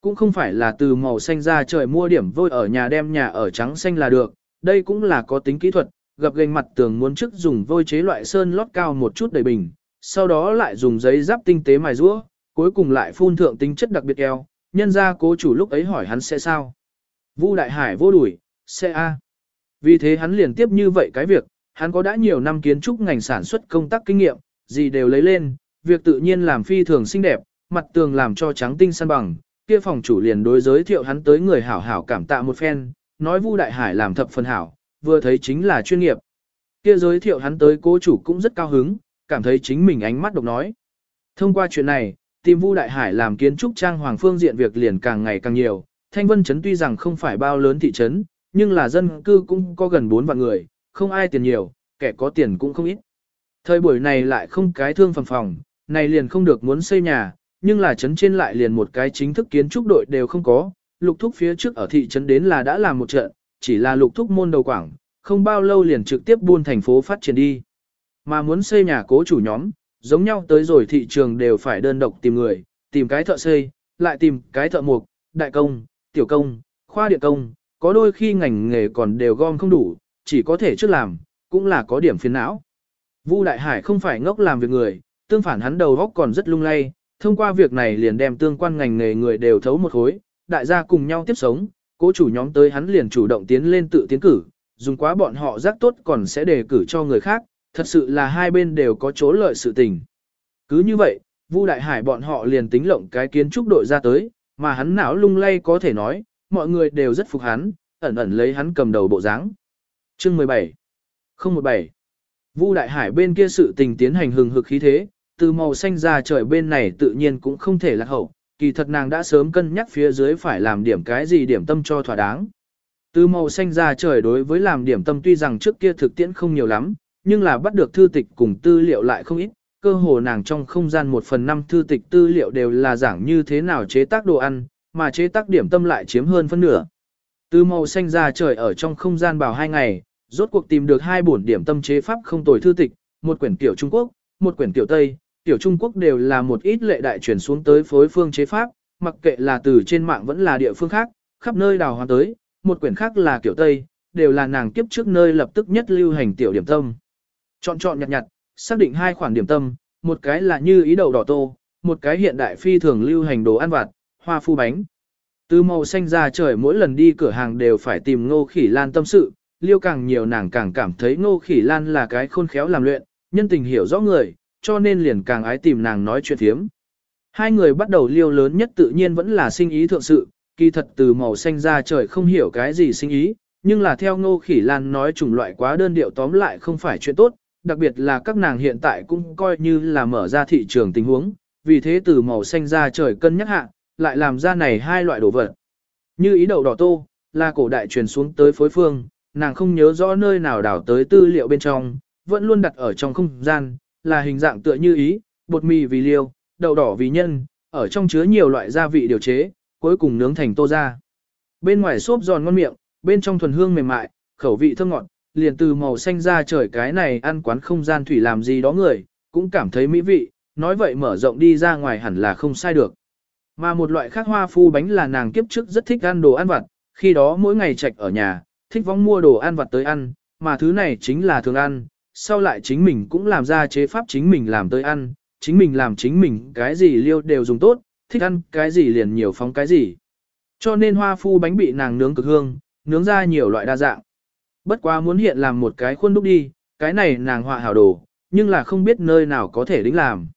Cũng không phải là từ màu xanh ra trời mua điểm vôi ở nhà đem nhà ở trắng xanh là được, đây cũng là có tính kỹ thuật, gặp gành mặt tường muốn trước dùng vôi chế loại sơn lót cao một chút đầy bình, sau đó lại dùng giấy giáp tinh tế mài rũa, cuối cùng lại phun thượng tính chất đặc biệt eo, nhân ra cố chủ lúc ấy hỏi hắn sẽ sao. Vu Đại Hải vô đuổi, sẽ A. Vì thế hắn liền tiếp như vậy cái việc, hắn có đã nhiều năm kiến trúc ngành sản xuất công tác kinh nghiệm, gì đều lấy lên, việc tự nhiên làm phi thường xinh đẹp, mặt tường làm cho trắng tinh săn bằng, kia phòng chủ liền đối giới thiệu hắn tới người hảo hảo cảm tạ một phen, nói Vu Đại Hải làm thập phần hảo, vừa thấy chính là chuyên nghiệp. Kia giới thiệu hắn tới cố chủ cũng rất cao hứng, cảm thấy chính mình ánh mắt độc nói. Thông qua chuyện này, tìm Vu Đại Hải làm kiến trúc trang hoàng phương diện việc liền càng ngày càng nhiều. Thanh Vân Trấn tuy rằng không phải bao lớn thị trấn, nhưng là dân cư cũng có gần 4 vạn người, không ai tiền nhiều, kẻ có tiền cũng không ít. Thời buổi này lại không cái thương phẩm phòng, này liền không được muốn xây nhà, nhưng là trấn trên lại liền một cái chính thức kiến trúc đội đều không có. Lục thúc phía trước ở thị trấn đến là đã làm một trận, chỉ là lục thúc môn đầu quảng, không bao lâu liền trực tiếp buôn thành phố phát triển đi. Mà muốn xây nhà cố chủ nhóm, giống nhau tới rồi thị trường đều phải đơn độc tìm người, tìm cái thợ xây, lại tìm cái thợ mộc, đại công, tiểu công, khoa điện công, có đôi khi ngành nghề còn đều gom không đủ, chỉ có thể trước làm, cũng là có điểm phiền não. Vu Đại Hải không phải ngốc làm việc người, tương phản hắn đầu óc còn rất lung lay, thông qua việc này liền đem tương quan ngành nghề người đều thấu một khối, đại gia cùng nhau tiếp sống, cố chủ nhóm tới hắn liền chủ động tiến lên tự tiến cử, dùng quá bọn họ rắc tốt còn sẽ đề cử cho người khác, thật sự là hai bên đều có chỗ lợi sự tình. Cứ như vậy, Vu Đại Hải bọn họ liền tính lộng cái kiến trúc đội ra tới, mà hắn não lung lay có thể nói, mọi người đều rất phục hắn, ẩn ẩn lấy hắn cầm đầu bộ dáng. Chương 17 017 Vu Đại Hải bên kia sự tình tiến hành hừng hực khí thế, từ màu xanh ra trời bên này tự nhiên cũng không thể lạc hậu, kỳ thật nàng đã sớm cân nhắc phía dưới phải làm điểm cái gì điểm tâm cho thỏa đáng. Từ màu xanh ra trời đối với làm điểm tâm tuy rằng trước kia thực tiễn không nhiều lắm, nhưng là bắt được thư tịch cùng tư liệu lại không ít, cơ hồ nàng trong không gian một phần năm thư tịch tư liệu đều là giảng như thế nào chế tác đồ ăn, mà chế tác điểm tâm lại chiếm hơn phân nửa. Từ màu xanh ra trời ở trong không gian bảo hai ngày, rốt cuộc tìm được hai bổn điểm tâm chế pháp không tồi thư tịch, một quyển tiểu Trung Quốc, một quyển tiểu Tây, tiểu Trung Quốc đều là một ít lệ đại truyền xuống tới phối phương chế pháp, mặc kệ là từ trên mạng vẫn là địa phương khác, khắp nơi đào hoa tới, một quyển khác là kiểu Tây, đều là nàng kiếp trước nơi lập tức nhất lưu hành tiểu điểm tâm. Chọn chọn nhặt nhặt, xác định hai khoản điểm tâm, một cái là như ý đậu đỏ tô, một cái hiện đại phi thường lưu hành đồ ăn vặt, hoa phu bánh. Từ màu xanh ra trời mỗi lần đi cửa hàng đều phải tìm ngô khỉ lan tâm sự, liêu càng nhiều nàng càng cảm thấy ngô khỉ lan là cái khôn khéo làm luyện, nhân tình hiểu rõ người, cho nên liền càng ái tìm nàng nói chuyện thiếm. Hai người bắt đầu liêu lớn nhất tự nhiên vẫn là sinh ý thượng sự, kỳ thật từ màu xanh ra trời không hiểu cái gì sinh ý, nhưng là theo ngô khỉ lan nói chủng loại quá đơn điệu tóm lại không phải chuyện tốt, đặc biệt là các nàng hiện tại cũng coi như là mở ra thị trường tình huống, vì thế từ màu xanh ra trời cân nhắc hạ, lại làm ra này hai loại đồ vật. Như ý đậu đỏ tô, là cổ đại truyền xuống tới phối phương, nàng không nhớ rõ nơi nào đảo tới tư liệu bên trong, vẫn luôn đặt ở trong không gian, là hình dạng tựa như ý, bột mì vì liêu, đậu đỏ vì nhân, ở trong chứa nhiều loại gia vị điều chế, cuối cùng nướng thành tô ra. Bên ngoài xốp giòn ngon miệng, bên trong thuần hương mềm mại, khẩu vị thơm ngọt, liền từ màu xanh ra trời cái này ăn quán không gian thủy làm gì đó người, cũng cảm thấy mỹ vị, nói vậy mở rộng đi ra ngoài hẳn là không sai được. Mà một loại khác hoa phu bánh là nàng kiếp trước rất thích ăn đồ ăn vặt, khi đó mỗi ngày trạch ở nhà, thích vong mua đồ ăn vặt tới ăn, mà thứ này chính là thường ăn, sau lại chính mình cũng làm ra chế pháp chính mình làm tới ăn, chính mình làm chính mình cái gì liêu đều dùng tốt, thích ăn cái gì liền nhiều phóng cái gì. Cho nên hoa phu bánh bị nàng nướng cực hương, nướng ra nhiều loại đa dạng. Bất quá muốn hiện làm một cái khuôn đúc đi, cái này nàng họa hảo đồ, nhưng là không biết nơi nào có thể đính làm.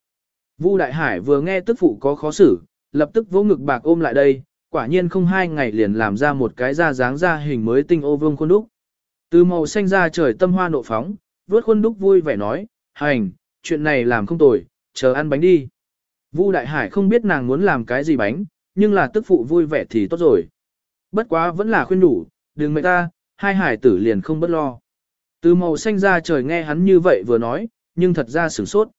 Vu Đại Hải vừa nghe tức phụ có khó xử, lập tức vỗ ngực bạc ôm lại đây, quả nhiên không hai ngày liền làm ra một cái da dáng da hình mới tinh ô vương khuôn đúc. Từ màu xanh ra trời tâm hoa nộ phóng, vớt khuôn đúc vui vẻ nói, hành, chuyện này làm không tồi, chờ ăn bánh đi. Vu Đại Hải không biết nàng muốn làm cái gì bánh, nhưng là tức phụ vui vẻ thì tốt rồi. Bất quá vẫn là khuyên đủ, đừng mẹ ta, hai hải tử liền không bất lo. Từ màu xanh ra trời nghe hắn như vậy vừa nói, nhưng thật ra sửng sốt.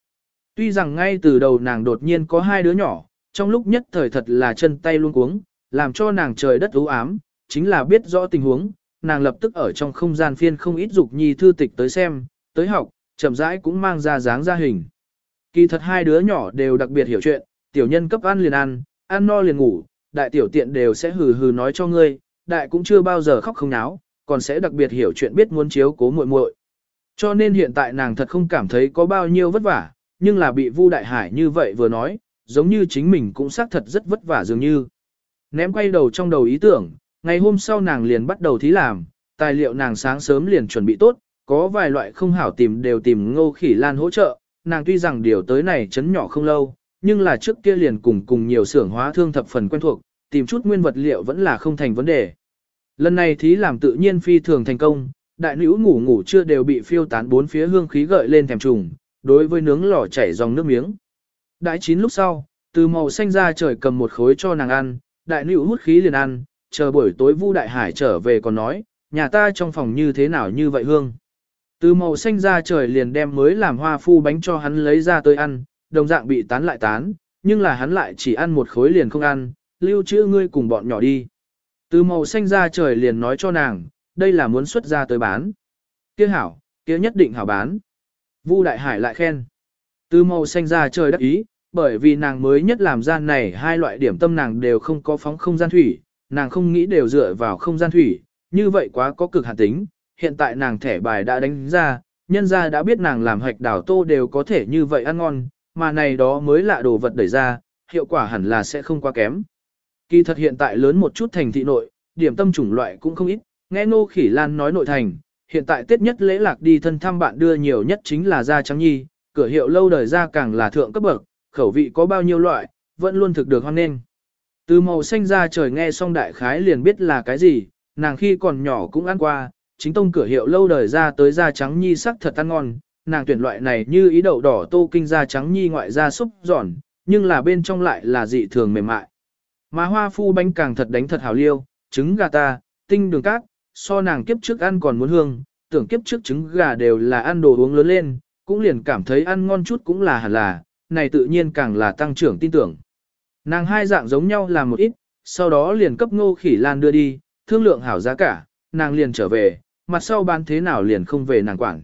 Tuy rằng ngay từ đầu nàng đột nhiên có hai đứa nhỏ, trong lúc nhất thời thật là chân tay luôn cuống, làm cho nàng trời đất u ám, chính là biết rõ tình huống, nàng lập tức ở trong không gian phiên không ít dục nhi thư tịch tới xem, tới học, chậm rãi cũng mang ra dáng ra hình. Kỳ thật hai đứa nhỏ đều đặc biệt hiểu chuyện, tiểu nhân cấp ăn liền ăn, ăn no liền ngủ, đại tiểu tiện đều sẽ hừ hừ nói cho ngươi, đại cũng chưa bao giờ khóc không náo, còn sẽ đặc biệt hiểu chuyện biết muốn chiếu cố muội muội. Cho nên hiện tại nàng thật không cảm thấy có bao nhiêu vất vả, nhưng là bị Vu Đại Hải như vậy vừa nói, giống như chính mình cũng xác thật rất vất vả dường như. Ném quay đầu trong đầu ý tưởng, ngày hôm sau nàng liền bắt đầu thí làm, tài liệu nàng sáng sớm liền chuẩn bị tốt, có vài loại không hảo tìm đều tìm ngô khỉ lan hỗ trợ, nàng tuy rằng điều tới này chấn nhỏ không lâu, nhưng là trước kia liền cùng cùng nhiều xưởng hóa thương thập phần quen thuộc, tìm chút nguyên vật liệu vẫn là không thành vấn đề. Lần này thí làm tự nhiên phi thường thành công, đại nữ ngủ ngủ chưa đều bị phiêu tán bốn phía hương khí gợi lên thèm trùng, đối với nướng lò chảy dòng nước miếng. Đại chín lúc sau, từ màu xanh ra trời cầm một khối cho nàng ăn, đại nữ hút khí liền ăn, chờ buổi tối Vu Đại Hải trở về còn nói, nhà ta trong phòng như thế nào như vậy hương. Từ màu xanh ra trời liền đem mới làm hoa phu bánh cho hắn lấy ra tới ăn, đồng dạng bị tán lại tán, nhưng là hắn lại chỉ ăn một khối liền không ăn, lưu trữ ngươi cùng bọn nhỏ đi. Từ màu xanh ra trời liền nói cho nàng, đây là muốn xuất ra tới bán. Kia hảo, kia nhất định hảo bán. Vu Đại Hải lại khen. Từ màu xanh ra trời đắc ý, bởi vì nàng mới nhất làm gian này hai loại điểm tâm nàng đều không có phóng không gian thủy, nàng không nghĩ đều dựa vào không gian thủy, như vậy quá có cực hạn tính, hiện tại nàng thẻ bài đã đánh ra, nhân ra đã biết nàng làm hạch đảo tô đều có thể như vậy ăn ngon, mà này đó mới là đồ vật đẩy ra, hiệu quả hẳn là sẽ không quá kém. Kỳ thật hiện tại lớn một chút thành thị nội, điểm tâm chủng loại cũng không ít, nghe Ngô Khỉ Lan nói nội thành, hiện tại Tết nhất lễ lạc đi thân thăm bạn đưa nhiều nhất chính là da trắng nhi, cửa hiệu lâu đời ra càng là thượng cấp bậc, khẩu vị có bao nhiêu loại, vẫn luôn thực được hoan nghênh. Từ màu xanh ra trời nghe xong đại khái liền biết là cái gì, nàng khi còn nhỏ cũng ăn qua, chính tông cửa hiệu lâu đời ra tới da trắng nhi sắc thật ăn ngon, nàng tuyển loại này như ý đậu đỏ tô kinh da trắng nhi ngoại da xúc giòn, nhưng là bên trong lại là dị thường mềm mại. Mà hoa phu bánh càng thật đánh thật hào liêu, trứng gà ta, tinh đường cát, so nàng kiếp trước ăn còn muốn hương, tưởng kiếp trước trứng gà đều là ăn đồ uống lớn lên, cũng liền cảm thấy ăn ngon chút cũng là hẳn là, này tự nhiên càng là tăng trưởng tin tưởng. Nàng hai dạng giống nhau là một ít, sau đó liền cấp ngô khỉ lan đưa đi, thương lượng hảo giá cả, nàng liền trở về, mặt sau bán thế nào liền không về nàng quản.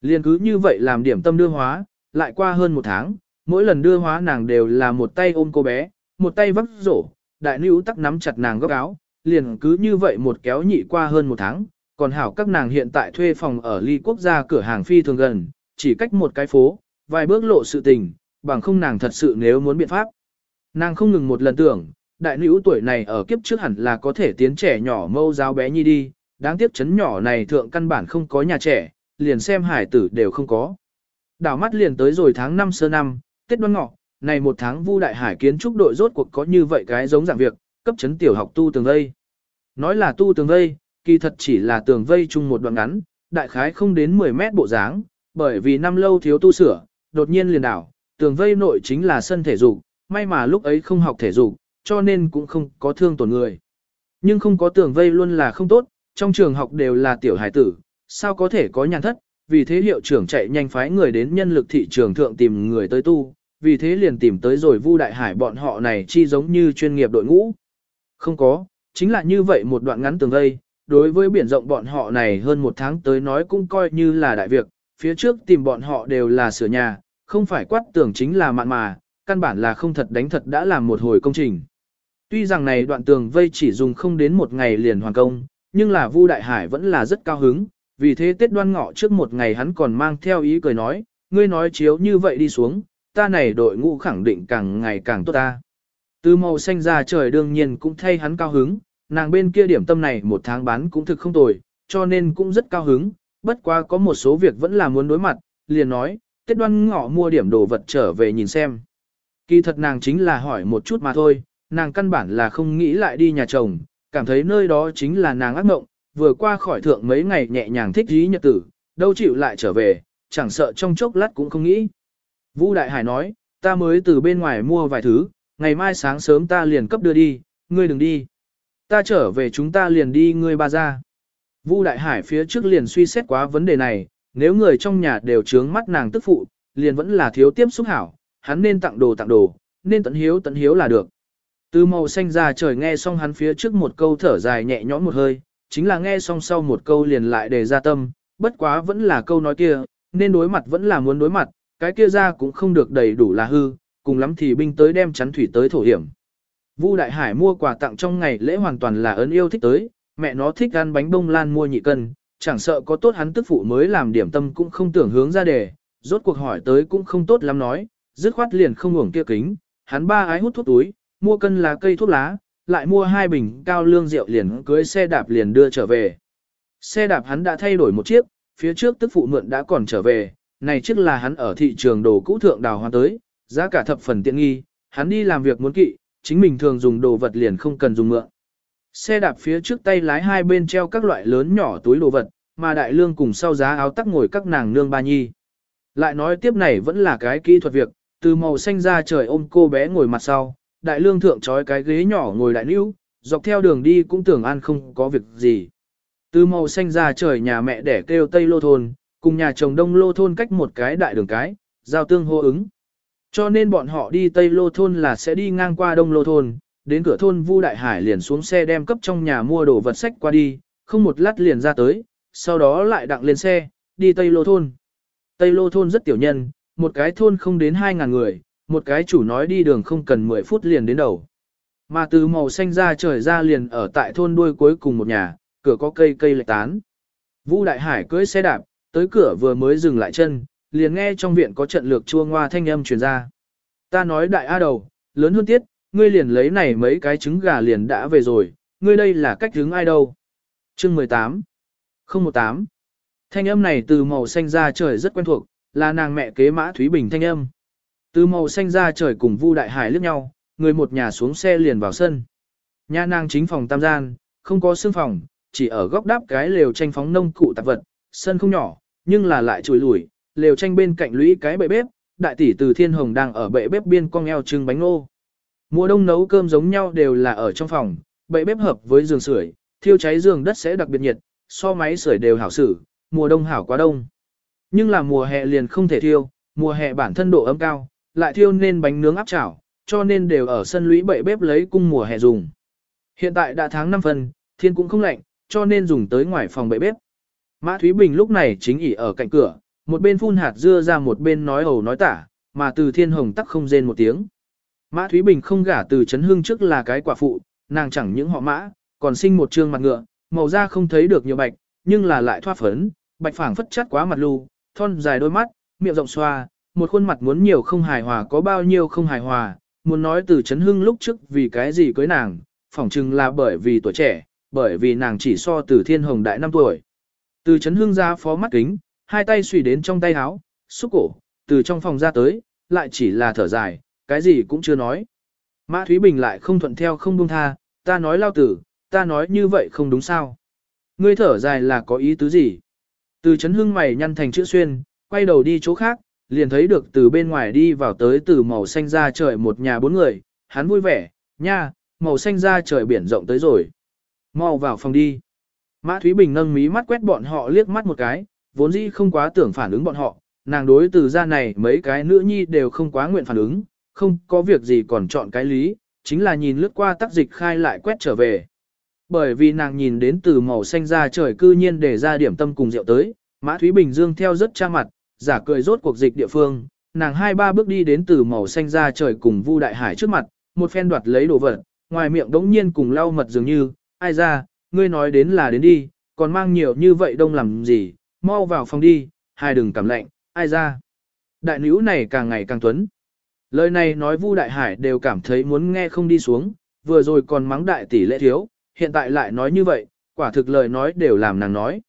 Liền cứ như vậy làm điểm tâm đưa hóa, lại qua hơn một tháng, mỗi lần đưa hóa nàng đều là một tay ôm cô bé, một tay vấp rổ, đại nữ tắc nắm chặt nàng góc áo, liền cứ như vậy một kéo nhị qua hơn một tháng, còn hảo các nàng hiện tại thuê phòng ở ly quốc gia cửa hàng phi thường gần, chỉ cách một cái phố, vài bước lộ sự tình, bằng không nàng thật sự nếu muốn biện pháp. Nàng không ngừng một lần tưởng, đại nữ tuổi này ở kiếp trước hẳn là có thể tiến trẻ nhỏ mâu giáo bé nhi đi, đáng tiếc chấn nhỏ này thượng căn bản không có nhà trẻ, liền xem hải tử đều không có. Đảo mắt liền tới rồi tháng 5 sơ năm, Tết đoan ngọ, này một tháng vu đại hải kiến trúc đội rốt cuộc có như vậy cái giống dạng việc, cấp chấn tiểu học tu tường vây. Nói là tu tường vây, kỳ thật chỉ là tường vây chung một đoạn ngắn, đại khái không đến 10 mét bộ dáng, bởi vì năm lâu thiếu tu sửa, đột nhiên liền đảo, tường vây nội chính là sân thể dục, may mà lúc ấy không học thể dục, cho nên cũng không có thương tổn người. Nhưng không có tường vây luôn là không tốt, trong trường học đều là tiểu hải tử, sao có thể có nhàn thất, vì thế hiệu trưởng chạy nhanh phái người đến nhân lực thị trường thượng tìm người tới tu, vì thế liền tìm tới rồi Vu Đại Hải bọn họ này chi giống như chuyên nghiệp đội ngũ. Không có, chính là như vậy một đoạn ngắn tường vây, đối với biển rộng bọn họ này hơn một tháng tới nói cũng coi như là đại việc, phía trước tìm bọn họ đều là sửa nhà, không phải quát tường chính là mạn mà, căn bản là không thật đánh thật đã làm một hồi công trình. Tuy rằng này đoạn tường vây chỉ dùng không đến một ngày liền hoàn công, nhưng là Vu Đại Hải vẫn là rất cao hứng, vì thế Tết đoan ngọ trước một ngày hắn còn mang theo ý cười nói, ngươi nói chiếu như vậy đi xuống, ta này đội ngũ khẳng định càng ngày càng tốt ta. Từ màu xanh ra trời đương nhiên cũng thay hắn cao hứng, nàng bên kia điểm tâm này một tháng bán cũng thực không tồi, cho nên cũng rất cao hứng, bất quá có một số việc vẫn là muốn đối mặt, liền nói, Tết đoan ngọ mua điểm đồ vật trở về nhìn xem. Kỳ thật nàng chính là hỏi một chút mà thôi, nàng căn bản là không nghĩ lại đi nhà chồng, cảm thấy nơi đó chính là nàng ác mộng, vừa qua khỏi thượng mấy ngày nhẹ nhàng thích dí nhật tử, đâu chịu lại trở về, chẳng sợ trong chốc lát cũng không nghĩ. Vũ Đại Hải nói, ta mới từ bên ngoài mua vài thứ, ngày mai sáng sớm ta liền cấp đưa đi, ngươi đừng đi. Ta trở về chúng ta liền đi ngươi ba ra. Vu Đại Hải phía trước liền suy xét quá vấn đề này, nếu người trong nhà đều trướng mắt nàng tức phụ, liền vẫn là thiếu tiếp xúc hảo, hắn nên tặng đồ tặng đồ, nên tận hiếu tận hiếu là được. Từ màu xanh ra trời nghe xong hắn phía trước một câu thở dài nhẹ nhõm một hơi, chính là nghe xong sau một câu liền lại đề ra tâm, bất quá vẫn là câu nói kia, nên đối mặt vẫn là muốn đối mặt, cái kia ra cũng không được đầy đủ là hư, cùng lắm thì binh tới đem chắn thủy tới thổ hiểm. Vu Đại Hải mua quà tặng trong ngày lễ hoàn toàn là ấn yêu thích tới, mẹ nó thích ăn bánh bông lan mua nhị cân, chẳng sợ có tốt hắn tức phụ mới làm điểm tâm cũng không tưởng hướng ra đề, rốt cuộc hỏi tới cũng không tốt lắm nói, dứt khoát liền không ngủng kia kính, hắn ba ái hút thuốc túi, mua cân lá cây thuốc lá, lại mua hai bình cao lương rượu liền cưới xe đạp liền đưa trở về. Xe đạp hắn đã thay đổi một chiếc, phía trước tức phụ mượn đã còn trở về, này chiếc là hắn ở thị trường đồ cũ thượng đào hoa tới, giá cả thập phần tiện nghi, hắn đi làm việc muốn kỵ, chính mình thường dùng đồ vật liền không cần dùng mượn. Xe đạp phía trước tay lái hai bên treo các loại lớn nhỏ túi đồ vật, mà đại lương cùng sau giá áo tắc ngồi các nàng nương ba nhi. Lại nói tiếp này vẫn là cái kỹ thuật việc, từ màu xanh ra trời ôm cô bé ngồi mặt sau, đại lương thượng trói cái ghế nhỏ ngồi đại níu, dọc theo đường đi cũng tưởng ăn không có việc gì. Từ màu xanh ra trời nhà mẹ đẻ kêu Tây Lô Thôn, cùng nhà chồng Đông Lô Thôn cách một cái đại đường cái, giao tương hô ứng. Cho nên bọn họ đi Tây Lô Thôn là sẽ đi ngang qua Đông Lô Thôn, đến cửa thôn Vu Đại Hải liền xuống xe đem cấp trong nhà mua đồ vật sách qua đi, không một lát liền ra tới, sau đó lại đặng lên xe, đi Tây Lô Thôn. Tây Lô Thôn rất tiểu nhân, một cái thôn không đến 2.000 người, một cái chủ nói đi đường không cần 10 phút liền đến đầu. Mà từ màu xanh ra trời ra liền ở tại thôn đuôi cuối cùng một nhà, cửa có cây cây lệch tán. Vu Đại Hải cưỡi xe đạp, tới cửa vừa mới dừng lại chân, liền nghe trong viện có trận lược chua ngoa thanh âm truyền ra. Ta nói đại A đầu, lớn hơn tiết, ngươi liền lấy này mấy cái trứng gà liền đã về rồi, ngươi đây là cách hướng ai đâu. Chương 18 018 Thanh âm này từ màu xanh ra trời rất quen thuộc, là nàng mẹ kế mã Thúy Bình thanh âm. Từ màu xanh ra trời cùng Vu Đại Hải liếc nhau, người một nhà xuống xe liền vào sân. Nhà nàng chính phòng tam gian, không có xương phòng, chỉ ở góc đáp cái lều tranh phóng nông cụ tạp vật, sân không nhỏ, nhưng là lại chùi lủi, lều tranh bên cạnh lũy cái bệ bếp, đại tỷ từ thiên hồng đang ở bệ bếp biên cong eo trưng bánh ngô. Mùa đông nấu cơm giống nhau đều là ở trong phòng, bệ bếp hợp với giường sưởi, thiêu cháy giường đất sẽ đặc biệt nhiệt, so máy sưởi đều hảo sử mùa đông hảo quá đông. Nhưng là mùa hè liền không thể thiêu, mùa hè bản thân độ ấm cao, lại thiêu nên bánh nướng áp chảo, cho nên đều ở sân lũy bậy bếp lấy cung mùa hè dùng. Hiện tại đã tháng 5 phần, thiên cũng không lạnh, cho nên dùng tới ngoài phòng bậy bếp. Mã Thúy Bình lúc này chính ỉ ở cạnh cửa, một bên phun hạt dưa ra một bên nói ẩu nói tả, mà từ thiên hồng tắc không rên một tiếng. Mã Thúy Bình không gả từ Trấn Hương trước là cái quả phụ, nàng chẳng những họ mã, còn sinh một trương mặt ngựa, màu da không thấy được nhiều bạch, nhưng là lại thoa phấn, bạch phẳng phất chất quá mặt lưu, thon dài đôi mắt, miệng rộng xoa, một khuôn mặt muốn nhiều không hài hòa có bao nhiêu không hài hòa, muốn nói từ Trấn Hưng lúc trước vì cái gì cưới nàng, phỏng chừng là bởi vì tuổi trẻ, bởi vì nàng chỉ so từ thiên hồng đại 5 tuổi. Từ Trấn Hưng ra phó mắt kính, hai tay xùy đến trong tay áo, xúc cổ, từ trong phòng ra tới, lại chỉ là thở dài, cái gì cũng chưa nói. Mã Thúy Bình lại không thuận theo không buông tha, ta nói lao tử, ta nói như vậy không đúng sao. Ngươi thở dài là có ý tứ gì? Từ chấn hưng mày nhăn thành chữ xuyên, quay đầu đi chỗ khác, liền thấy được từ bên ngoài đi vào tới từ màu xanh ra trời một nhà bốn người, hắn vui vẻ, nha, màu xanh ra trời biển rộng tới rồi. Mau vào phòng đi. Mã Thúy Bình nâng mí mắt quét bọn họ liếc mắt một cái, vốn dĩ không quá tưởng phản ứng bọn họ, nàng đối từ ra này mấy cái nữ nhi đều không quá nguyện phản ứng, không có việc gì còn chọn cái lý, chính là nhìn lướt qua tác dịch khai lại quét trở về. Bởi vì nàng nhìn đến từ màu xanh ra trời cư nhiên để ra điểm tâm cùng rượu tới, Mã Thúy Bình Dương theo rất cha mặt, giả cười rốt cuộc dịch địa phương, nàng hai ba bước đi đến từ màu xanh ra trời cùng Vu Đại Hải trước mặt, một phen đoạt lấy đồ vật, ngoài miệng đống nhiên cùng lau mật dường như, ai ra, ngươi nói đến là đến đi, còn mang nhiều như vậy đông làm gì, mau vào phòng đi, hai đừng cảm lạnh, ai ra. Đại nữ này càng ngày càng tuấn. Lời này nói Vu Đại Hải đều cảm thấy muốn nghe không đi xuống, vừa rồi còn mắng đại tỷ lệ thiếu, hiện tại lại nói như vậy, quả thực lời nói đều làm nàng nói.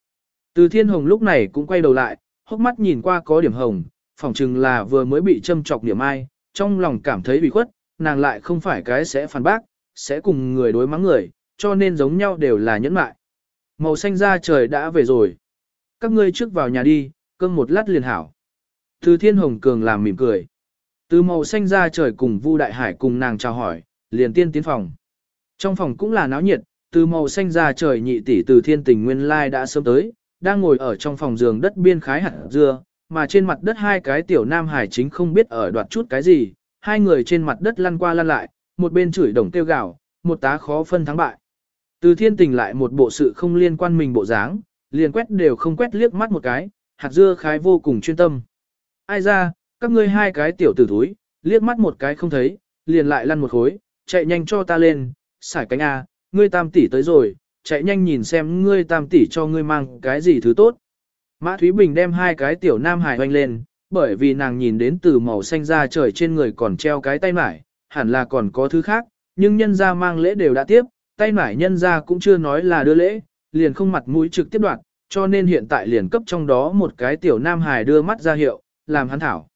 Từ Thiên Hồng lúc này cũng quay đầu lại, hốc mắt nhìn qua có điểm hồng, phỏng chừng là vừa mới bị châm chọc điểm ai, trong lòng cảm thấy bị khuất, nàng lại không phải cái sẽ phản bác, sẽ cùng người đối mắng người, cho nên giống nhau đều là nhẫn mại. Màu xanh da trời đã về rồi. Các ngươi trước vào nhà đi, cơm một lát liền hảo. Từ Thiên Hồng Cường làm mỉm cười. Từ màu xanh da trời cùng Vu Đại Hải cùng nàng chào hỏi, liền tiên tiến phòng. Trong phòng cũng là náo nhiệt, từ màu xanh da trời nhị tỷ từ thiên tình nguyên lai đã sớm tới, đang ngồi ở trong phòng giường đất biên khái hạt dưa, mà trên mặt đất hai cái tiểu nam hải chính không biết ở đoạt chút cái gì, hai người trên mặt đất lăn qua lăn lại, một bên chửi đồng tiêu gạo, một tá khó phân thắng bại. Từ thiên tình lại một bộ sự không liên quan mình bộ dáng, liền quét đều không quét liếc mắt một cái, hạt dưa khái vô cùng chuyên tâm. Ai ra, các ngươi hai cái tiểu tử thúi, liếc mắt một cái không thấy, liền lại lăn một khối, chạy nhanh cho ta lên, xải cánh A, ngươi tam tỷ tới rồi, chạy nhanh nhìn xem ngươi tam tỷ cho ngươi mang cái gì thứ tốt. Mã Thúy Bình đem hai cái tiểu nam hài hoanh lên, bởi vì nàng nhìn đến từ màu xanh ra trời trên người còn treo cái tay mải, hẳn là còn có thứ khác, nhưng nhân ra mang lễ đều đã tiếp, tay mải nhân ra cũng chưa nói là đưa lễ, liền không mặt mũi trực tiếp đoạn, cho nên hiện tại liền cấp trong đó một cái tiểu nam hài đưa mắt ra hiệu, làm hắn thảo.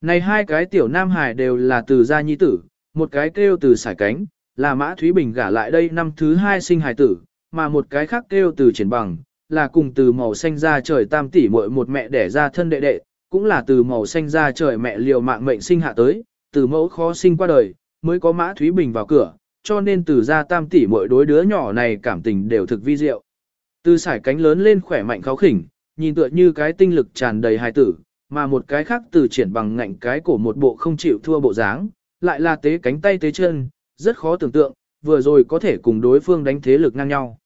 Này hai cái tiểu nam hài đều là từ gia nhi tử, một cái kêu từ sải cánh, là mã Thúy Bình gả lại đây năm thứ hai sinh hài tử, mà một cái khác kêu từ triển bằng, là cùng từ màu xanh ra trời tam tỷ muội một mẹ đẻ ra thân đệ đệ, cũng là từ màu xanh ra trời mẹ liều mạng mệnh sinh hạ tới, từ mẫu khó sinh qua đời, mới có mã Thúy Bình vào cửa, cho nên từ ra tam tỷ muội đối đứa nhỏ này cảm tình đều thực vi diệu. Từ sải cánh lớn lên khỏe mạnh kháo khỉnh, nhìn tựa như cái tinh lực tràn đầy hài tử, mà một cái khác từ triển bằng ngạnh cái cổ một bộ không chịu thua bộ dáng, lại là tế cánh tay tế chân, rất khó tưởng tượng, vừa rồi có thể cùng đối phương đánh thế lực ngang nhau.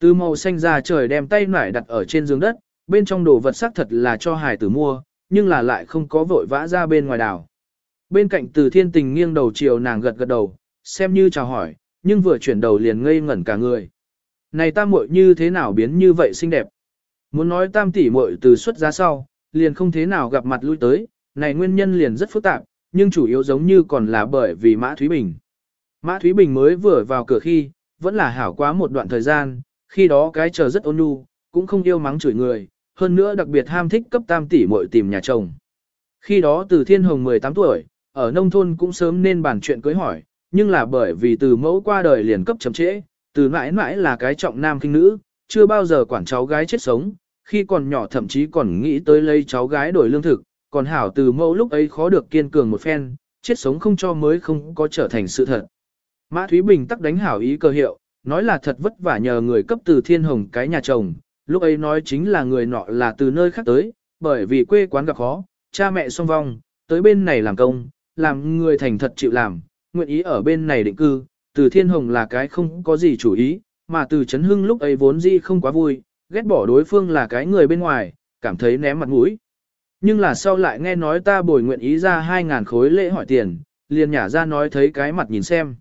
Từ màu xanh ra trời đem tay nải đặt ở trên giường đất, bên trong đồ vật sắc thật là cho hài tử mua, nhưng là lại không có vội vã ra bên ngoài đảo. Bên cạnh từ thiên tình nghiêng đầu chiều nàng gật gật đầu, xem như chào hỏi, nhưng vừa chuyển đầu liền ngây ngẩn cả người. Này tam muội như thế nào biến như vậy xinh đẹp? Muốn nói tam tỷ muội từ xuất giá sau, liền không thế nào gặp mặt lui tới, này nguyên nhân liền rất phức tạp, nhưng chủ yếu giống như còn là bởi vì Mã Thúy Bình. Mã Thúy Bình mới vừa vào cửa khi, vẫn là hảo quá một đoạn thời gian, khi đó cái chờ rất ôn nhu, cũng không yêu mắng chửi người, hơn nữa đặc biệt ham thích cấp tam tỷ muội tìm nhà chồng. Khi đó từ thiên hồng 18 tuổi, ở nông thôn cũng sớm nên bàn chuyện cưới hỏi, nhưng là bởi vì từ mẫu qua đời liền cấp chậm trễ, từ mãi mãi là cái trọng nam kinh nữ, chưa bao giờ quản cháu gái chết sống, khi còn nhỏ thậm chí còn nghĩ tới lấy cháu gái đổi lương thực, còn hảo từ mẫu lúc ấy khó được kiên cường một phen, chết sống không cho mới không có trở thành sự thật. Mã Thúy Bình tắc đánh hảo ý cơ hiệu, nói là thật vất vả nhờ người cấp từ thiên hồng cái nhà chồng, lúc ấy nói chính là người nọ là từ nơi khác tới, bởi vì quê quán gặp khó, cha mẹ song vong, tới bên này làm công, làm người thành thật chịu làm, nguyện ý ở bên này định cư, từ thiên hồng là cái không có gì chủ ý, mà từ chấn hưng lúc ấy vốn gì không quá vui, ghét bỏ đối phương là cái người bên ngoài, cảm thấy ném mặt mũi. Nhưng là sau lại nghe nói ta bồi nguyện ý ra 2.000 khối lễ hỏi tiền, liền nhả ra nói thấy cái mặt nhìn xem.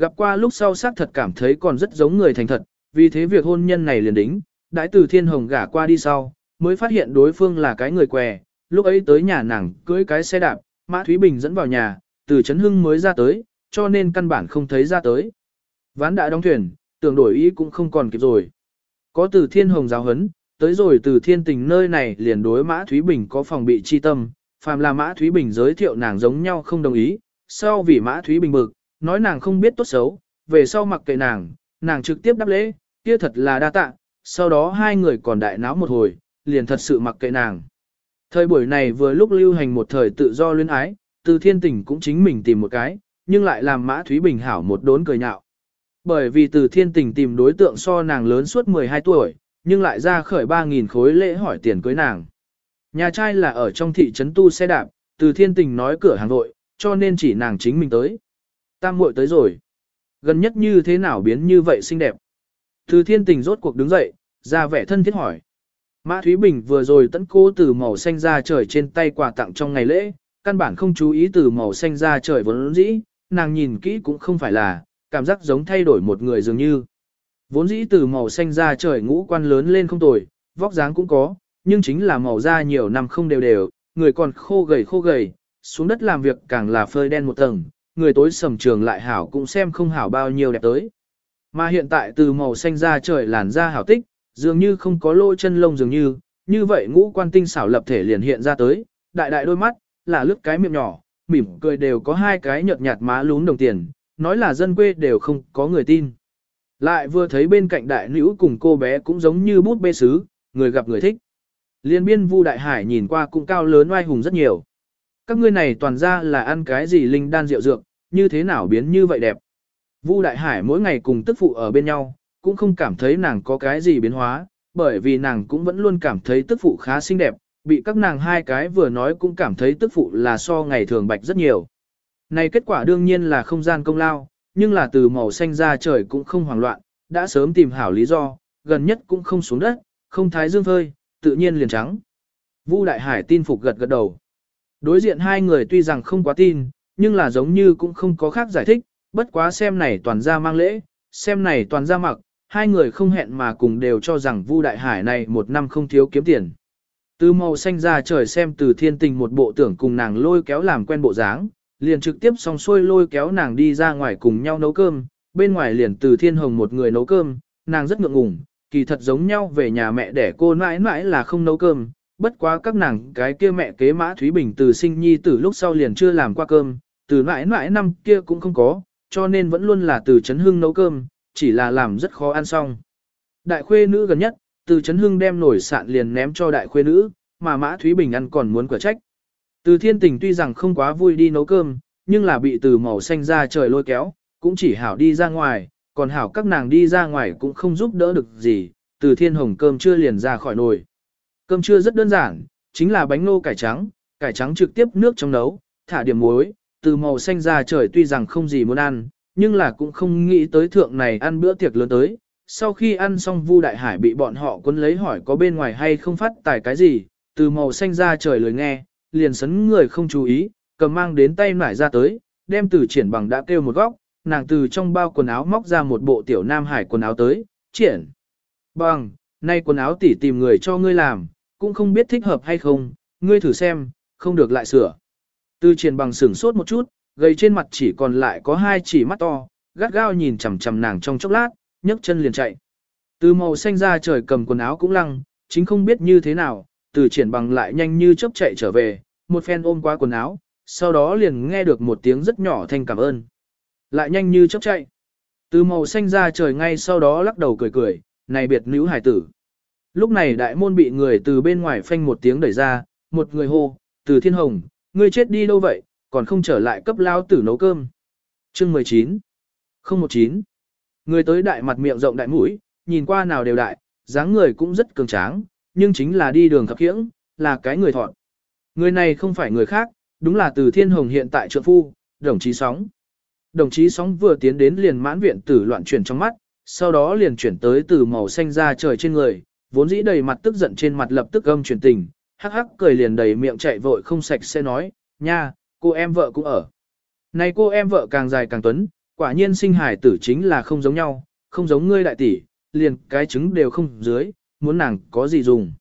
Gặp qua lúc sau xác thật cảm thấy còn rất giống người thành thật, vì thế việc hôn nhân này liền đính, đãi từ thiên hồng gả qua đi sau, mới phát hiện đối phương là cái người què, lúc ấy tới nhà nàng cưới cái xe đạp, Mã Thúy Bình dẫn vào nhà, từ Trấn Hưng mới ra tới, cho nên căn bản không thấy ra tới. Ván đã đóng thuyền, tưởng đổi ý cũng không còn kịp rồi. Có từ thiên hồng giáo hấn, tới rồi từ thiên tình nơi này liền đối Mã Thúy Bình có phòng bị chi tâm, phàm là Mã Thúy Bình giới thiệu nàng giống nhau không đồng ý, sau vì Mã Thúy Bình bực, nói nàng không biết tốt xấu, về sau mặc kệ nàng, nàng trực tiếp đáp lễ, kia thật là đa tạ, sau đó hai người còn đại náo một hồi, liền thật sự mặc kệ nàng. Thời buổi này vừa lúc lưu hành một thời tự do luyến ái, từ thiên tình cũng chính mình tìm một cái, nhưng lại làm Mã Thúy Bình hảo một đốn cười nhạo. Bởi vì từ thiên tình tìm đối tượng so nàng lớn suốt 12 tuổi, nhưng lại ra khởi 3.000 khối lễ hỏi tiền cưới nàng. Nhà trai là ở trong thị trấn tu xe đạp, từ thiên tình nói cửa hàng vội, cho nên chỉ nàng chính mình tới. Tam muội tới rồi. Gần nhất như thế nào biến như vậy xinh đẹp. Từ thiên tình rốt cuộc đứng dậy, ra vẻ thân thiết hỏi. Mã Thúy Bình vừa rồi tấn cố từ màu xanh ra trời trên tay quà tặng trong ngày lễ, căn bản không chú ý từ màu xanh ra trời vốn dĩ, nàng nhìn kỹ cũng không phải là, cảm giác giống thay đổi một người dường như. Vốn dĩ từ màu xanh ra trời ngũ quan lớn lên không tồi, vóc dáng cũng có, nhưng chính là màu da nhiều năm không đều đều, người còn khô gầy khô gầy, xuống đất làm việc càng là phơi đen một tầng, người tối sầm trường lại hảo cũng xem không hảo bao nhiêu đẹp tới. Mà hiện tại từ màu xanh ra trời làn da hảo tích, dường như không có lỗ chân lông dường như, như vậy ngũ quan tinh xảo lập thể liền hiện ra tới, đại đại đôi mắt, là lướt cái miệng nhỏ, mỉm cười đều có hai cái nhợt nhạt má lún đồng tiền, nói là dân quê đều không có người tin. Lại vừa thấy bên cạnh đại nữ cùng cô bé cũng giống như bút bê sứ, người gặp người thích. Liên biên Vu Đại Hải nhìn qua cũng cao lớn oai hùng rất nhiều. Các ngươi này toàn ra là ăn cái gì linh đan rượu dược, như thế nào biến như vậy đẹp. Vu Đại Hải mỗi ngày cùng tức phụ ở bên nhau, cũng không cảm thấy nàng có cái gì biến hóa, bởi vì nàng cũng vẫn luôn cảm thấy tức phụ khá xinh đẹp, bị các nàng hai cái vừa nói cũng cảm thấy tức phụ là so ngày thường bạch rất nhiều. Này kết quả đương nhiên là không gian công lao, nhưng là từ màu xanh ra trời cũng không hoảng loạn, đã sớm tìm hảo lý do, gần nhất cũng không xuống đất, không thái dương phơi, tự nhiên liền trắng. Vu Đại Hải tin phục gật gật đầu. Đối diện hai người tuy rằng không quá tin, nhưng là giống như cũng không có khác giải thích, bất quá xem này toàn ra mang lễ, xem này toàn ra mặc, hai người không hẹn mà cùng đều cho rằng Vu Đại Hải này một năm không thiếu kiếm tiền. Từ màu xanh ra trời xem từ thiên tình một bộ tưởng cùng nàng lôi kéo làm quen bộ dáng, liền trực tiếp xong xuôi lôi kéo nàng đi ra ngoài cùng nhau nấu cơm, bên ngoài liền từ thiên hồng một người nấu cơm, nàng rất ngượng ngùng, kỳ thật giống nhau về nhà mẹ để cô mãi mãi là không nấu cơm, bất quá các nàng cái kia mẹ kế mã Thúy Bình từ sinh nhi từ lúc sau liền chưa làm qua cơm, từ mãi mãi năm kia cũng không có, cho nên vẫn luôn là từ Trấn Hưng nấu cơm, chỉ là làm rất khó ăn xong. Đại khuê nữ gần nhất, từ Trấn Hưng đem nổi sạn liền ném cho đại khuê nữ, mà Mã Thúy Bình ăn còn muốn quả trách. Từ thiên tình tuy rằng không quá vui đi nấu cơm, nhưng là bị từ màu xanh ra trời lôi kéo, cũng chỉ hảo đi ra ngoài, còn hảo các nàng đi ra ngoài cũng không giúp đỡ được gì, từ thiên hồng cơm chưa liền ra khỏi nồi. Cơm chưa rất đơn giản, chính là bánh nô cải trắng, cải trắng trực tiếp nước trong nấu, thả điểm muối, từ màu xanh ra trời tuy rằng không gì muốn ăn, nhưng là cũng không nghĩ tới thượng này ăn bữa tiệc lớn tới. Sau khi ăn xong Vu Đại Hải bị bọn họ quấn lấy hỏi có bên ngoài hay không phát tài cái gì, từ màu xanh ra trời lời nghe, liền sấn người không chú ý, cầm mang đến tay nải ra tới, đem từ triển bằng đã kêu một góc, nàng từ trong bao quần áo móc ra một bộ tiểu nam hải quần áo tới, triển. Bằng, nay quần áo tỉ tìm người cho ngươi làm, cũng không biết thích hợp hay không, ngươi thử xem, không được lại sửa. Từ triển bằng sửng sốt một chút, gầy trên mặt chỉ còn lại có hai chỉ mắt to, gắt gao nhìn chằm chằm nàng trong chốc lát, nhấc chân liền chạy. Từ màu xanh ra trời cầm quần áo cũng lăng, chính không biết như thế nào, từ triển bằng lại nhanh như chớp chạy trở về, một phen ôm qua quần áo, sau đó liền nghe được một tiếng rất nhỏ thanh cảm ơn. Lại nhanh như chớp chạy. Từ màu xanh ra trời ngay sau đó lắc đầu cười cười, này biệt nữ hải tử. Lúc này đại môn bị người từ bên ngoài phanh một tiếng đẩy ra, một người hô, từ thiên hồng, ngươi chết đi đâu vậy, còn không trở lại cấp lao tử nấu cơm. Chương 19 019 Người tới đại mặt miệng rộng đại mũi, nhìn qua nào đều đại, dáng người cũng rất cường tráng, nhưng chính là đi đường thập khiễng, là cái người thọn. Người này không phải người khác, đúng là từ thiên hồng hiện tại trượng phu, đồng chí sóng. Đồng chí sóng vừa tiến đến liền mãn viện tử loạn chuyển trong mắt, sau đó liền chuyển tới từ màu xanh ra trời trên người, vốn dĩ đầy mặt tức giận trên mặt lập tức âm chuyển tình, hắc hắc cười liền đầy miệng chạy vội không sạch sẽ nói, nha, cô em vợ cũng ở. Này cô em vợ càng dài càng tuấn, quả nhiên sinh hải tử chính là không giống nhau, không giống ngươi đại tỷ, liền cái trứng đều không dưới, muốn nàng có gì dùng.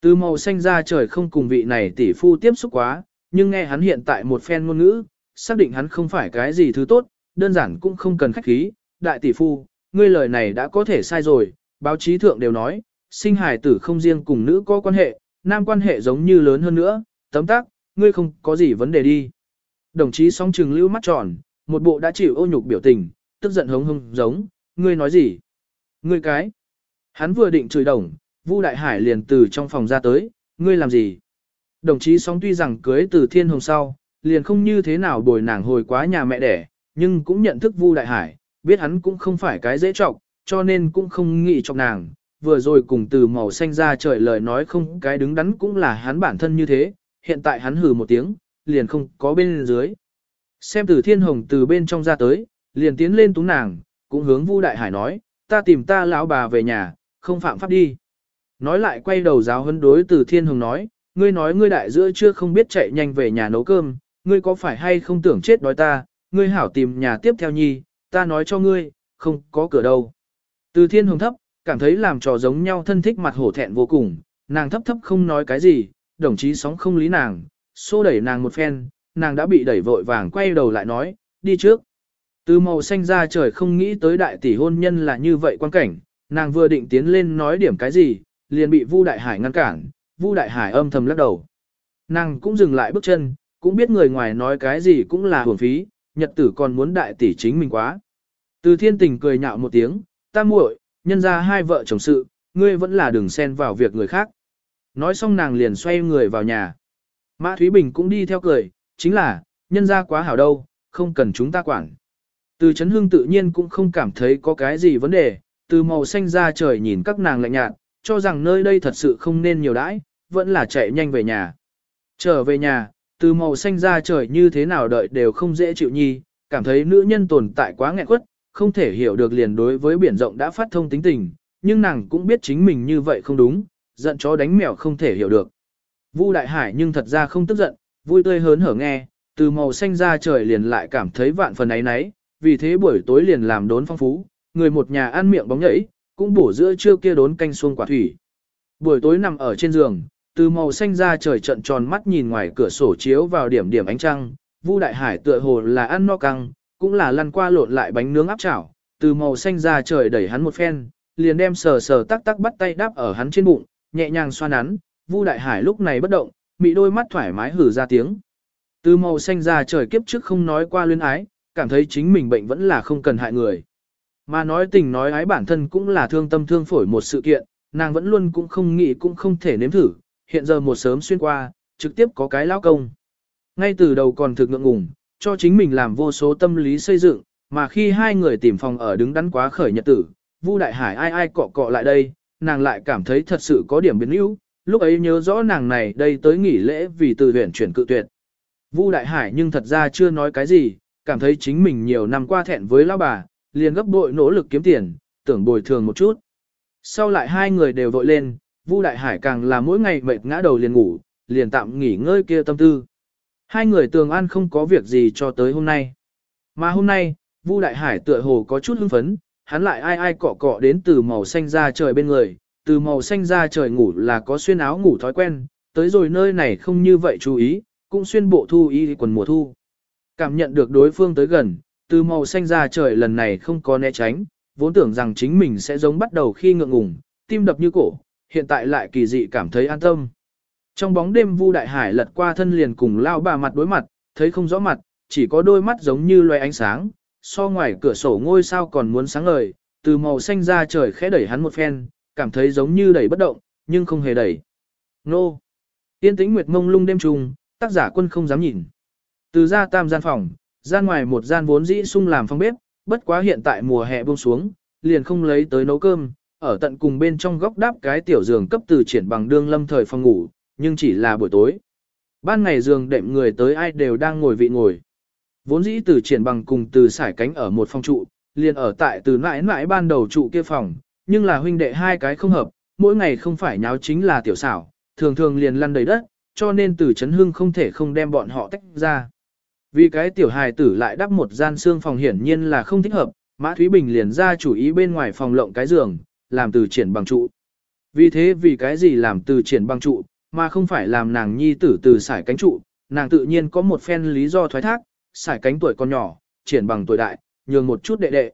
Từ màu xanh ra trời không cùng vị này tỷ phu tiếp xúc quá, nhưng nghe hắn hiện tại một phen ngôn ngữ, xác định hắn không phải cái gì thứ tốt, đơn giản cũng không cần khách khí. Đại tỷ phu, ngươi lời này đã có thể sai rồi, báo chí thượng đều nói, sinh hài tử không riêng cùng nữ có quan hệ, nam quan hệ giống như lớn hơn nữa, tấm tắc, ngươi không có gì vấn đề đi. Đồng chí song trừng lưu mắt tròn, một bộ đã chịu ô nhục biểu tình, tức giận hống hống, giống, ngươi nói gì? Ngươi cái. Hắn vừa định chửi đồng, Vu Đại Hải liền từ trong phòng ra tới, ngươi làm gì? Đồng chí song tuy rằng cưới từ thiên hồng sau, liền không như thế nào bồi nàng hồi quá nhà mẹ đẻ, nhưng cũng nhận thức Vu Đại Hải, biết hắn cũng không phải cái dễ trọng, cho nên cũng không nghĩ trọng nàng. Vừa rồi cùng từ màu xanh ra trời lời nói không cái đứng đắn cũng là hắn bản thân như thế, hiện tại hắn hừ một tiếng, liền không có bên dưới. Xem từ thiên hồng từ bên trong ra tới, liền tiến lên túng nàng, cũng hướng Vu Đại Hải nói, ta tìm ta lão bà về nhà, không phạm pháp đi. Nói lại quay đầu giáo huấn đối từ thiên hồng nói, ngươi nói ngươi đại giữa chưa không biết chạy nhanh về nhà nấu cơm, ngươi có phải hay không tưởng chết đói ta, ngươi hảo tìm nhà tiếp theo nhi, ta nói cho ngươi, không có cửa đâu. Từ thiên hồng thấp, cảm thấy làm trò giống nhau thân thích mặt hổ thẹn vô cùng, nàng thấp thấp không nói cái gì, đồng chí sóng không lý nàng, xô đẩy nàng một phen, nàng đã bị đẩy vội vàng quay đầu lại nói, đi trước. Từ màu xanh ra trời không nghĩ tới đại tỷ hôn nhân là như vậy quan cảnh, nàng vừa định tiến lên nói điểm cái gì, liền bị Vu Đại Hải ngăn cản, Vu Đại Hải âm thầm lắc đầu. Nàng cũng dừng lại bước chân, cũng biết người ngoài nói cái gì cũng là hưởng phí, nhật tử còn muốn đại tỷ chính mình quá. Từ thiên tình cười nhạo một tiếng, ta muội, nhân ra hai vợ chồng sự, ngươi vẫn là đừng xen vào việc người khác. Nói xong nàng liền xoay người vào nhà. Mã Thúy Bình cũng đi theo cười, chính là, nhân ra quá hảo đâu, không cần chúng ta quản. Từ Trấn Hương tự nhiên cũng không cảm thấy có cái gì vấn đề, từ màu xanh ra trời nhìn các nàng lạnh nhạt, cho rằng nơi đây thật sự không nên nhiều đãi, vẫn là chạy nhanh về nhà. Trở về nhà, từ màu xanh ra trời như thế nào đợi đều không dễ chịu nhi, cảm thấy nữ nhân tồn tại quá nghẹn quất, không thể hiểu được liền đối với biển rộng đã phát thông tính tình, nhưng nàng cũng biết chính mình như vậy không đúng, giận chó đánh mèo không thể hiểu được. Vu Đại Hải nhưng thật ra không tức giận, vui tươi hớn hở nghe, từ màu xanh ra trời liền lại cảm thấy vạn phần ấy nấy, vì thế buổi tối liền làm đốn phong phú, người một nhà ăn miệng bóng nhảy, cũng bổ giữa trưa kia đốn canh xuông quả thủy. Buổi tối nằm ở trên giường, từ màu xanh ra trời trận tròn mắt nhìn ngoài cửa sổ chiếu vào điểm điểm ánh trăng, Vu Đại Hải tựa hồ là ăn no căng, cũng là lăn qua lộn lại bánh nướng áp chảo, từ màu xanh ra trời đẩy hắn một phen, liền đem sờ sờ tắc tắc bắt tay đáp ở hắn trên bụng, nhẹ nhàng xoa nắn, Vu Đại Hải lúc này bất động, mị đôi mắt thoải mái hử ra tiếng. Từ màu xanh ra trời kiếp trước không nói qua luyến ái, cảm thấy chính mình bệnh vẫn là không cần hại người. Mà nói tình nói ái bản thân cũng là thương tâm thương phổi một sự kiện, nàng vẫn luôn cũng không nghĩ cũng không thể nếm thử, hiện giờ một sớm xuyên qua, trực tiếp có cái lao công. Ngay từ đầu còn thực ngượng ngùng, cho chính mình làm vô số tâm lý xây dựng, mà khi hai người tìm phòng ở đứng đắn quá khởi nhật tử, Vu Đại Hải ai ai cọ cọ lại đây, nàng lại cảm thấy thật sự có điểm biến yếu, lúc ấy nhớ rõ nàng này đây tới nghỉ lễ vì từ huyện chuyển cự tuyệt. Vu Đại Hải nhưng thật ra chưa nói cái gì, cảm thấy chính mình nhiều năm qua thẹn với lão bà, liền gấp bội nỗ lực kiếm tiền, tưởng bồi thường một chút. Sau lại hai người đều vội lên, Vu Đại Hải càng là mỗi ngày mệt ngã đầu liền ngủ, liền tạm nghỉ ngơi kia tâm tư. Hai người tường an không có việc gì cho tới hôm nay. Mà hôm nay, Vu Đại Hải tựa hồ có chút hưng phấn, hắn lại ai ai cọ cọ đến từ màu xanh ra trời bên người, từ màu xanh ra trời ngủ là có xuyên áo ngủ thói quen, tới rồi nơi này không như vậy chú ý, cũng xuyên bộ thu y quần mùa thu. Cảm nhận được đối phương tới gần, từ màu xanh ra trời lần này không có né tránh, vốn tưởng rằng chính mình sẽ giống bắt đầu khi ngượng ngùng, tim đập như cổ, hiện tại lại kỳ dị cảm thấy an tâm. Trong bóng đêm Vu Đại Hải lật qua thân liền cùng lao bà mặt đối mặt, thấy không rõ mặt, chỉ có đôi mắt giống như loài ánh sáng, so ngoài cửa sổ ngôi sao còn muốn sáng ngời, từ màu xanh ra trời khẽ đẩy hắn một phen, cảm thấy giống như đẩy bất động, nhưng không hề đẩy. Nô! Yên tĩnh nguyệt mông lung đêm trùng, tác giả quân không dám nhìn. Từ ra tam gian phòng, gian ngoài một gian vốn dĩ sung làm phòng bếp, bất quá hiện tại mùa hè buông xuống, liền không lấy tới nấu cơm, ở tận cùng bên trong góc đáp cái tiểu giường cấp từ triển bằng đương lâm thời phòng ngủ, nhưng chỉ là buổi tối. Ban ngày giường đệm người tới ai đều đang ngồi vị ngồi. Vốn dĩ từ triển bằng cùng từ sải cánh ở một phòng trụ, liền ở tại từ mãi mãi ban đầu trụ kia phòng, nhưng là huynh đệ hai cái không hợp, mỗi ngày không phải nháo chính là tiểu xảo, thường thường liền lăn đầy đất, cho nên từ chấn hưng không thể không đem bọn họ tách ra. Vì cái tiểu hài tử lại đắp một gian xương phòng hiển nhiên là không thích hợp, Mã Thúy Bình liền ra chủ ý bên ngoài phòng lộng cái giường, làm từ triển bằng trụ. Vì thế vì cái gì làm từ triển bằng trụ, mà không phải làm nàng nhi tử từ sải cánh trụ, nàng tự nhiên có một phen lý do thoái thác, sải cánh tuổi còn nhỏ, triển bằng tuổi đại, nhường một chút đệ đệ.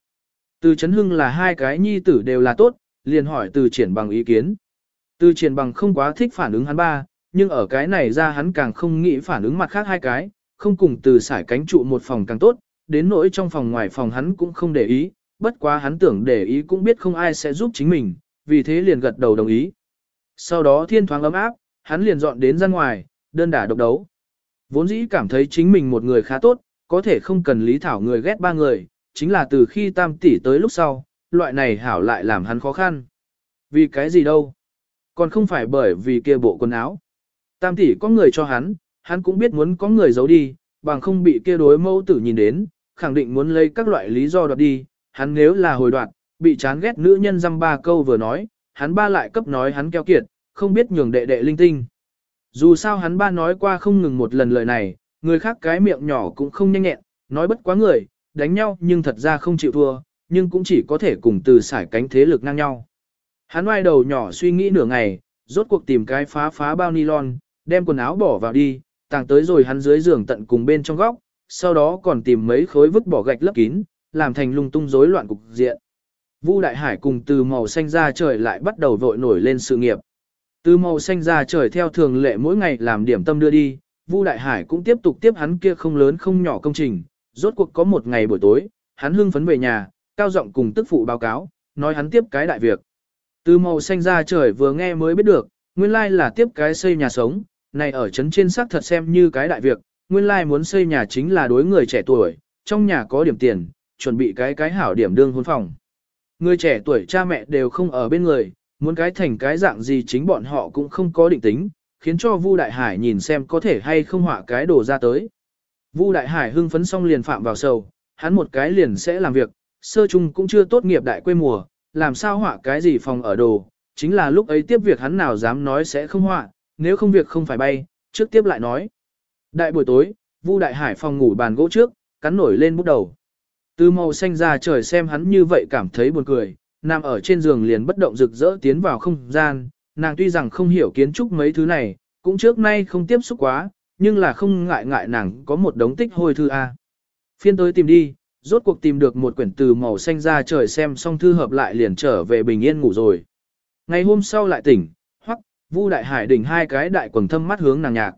Từ chấn hưng là hai cái nhi tử đều là tốt, liền hỏi từ triển bằng ý kiến. Từ triển bằng không quá thích phản ứng hắn ba, nhưng ở cái này ra hắn càng không nghĩ phản ứng mặt khác hai cái, không cùng từ sải cánh trụ một phòng càng tốt, đến nỗi trong phòng ngoài phòng hắn cũng không để ý, bất quá hắn tưởng để ý cũng biết không ai sẽ giúp chính mình, vì thế liền gật đầu đồng ý. Sau đó thiên thoáng ấm áp, hắn liền dọn đến ra ngoài, đơn đả độc đấu. Vốn dĩ cảm thấy chính mình một người khá tốt, có thể không cần lý thảo người ghét ba người, chính là từ khi tam tỷ tới lúc sau, loại này hảo lại làm hắn khó khăn. Vì cái gì đâu? Còn không phải bởi vì kia bộ quần áo. Tam tỷ có người cho hắn, hắn cũng biết muốn có người giấu đi, bằng không bị kia đối mẫu tử nhìn đến, khẳng định muốn lấy các loại lý do đoạt đi, hắn nếu là hồi đoạt, bị chán ghét nữ nhân dăm ba câu vừa nói, hắn ba lại cấp nói hắn keo kiệt, không biết nhường đệ đệ linh tinh. Dù sao hắn ba nói qua không ngừng một lần lời này, người khác cái miệng nhỏ cũng không nhanh nhẹn, nói bất quá người, đánh nhau nhưng thật ra không chịu thua, nhưng cũng chỉ có thể cùng từ sải cánh thế lực ngang nhau. Hắn oai đầu nhỏ suy nghĩ nửa ngày, rốt cuộc tìm cái phá phá bao nylon, đem quần áo bỏ vào đi, tàng tới rồi hắn dưới giường tận cùng bên trong góc, sau đó còn tìm mấy khối vứt bỏ gạch lấp kín, làm thành lung tung rối loạn cục diện. Vu Đại Hải cùng từ màu xanh ra trời lại bắt đầu vội nổi lên sự nghiệp. Từ màu xanh ra trời theo thường lệ mỗi ngày làm điểm tâm đưa đi, Vu Đại Hải cũng tiếp tục tiếp hắn kia không lớn không nhỏ công trình, rốt cuộc có một ngày buổi tối, hắn hưng phấn về nhà, cao giọng cùng tức phụ báo cáo, nói hắn tiếp cái đại việc. Từ màu xanh ra trời vừa nghe mới biết được, nguyên lai là tiếp cái xây nhà sống, này ở trấn trên xác thật xem như cái đại việc, nguyên lai muốn xây nhà chính là đối người trẻ tuổi, trong nhà có điểm tiền, chuẩn bị cái cái hảo điểm đương hôn phòng. Người trẻ tuổi cha mẹ đều không ở bên người, muốn cái thành cái dạng gì chính bọn họ cũng không có định tính, khiến cho Vu Đại Hải nhìn xem có thể hay không họa cái đồ ra tới. Vu Đại Hải hưng phấn xong liền phạm vào sầu, hắn một cái liền sẽ làm việc, sơ chung cũng chưa tốt nghiệp đại quê mùa, làm sao họa cái gì phòng ở đồ, chính là lúc ấy tiếp việc hắn nào dám nói sẽ không họa, nếu không việc không phải bay, trước tiếp lại nói. Đại buổi tối, Vu Đại Hải phòng ngủ bàn gỗ trước, cắn nổi lên bút đầu. Từ màu xanh ra trời xem hắn như vậy cảm thấy buồn cười, nằm ở trên giường liền bất động rực rỡ tiến vào không gian, nàng tuy rằng không hiểu kiến trúc mấy thứ này, cũng trước nay không tiếp xúc quá, nhưng là không ngại ngại nàng có một đống tích hồi thư A. Phiên tới tìm đi, rốt cuộc tìm được một quyển từ màu xanh ra trời xem xong thư hợp lại liền trở về bình yên ngủ rồi. Ngày hôm sau lại tỉnh, hoặc, Vu Đại Hải đỉnh hai cái đại quần thâm mắt hướng nàng nhạc.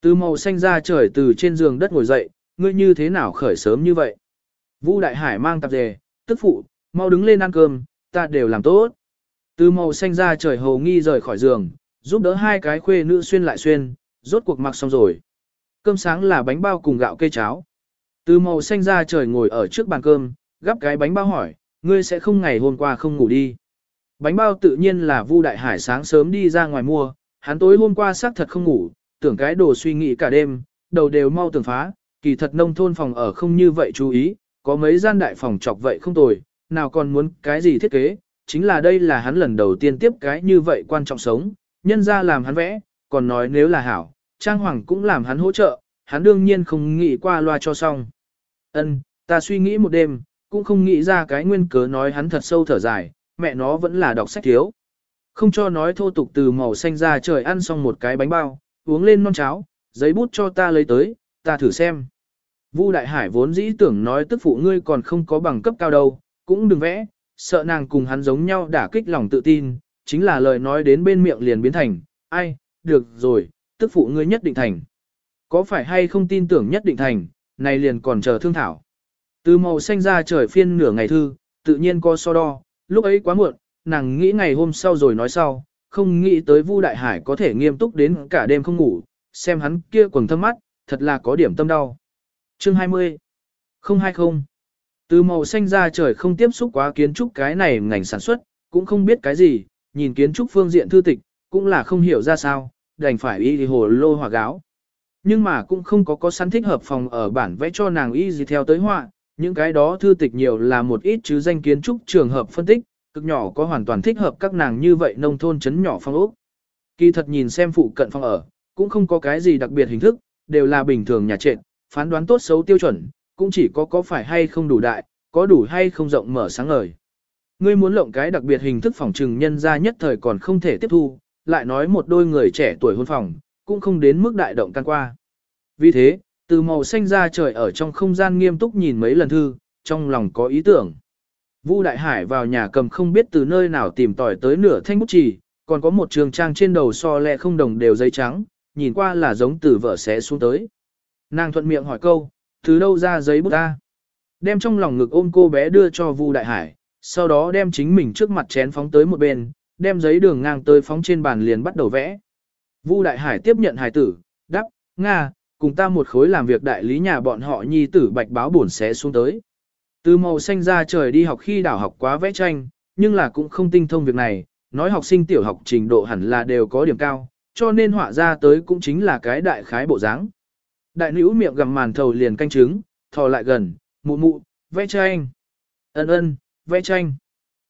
Từ màu xanh ra trời từ trên giường đất ngồi dậy, ngươi như thế nào khởi sớm như vậy? Vu Đại Hải mang tạp dề, tức phụ, mau đứng lên ăn cơm, ta đều làm tốt. Từ màu xanh ra trời hầu nghi rời khỏi giường, giúp đỡ hai cái khuê nữ xuyên lại xuyên, rốt cuộc mặc xong rồi. Cơm sáng là bánh bao cùng gạo cây cháo. Từ màu xanh ra trời ngồi ở trước bàn cơm, gắp cái bánh bao hỏi, ngươi sẽ không ngày hôm qua không ngủ đi. Bánh bao tự nhiên là Vu Đại Hải sáng sớm đi ra ngoài mua, hắn tối hôm qua xác thật không ngủ, tưởng cái đồ suy nghĩ cả đêm, đầu đều mau tưởng phá, kỳ thật nông thôn phòng ở không như vậy chú ý, có mấy gian đại phòng chọc vậy không tồi, nào còn muốn cái gì thiết kế, chính là đây là hắn lần đầu tiên tiếp cái như vậy quan trọng sống, nhân ra làm hắn vẽ, còn nói nếu là hảo, Trang Hoàng cũng làm hắn hỗ trợ, hắn đương nhiên không nghĩ qua loa cho xong. Ân, ta suy nghĩ một đêm, cũng không nghĩ ra cái nguyên cớ nói hắn thật sâu thở dài, mẹ nó vẫn là đọc sách thiếu. Không cho nói thô tục từ màu xanh ra trời ăn xong một cái bánh bao, uống lên non cháo, giấy bút cho ta lấy tới, ta thử xem. Vu Đại Hải vốn dĩ tưởng nói tức phụ ngươi còn không có bằng cấp cao đâu, cũng đừng vẽ, sợ nàng cùng hắn giống nhau đả kích lòng tự tin, chính là lời nói đến bên miệng liền biến thành, ai, được rồi, tức phụ ngươi nhất định thành. Có phải hay không tin tưởng nhất định thành, này liền còn chờ thương thảo. Từ màu xanh ra trời phiên nửa ngày thư, tự nhiên có so đo, lúc ấy quá muộn, nàng nghĩ ngày hôm sau rồi nói sau, không nghĩ tới Vu Đại Hải có thể nghiêm túc đến cả đêm không ngủ, xem hắn kia quầng thâm mắt, thật là có điểm tâm đau. Chương 20 020 từ màu xanh ra trời không tiếp xúc quá kiến trúc cái này ngành sản xuất, cũng không biết cái gì, nhìn kiến trúc phương diện thư tịch, cũng là không hiểu ra sao, đành phải y hồ lô hỏa gáo. Nhưng mà cũng không có có sẵn thích hợp phòng ở bản vẽ cho nàng y gì theo tới họa, những cái đó thư tịch nhiều là một ít chứ danh kiến trúc trường hợp phân tích, cực nhỏ có hoàn toàn thích hợp các nàng như vậy nông thôn chấn nhỏ phong ốc. Kỳ thật nhìn xem phụ cận phòng ở, cũng không có cái gì đặc biệt hình thức, đều là bình thường nhà trệt, phán đoán tốt xấu tiêu chuẩn, cũng chỉ có có phải hay không đủ đại, có đủ hay không rộng mở sáng ngời. Ngươi muốn lộng cái đặc biệt hình thức phòng trừng nhân ra nhất thời còn không thể tiếp thu, lại nói một đôi người trẻ tuổi hôn phòng, cũng không đến mức đại động can qua. Vì thế, từ màu xanh ra trời ở trong không gian nghiêm túc nhìn mấy lần thư, trong lòng có ý tưởng. Vu Đại Hải vào nhà cầm không biết từ nơi nào tìm tỏi tới nửa thanh bút chì, còn có một trường trang trên đầu so lẹ không đồng đều giấy trắng, nhìn qua là giống từ vợ xé xuống tới. Nàng thuận miệng hỏi câu, từ đâu ra giấy bút ta? Đem trong lòng ngực ôm cô bé đưa cho Vu Đại Hải, sau đó đem chính mình trước mặt chén phóng tới một bên, đem giấy đường ngang tới phóng trên bàn liền bắt đầu vẽ. Vu Đại Hải tiếp nhận hải tử, đắp, Nga, cùng ta một khối làm việc đại lý nhà bọn họ nhi tử bạch báo buồn xé xuống tới. Từ màu xanh ra trời đi học khi đảo học quá vẽ tranh, nhưng là cũng không tinh thông việc này, nói học sinh tiểu học trình độ hẳn là đều có điểm cao, cho nên họa ra tới cũng chính là cái đại khái bộ dáng. Đại nữ miệng gặm màn thầu liền canh trứng, thò lại gần, mụ mụ, vẽ tranh. Ân ân, vẽ tranh.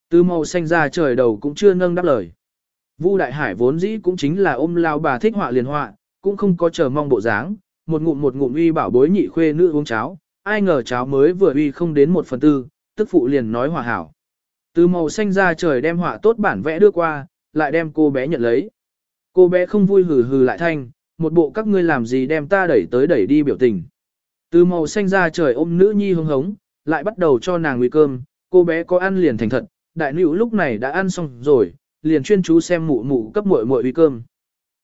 Từ màu xanh ra trời đầu cũng chưa nâng đáp lời. Vu Đại Hải vốn dĩ cũng chính là ôm lao bà thích họa liền họa, cũng không có chờ mong bộ dáng, một ngụm một ngụm uy bảo bối nhị khuê nữ uống cháo, ai ngờ cháo mới vừa uy không đến một phần tư, tức phụ liền nói hòa hảo. Từ màu xanh ra trời đem họa tốt bản vẽ đưa qua, lại đem cô bé nhận lấy. Cô bé không vui hừ hừ lại thanh, một bộ các ngươi làm gì đem ta đẩy tới đẩy đi biểu tình. Từ màu xanh ra trời ôm nữ nhi hưng hống, lại bắt đầu cho nàng nguy cơm, cô bé có ăn liền thành thật, đại nữ lúc này đã ăn xong rồi, liền chuyên chú xem mụ mụ cấp muội muội uy cơm.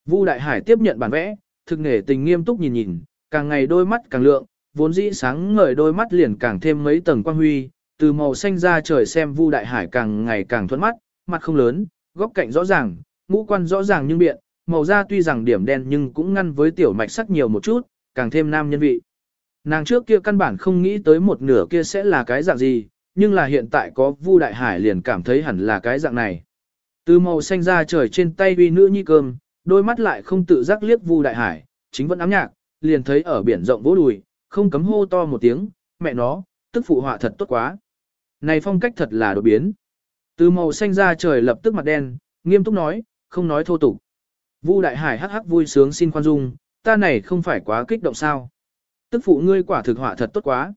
Vu Đại Hải tiếp nhận bản vẽ, thực nghề tình nghiêm túc nhìn nhìn, càng ngày đôi mắt càng lượng, vốn dĩ sáng ngời đôi mắt liền càng thêm mấy tầng quang huy, từ màu xanh ra trời xem Vu Đại Hải càng ngày càng thuận mắt, mặt không lớn, góc cạnh rõ ràng, ngũ quan rõ ràng nhưng biện, màu da tuy rằng điểm đen nhưng cũng ngăn với tiểu mạch sắc nhiều một chút, càng thêm nam nhân vị. Nàng trước kia căn bản không nghĩ tới một nửa kia sẽ là cái dạng gì, nhưng là hiện tại có Vu Đại Hải liền cảm thấy hẳn là cái dạng này. Từ màu xanh ra trời trên tay uy nữ nhi cơm, đôi mắt lại không tự giác liếc Vu Đại Hải, chính vẫn ám nhạc, liền thấy ở biển rộng vỗ đùi, không cấm hô to một tiếng, mẹ nó, tức phụ họa thật tốt quá. Này phong cách thật là đột biến. Từ màu xanh ra trời lập tức mặt đen, nghiêm túc nói, không nói thô tục. Vu Đại Hải hắc hắc vui sướng xin khoan dung, ta này không phải quá kích động sao. Tức phụ ngươi quả thực họa thật tốt quá.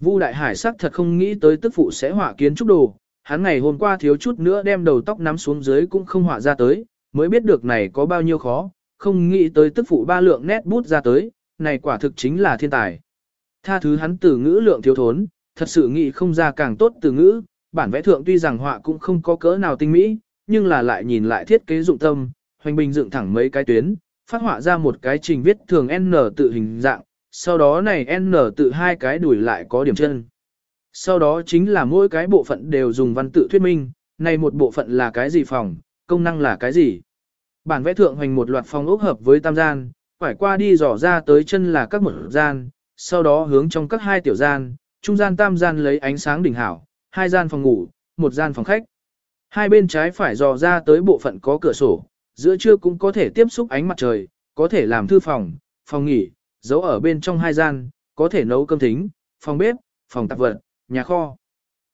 Vu Đại Hải sắc thật không nghĩ tới tức phụ sẽ họa kiến trúc đồ, hắn ngày hôm qua thiếu chút nữa đem đầu tóc nắm xuống dưới cũng không họa ra tới, mới biết được này có bao nhiêu khó, không nghĩ tới tức phụ ba lượng nét bút ra tới, này quả thực chính là thiên tài. Tha thứ hắn từ ngữ lượng thiếu thốn, thật sự nghĩ không ra càng tốt từ ngữ, bản vẽ thượng tuy rằng họa cũng không có cỡ nào tinh mỹ, nhưng là lại nhìn lại thiết kế dụng tâm, hoành bình dựng thẳng mấy cái tuyến, phát họa ra một cái trình viết thường N tự hình dạng, sau đó này N tự hai cái đuổi lại có điểm chân. Sau đó chính là mỗi cái bộ phận đều dùng văn tự thuyết minh, này một bộ phận là cái gì phòng, công năng là cái gì. Bản vẽ thượng hoành một loạt phòng ốc hợp với tam gian, phải qua đi dò ra tới chân là các một gian, sau đó hướng trong các hai tiểu gian, trung gian tam gian lấy ánh sáng đỉnh hảo, hai gian phòng ngủ, một gian phòng khách. Hai bên trái phải dò ra tới bộ phận có cửa sổ, giữa trưa cũng có thể tiếp xúc ánh mặt trời, có thể làm thư phòng, phòng nghỉ, giấu ở bên trong hai gian, có thể nấu cơm thính, phòng bếp, phòng tạp vật, nhà kho.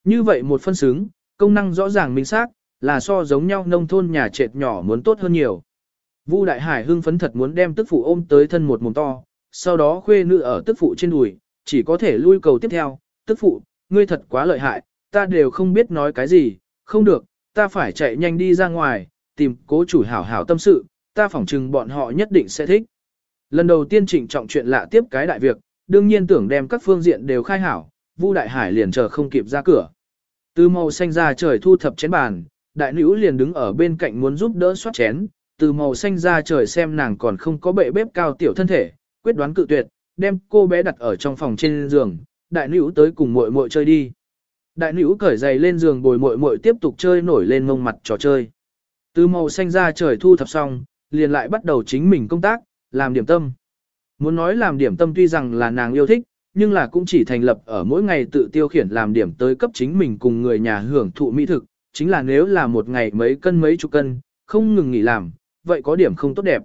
Như vậy một phân xứng, công năng rõ ràng minh xác, là so giống nhau nông thôn nhà trệt nhỏ muốn tốt hơn nhiều. Vu Đại Hải hưng phấn thật muốn đem tức phụ ôm tới thân một mồm to, sau đó khuê nữ ở tức phụ trên đùi, chỉ có thể lui cầu tiếp theo, tức phụ, ngươi thật quá lợi hại, ta đều không biết nói cái gì, không được, ta phải chạy nhanh đi ra ngoài, tìm cố chủ hảo hảo tâm sự, ta phỏng chừng bọn họ nhất định sẽ thích. Lần đầu tiên trịnh trọng chuyện lạ tiếp cái đại việc, đương nhiên tưởng đem các phương diện đều khai hảo, Vu Đại Hải liền chờ không kịp ra cửa. Từ màu xanh ra trời thu thập chén bàn, đại nữ liền đứng ở bên cạnh muốn giúp đỡ soát chén, từ màu xanh ra trời xem nàng còn không có bệ bếp cao tiểu thân thể, quyết đoán cự tuyệt, đem cô bé đặt ở trong phòng trên giường, đại nữ tới cùng muội muội chơi đi. Đại nữ cởi giày lên giường bồi muội muội tiếp tục chơi nổi lên mông mặt trò chơi. Từ màu xanh ra trời thu thập xong, liền lại bắt đầu chính mình công tác, làm điểm tâm. Muốn nói làm điểm tâm tuy rằng là nàng yêu thích, nhưng là cũng chỉ thành lập ở mỗi ngày tự tiêu khiển làm điểm tới cấp chính mình cùng người nhà hưởng thụ mỹ thực, chính là nếu là một ngày mấy cân mấy chục cân, không ngừng nghỉ làm, vậy có điểm không tốt đẹp.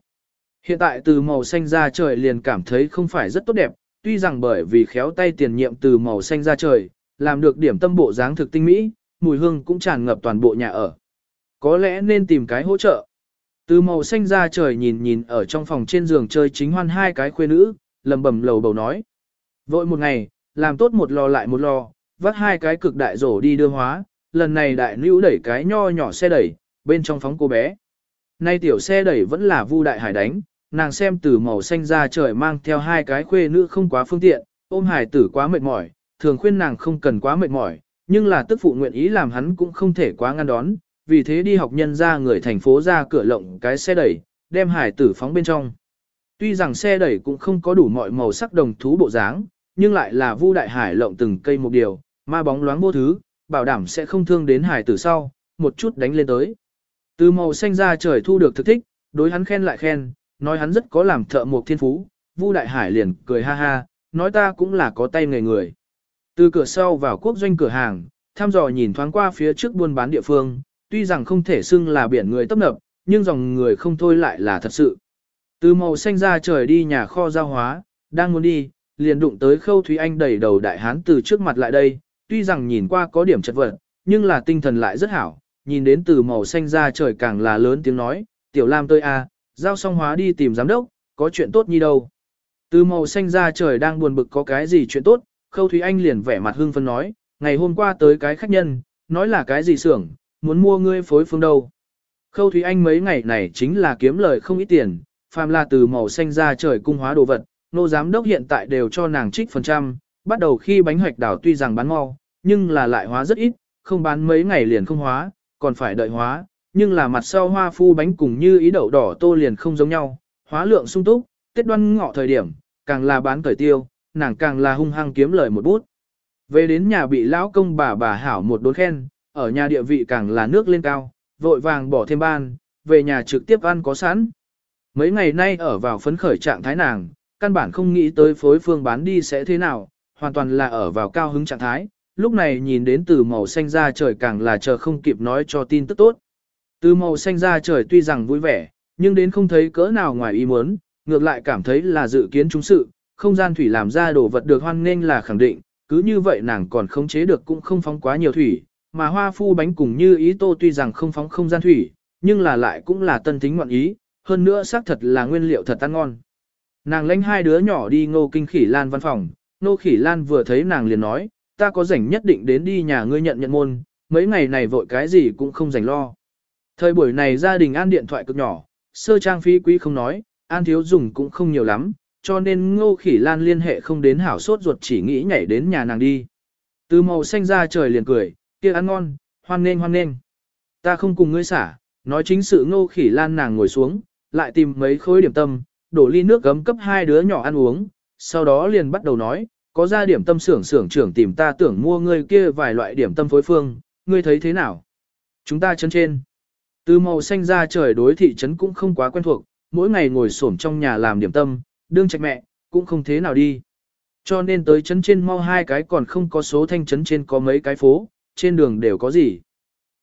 Hiện tại từ màu xanh ra trời liền cảm thấy không phải rất tốt đẹp, tuy rằng bởi vì khéo tay tiền nhiệm từ màu xanh ra trời, làm được điểm tâm bộ dáng thực tinh mỹ, mùi hương cũng tràn ngập toàn bộ nhà ở. Có lẽ nên tìm cái hỗ trợ. Từ màu xanh ra trời nhìn nhìn ở trong phòng trên giường chơi chính hoan hai cái khuê nữ, lầm bầm lầu bầu nói. Vội một ngày, làm tốt một lò lại một lò, vắt hai cái cực đại rổ đi đưa hóa, lần này đại nữ đẩy cái nho nhỏ xe đẩy, bên trong phóng cô bé. Nay tiểu xe đẩy vẫn là vu đại hải đánh, nàng xem từ màu xanh ra trời mang theo hai cái khuê nữ không quá phương tiện, ôm hải tử quá mệt mỏi, thường khuyên nàng không cần quá mệt mỏi, nhưng là tức phụ nguyện ý làm hắn cũng không thể quá ngăn đón, vì thế đi học nhân ra người thành phố ra cửa lộng cái xe đẩy, đem hải tử phóng bên trong. Tuy rằng xe đẩy cũng không có đủ mọi màu sắc đồng thú bộ dáng, nhưng lại là vu đại hải lộng từng cây một điều, ma bóng loáng vô thứ, bảo đảm sẽ không thương đến hải tử sau, một chút đánh lên tới. Từ màu xanh ra trời thu được thực thích, đối hắn khen lại khen, nói hắn rất có làm thợ một thiên phú, vu đại hải liền cười ha ha, nói ta cũng là có tay nghề người. Từ cửa sau vào quốc doanh cửa hàng, thăm dò nhìn thoáng qua phía trước buôn bán địa phương, tuy rằng không thể xưng là biển người tấp nập, nhưng dòng người không thôi lại là thật sự. Từ màu xanh ra trời đi nhà kho giao hóa, đang muốn đi, liền đụng tới Khâu Thúy Anh đẩy đầu đại hán từ trước mặt lại đây, tuy rằng nhìn qua có điểm chật vật, nhưng là tinh thần lại rất hảo, nhìn đến từ màu xanh ra trời càng là lớn tiếng nói, tiểu lam tôi a, à, giao xong hóa đi tìm giám đốc, có chuyện tốt như đâu. Từ màu xanh ra trời đang buồn bực có cái gì chuyện tốt, Khâu Thúy Anh liền vẻ mặt hưng phấn nói, ngày hôm qua tới cái khách nhân, nói là cái gì xưởng, muốn mua ngươi phối phương đâu. Khâu Thúy Anh mấy ngày này chính là kiếm lời không ít tiền, phàm là từ màu xanh ra trời cung hóa đồ vật, nô giám đốc hiện tại đều cho nàng trích phần trăm, bắt đầu khi bánh hoạch đảo tuy rằng bán mau, nhưng là lại hóa rất ít, không bán mấy ngày liền không hóa, còn phải đợi hóa, nhưng là mặt sau hoa phu bánh cùng như ý đậu đỏ tô liền không giống nhau, hóa lượng sung túc, tết đoan ngọ thời điểm, càng là bán cởi tiêu, nàng càng là hung hăng kiếm lời một bút. Về đến nhà bị lão công bà bà hảo một đốn khen, ở nhà địa vị càng là nước lên cao, vội vàng bỏ thêm ban, về nhà trực tiếp ăn có sẵn. Mấy ngày nay ở vào phấn khởi trạng thái nàng, căn bản không nghĩ tới phối phương bán đi sẽ thế nào, hoàn toàn là ở vào cao hứng trạng thái, lúc này nhìn đến từ màu xanh ra trời càng là chờ không kịp nói cho tin tức tốt. Từ màu xanh ra trời tuy rằng vui vẻ, nhưng đến không thấy cỡ nào ngoài ý muốn, ngược lại cảm thấy là dự kiến chúng sự, không gian thủy làm ra đồ vật được hoan nghênh là khẳng định, cứ như vậy nàng còn khống chế được cũng không phóng quá nhiều thủy, mà hoa phu bánh cùng như ý tô tuy rằng không phóng không gian thủy, nhưng là lại cũng là tân tính ngoạn ý, hơn nữa xác thật là nguyên liệu thật ăn ngon. Nàng lãnh hai đứa nhỏ đi ngô kinh khỉ lan văn phòng, Nô Khỉ Lan vừa thấy nàng liền nói, ta có rảnh nhất định đến đi nhà ngươi nhận nhận môn, mấy ngày này vội cái gì cũng không rảnh lo. Thời buổi này gia đình an điện thoại cực nhỏ, sơ trang phí quý không nói, an thiếu dùng cũng không nhiều lắm, cho nên ngô khỉ lan liên hệ không đến hảo sốt ruột chỉ nghĩ nhảy đến nhà nàng đi. Từ màu xanh ra trời liền cười, kia ăn ngon, hoan nên hoan nên. Ta không cùng ngươi xả, nói chính sự ngô khỉ lan nàng ngồi xuống, lại tìm mấy khối điểm tâm, đổ ly nước gấm cấp hai đứa nhỏ ăn uống, sau đó liền bắt đầu nói, có ra điểm tâm xưởng xưởng trưởng tìm ta tưởng mua ngươi kia vài loại điểm tâm phối phương, ngươi thấy thế nào? Chúng ta chân trên. Từ màu xanh ra trời đối thị trấn cũng không quá quen thuộc, mỗi ngày ngồi xổm trong nhà làm điểm tâm, đương trạch mẹ, cũng không thế nào đi. Cho nên tới trấn trên mau hai cái còn không có số thanh trấn trên có mấy cái phố, trên đường đều có gì.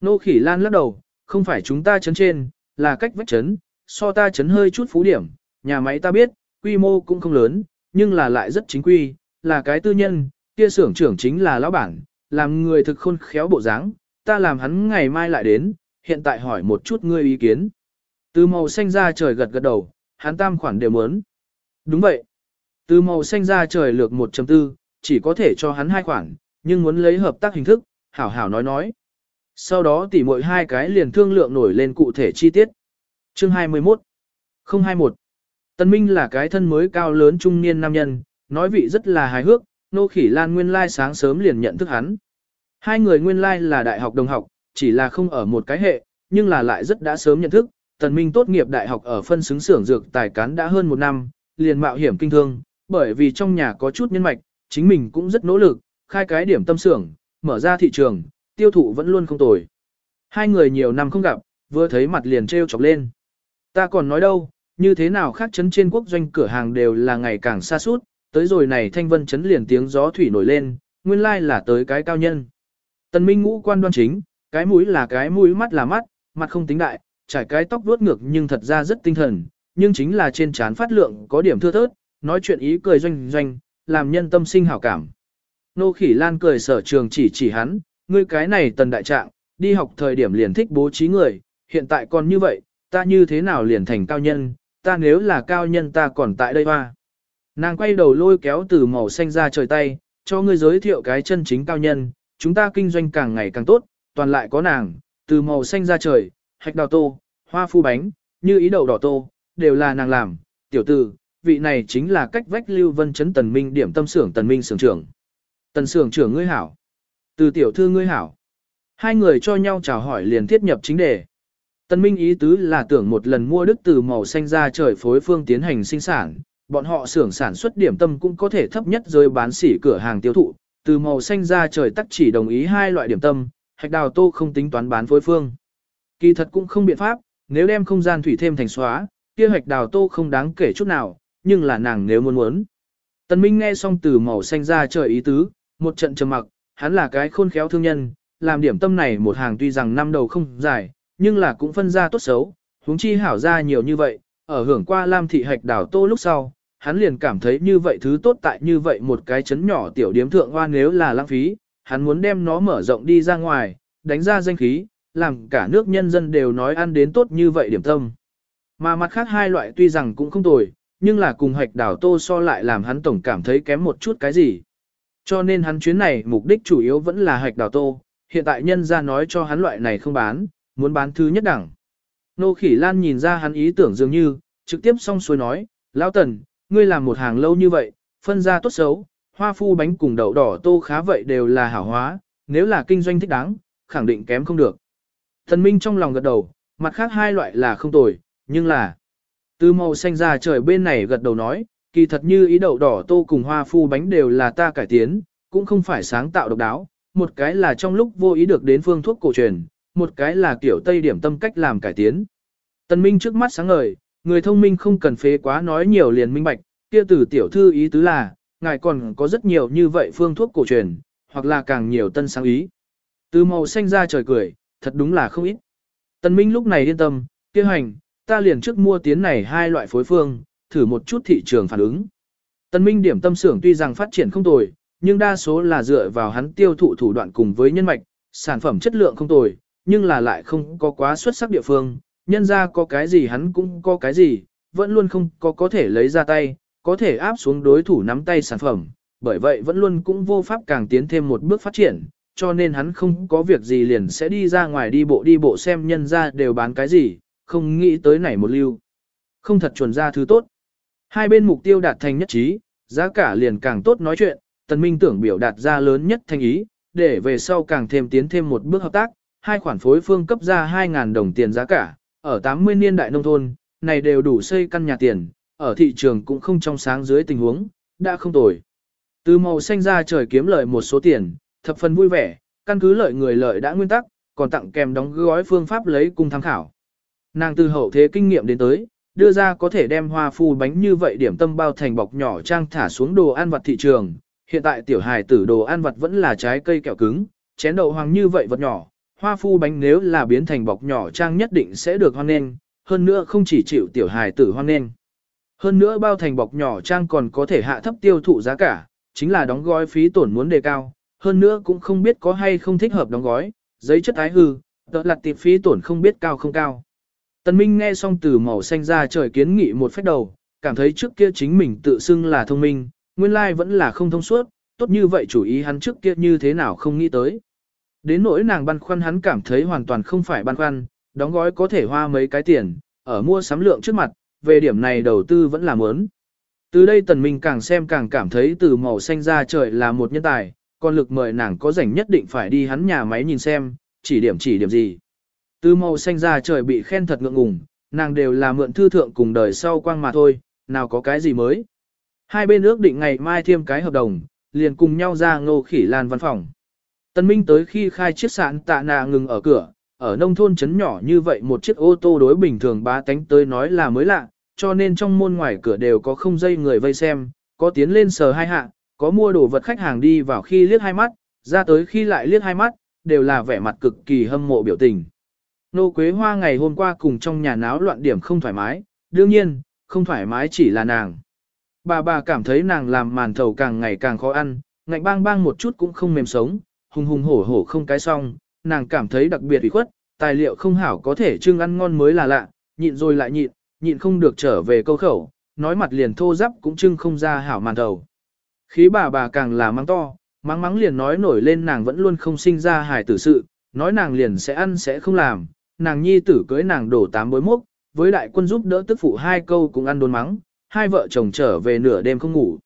Nô khỉ lan lắc đầu, không phải chúng ta chấn trên, là cách vách chấn, so ta chấn hơi chút phú điểm, nhà máy ta biết, quy mô cũng không lớn, nhưng là lại rất chính quy, là cái tư nhân, kia xưởng trưởng chính là lão bản, làm người thực khôn khéo bộ dáng, ta làm hắn ngày mai lại đến, hiện tại hỏi một chút ngươi ý kiến. Từ màu xanh ra trời gật gật đầu, hắn tam khoản đều muốn. Đúng vậy. Từ màu xanh ra trời lược 1.4, chỉ có thể cho hắn hai khoản, nhưng muốn lấy hợp tác hình thức, hảo hảo nói nói. Sau đó tỉ mỗi hai cái liền thương lượng nổi lên cụ thể chi tiết. Chương 21 021 Tân Minh là cái thân mới cao lớn trung niên nam nhân, nói vị rất là hài hước, nô khỉ lan nguyên lai sáng sớm liền nhận thức hắn. Hai người nguyên lai là đại học đồng học, chỉ là không ở một cái hệ, nhưng là lại rất đã sớm nhận thức. Tần Minh tốt nghiệp đại học ở phân xứng xưởng dược tài cán đã hơn một năm, liền mạo hiểm kinh thương, bởi vì trong nhà có chút nhân mạch, chính mình cũng rất nỗ lực, khai cái điểm tâm xưởng, mở ra thị trường, tiêu thụ vẫn luôn không tồi. Hai người nhiều năm không gặp, vừa thấy mặt liền treo chọc lên. Ta còn nói đâu, như thế nào khác chấn trên quốc doanh cửa hàng đều là ngày càng xa suốt, tới rồi này thanh vân chấn liền tiếng gió thủy nổi lên, nguyên lai là tới cái cao nhân. Tần Minh ngũ quan đoan chính, cái mũi là cái mũi mắt là mắt, mặt không tính đại, trải cái tóc vuốt ngược nhưng thật ra rất tinh thần, nhưng chính là trên trán phát lượng có điểm thưa thớt, nói chuyện ý cười doanh doanh, làm nhân tâm sinh hảo cảm. Nô khỉ lan cười sở trường chỉ chỉ hắn, ngươi cái này tần đại trạng, đi học thời điểm liền thích bố trí người, hiện tại còn như vậy, ta như thế nào liền thành cao nhân, ta nếu là cao nhân ta còn tại đây hoa. Nàng quay đầu lôi kéo từ màu xanh ra trời tay, cho ngươi giới thiệu cái chân chính cao nhân, chúng ta kinh doanh càng ngày càng tốt, toàn lại có nàng, từ màu xanh ra trời, hạch đào tô, hoa phu bánh, như ý đậu đỏ tô, đều là nàng làm, tiểu tử, vị này chính là cách vách lưu vân chấn tần minh điểm tâm xưởng tần minh xưởng trưởng. Tần sưởng trưởng ngươi hảo, từ tiểu thư ngươi hảo. Hai người cho nhau chào hỏi liền thiết nhập chính đề. Tần minh ý tứ là tưởng một lần mua đức từ màu xanh ra trời phối phương tiến hành sinh sản, bọn họ xưởng sản xuất điểm tâm cũng có thể thấp nhất rơi bán sỉ cửa hàng tiêu thụ, từ màu xanh ra trời tắc chỉ đồng ý hai loại điểm tâm, hạch đào tô không tính toán bán phối phương. Kỳ thật cũng không biện pháp, nếu đem không gian thủy thêm thành xóa, kia hạch đào tô không đáng kể chút nào, nhưng là nàng nếu muốn muốn. Tần Minh nghe xong từ màu xanh ra trời ý tứ, một trận trầm mặc, hắn là cái khôn khéo thương nhân, làm điểm tâm này một hàng tuy rằng năm đầu không dài, nhưng là cũng phân ra tốt xấu, huống chi hảo ra nhiều như vậy, ở hưởng qua Lam thị hạch đào tô lúc sau, hắn liền cảm thấy như vậy thứ tốt tại như vậy một cái chấn nhỏ tiểu điếm thượng hoa nếu là lãng phí, hắn muốn đem nó mở rộng đi ra ngoài, đánh ra danh khí, làm cả nước nhân dân đều nói ăn đến tốt như vậy điểm tâm. Mà mặt khác hai loại tuy rằng cũng không tồi, nhưng là cùng hạch đảo tô so lại làm hắn tổng cảm thấy kém một chút cái gì. Cho nên hắn chuyến này mục đích chủ yếu vẫn là hạch đào tô, hiện tại nhân ra nói cho hắn loại này không bán, muốn bán thứ nhất đẳng. Nô khỉ lan nhìn ra hắn ý tưởng dường như, trực tiếp xong xuôi nói, Lão Tần, ngươi làm một hàng lâu như vậy, phân ra tốt xấu, hoa phu bánh cùng đậu đỏ tô khá vậy đều là hảo hóa, nếu là kinh doanh thích đáng, khẳng định kém không được. Thần Minh trong lòng gật đầu, mặt khác hai loại là không tồi, nhưng là từ màu xanh ra trời bên này gật đầu nói, kỳ thật như ý đậu đỏ tô cùng hoa phu bánh đều là ta cải tiến, cũng không phải sáng tạo độc đáo, một cái là trong lúc vô ý được đến phương thuốc cổ truyền, một cái là kiểu tây điểm tâm cách làm cải tiến. Tần Minh trước mắt sáng ngời, người thông minh không cần phế quá nói nhiều liền minh bạch, kia từ tiểu thư ý tứ là, ngài còn có rất nhiều như vậy phương thuốc cổ truyền, hoặc là càng nhiều tân sáng ý. Từ màu xanh ra trời cười, thật đúng là không ít. Tần Minh lúc này yên tâm, kia hành, ta liền trước mua tiến này hai loại phối phương, thử một chút thị trường phản ứng. Tân Minh điểm tâm xưởng tuy rằng phát triển không tồi, nhưng đa số là dựa vào hắn tiêu thụ thủ đoạn cùng với nhân mạch, sản phẩm chất lượng không tồi, nhưng là lại không có quá xuất sắc địa phương, nhân ra có cái gì hắn cũng có cái gì, vẫn luôn không có có thể lấy ra tay, có thể áp xuống đối thủ nắm tay sản phẩm, bởi vậy vẫn luôn cũng vô pháp càng tiến thêm một bước phát triển, cho nên hắn không có việc gì liền sẽ đi ra ngoài đi bộ đi bộ xem nhân ra đều bán cái gì, không nghĩ tới này một lưu. Không thật chuẩn ra thứ tốt. Hai bên mục tiêu đạt thành nhất trí, giá cả liền càng tốt nói chuyện, tần minh tưởng biểu đạt ra lớn nhất thành ý, để về sau càng thêm tiến thêm một bước hợp tác, hai khoản phối phương cấp ra 2.000 đồng tiền giá cả, ở 80 niên đại nông thôn, này đều đủ xây căn nhà tiền, ở thị trường cũng không trong sáng dưới tình huống, đã không tồi. Từ màu xanh ra trời kiếm lợi một số tiền, thập phần vui vẻ, căn cứ lợi người lợi đã nguyên tắc, còn tặng kèm đóng gói phương pháp lấy cùng tham khảo. Nàng từ hậu thế kinh nghiệm đến tới, đưa ra có thể đem hoa phu bánh như vậy điểm tâm bao thành bọc nhỏ trang thả xuống đồ ăn vặt thị trường. Hiện tại tiểu hài tử đồ ăn vặt vẫn là trái cây kẹo cứng, chén đậu hoàng như vậy vật nhỏ, hoa phu bánh nếu là biến thành bọc nhỏ trang nhất định sẽ được hoan nghênh, hơn nữa không chỉ chịu tiểu hài tử hoan nghênh. Hơn nữa bao thành bọc nhỏ trang còn có thể hạ thấp tiêu thụ giá cả, chính là đóng gói phí tổn muốn đề cao, hơn nữa cũng không biết có hay không thích hợp đóng gói, giấy chất ái hư, tợ lặt tiệp phí tổn không biết cao không cao. Tần Minh nghe xong từ màu xanh ra trời kiến nghị một phép đầu, cảm thấy trước kia chính mình tự xưng là thông minh, nguyên lai vẫn là không thông suốt, tốt như vậy chủ ý hắn trước kia như thế nào không nghĩ tới. Đến nỗi nàng băn khoăn hắn cảm thấy hoàn toàn không phải băn khoăn, đóng gói có thể hoa mấy cái tiền, ở mua sắm lượng trước mặt, về điểm này đầu tư vẫn là mớn. Từ đây tần minh càng xem càng cảm thấy từ màu xanh ra trời là một nhân tài, còn lực mời nàng có rảnh nhất định phải đi hắn nhà máy nhìn xem, chỉ điểm chỉ điểm gì. Từ màu xanh ra trời bị khen thật ngượng ngùng, nàng đều là mượn thư thượng cùng đời sau quang mà thôi, nào có cái gì mới. Hai bên ước định ngày mai thêm cái hợp đồng, liền cùng nhau ra ngô khỉ lan văn phòng. Tân Minh tới khi khai chiếc sạn tạ nà ngừng ở cửa, ở nông thôn trấn nhỏ như vậy một chiếc ô tô đối bình thường bá tánh tới nói là mới lạ, cho nên trong môn ngoài cửa đều có không dây người vây xem, có tiến lên sờ hai hạ, có mua đồ vật khách hàng đi vào khi liếc hai mắt, ra tới khi lại liếc hai mắt, đều là vẻ mặt cực kỳ hâm mộ biểu tình. Nô Quế Hoa ngày hôm qua cùng trong nhà náo loạn điểm không thoải mái, đương nhiên, không thoải mái chỉ là nàng. Bà bà cảm thấy nàng làm màn thầu càng ngày càng khó ăn, ngạnh bang bang một chút cũng không mềm sống, hùng hùng hổ hổ không cái xong, nàng cảm thấy đặc biệt ủy khuất, tài liệu không hảo có thể trưng ăn ngon mới là lạ, nhịn rồi lại nhịn, nhịn không được trở về câu khẩu, nói mặt liền thô giáp cũng trưng không ra hảo màn thầu. Khí bà bà càng là mắng to, mắng mắng liền nói nổi lên nàng vẫn luôn không sinh ra hài tử sự, nói nàng liền sẽ ăn sẽ không làm, nàng nhi tử cưới nàng đổ tám bối mốc, với đại quân giúp đỡ tức phụ hai câu cũng ăn đốn mắng, hai vợ chồng trở về nửa đêm không ngủ.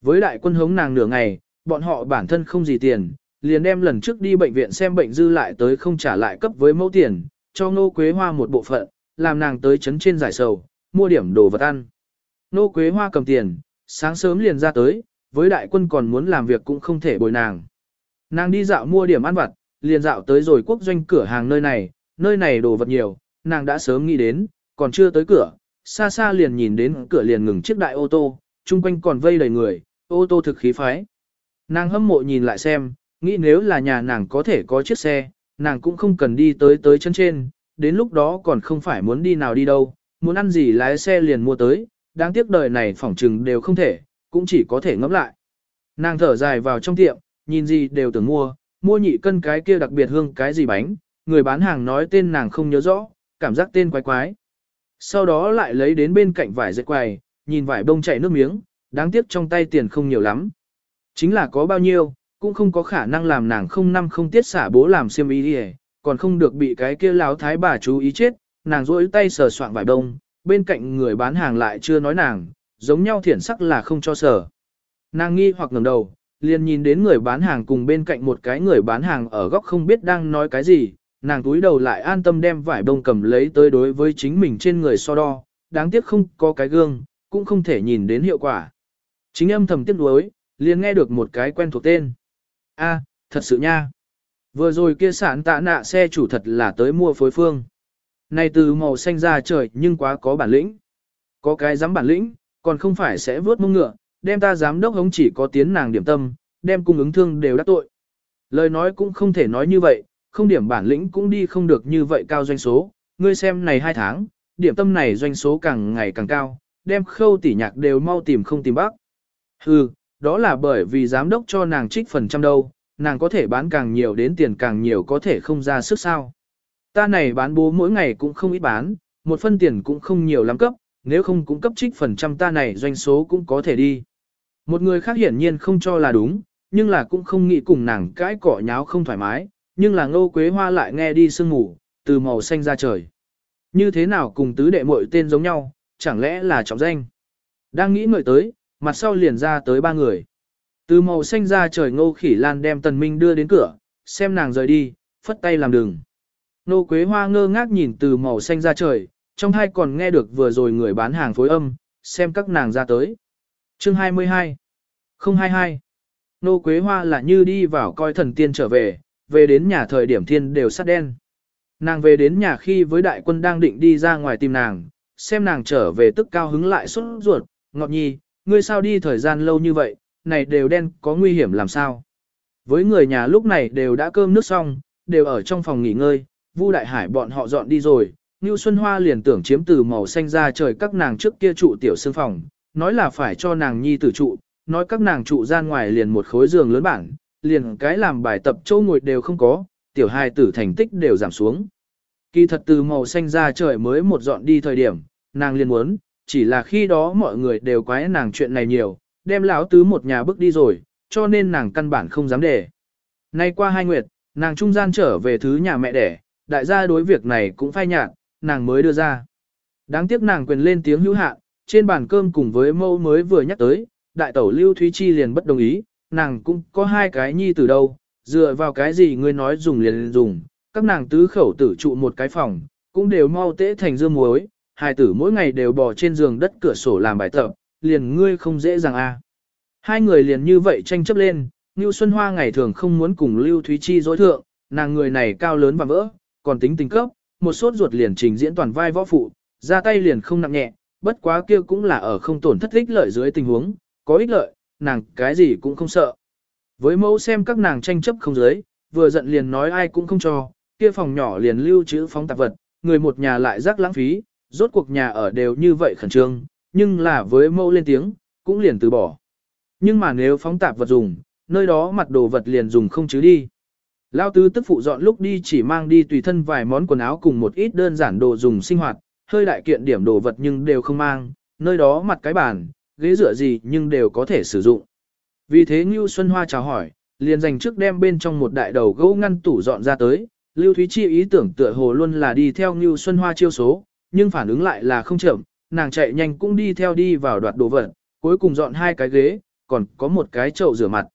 Với đại quân hống nàng nửa ngày, bọn họ bản thân không gì tiền, liền đem lần trước đi bệnh viện xem bệnh dư lại tới không trả lại cấp với mẫu tiền, cho Ngô Quế Hoa một bộ phận, làm nàng tới chấn trên giải sầu, mua điểm đồ vật ăn. Ngô Quế Hoa cầm tiền, sáng sớm liền ra tới, với đại quân còn muốn làm việc cũng không thể bồi nàng. Nàng đi dạo mua điểm ăn vặt, liền dạo tới rồi quốc doanh cửa hàng nơi này, nơi này đồ vật nhiều, nàng đã sớm nghĩ đến, còn chưa tới cửa, xa xa liền nhìn đến cửa liền ngừng chiếc đại ô tô, chung quanh còn vây đầy người, ô tô thực khí phái. Nàng hâm mộ nhìn lại xem, nghĩ nếu là nhà nàng có thể có chiếc xe, nàng cũng không cần đi tới tới chân trên, đến lúc đó còn không phải muốn đi nào đi đâu, muốn ăn gì lái xe liền mua tới, đáng tiếc đời này phỏng trừng đều không thể, cũng chỉ có thể ngẫm lại. Nàng thở dài vào trong tiệm, nhìn gì đều tưởng mua, mua nhị cân cái kia đặc biệt hương cái gì bánh, người bán hàng nói tên nàng không nhớ rõ, cảm giác tên quái quái. Sau đó lại lấy đến bên cạnh vải dệt quài, nhìn vải bông chảy nước miếng, đáng tiếc trong tay tiền không nhiều lắm. Chính là có bao nhiêu, cũng không có khả năng làm nàng không năm không tiết xả bố làm xiêm y đi còn không được bị cái kia láo thái bà chú ý chết, nàng rỗi tay sờ soạn vải bông, bên cạnh người bán hàng lại chưa nói nàng, giống nhau thiển sắc là không cho sờ. Nàng nghi hoặc ngẩng đầu, liền nhìn đến người bán hàng cùng bên cạnh một cái người bán hàng ở góc không biết đang nói cái gì, nàng túi đầu lại an tâm đem vải bông cầm lấy tới đối với chính mình trên người so đo, đáng tiếc không có cái gương, cũng không thể nhìn đến hiệu quả. Chính âm thầm tiếc nuối, liền nghe được một cái quen thuộc tên. A, thật sự nha. Vừa rồi kia sản tạ nạ xe chủ thật là tới mua phối phương. Này từ màu xanh ra trời nhưng quá có bản lĩnh. Có cái dám bản lĩnh, còn không phải sẽ vớt mông ngựa, đem ta giám đốc hống chỉ có tiến nàng điểm tâm, đem cung ứng thương đều đắc tội. Lời nói cũng không thể nói như vậy, không điểm bản lĩnh cũng đi không được như vậy cao doanh số, ngươi xem này hai tháng, điểm tâm này doanh số càng ngày càng cao, đem khâu tỉ nhạc đều mau tìm không tìm bác. Hừ, đó là bởi vì giám đốc cho nàng trích phần trăm đâu, nàng có thể bán càng nhiều đến tiền càng nhiều có thể không ra sức sao. Ta này bán bố mỗi ngày cũng không ít bán, một phân tiền cũng không nhiều lắm cấp, nếu không cũng cấp trích phần trăm ta này doanh số cũng có thể đi. Một người khác hiển nhiên không cho là đúng, nhưng là cũng không nghĩ cùng nàng cãi cỏ nháo không thoải mái, nhưng là ngô quế hoa lại nghe đi sương ngủ, từ màu xanh ra trời. Như thế nào cùng tứ đệ muội tên giống nhau, chẳng lẽ là trọng danh. Đang nghĩ ngợi tới, mặt sau liền ra tới ba người. Từ màu xanh ra trời ngô khỉ lan đem tần minh đưa đến cửa, xem nàng rời đi, phất tay làm đường. Nô quế hoa ngơ ngác nhìn từ màu xanh ra trời, trong hai còn nghe được vừa rồi người bán hàng phối âm, xem các nàng ra tới. Chương 22 022 Nô quế hoa là như đi vào coi thần tiên trở về, về đến nhà thời điểm thiên đều sắt đen. Nàng về đến nhà khi với đại quân đang định đi ra ngoài tìm nàng, xem nàng trở về tức cao hứng lại xuất ruột, ngọt nhi, ngươi sao đi thời gian lâu như vậy, này đều đen có nguy hiểm làm sao. Với người nhà lúc này đều đã cơm nước xong, đều ở trong phòng nghỉ ngơi, Vu Đại Hải bọn họ dọn đi rồi, Ngưu Xuân Hoa liền tưởng chiếm từ màu xanh ra trời các nàng trước kia trụ tiểu sương phòng, nói là phải cho nàng nhi tử trụ, nói các nàng trụ gian ngoài liền một khối giường lớn bản, liền cái làm bài tập châu ngồi đều không có, tiểu hài tử thành tích đều giảm xuống. Kỳ thật từ màu xanh ra trời mới một dọn đi thời điểm, nàng liền muốn, chỉ là khi đó mọi người đều quái nàng chuyện này nhiều, đem lão tứ một nhà bước đi rồi, cho nên nàng căn bản không dám để. Nay qua hai nguyệt, nàng trung gian trở về thứ nhà mẹ đẻ, đại gia đối việc này cũng phai nhạt, nàng mới đưa ra. Đáng tiếc nàng quyền lên tiếng hữu hạ, trên bàn cơm cùng với mâu mới vừa nhắc tới, đại tẩu Lưu Thúy Chi liền bất đồng ý, nàng cũng có hai cái nhi từ đâu, dựa vào cái gì ngươi nói dùng liền dùng, các nàng tứ khẩu tử trụ một cái phòng, cũng đều mau tễ thành dương muối, hai tử mỗi ngày đều bò trên giường đất cửa sổ làm bài tập, liền ngươi không dễ dàng a. À. Hai người liền như vậy tranh chấp lên, Ngưu Xuân Hoa ngày thường không muốn cùng Lưu Thúy Chi dối thượng, nàng người này cao lớn và vỡ, còn tính tình cấp, một sốt ruột liền trình diễn toàn vai võ phụ, ra tay liền không nặng nhẹ, bất quá kia cũng là ở không tổn thất ích lợi dưới tình huống, có ích lợi, nàng cái gì cũng không sợ. Với mẫu xem các nàng tranh chấp không giới, vừa giận liền nói ai cũng không cho, kia phòng nhỏ liền lưu trữ phóng tạp vật, người một nhà lại rắc lãng phí, rốt cuộc nhà ở đều như vậy khẩn trương, nhưng là với mẫu lên tiếng, cũng liền từ bỏ. Nhưng mà nếu phóng tạp vật dùng, nơi đó mặt đồ vật liền dùng không chứ đi. Lao tứ tức phụ dọn lúc đi chỉ mang đi tùy thân vài món quần áo cùng một ít đơn giản đồ dùng sinh hoạt, hơi đại kiện điểm đồ vật nhưng đều không mang, nơi đó mặt cái bàn, ghế dựa gì nhưng đều có thể sử dụng. Vì thế Ngưu Xuân Hoa chào hỏi, liền dành trước đem bên trong một đại đầu gỗ ngăn tủ dọn ra tới, Lưu Thúy Chi ý tưởng tựa hồ luôn là đi theo Ngưu Xuân Hoa chiêu số, nhưng phản ứng lại là không chậm, nàng chạy nhanh cũng đi theo đi vào đoạt đồ vật, cuối cùng dọn hai cái ghế, còn có một cái chậu rửa mặt.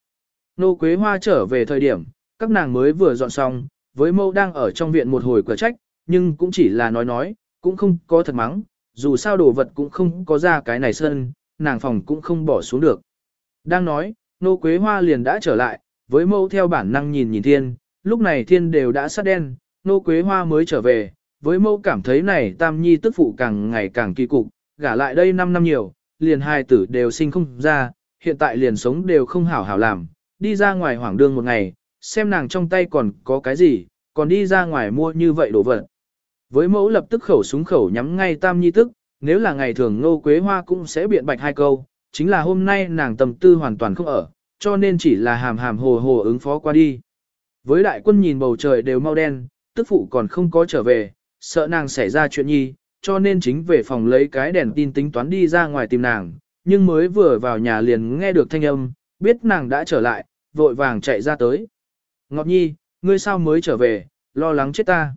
Nô Quế Hoa trở về thời điểm, các nàng mới vừa dọn xong, với mâu đang ở trong viện một hồi cửa trách, nhưng cũng chỉ là nói nói, cũng không có thật mắng, dù sao đồ vật cũng không có ra cái này sơn nàng phòng cũng không bỏ xuống được. Đang nói, nô quế hoa liền đã trở lại, với mâu theo bản năng nhìn nhìn thiên, lúc này thiên đều đã sát đen, nô quế hoa mới trở về, với mâu cảm thấy này tam nhi tức phụ càng ngày càng kỳ cục, gả lại đây 5 năm nhiều, liền hai tử đều sinh không ra, hiện tại liền sống đều không hảo hảo làm, đi ra ngoài hoảng đương một ngày, xem nàng trong tay còn có cái gì, còn đi ra ngoài mua như vậy đồ vật. Với mẫu lập tức khẩu súng khẩu nhắm ngay tam nhi tức, nếu là ngày thường ngô quế hoa cũng sẽ biện bạch hai câu, chính là hôm nay nàng tâm tư hoàn toàn không ở, cho nên chỉ là hàm hàm hồ hồ ứng phó qua đi. Với đại quân nhìn bầu trời đều mau đen, tức phụ còn không có trở về, sợ nàng xảy ra chuyện nhi, cho nên chính về phòng lấy cái đèn tin tính toán đi ra ngoài tìm nàng, nhưng mới vừa vào nhà liền nghe được thanh âm, biết nàng đã trở lại, vội vàng chạy ra tới. Ngọc Nhi, ngươi sao mới trở về, lo lắng chết ta.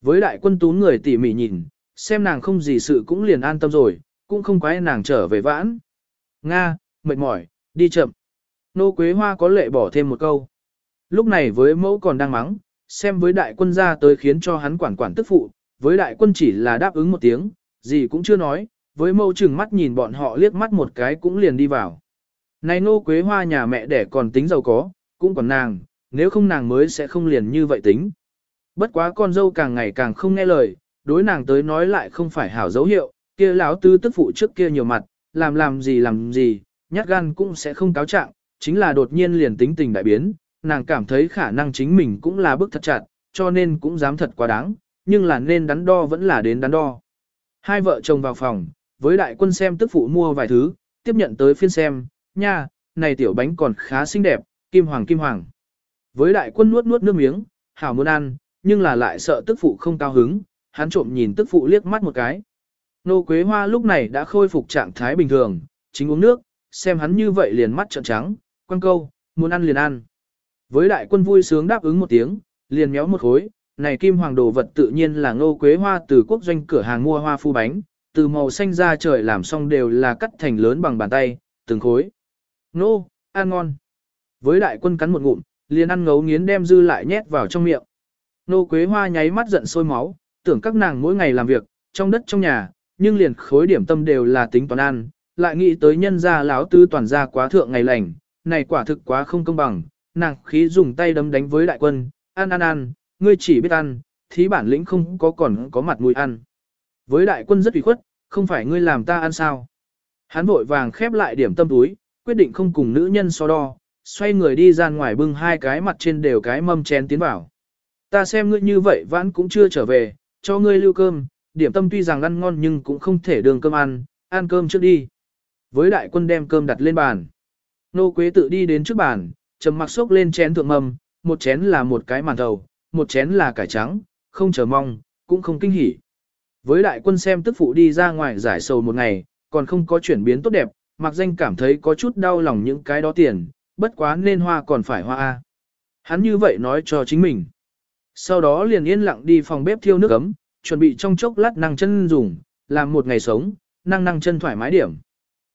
Với đại quân tú người tỉ mỉ nhìn, xem nàng không gì sự cũng liền an tâm rồi, cũng không quái nàng trở về vãn. Nga, mệt mỏi, đi chậm. Nô Quế Hoa có lệ bỏ thêm một câu. Lúc này với mẫu còn đang mắng, xem với đại quân ra tới khiến cho hắn quản quản tức phụ, với đại quân chỉ là đáp ứng một tiếng, gì cũng chưa nói, với mẫu chừng mắt nhìn bọn họ liếc mắt một cái cũng liền đi vào. Này nô Quế Hoa nhà mẹ đẻ còn tính giàu có, cũng còn nàng, nếu không nàng mới sẽ không liền như vậy tính. Bất quá con dâu càng ngày càng không nghe lời, đối nàng tới nói lại không phải hảo dấu hiệu, kia lão tư tức phụ trước kia nhiều mặt, làm làm gì làm gì, nhát gan cũng sẽ không cáo trạng, chính là đột nhiên liền tính tình đại biến, nàng cảm thấy khả năng chính mình cũng là bức thật chặt, cho nên cũng dám thật quá đáng, nhưng là nên đắn đo vẫn là đến đắn đo. Hai vợ chồng vào phòng, với đại quân xem tức phụ mua vài thứ, tiếp nhận tới phiên xem, nha, này tiểu bánh còn khá xinh đẹp, kim hoàng kim hoàng. Với đại quân nuốt nuốt nước miếng, hảo muốn ăn, nhưng là lại sợ tức phụ không cao hứng, hắn trộm nhìn tức phụ liếc mắt một cái. Nô Quế Hoa lúc này đã khôi phục trạng thái bình thường, chính uống nước, xem hắn như vậy liền mắt trợn trắng, quan câu, muốn ăn liền ăn. Với đại quân vui sướng đáp ứng một tiếng, liền méo một khối, này kim hoàng đồ vật tự nhiên là ngô quế hoa từ quốc doanh cửa hàng mua hoa phu bánh, từ màu xanh ra trời làm xong đều là cắt thành lớn bằng bàn tay, từng khối. Nô, ăn ngon. Với đại quân cắn một ngụm, liền ăn ngấu nghiến đem dư lại nhét vào trong miệng. Nô quế hoa nháy mắt giận sôi máu, tưởng các nàng mỗi ngày làm việc, trong đất trong nhà, nhưng liền khối điểm tâm đều là tính toán ăn, lại nghĩ tới nhân gia lão tư toàn gia quá thượng ngày lành, này quả thực quá không công bằng, nàng khí dùng tay đấm đánh với đại quân, ăn ăn ăn, ngươi chỉ biết ăn, thí bản lĩnh không có còn có mặt mũi ăn. Với đại quân rất ủy khuất, không phải ngươi làm ta ăn sao. Hắn vội vàng khép lại điểm tâm túi, quyết định không cùng nữ nhân so đo, xoay người đi ra ngoài bưng hai cái mặt trên đều cái mâm chén tiến vào. Ta xem ngươi như vậy vẫn cũng chưa trở về, cho ngươi lưu cơm, điểm tâm tuy rằng ăn ngon nhưng cũng không thể đường cơm ăn, ăn cơm trước đi. Với đại quân đem cơm đặt lên bàn. Nô Quế tự đi đến trước bàn, trầm mặc xốc lên chén thượng mầm, một chén là một cái màn thầu, một chén là cải trắng, không chờ mong, cũng không kinh hỉ. Với đại quân xem tức phụ đi ra ngoài giải sầu một ngày, còn không có chuyển biến tốt đẹp, mặc danh cảm thấy có chút đau lòng những cái đó tiền, bất quá nên hoa còn phải hoa A. Hắn như vậy nói cho chính mình. Sau đó liền yên lặng đi phòng bếp thiêu nước ấm, chuẩn bị trong chốc lát năng chân dùng, làm một ngày sống, năng năng chân thoải mái điểm.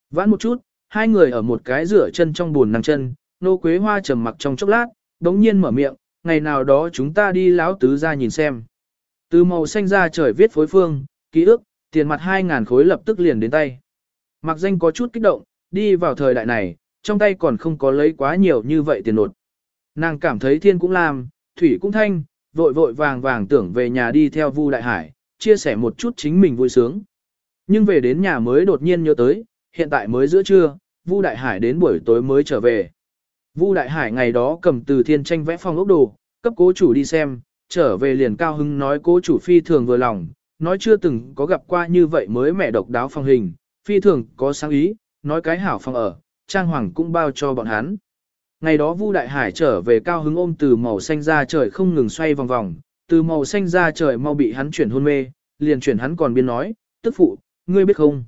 Vãn một chút, hai người ở một cái rửa chân trong buồn năng chân, nô quế hoa trầm mặc trong chốc lát, đống nhiên mở miệng, ngày nào đó chúng ta đi lão tứ ra nhìn xem. Từ màu xanh ra trời viết phối phương, ký ức, tiền mặt 2.000 khối lập tức liền đến tay. Mặc danh có chút kích động, đi vào thời đại này, trong tay còn không có lấy quá nhiều như vậy tiền nột. Nàng cảm thấy thiên cũng làm, thủy cũng thanh, vội vội vàng vàng tưởng về nhà đi theo Vu Đại Hải, chia sẻ một chút chính mình vui sướng. Nhưng về đến nhà mới đột nhiên nhớ tới, hiện tại mới giữa trưa, Vu Đại Hải đến buổi tối mới trở về. Vu Đại Hải ngày đó cầm từ thiên tranh vẽ phong ốc đồ, cấp cố chủ đi xem, trở về liền cao hưng nói cố chủ phi thường vừa lòng, nói chưa từng có gặp qua như vậy mới mẹ độc đáo phong hình, phi thường có sáng ý, nói cái hảo phong ở, trang hoàng cũng bao cho bọn hắn. Ngày đó Vu Đại Hải trở về cao hứng ôm từ màu xanh ra trời không ngừng xoay vòng vòng, từ màu xanh ra trời mau bị hắn chuyển hôn mê, liền chuyển hắn còn biên nói, tức phụ, ngươi biết không?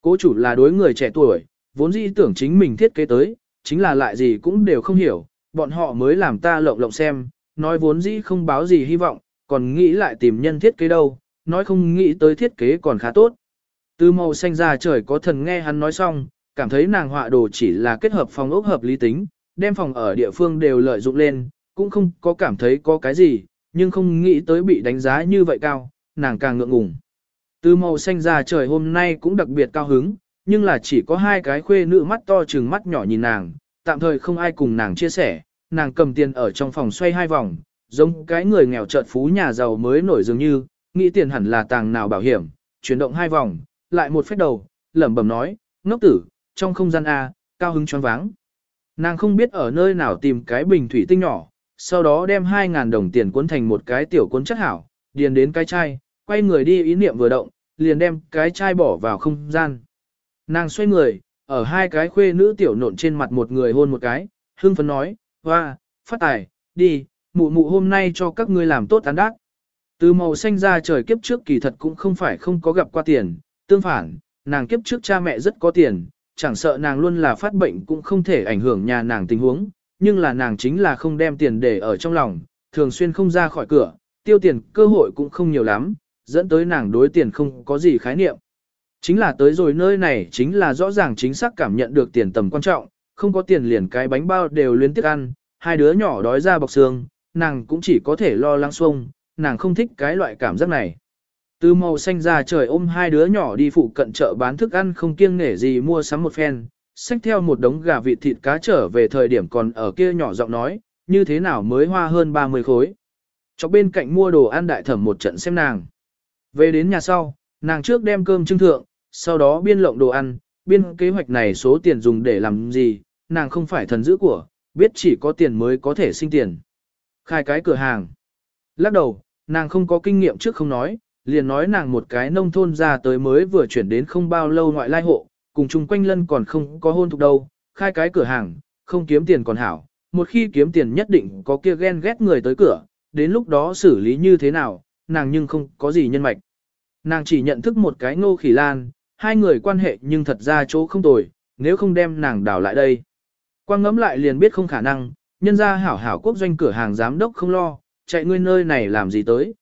Cố chủ là đối người trẻ tuổi, vốn dĩ tưởng chính mình thiết kế tới, chính là lại gì cũng đều không hiểu, bọn họ mới làm ta lộng lộng xem, nói vốn dĩ không báo gì hy vọng, còn nghĩ lại tìm nhân thiết kế đâu, nói không nghĩ tới thiết kế còn khá tốt. Từ màu xanh ra trời có thần nghe hắn nói xong, cảm thấy nàng họa đồ chỉ là kết hợp phòng ốc hợp lý tính, đem phòng ở địa phương đều lợi dụng lên, cũng không có cảm thấy có cái gì, nhưng không nghĩ tới bị đánh giá như vậy cao, nàng càng ngượng ngùng. Từ màu xanh ra trời hôm nay cũng đặc biệt cao hứng, nhưng là chỉ có hai cái khuê nữ mắt to trừng mắt nhỏ nhìn nàng, tạm thời không ai cùng nàng chia sẻ, nàng cầm tiền ở trong phòng xoay hai vòng, giống cái người nghèo chợt phú nhà giàu mới nổi dường như, nghĩ tiền hẳn là tàng nào bảo hiểm, chuyển động hai vòng, lại một phép đầu, lẩm bẩm nói, ngốc tử, trong không gian A, cao hứng choáng váng. Nàng không biết ở nơi nào tìm cái bình thủy tinh nhỏ, sau đó đem 2.000 đồng tiền cuốn thành một cái tiểu cuốn chất hảo, điền đến cái chai, quay người đi ý niệm vừa động, liền đem cái chai bỏ vào không gian. Nàng xoay người, ở hai cái khuê nữ tiểu nộn trên mặt một người hôn một cái, hưng phấn nói, hoa, phát tài, đi, mụ mụ hôm nay cho các ngươi làm tốt tán đắc. Từ màu xanh ra trời kiếp trước kỳ thật cũng không phải không có gặp qua tiền, tương phản, nàng kiếp trước cha mẹ rất có tiền, chẳng sợ nàng luôn là phát bệnh cũng không thể ảnh hưởng nhà nàng tình huống, nhưng là nàng chính là không đem tiền để ở trong lòng, thường xuyên không ra khỏi cửa, tiêu tiền cơ hội cũng không nhiều lắm, dẫn tới nàng đối tiền không có gì khái niệm. Chính là tới rồi nơi này chính là rõ ràng chính xác cảm nhận được tiền tầm quan trọng, không có tiền liền cái bánh bao đều luyến tiếc ăn, hai đứa nhỏ đói ra bọc xương, nàng cũng chỉ có thể lo lắng xuông, nàng không thích cái loại cảm giác này. Từ màu xanh ra trời ôm hai đứa nhỏ đi phụ cận chợ bán thức ăn không kiêng nể gì mua sắm một phen, xách theo một đống gà vịt thịt cá trở về thời điểm còn ở kia nhỏ giọng nói, như thế nào mới hoa hơn 30 khối. Cho bên cạnh mua đồ ăn đại thẩm một trận xem nàng. Về đến nhà sau, nàng trước đem cơm trưng thượng, sau đó biên lộng đồ ăn, biên kế hoạch này số tiền dùng để làm gì, nàng không phải thần dữ của, biết chỉ có tiền mới có thể sinh tiền. Khai cái cửa hàng. Lắc đầu, nàng không có kinh nghiệm trước không nói, liền nói nàng một cái nông thôn ra tới mới vừa chuyển đến không bao lâu ngoại lai hộ, cùng chung quanh lân còn không có hôn thục đâu, khai cái cửa hàng, không kiếm tiền còn hảo, một khi kiếm tiền nhất định có kia ghen ghét người tới cửa, đến lúc đó xử lý như thế nào, nàng nhưng không có gì nhân mạch. Nàng chỉ nhận thức một cái ngô khỉ lan, hai người quan hệ nhưng thật ra chỗ không tồi, nếu không đem nàng đảo lại đây. Quang ngẫm lại liền biết không khả năng, nhân ra hảo hảo quốc doanh cửa hàng giám đốc không lo, chạy ngươi nơi này làm gì tới.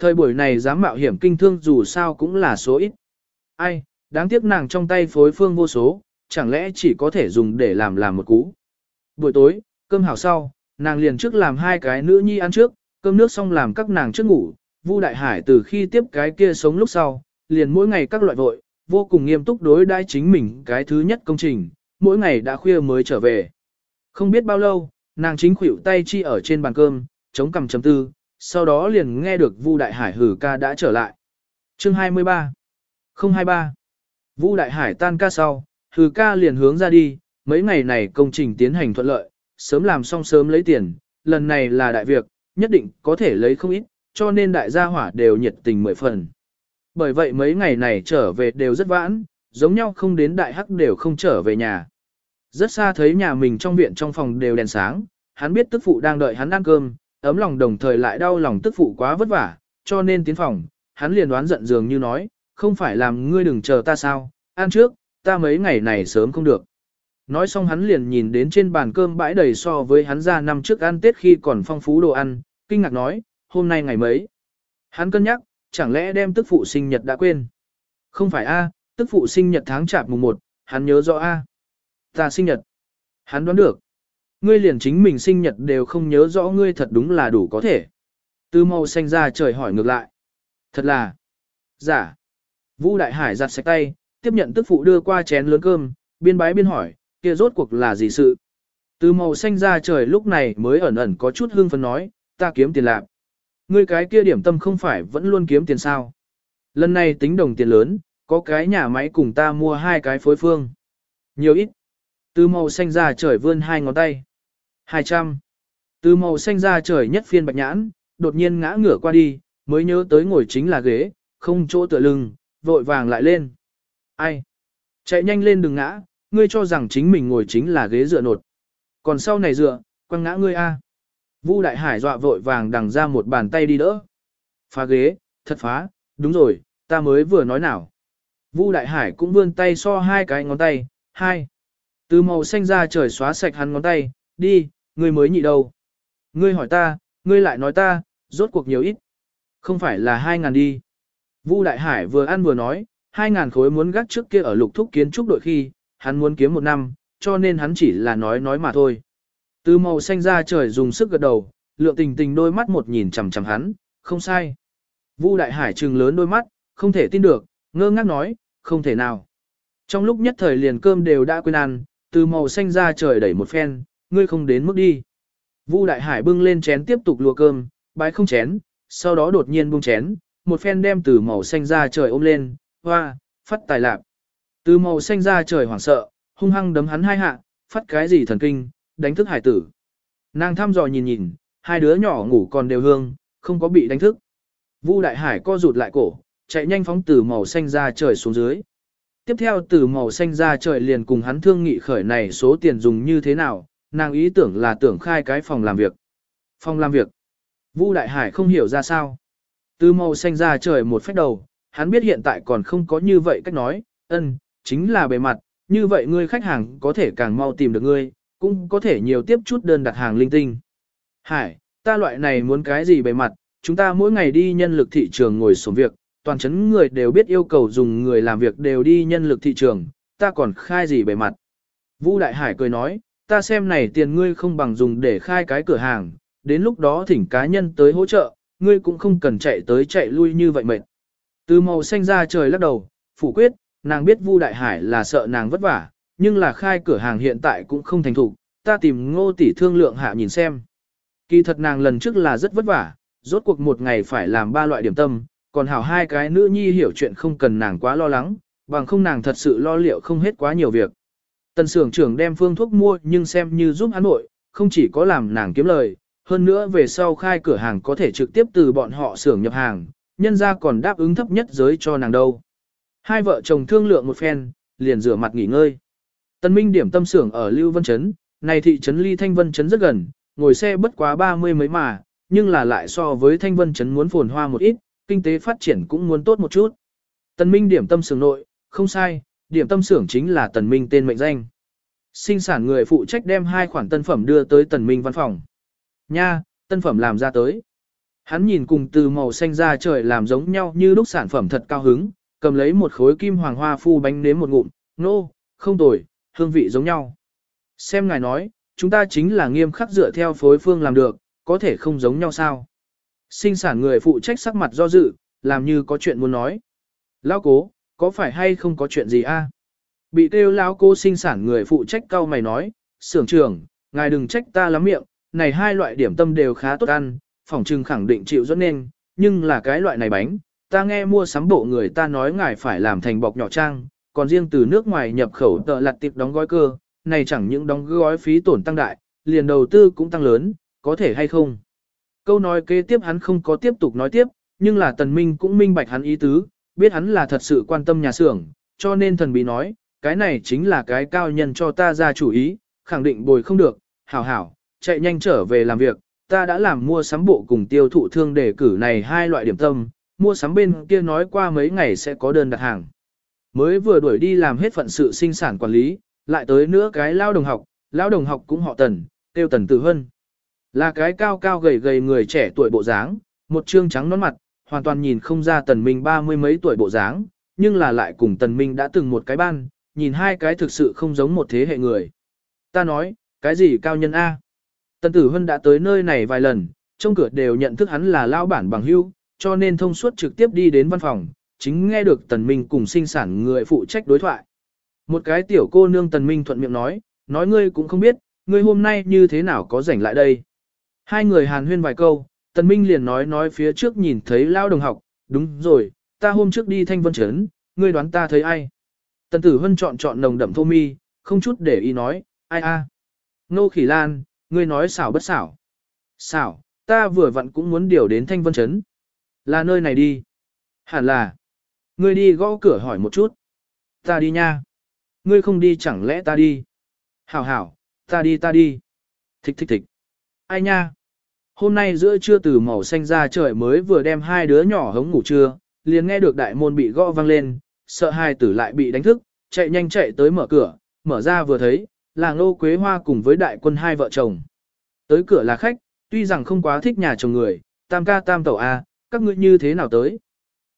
Thời buổi này dám mạo hiểm kinh thương dù sao cũng là số ít. Ai, đáng tiếc nàng trong tay phối phương vô số, chẳng lẽ chỉ có thể dùng để làm làm một cú. Buổi tối, cơm hảo sau, nàng liền trước làm hai cái nữ nhi ăn trước, cơm nước xong làm các nàng trước ngủ. Vu Đại Hải từ khi tiếp cái kia sống lúc sau, liền mỗi ngày các loại vội, vô cùng nghiêm túc đối đãi chính mình cái thứ nhất công trình, mỗi ngày đã khuya mới trở về. Không biết bao lâu, nàng chính khuỷu tay chi ở trên bàn cơm, chống cằm chấm tư, sau đó liền nghe được Vu Đại Hải hử ca đã trở lại. Chương 23 023 Vu Đại Hải tan ca sau, hử ca liền hướng ra đi, mấy ngày này công trình tiến hành thuận lợi, sớm làm xong sớm lấy tiền, lần này là đại việc, nhất định có thể lấy không ít, cho nên đại gia hỏa đều nhiệt tình mười phần. Bởi vậy mấy ngày này trở về đều rất vãn, giống nhau không đến đại hắc đều không trở về nhà. Rất xa thấy nhà mình trong viện trong phòng đều đèn sáng, hắn biết tức phụ đang đợi hắn ăn cơm, ấm lòng đồng thời lại đau lòng tức phụ quá vất vả, cho nên tiến phòng, hắn liền đoán giận dường như nói, không phải làm ngươi đừng chờ ta sao, ăn trước, ta mấy ngày này sớm không được. Nói xong hắn liền nhìn đến trên bàn cơm bãi đầy so với hắn ra năm trước ăn Tết khi còn phong phú đồ ăn, kinh ngạc nói, hôm nay ngày mấy. Hắn cân nhắc, chẳng lẽ đem tức phụ sinh nhật đã quên. Không phải a, tức phụ sinh nhật tháng chạp mùng 1, hắn nhớ rõ a. Ta sinh nhật. Hắn đoán được. Ngươi liền chính mình sinh nhật đều không nhớ rõ ngươi thật đúng là đủ có thể. Từ màu xanh ra trời hỏi ngược lại. Thật là. Giả. Vũ Đại Hải giặt sạch tay, tiếp nhận tức phụ đưa qua chén lớn cơm, biên bái biên hỏi, kia rốt cuộc là gì sự. Từ màu xanh ra trời lúc này mới ẩn ẩn có chút hương phấn nói, ta kiếm tiền lạc. Ngươi cái kia điểm tâm không phải vẫn luôn kiếm tiền sao. Lần này tính đồng tiền lớn, có cái nhà máy cùng ta mua hai cái phối phương. Nhiều ít. Từ màu xanh ra trời vươn hai ngón tay. 200. Từ màu xanh ra trời nhất phiên bạch nhãn, đột nhiên ngã ngửa qua đi, mới nhớ tới ngồi chính là ghế, không chỗ tựa lưng, vội vàng lại lên. Ai? Chạy nhanh lên đừng ngã, ngươi cho rằng chính mình ngồi chính là ghế dựa nột. Còn sau này dựa, quăng ngã ngươi a. Vu Đại Hải dọa vội vàng đằng ra một bàn tay đi đỡ. Phá ghế, thật phá, đúng rồi, ta mới vừa nói nào. Vu Đại Hải cũng vươn tay so hai cái ngón tay, hai. Từ màu xanh ra trời xóa sạch hắn ngón tay, đi, ngươi mới nhị đâu. Ngươi hỏi ta, ngươi lại nói ta, rốt cuộc nhiều ít. Không phải là hai ngàn đi. Vu Đại Hải vừa ăn vừa nói, hai ngàn khối muốn gác trước kia ở lục thúc kiến trúc đội khi, hắn muốn kiếm một năm, cho nên hắn chỉ là nói nói mà thôi. Từ màu xanh ra trời dùng sức gật đầu, lượng tình tình đôi mắt một nhìn chằm chằm hắn, không sai. Vu Đại Hải trừng lớn đôi mắt, không thể tin được, ngơ ngác nói, không thể nào. Trong lúc nhất thời liền cơm đều đã quên ăn, từ màu xanh ra trời đẩy một phen, ngươi không đến mức đi. Vu Đại Hải bưng lên chén tiếp tục lùa cơm, bái không chén, sau đó đột nhiên buông chén, một phen đem từ màu xanh ra trời ôm lên, hoa, phát tài lạc. Từ màu xanh ra trời hoảng sợ, hung hăng đấm hắn hai hạ, phát cái gì thần kinh, đánh thức hải tử. Nàng thăm dò nhìn nhìn, hai đứa nhỏ ngủ còn đều hương, không có bị đánh thức. Vu Đại Hải co rụt lại cổ, chạy nhanh phóng từ màu xanh ra trời xuống dưới. Tiếp theo từ màu xanh ra trời liền cùng hắn thương nghị khởi này số tiền dùng như thế nào, nàng ý tưởng là tưởng khai cái phòng làm việc. Phòng làm việc. Vu Đại Hải không hiểu ra sao. Từ màu xanh ra trời một phép đầu, hắn biết hiện tại còn không có như vậy cách nói, ân, chính là bề mặt, như vậy ngươi khách hàng có thể càng mau tìm được ngươi, cũng có thể nhiều tiếp chút đơn đặt hàng linh tinh. Hải, ta loại này muốn cái gì bề mặt, chúng ta mỗi ngày đi nhân lực thị trường ngồi xuống việc, toàn chấn người đều biết yêu cầu dùng người làm việc đều đi nhân lực thị trường, ta còn khai gì bề mặt. Vũ Đại Hải cười nói, ta xem này tiền ngươi không bằng dùng để khai cái cửa hàng, đến lúc đó thỉnh cá nhân tới hỗ trợ, ngươi cũng không cần chạy tới chạy lui như vậy mệt. Từ màu xanh ra trời lắc đầu, phủ quyết, nàng biết Vu Đại Hải là sợ nàng vất vả, nhưng là khai cửa hàng hiện tại cũng không thành thục, ta tìm ngô tỷ thương lượng hạ nhìn xem. Kỳ thật nàng lần trước là rất vất vả, rốt cuộc một ngày phải làm ba loại điểm tâm, còn hảo hai cái nữ nhi hiểu chuyện không cần nàng quá lo lắng, bằng không nàng thật sự lo liệu không hết quá nhiều việc. Tần sưởng trưởng đem phương thuốc mua nhưng xem như giúp hắn nội, không chỉ có làm nàng kiếm lời, hơn nữa về sau khai cửa hàng có thể trực tiếp từ bọn họ xưởng nhập hàng, nhân ra còn đáp ứng thấp nhất giới cho nàng đâu. Hai vợ chồng thương lượng một phen, liền rửa mặt nghỉ ngơi. Tân Minh điểm tâm xưởng ở Lưu Vân Trấn, này thị trấn ly Thanh Vân Trấn rất gần, ngồi xe bất quá ba mươi mấy mà, nhưng là lại so với Thanh Vân Trấn muốn phồn hoa một ít, kinh tế phát triển cũng muốn tốt một chút. Tân Minh điểm tâm xưởng nội, không sai, điểm tâm xưởng chính là tần minh tên mệnh danh. Sinh sản người phụ trách đem hai khoản tân phẩm đưa tới tần minh văn phòng. Nha, tân phẩm làm ra tới. Hắn nhìn cùng từ màu xanh ra trời làm giống nhau như lúc sản phẩm thật cao hứng, cầm lấy một khối kim hoàng hoa phu bánh nếm một ngụm, nô, no, không tồi, hương vị giống nhau. Xem ngài nói, chúng ta chính là nghiêm khắc dựa theo phối phương làm được, có thể không giống nhau sao. Sinh sản người phụ trách sắc mặt do dự, làm như có chuyện muốn nói. Lão cố, có phải hay không có chuyện gì a? Bị kêu lão cô sinh sản người phụ trách cao mày nói, sưởng trưởng, ngài đừng trách ta lắm miệng, này hai loại điểm tâm đều khá tốt ăn, phòng trừng khẳng định chịu dẫn nên, nhưng là cái loại này bánh, ta nghe mua sắm bộ người ta nói ngài phải làm thành bọc nhỏ trang, còn riêng từ nước ngoài nhập khẩu tợ lặt tiệp đóng gói cơ, này chẳng những đóng gói phí tổn tăng đại, liền đầu tư cũng tăng lớn, có thể hay không. Câu nói kế tiếp hắn không có tiếp tục nói tiếp, nhưng là tần minh cũng minh bạch hắn ý tứ, biết hắn là thật sự quan tâm nhà xưởng, cho nên thần bí nói, cái này chính là cái cao nhân cho ta ra chủ ý, khẳng định bồi không được, hảo hảo, chạy nhanh trở về làm việc, ta đã làm mua sắm bộ cùng tiêu thụ thương để cử này hai loại điểm tâm, mua sắm bên kia nói qua mấy ngày sẽ có đơn đặt hàng. Mới vừa đuổi đi làm hết phận sự sinh sản quản lý, lại tới nữa cái lao đồng học, lao đồng học cũng họ tần, tiêu tần tử hân. Là cái cao cao gầy gầy người trẻ tuổi bộ dáng, một trương trắng nón mặt, hoàn toàn nhìn không ra tần minh ba mươi mấy tuổi bộ dáng, nhưng là lại cùng tần minh đã từng một cái ban, nhìn hai cái thực sự không giống một thế hệ người. Ta nói, cái gì cao nhân A? Tần tử hân đã tới nơi này vài lần, trong cửa đều nhận thức hắn là lao bản bằng hưu, cho nên thông suốt trực tiếp đi đến văn phòng, chính nghe được tần minh cùng sinh sản người phụ trách đối thoại. Một cái tiểu cô nương tần minh thuận miệng nói, nói ngươi cũng không biết, ngươi hôm nay như thế nào có rảnh lại đây. Hai người hàn huyên vài câu, tần minh liền nói nói phía trước nhìn thấy lao đồng học, đúng rồi, ta hôm trước đi thanh vân trấn, ngươi đoán ta thấy ai. Tần tử hân chọn chọn nồng đậm thô mi, không chút để ý nói, ai a? Nô khỉ lan, ngươi nói xảo bất xảo. Xảo, ta vừa vặn cũng muốn điều đến thanh vân trấn. Là nơi này đi. Hẳn là. Ngươi đi gõ cửa hỏi một chút. Ta đi nha. Ngươi không đi chẳng lẽ ta đi. Hảo hảo, ta đi ta đi. Thích thích thích. Ai nha. Hôm nay giữa trưa từ màu xanh ra trời mới vừa đem hai đứa nhỏ hống ngủ trưa, liền nghe được đại môn bị gõ vang lên, sợ hai tử lại bị đánh thức, chạy nhanh chạy tới mở cửa, mở ra vừa thấy, là Ngô Quế Hoa cùng với đại quân hai vợ chồng. Tới cửa là khách, tuy rằng không quá thích nhà chồng người, tam ca tam tẩu A, các ngươi như thế nào tới?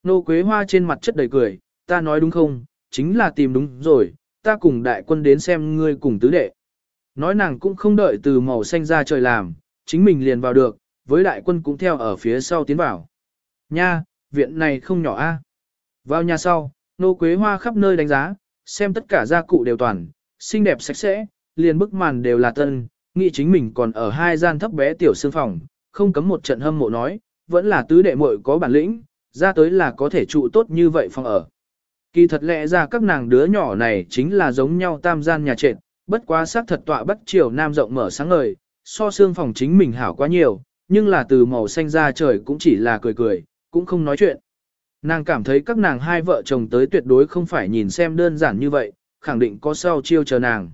Nô Quế Hoa trên mặt chất đầy cười, ta nói đúng không, chính là tìm đúng rồi, ta cùng đại quân đến xem ngươi cùng tứ đệ. Nói nàng cũng không đợi từ màu xanh ra trời làm, chính mình liền vào được, với đại quân cũng theo ở phía sau tiến vào. Nha, viện này không nhỏ a. Vào nhà sau, nô quế hoa khắp nơi đánh giá, xem tất cả gia cụ đều toàn, xinh đẹp sạch sẽ, liền bức màn đều là tân, nghĩ chính mình còn ở hai gian thấp bé tiểu xương phòng, không cấm một trận hâm mộ nói, vẫn là tứ đệ muội có bản lĩnh, ra tới là có thể trụ tốt như vậy phòng ở. Kỳ thật lẽ ra các nàng đứa nhỏ này chính là giống nhau tam gian nhà trệt, bất quá xác thật tọa bất triều nam rộng mở sáng ngời, so xương phòng chính mình hảo quá nhiều, nhưng là từ màu xanh ra trời cũng chỉ là cười cười, cũng không nói chuyện. Nàng cảm thấy các nàng hai vợ chồng tới tuyệt đối không phải nhìn xem đơn giản như vậy, khẳng định có sau chiêu chờ nàng.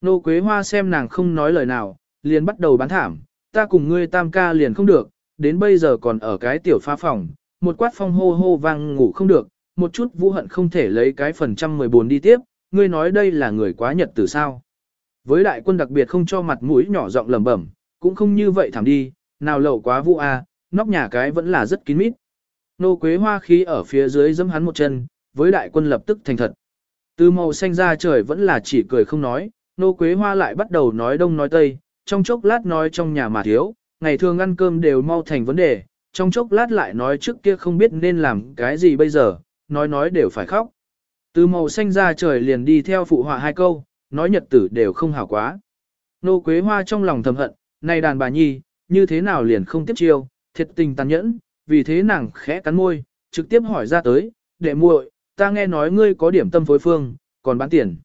Nô Quế Hoa xem nàng không nói lời nào, liền bắt đầu bán thảm, ta cùng ngươi tam ca liền không được, đến bây giờ còn ở cái tiểu pha phòng, một quát phong hô hô vang ngủ không được, một chút vũ hận không thể lấy cái phần trăm 14 đi tiếp, ngươi nói đây là người quá nhật từ sao. Với đại quân đặc biệt không cho mặt mũi nhỏ giọng lẩm bẩm, cũng không như vậy thảm đi, nào lậu quá vũ a, nóc nhà cái vẫn là rất kín mít. Nô quế hoa khí ở phía dưới giẫm hắn một chân, với đại quân lập tức thành thật. Từ màu xanh ra trời vẫn là chỉ cười không nói, nô quế hoa lại bắt đầu nói đông nói tây, trong chốc lát nói trong nhà mà thiếu, ngày thường ăn cơm đều mau thành vấn đề, trong chốc lát lại nói trước kia không biết nên làm cái gì bây giờ, nói nói đều phải khóc. Từ màu xanh ra trời liền đi theo phụ họa hai câu, nói nhật tử đều không hảo quá. Nô Quế Hoa trong lòng thầm hận, này đàn bà nhi, như thế nào liền không tiếp chiêu, thiệt tình tàn nhẫn, vì thế nàng khẽ cắn môi, trực tiếp hỏi ra tới, đệ muội, ta nghe nói ngươi có điểm tâm phối phương, còn bán tiền.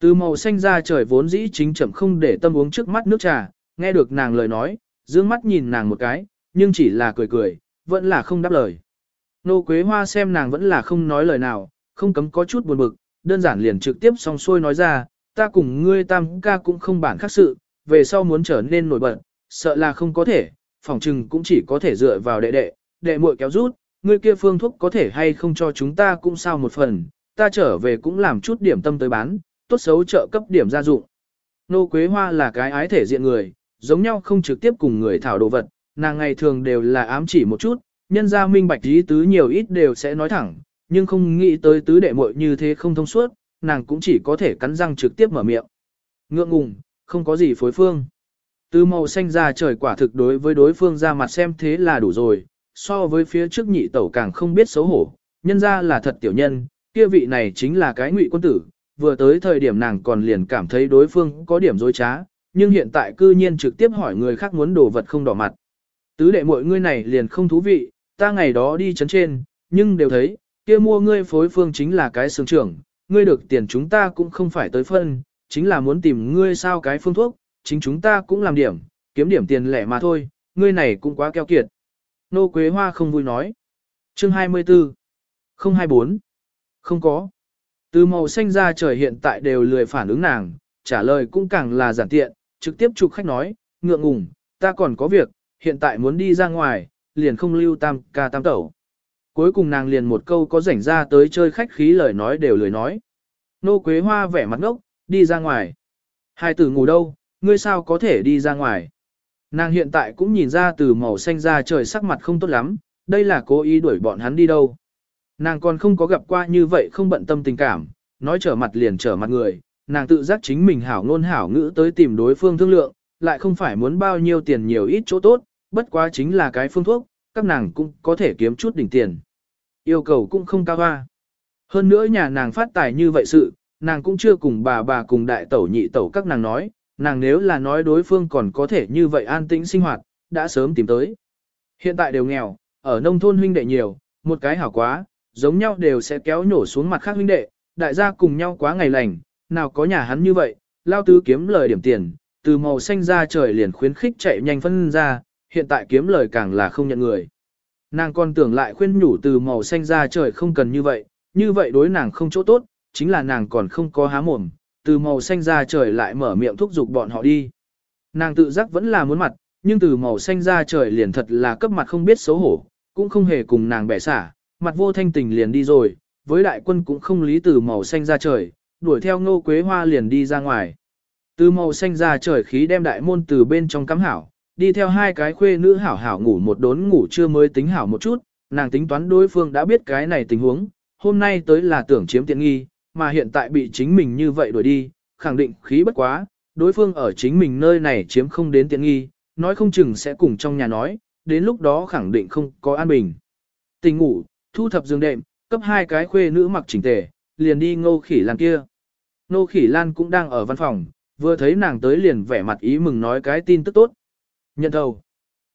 Từ màu xanh ra trời vốn dĩ chính chậm không để tâm uống trước mắt nước trà, nghe được nàng lời nói, dương mắt nhìn nàng một cái, nhưng chỉ là cười cười, vẫn là không đáp lời. Nô Quế Hoa xem nàng vẫn là không nói lời nào, không cấm có chút buồn bực, đơn giản liền trực tiếp xong xuôi nói ra, ta cùng ngươi tam ca cũng không bản khác sự, về sau muốn trở nên nổi bật, sợ là không có thể, phòng trừng cũng chỉ có thể dựa vào đệ đệ, đệ muội kéo rút, ngươi kia phương thuốc có thể hay không cho chúng ta cũng sao một phần, ta trở về cũng làm chút điểm tâm tới bán, tốt xấu trợ cấp điểm gia dụng. Nô Quế Hoa là cái ái thể diện người, giống nhau không trực tiếp cùng người thảo đồ vật, nàng ngày thường đều là ám chỉ một chút, nhân gia minh bạch ý tứ nhiều ít đều sẽ nói thẳng, nhưng không nghĩ tới tứ đệ muội như thế không thông suốt, nàng cũng chỉ có thể cắn răng trực tiếp mở miệng. Ngượng ngùng, không có gì phối phương. Từ màu xanh ra trời quả thực đối với đối phương ra mặt xem thế là đủ rồi, so với phía trước nhị tẩu càng không biết xấu hổ, nhân ra là thật tiểu nhân, kia vị này chính là cái ngụy quân tử, vừa tới thời điểm nàng còn liền cảm thấy đối phương có điểm dối trá, nhưng hiện tại cư nhiên trực tiếp hỏi người khác muốn đồ vật không đỏ mặt. Tứ đệ mọi ngươi này liền không thú vị, ta ngày đó đi chấn trên, nhưng đều thấy, kia mua ngươi phối phương chính là cái sướng trưởng, ngươi được tiền chúng ta cũng không phải tới phân, chính là muốn tìm ngươi sao cái phương thuốc, chính chúng ta cũng làm điểm, kiếm điểm tiền lẻ mà thôi, ngươi này cũng quá keo kiệt. Nô Quế Hoa không vui nói. Chương 24 024 Không có. Từ màu xanh ra trời hiện tại đều lười phản ứng nàng, trả lời cũng càng là giản tiện, trực tiếp chụp khách nói, ngượng ngùng, ta còn có việc, hiện tại muốn đi ra ngoài, liền không lưu tam ca tam tẩu. Cuối cùng nàng liền một câu có rảnh ra tới chơi khách khí lời nói đều lười nói. Nô Quế Hoa vẻ mặt ngốc, đi ra ngoài. Hai tử ngủ đâu, ngươi sao có thể đi ra ngoài. Nàng hiện tại cũng nhìn ra từ màu xanh ra trời sắc mặt không tốt lắm, đây là cố ý đuổi bọn hắn đi đâu. Nàng còn không có gặp qua như vậy không bận tâm tình cảm, nói trở mặt liền trở mặt người, nàng tự giác chính mình hảo ngôn hảo ngữ tới tìm đối phương thương lượng, lại không phải muốn bao nhiêu tiền nhiều ít chỗ tốt, bất quá chính là cái phương thuốc, các nàng cũng có thể kiếm chút đỉnh tiền. Yêu cầu cũng không cao hoa. Hơn nữa nhà nàng phát tài như vậy sự, nàng cũng chưa cùng bà bà cùng đại tẩu nhị tẩu các nàng nói, nàng nếu là nói đối phương còn có thể như vậy an tĩnh sinh hoạt, đã sớm tìm tới. Hiện tại đều nghèo, ở nông thôn huynh đệ nhiều, một cái hảo quá, giống nhau đều sẽ kéo nhổ xuống mặt khác huynh đệ, đại gia cùng nhau quá ngày lành, nào có nhà hắn như vậy, lao tứ kiếm lời điểm tiền, từ màu xanh ra trời liền khuyến khích chạy nhanh phân ra, hiện tại kiếm lời càng là không nhận người. Nàng còn tưởng lại khuyên nhủ từ màu xanh ra trời không cần như vậy, như vậy đối nàng không chỗ tốt, chính là nàng còn không có há mồm, từ màu xanh ra trời lại mở miệng thúc giục bọn họ đi. Nàng tự giác vẫn là muốn mặt, nhưng từ màu xanh ra trời liền thật là cấp mặt không biết xấu hổ, cũng không hề cùng nàng bẻ xả, mặt vô thanh tình liền đi rồi, với đại quân cũng không lý từ màu xanh ra trời, đuổi theo ngô quế hoa liền đi ra ngoài. Từ màu xanh ra trời khí đem đại môn từ bên trong cắm hảo, đi theo hai cái khuê nữ hảo hảo ngủ một đốn ngủ chưa mới tính hảo một chút, nàng tính toán đối phương đã biết cái này tình huống, hôm nay tới là tưởng chiếm tiện nghi, mà hiện tại bị chính mình như vậy đuổi đi, khẳng định khí bất quá, đối phương ở chính mình nơi này chiếm không đến tiện nghi, nói không chừng sẽ cùng trong nhà nói, đến lúc đó khẳng định không có an bình. Tình ngủ, thu thập giường đệm, cấp hai cái khuê nữ mặc chỉnh tề, liền đi ngô khỉ lan kia. Ngô khỉ lan cũng đang ở văn phòng, vừa thấy nàng tới liền vẻ mặt ý mừng nói cái tin tức tốt. Nhận thầu.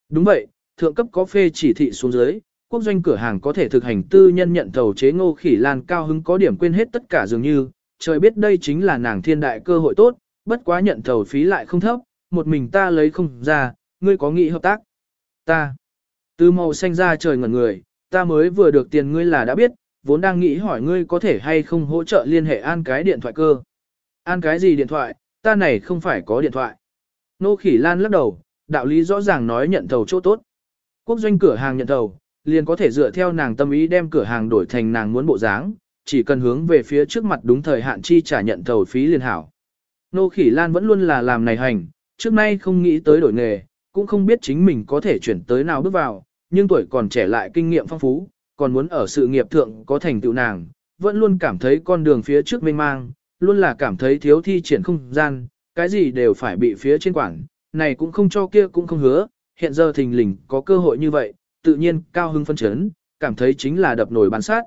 Đúng vậy, thượng cấp có phê chỉ thị xuống dưới, quốc doanh cửa hàng có thể thực hành tư nhân nhận thầu chế ngô khỉ lan cao hứng có điểm quên hết tất cả dường như, trời biết đây chính là nàng thiên đại cơ hội tốt, bất quá nhận thầu phí lại không thấp, một mình ta lấy không ra, ngươi có nghĩ hợp tác. Ta. Từ màu xanh ra trời ngẩn người, ta mới vừa được tiền ngươi là đã biết, vốn đang nghĩ hỏi ngươi có thể hay không hỗ trợ liên hệ an cái điện thoại cơ. An cái gì điện thoại, ta này không phải có điện thoại. Nô khỉ lan lắc đầu, đạo lý rõ ràng nói nhận thầu chỗ tốt. Quốc doanh cửa hàng nhận thầu, liền có thể dựa theo nàng tâm ý đem cửa hàng đổi thành nàng muốn bộ dáng, chỉ cần hướng về phía trước mặt đúng thời hạn chi trả nhận thầu phí liền hảo. Nô Khỉ Lan vẫn luôn là làm này hành, trước nay không nghĩ tới đổi nghề, cũng không biết chính mình có thể chuyển tới nào bước vào, nhưng tuổi còn trẻ lại kinh nghiệm phong phú, còn muốn ở sự nghiệp thượng có thành tựu nàng, vẫn luôn cảm thấy con đường phía trước mênh mang, luôn là cảm thấy thiếu thi triển không gian, cái gì đều phải bị phía trên quản, này cũng không cho kia cũng không hứa, hiện giờ thình lình có cơ hội như vậy, tự nhiên cao hưng phân chấn, cảm thấy chính là đập nổi bán sát.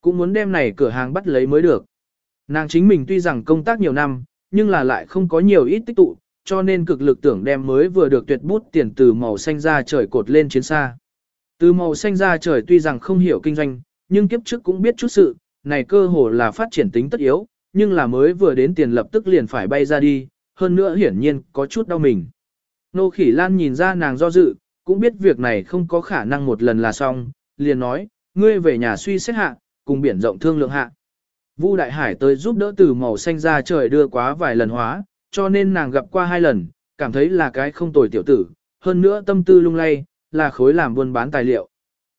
Cũng muốn đem này cửa hàng bắt lấy mới được. Nàng chính mình tuy rằng công tác nhiều năm, nhưng là lại không có nhiều ít tích tụ, cho nên cực lực tưởng đem mới vừa được tuyệt bút tiền từ màu xanh ra trời cột lên chiến xa. Từ màu xanh ra trời tuy rằng không hiểu kinh doanh, nhưng kiếp trước cũng biết chút sự, này cơ hồ là phát triển tính tất yếu, nhưng là mới vừa đến tiền lập tức liền phải bay ra đi, hơn nữa hiển nhiên có chút đau mình. Nô khỉ lan nhìn ra nàng do dự, cũng biết việc này không có khả năng một lần là xong, liền nói, ngươi về nhà suy xét hạ, cùng biển rộng thương lượng hạ. Vu Đại Hải tới giúp đỡ từ màu xanh ra trời đưa quá vài lần hóa, cho nên nàng gặp qua hai lần, cảm thấy là cái không tồi tiểu tử, hơn nữa tâm tư lung lay, là khối làm buôn bán tài liệu.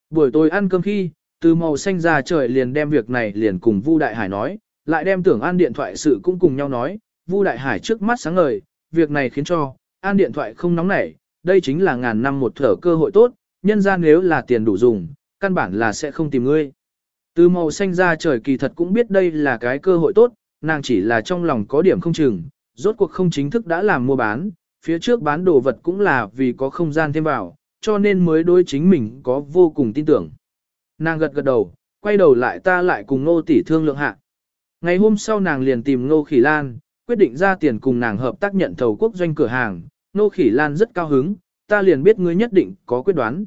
Buổi tối ăn cơm khi, từ màu xanh ra trời liền đem việc này liền cùng Vu Đại Hải nói, lại đem tưởng an điện thoại sự cũng cùng nhau nói, Vu Đại Hải trước mắt sáng ngời, việc này khiến cho, an điện thoại không nóng nảy, đây chính là ngàn năm một thở cơ hội tốt, nhân ra nếu là tiền đủ dùng, căn bản là sẽ không tìm ngươi. Từ màu xanh ra trời kỳ thật cũng biết đây là cái cơ hội tốt, nàng chỉ là trong lòng có điểm không chừng, rốt cuộc không chính thức đã làm mua bán, phía trước bán đồ vật cũng là vì có không gian thêm vào, cho nên mới đối chính mình có vô cùng tin tưởng. Nàng gật gật đầu, quay đầu lại ta lại cùng Ngô tỷ thương lượng hạ. Ngày hôm sau nàng liền tìm Ngô Khỉ Lan, quyết định ra tiền cùng nàng hợp tác nhận thầu quốc doanh cửa hàng. Ngô Khỉ Lan rất cao hứng, ta liền biết ngươi nhất định có quyết đoán.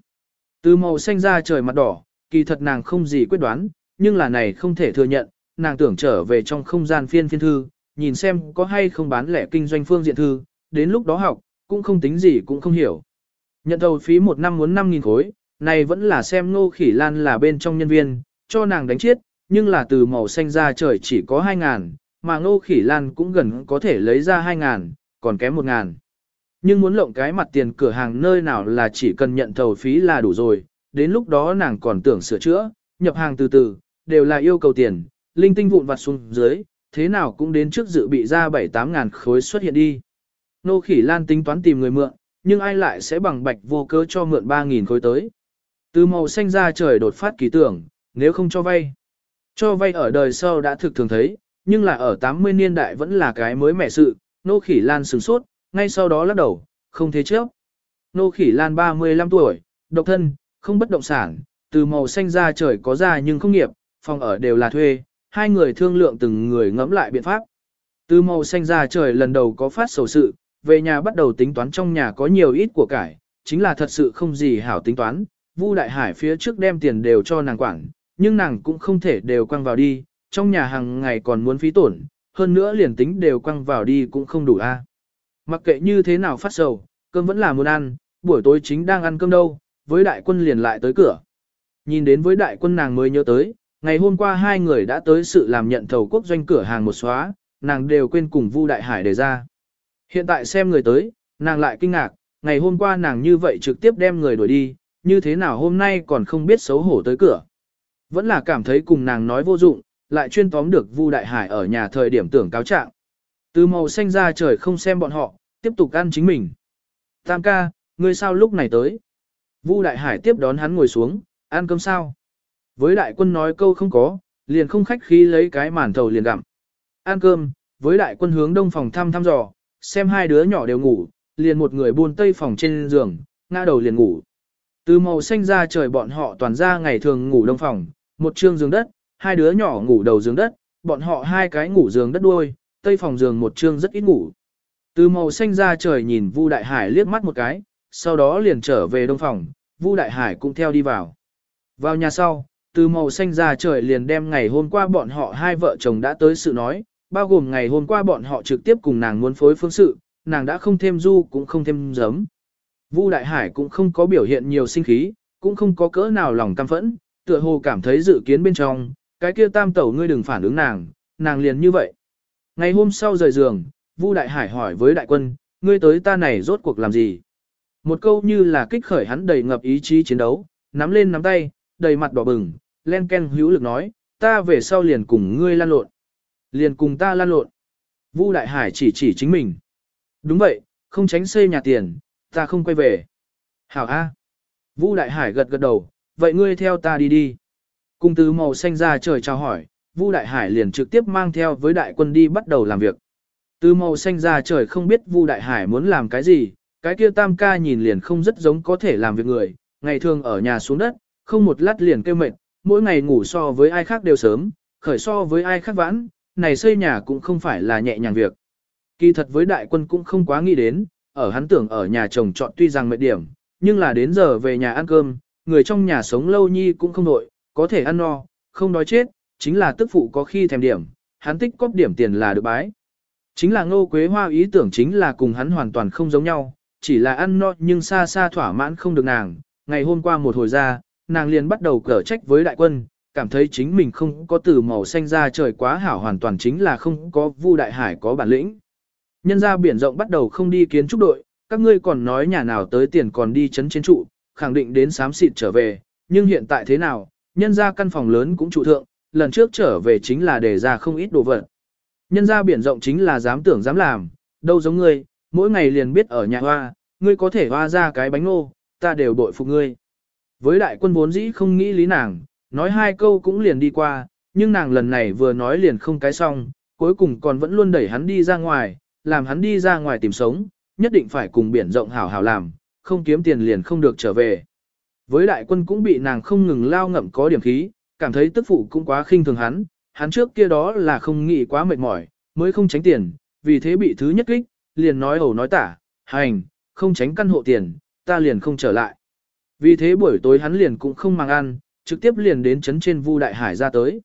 Từ màu xanh ra trời mặt đỏ, kỳ thật nàng không gì quyết đoán, nhưng là này không thể thừa nhận, nàng tưởng trở về trong không gian phiên phiên thư, nhìn xem có hay không bán lẻ kinh doanh phương diện thư, đến lúc đó học, cũng không tính gì cũng không hiểu. Nhận thầu phí một năm muốn 5.000 khối, này vẫn là xem ngô khỉ lan là bên trong nhân viên, cho nàng đánh chết, nhưng là từ màu xanh ra trời chỉ có 2.000, mà ngô khỉ lan cũng gần có thể lấy ra 2 ngàn, còn kém 1 ngàn. Nhưng muốn lộng cái mặt tiền cửa hàng nơi nào là chỉ cần nhận thầu phí là đủ rồi, đến lúc đó nàng còn tưởng sửa chữa, nhập hàng từ từ, đều là yêu cầu tiền, linh tinh vụn vặt xuống dưới, thế nào cũng đến trước dự bị ra 7-8 ngàn khối xuất hiện đi. Nô khỉ lan tính toán tìm người mượn, nhưng ai lại sẽ bằng bạch vô cớ cho mượn 3.000 khối tới. Từ màu xanh ra trời đột phát kỳ tưởng, nếu không cho vay. Cho vay ở đời sau đã thực thường thấy, nhưng là ở 80 niên đại vẫn là cái mới mẻ sự, nô khỉ lan sừng sốt, ngay sau đó lắc đầu, không thế trước. Nô khỉ lan 35 tuổi, độc thân, không bất động sản, từ màu xanh ra trời có ra nhưng không nghiệp, phòng ở đều là thuê, hai người thương lượng từng người ngẫm lại biện pháp. Từ màu xanh ra trời lần đầu có phát sầu sự, về nhà bắt đầu tính toán trong nhà có nhiều ít của cải, chính là thật sự không gì hảo tính toán. Vu Đại Hải phía trước đem tiền đều cho nàng quản, nhưng nàng cũng không thể đều quăng vào đi, trong nhà hàng ngày còn muốn phí tổn, hơn nữa liền tính đều quăng vào đi cũng không đủ a. Mặc kệ như thế nào phát sầu, cơm vẫn là muốn ăn, buổi tối chính đang ăn cơm đâu, với đại quân liền lại tới cửa. Nhìn đến với đại quân nàng mới nhớ tới, ngày hôm qua hai người đã tới sự làm nhận thầu quốc doanh cửa hàng một xóa, nàng đều quên cùng Vu Đại Hải đề ra. Hiện tại xem người tới, nàng lại kinh ngạc, ngày hôm qua nàng như vậy trực tiếp đem người đuổi đi, như thế nào hôm nay còn không biết xấu hổ tới cửa. Vẫn là cảm thấy cùng nàng nói vô dụng, lại chuyên tóm được Vu Đại Hải ở nhà thời điểm tưởng cáo trạng. Từ màu xanh ra trời không xem bọn họ, tiếp tục ăn chính mình. Tam ca, ngươi sao lúc này tới? Vu Đại Hải tiếp đón hắn ngồi xuống, ăn cơm sao? Với đại quân nói câu không có, liền không khách khí lấy cái màn thầu liền gặm. Ăn cơm, với đại quân hướng đông phòng thăm thăm dò, xem hai đứa nhỏ đều ngủ, liền một người buôn tây phòng trên giường, ngã đầu liền ngủ. Từ màu xanh ra trời bọn họ toàn ra ngày thường ngủ đông phòng, một trương giường đất, hai đứa nhỏ ngủ đầu giường đất, bọn họ hai cái ngủ giường đất đuôi, tây phòng giường một trương rất ít ngủ. Từ màu xanh ra trời nhìn Vu Đại Hải liếc mắt một cái, sau đó liền trở về đông phòng, Vu Đại Hải cũng theo đi vào. Vào nhà sau, từ màu xanh ra trời liền đem ngày hôm qua bọn họ hai vợ chồng đã tới sự nói, bao gồm ngày hôm qua bọn họ trực tiếp cùng nàng muốn phối phương sự, nàng đã không thêm du cũng không thêm giấm. Vu Đại Hải cũng không có biểu hiện nhiều sinh khí, cũng không có cỡ nào lòng căm phẫn, tựa hồ cảm thấy dự kiến bên trong, cái kia tam tẩu ngươi đừng phản ứng nàng, nàng liền như vậy. Ngày hôm sau rời giường, Vu Đại Hải hỏi với đại quân, ngươi tới ta này rốt cuộc làm gì? Một câu như là kích khởi hắn đầy ngập ý chí chiến đấu, nắm lên nắm tay, đầy mặt đỏ bừng, len ken hữu lực nói, ta về sau liền cùng ngươi lan lộn. Liền cùng ta lan lộn. Vu Đại Hải chỉ chỉ chính mình. Đúng vậy, không tránh xây nhà tiền, ta không quay về. Hảo A. Vu Đại Hải gật gật đầu, vậy ngươi theo ta đi đi. Cùng từ màu xanh ra trời chào hỏi, Vu Đại Hải liền trực tiếp mang theo với đại quân đi bắt đầu làm việc. Từ màu xanh ra trời không biết Vu Đại Hải muốn làm cái gì, cái kia tam ca nhìn liền không rất giống có thể làm việc người, ngày thường ở nhà xuống đất, không một lát liền kêu mệt, mỗi ngày ngủ so với ai khác đều sớm, khởi so với ai khác vãn, này xây nhà cũng không phải là nhẹ nhàng việc. Kỳ thật với đại quân cũng không quá nghĩ đến, ở hắn tưởng ở nhà chồng chọn tuy rằng mệt điểm, nhưng là đến giờ về nhà ăn cơm, người trong nhà sống lâu nhi cũng không nội, có thể ăn no, không đói chết, chính là tức phụ có khi thèm điểm, hắn tích cóp điểm tiền là được bái. Chính là ngô quế hoa ý tưởng chính là cùng hắn hoàn toàn không giống nhau, chỉ là ăn no nhưng xa xa thỏa mãn không được nàng. Ngày hôm qua một hồi ra, nàng liền bắt đầu cở trách với đại quân, cảm thấy chính mình không có từ màu xanh ra trời quá hảo hoàn toàn chính là không có vu đại hải có bản lĩnh. Nhân ra biển rộng bắt đầu không đi kiến trúc đội, các ngươi còn nói nhà nào tới tiền còn đi chấn chiến trụ, khẳng định đến sám xịt trở về, nhưng hiện tại thế nào, nhân ra căn phòng lớn cũng trụ thượng, lần trước trở về chính là để ra không ít đồ vật. Nhân ra biển rộng chính là dám tưởng dám làm, đâu giống ngươi, mỗi ngày liền biết ở nhà hoa, ngươi có thể hoa ra cái bánh ngô, ta đều bội phục ngươi. Với đại quân vốn dĩ không nghĩ lý nàng, nói hai câu cũng liền đi qua, nhưng nàng lần này vừa nói liền không cái xong, cuối cùng còn vẫn luôn đẩy hắn đi ra ngoài, làm hắn đi ra ngoài tìm sống, nhất định phải cùng biển rộng hảo hảo làm, không kiếm tiền liền không được trở về. Với đại quân cũng bị nàng không ngừng lao ngậm có điểm khí, cảm thấy tức phụ cũng quá khinh thường hắn, hắn trước kia đó là không nghĩ quá mệt mỏi, mới không tránh tiền, vì thế bị thứ nhất kích, liền nói ẩu nói tả, hành, không tránh căn hộ tiền, ta liền không trở lại. Vì thế buổi tối hắn liền cũng không mang ăn, trực tiếp liền đến chấn trên Vu Đại Hải ra tới.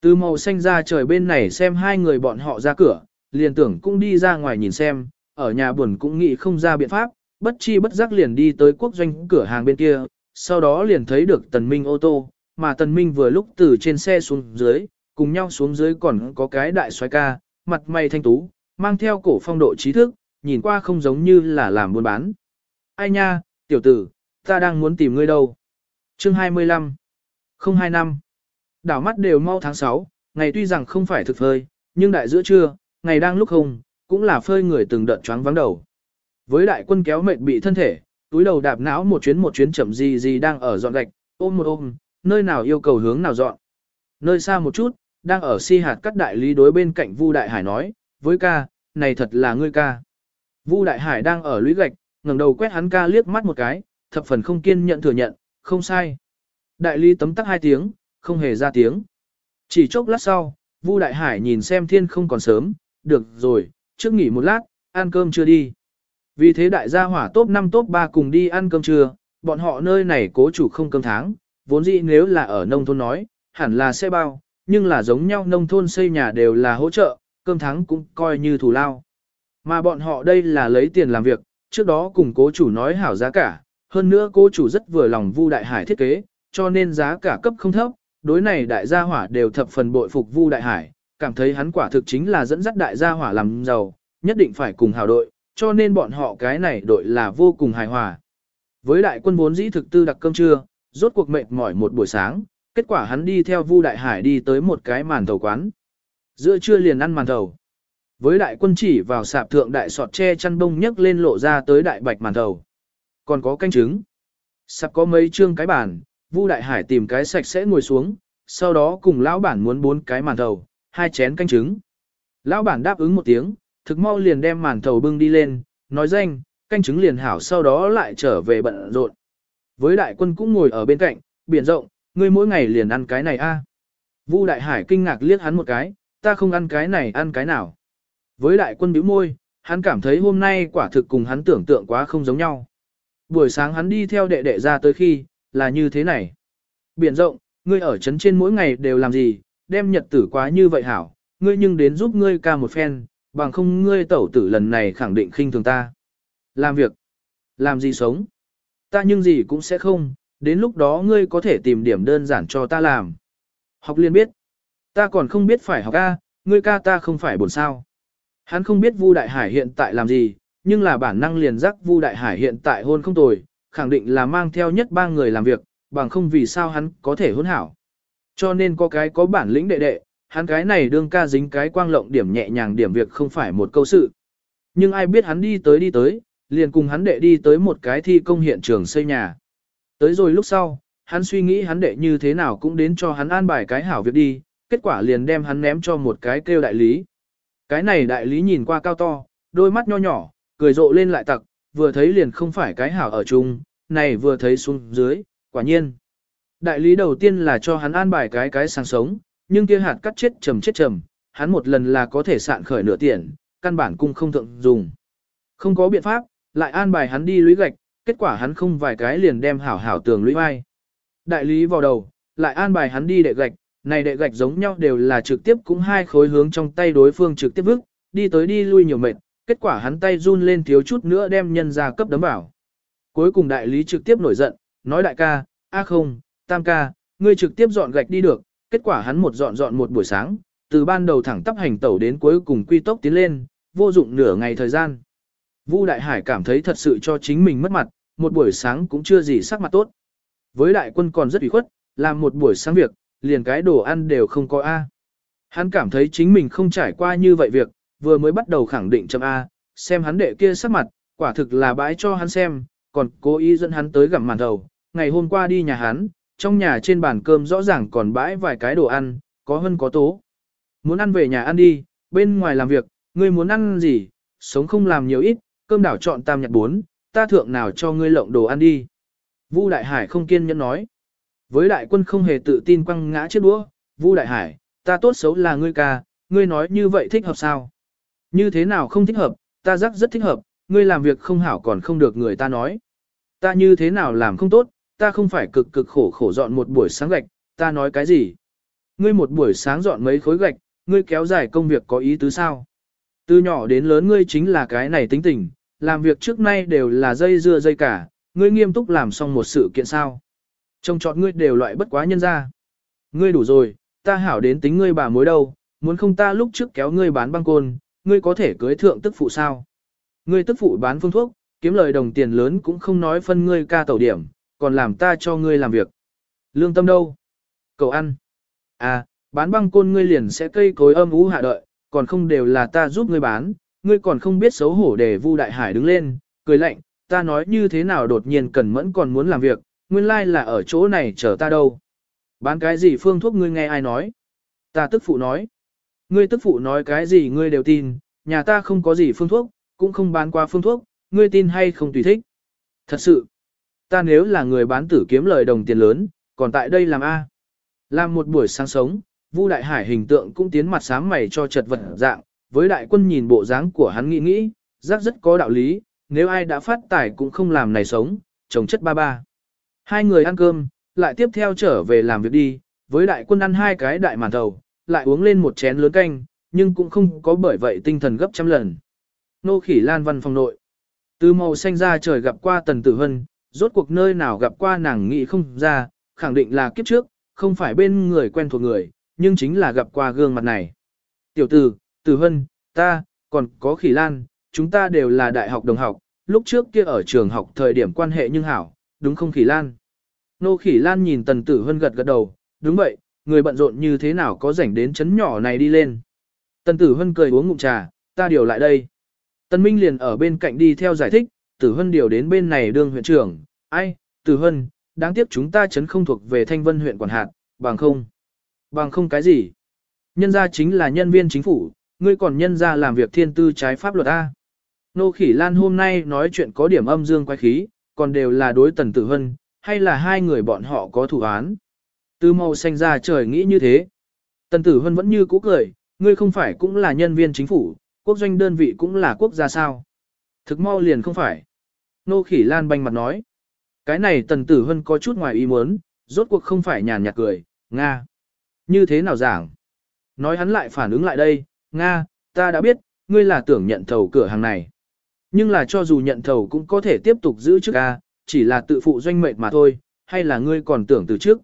Từ màu xanh ra trời bên này xem hai người bọn họ ra cửa, liền tưởng cũng đi ra ngoài nhìn xem, ở nhà buồn cũng nghĩ không ra biện pháp, bất chi bất giác liền đi tới quốc doanh cửa hàng bên kia, sau đó liền thấy được tần minh ô tô, mà tần minh vừa lúc từ trên xe xuống dưới, cùng nhau xuống dưới còn có cái đại xoái ca, mặt mày thanh tú, mang theo cổ phong độ trí thức, nhìn qua không giống như là làm buôn bán. Ai nha, tiểu tử, ta đang muốn tìm ngươi đâu. Chương 25 025 Đảo mắt đều mau tháng 6, ngày tuy rằng không phải thực phơi, nhưng đại giữa trưa, ngày đang lúc không, cũng là phơi người từng đợt choáng vắng đầu. Với đại quân kéo mệt bị thân thể, túi đầu đạp não một chuyến một chuyến chậm gì gì đang ở dọn gạch, ôm một ôm, nơi nào yêu cầu hướng nào dọn. Nơi xa một chút, đang ở si hạt cắt đại lý đối bên cạnh Vu Đại Hải nói, với ca, này thật là ngươi ca. Vu Đại Hải đang ở lũy gạch, ngẩng đầu quét hắn ca liếc mắt một cái, thập phần không kiên nhận thừa nhận, không sai. Đại lý tấm tắc hai tiếng, không hề ra tiếng. Chỉ chốc lát sau, Vu Đại Hải nhìn xem thiên không còn sớm, được rồi, trước nghỉ một lát, ăn cơm chưa đi. Vì thế đại gia hỏa top 5 top 3 cùng đi ăn cơm trưa, bọn họ nơi này cố chủ không cơm tháng, vốn dĩ nếu là ở nông thôn nói, hẳn là xe bao, nhưng là giống nhau nông thôn xây nhà đều là hỗ trợ, cơm tháng cũng coi như thù lao. Mà bọn họ đây là lấy tiền làm việc, trước đó cùng cố chủ nói hảo giá cả, hơn nữa cố chủ rất vừa lòng Vu Đại Hải thiết kế, cho nên giá cả cấp không thấp, đối này đại gia hỏa đều thập phần bội phục Vu Đại Hải, cảm thấy hắn quả thực chính là dẫn dắt đại gia hỏa làm giàu, nhất định phải cùng hào đội, cho nên bọn họ cái này đội là vô cùng hài hòa. Với đại quân vốn dĩ thực tư đặc cơm trưa, rốt cuộc mệt mỏi một buổi sáng, kết quả hắn đi theo Vu Đại Hải đi tới một cái màn thầu quán. Giữa trưa liền ăn màn thầu. Với đại quân chỉ vào sạp thượng đại sọt tre chăn bông nhấc lên lộ ra tới đại bạch màn thầu. Còn có canh trứng. Sạp có mấy trương cái bàn, Vu Đại Hải tìm cái sạch sẽ ngồi xuống, sau đó cùng lão bản muốn bốn cái màn thầu, hai chén canh trứng. Lão bản đáp ứng một tiếng, thực mau liền đem màn thầu bưng đi lên, nói danh, canh trứng liền hảo sau đó lại trở về bận rộn. Với đại quân cũng ngồi ở bên cạnh, biển rộng, ngươi mỗi ngày liền ăn cái này a. Vu Đại Hải kinh ngạc liếc hắn một cái, ta không ăn cái này ăn cái nào. Với đại quân bĩu môi, hắn cảm thấy hôm nay quả thực cùng hắn tưởng tượng quá không giống nhau. Buổi sáng hắn đi theo đệ đệ ra tới khi, là như thế này. Biển rộng, ngươi ở trấn trên mỗi ngày đều làm gì, đem nhật tử quá như vậy hảo, ngươi nhưng đến giúp ngươi ca một phen, bằng không ngươi tẩu tử lần này khẳng định khinh thường ta. Làm việc, làm gì sống, ta nhưng gì cũng sẽ không, đến lúc đó ngươi có thể tìm điểm đơn giản cho ta làm. Học liên biết, ta còn không biết phải học A, ngươi ca ta không phải buồn sao. Hắn không biết Vu Đại Hải hiện tại làm gì, nhưng là bản năng liền giác Vu Đại Hải hiện tại hôn không tồi, khẳng định là mang theo nhất ba người làm việc, bằng không vì sao hắn có thể hôn hảo. Cho nên có cái có bản lĩnh đệ đệ, hắn cái này đương ca dính cái quang lộng điểm nhẹ nhàng điểm việc không phải một câu sự. Nhưng ai biết hắn đi tới đi tới, liền cùng hắn đệ đi tới một cái thi công hiện trường xây nhà. Tới rồi lúc sau, hắn suy nghĩ hắn đệ như thế nào cũng đến cho hắn an bài cái hảo việc đi, kết quả liền đem hắn ném cho một cái kêu đại lý. Cái này đại lý nhìn qua cao to, đôi mắt nho nhỏ, cười rộ lên lại tặc, vừa thấy liền không phải cái hảo ở chung, này vừa thấy xuống dưới, quả nhiên. Đại lý đầu tiên là cho hắn an bài cái cái sàng sống, nhưng kia hạt cắt chết trầm chết trầm, hắn một lần là có thể sạn khởi nửa tiền, căn bản cung không thượng dùng. Không có biện pháp, lại an bài hắn đi lũy gạch, kết quả hắn không vài cái liền đem hảo hảo tường lũy vai. Đại lý vào đầu, lại an bài hắn đi đệ gạch, này đệ gạch giống nhau đều là trực tiếp cũng hai khối hướng trong tay đối phương trực tiếp vứt, đi tới đi lui nhiều mệt, kết quả hắn tay run lên thiếu chút nữa đem nhân ra cấp đấm bảo. Cuối cùng đại lý trực tiếp nổi giận, nói đại ca, a không, tam ca, ngươi trực tiếp dọn gạch đi được, kết quả hắn một dọn dọn một buổi sáng, từ ban đầu thẳng tắp hành tẩu đến cuối cùng quy tốc tiến lên, vô dụng nửa ngày thời gian. Vu Đại Hải cảm thấy thật sự cho chính mình mất mặt, một buổi sáng cũng chưa gì sắc mặt tốt. Với đại quân còn rất ủy khuất, làm một buổi sáng việc, liền cái đồ ăn đều không có A. Hắn cảm thấy chính mình không trải qua như vậy việc, vừa mới bắt đầu khẳng định chấm A, xem hắn đệ kia sắc mặt, quả thực là bãi cho hắn xem, còn cố ý dẫn hắn tới gặm màn đầu. Ngày hôm qua đi nhà hắn, trong nhà trên bàn cơm rõ ràng còn bãi vài cái đồ ăn, có hơn có tố. Muốn ăn về nhà ăn đi, bên ngoài làm việc, ngươi muốn ăn gì, sống không làm nhiều ít, cơm đảo chọn tam nhặt bốn, ta thượng nào cho ngươi lộng đồ ăn đi. Vu Đại Hải không kiên nhẫn nói. Với đại quân không hề tự tin quăng ngã chiếc đũa, Vu Đại Hải, ta tốt xấu là ngươi ca, ngươi nói như vậy thích hợp sao? Như thế nào không thích hợp, ta rắc rất thích hợp, ngươi làm việc không hảo còn không được người ta nói. Ta như thế nào làm không tốt, ta không phải cực cực khổ khổ dọn một buổi sáng gạch, ta nói cái gì? Ngươi một buổi sáng dọn mấy khối gạch, ngươi kéo dài công việc có ý tứ sao? Từ nhỏ đến lớn ngươi chính là cái này tính tình, làm việc trước nay đều là dây dưa dây cả, ngươi nghiêm túc làm xong một sự kiện sao. Trông chọn ngươi đều loại bất quá nhân ra. Ngươi đủ rồi, ta hảo đến tính ngươi bà mối đâu, muốn không ta lúc trước kéo ngươi bán băng côn, ngươi có thể cưới thượng tức phụ sao. Ngươi tức phụ bán phương thuốc, kiếm lời đồng tiền lớn cũng không nói phân ngươi ca tẩu điểm, còn làm ta cho ngươi làm việc. Lương tâm đâu? cậu ăn. À, bán băng côn ngươi liền sẽ cây cối âm ú hạ đợi, còn không đều là ta giúp ngươi bán, ngươi còn không biết xấu hổ để Vu Đại Hải đứng lên, cười lạnh, ta nói như thế nào đột nhiên cần mẫn còn muốn làm việc, nguyên lai là ở chỗ này chờ ta đâu. Bán cái gì phương thuốc ngươi nghe ai nói? Ta tức phụ nói. Ngươi tức phụ nói cái gì ngươi đều tin, nhà ta không có gì phương thuốc, cũng không bán qua phương thuốc, ngươi tin hay không tùy thích. Thật sự, ta nếu là người bán tử kiếm lời đồng tiền lớn, còn tại đây làm A. Làm một buổi sáng sống, Vu Đại Hải hình tượng cũng tiến mặt sáng mày cho chật vật dạng, với đại quân nhìn bộ dáng của hắn nghĩ nghĩ, giác rất có đạo lý, nếu ai đã phát tài cũng không làm này sống, chồng chất ba ba. Hai người ăn cơm, lại tiếp theo trở về làm việc đi, với đại quân ăn hai cái đại màn thầu, lại uống lên một chén lớn canh, nhưng cũng không có bởi vậy tinh thần gấp trăm lần. Nô khỉ lan văn phòng nội. Từ màu xanh ra trời gặp qua tần tử hân, rốt cuộc nơi nào gặp qua nàng nghĩ không ra, khẳng định là kiếp trước, không phải bên người quen thuộc người, nhưng chính là gặp qua gương mặt này. Tiểu tử, tử hân, ta, còn có khỉ lan, chúng ta đều là đại học đồng học, lúc trước kia ở trường học thời điểm quan hệ nhưng hảo, đúng không khỉ lan? Nô khỉ lan nhìn tần tử hân gật gật đầu, đúng vậy, người bận rộn như thế nào có rảnh đến chấn nhỏ này đi lên. Tần tử hân cười uống ngụm trà, ta điều lại đây. Tần Minh liền ở bên cạnh đi theo giải thích, tử hân điều đến bên này đương huyện trưởng, ai, tử hân, đáng tiếc chúng ta chấn không thuộc về thanh vân huyện quản hạt, bằng không. Bằng không cái gì. Nhân gia chính là nhân viên chính phủ, ngươi còn nhân gia làm việc thiên tư trái pháp luật A. Nô Khỉ Lan hôm nay nói chuyện có điểm âm dương quái khí, còn đều là đối tần tử hân, hay là hai người bọn họ có thủ án. Từ màu xanh ra trời nghĩ như thế. Tần tử hân vẫn như cũ cười, ngươi không phải cũng là nhân viên chính phủ, quốc doanh đơn vị cũng là quốc gia sao. Thực mau liền không phải. Nô Khỉ Lan banh mặt nói. Cái này tần tử hân có chút ngoài ý muốn, rốt cuộc không phải nhàn nhạt cười, Nga. Như thế nào giảng? Nói hắn lại phản ứng lại đây, Nga, ta đã biết, ngươi là tưởng nhận thầu cửa hàng này. Nhưng là cho dù nhận thầu cũng có thể tiếp tục giữ chức A, chỉ là tự phụ doanh mệnh mà thôi, hay là ngươi còn tưởng từ trước.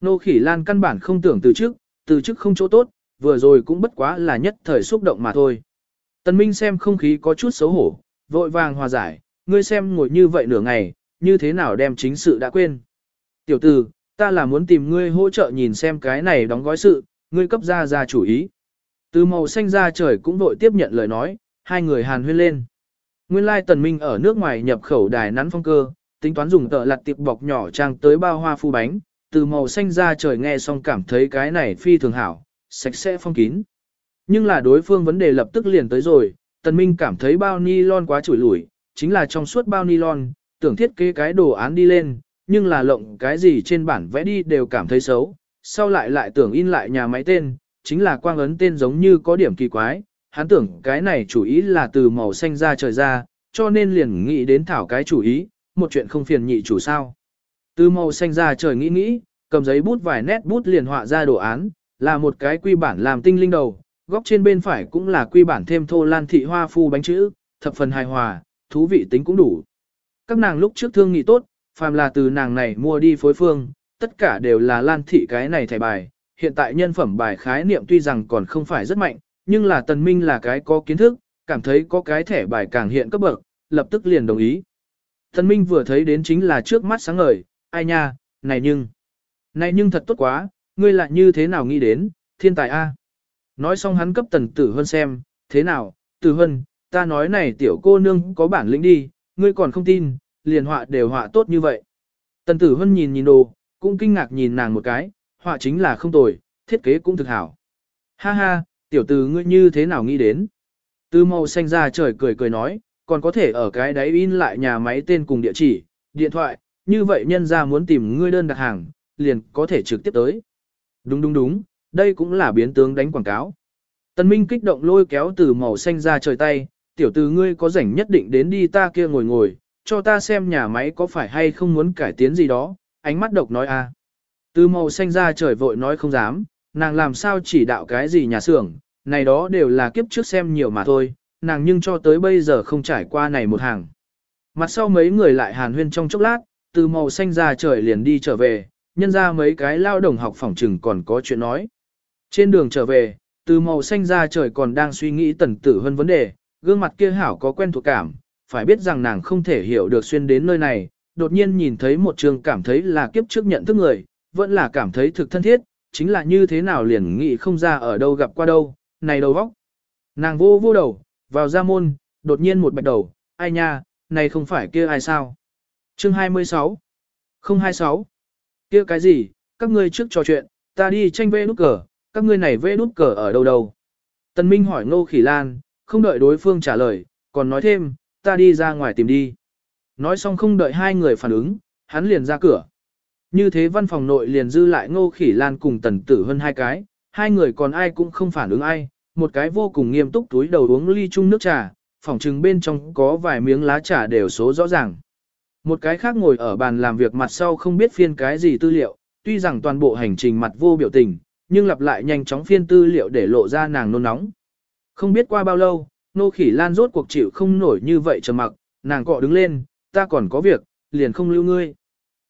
Nô khỉ lan căn bản không tưởng từ trước, từ trước không chỗ tốt, vừa rồi cũng bất quá là nhất thời xúc động mà thôi. Tần Minh xem không khí có chút xấu hổ, vội vàng hòa giải, ngươi xem ngồi như vậy nửa ngày, như thế nào đem chính sự đã quên. Tiểu tử, ta là muốn tìm ngươi hỗ trợ nhìn xem cái này đóng gói sự, ngươi cấp ra ra chủ ý. Từ màu xanh ra trời cũng vội tiếp nhận lời nói, hai người hàn huyên lên. Nguyên lai tần minh ở nước ngoài nhập khẩu đài nắn phong cơ, tính toán dùng tợ lặt tiệp bọc nhỏ trang tới bao hoa phu bánh, từ màu xanh ra trời nghe xong cảm thấy cái này phi thường hảo, sạch sẽ phong kín. Nhưng là đối phương vấn đề lập tức liền tới rồi, tần minh cảm thấy bao ni lon quá chủi lủi, chính là trong suốt bao nylon, tưởng thiết kế cái đồ án đi lên, nhưng là lộng cái gì trên bản vẽ đi đều cảm thấy xấu, sau lại lại tưởng in lại nhà máy tên, chính là quang ấn tên giống như có điểm kỳ quái, hắn tưởng cái này chủ ý là từ màu xanh ra trời ra, cho nên liền nghĩ đến thảo cái chủ ý, một chuyện không phiền nhị chủ sao. Từ màu xanh ra trời nghĩ nghĩ, cầm giấy bút vài nét bút liền họa ra đồ án, là một cái quy bản làm tinh linh đầu, góc trên bên phải cũng là quy bản thêm thô lan thị hoa phu bánh chữ, thập phần hài hòa, thú vị tính cũng đủ. Các nàng lúc trước thương nghị tốt, phàm là từ nàng này mua đi phối phương, tất cả đều là lan thị cái này thẻ bài. Hiện tại nhân phẩm bài khái niệm tuy rằng còn không phải rất mạnh, nhưng là tần minh là cái có kiến thức, cảm thấy có cái thẻ bài càng hiện cấp bậc, lập tức liền đồng ý. Tần minh vừa thấy đến chính là trước mắt sáng ngời, ai nha, này nhưng, Này nhưng thật tốt quá, ngươi lại như thế nào nghĩ đến, thiên tài A. Nói xong hắn cấp tần tử hơn xem, thế nào, tử hơn, ta nói này tiểu cô nương có bản lĩnh đi, ngươi còn không tin, liền họa đều họa tốt như vậy. Tần tử hân nhìn nhìn đồ, cũng kinh ngạc nhìn nàng một cái, họa chính là không tồi, thiết kế cũng thực hảo. Ha ha, tiểu tử ngươi như thế nào nghĩ đến? Từ màu xanh ra trời cười cười nói, còn có thể ở cái đáy in lại nhà máy tên cùng địa chỉ, điện thoại, như vậy nhân ra muốn tìm ngươi đơn đặt hàng, liền có thể trực tiếp tới. Đúng đúng đúng, đây cũng là biến tướng đánh quảng cáo. Tần Minh kích động lôi kéo từ màu xanh ra trời tay, tiểu tử ngươi có rảnh nhất định đến đi ta kia ngồi ngồi, cho ta xem nhà máy có phải hay không muốn cải tiến gì đó, ánh mắt độc nói a. Từ màu xanh ra trời vội nói không dám, nàng làm sao chỉ đạo cái gì nhà xưởng, này đó đều là kiếp trước xem nhiều mà thôi, nàng nhưng cho tới bây giờ không trải qua này một hàng. Mặt sau mấy người lại hàn huyên trong chốc lát, từ màu xanh ra trời liền đi trở về, nhân ra mấy cái lao đồng học phòng trừng còn có chuyện nói. Trên đường trở về, từ màu xanh ra trời còn đang suy nghĩ tần tử hơn vấn đề, gương mặt kia hảo có quen thuộc cảm, phải biết rằng nàng không thể hiểu được xuyên đến nơi này, đột nhiên nhìn thấy một trường cảm thấy là kiếp trước nhận thức người, vẫn là cảm thấy thực thân thiết, chính là như thế nào liền nghĩ không ra ở đâu gặp qua đâu, này đầu vóc. Nàng vô vô đầu, vào ra môn, đột nhiên một bạch đầu, ai nha, này không phải kia ai sao. Chương 26 026 kia cái gì, các ngươi trước trò chuyện, ta đi tranh vê nút cờ, các ngươi này vê nút cờ ở đâu đâu. Tần Minh hỏi Ngô Khỉ Lan, không đợi đối phương trả lời, còn nói thêm, ta đi ra ngoài tìm đi. Nói xong không đợi hai người phản ứng, hắn liền ra cửa. Như thế văn phòng nội liền dư lại Ngô Khỉ Lan cùng Tần Tử hơn hai cái, hai người còn ai cũng không phản ứng ai, một cái vô cùng nghiêm túc túi đầu uống ly chung nước trà, phòng trừng bên trong có vài miếng lá trà đều số rõ ràng. Một cái khác ngồi ở bàn làm việc mặt sau không biết phiên cái gì tư liệu, tuy rằng toàn bộ hành trình mặt vô biểu tình, nhưng lặp lại nhanh chóng phiên tư liệu để lộ ra nàng nôn nóng. Không biết qua bao lâu, nô khỉ lan rốt cuộc chịu không nổi như vậy trầm mặc, nàng cọ đứng lên, ta còn có việc, liền không lưu ngươi.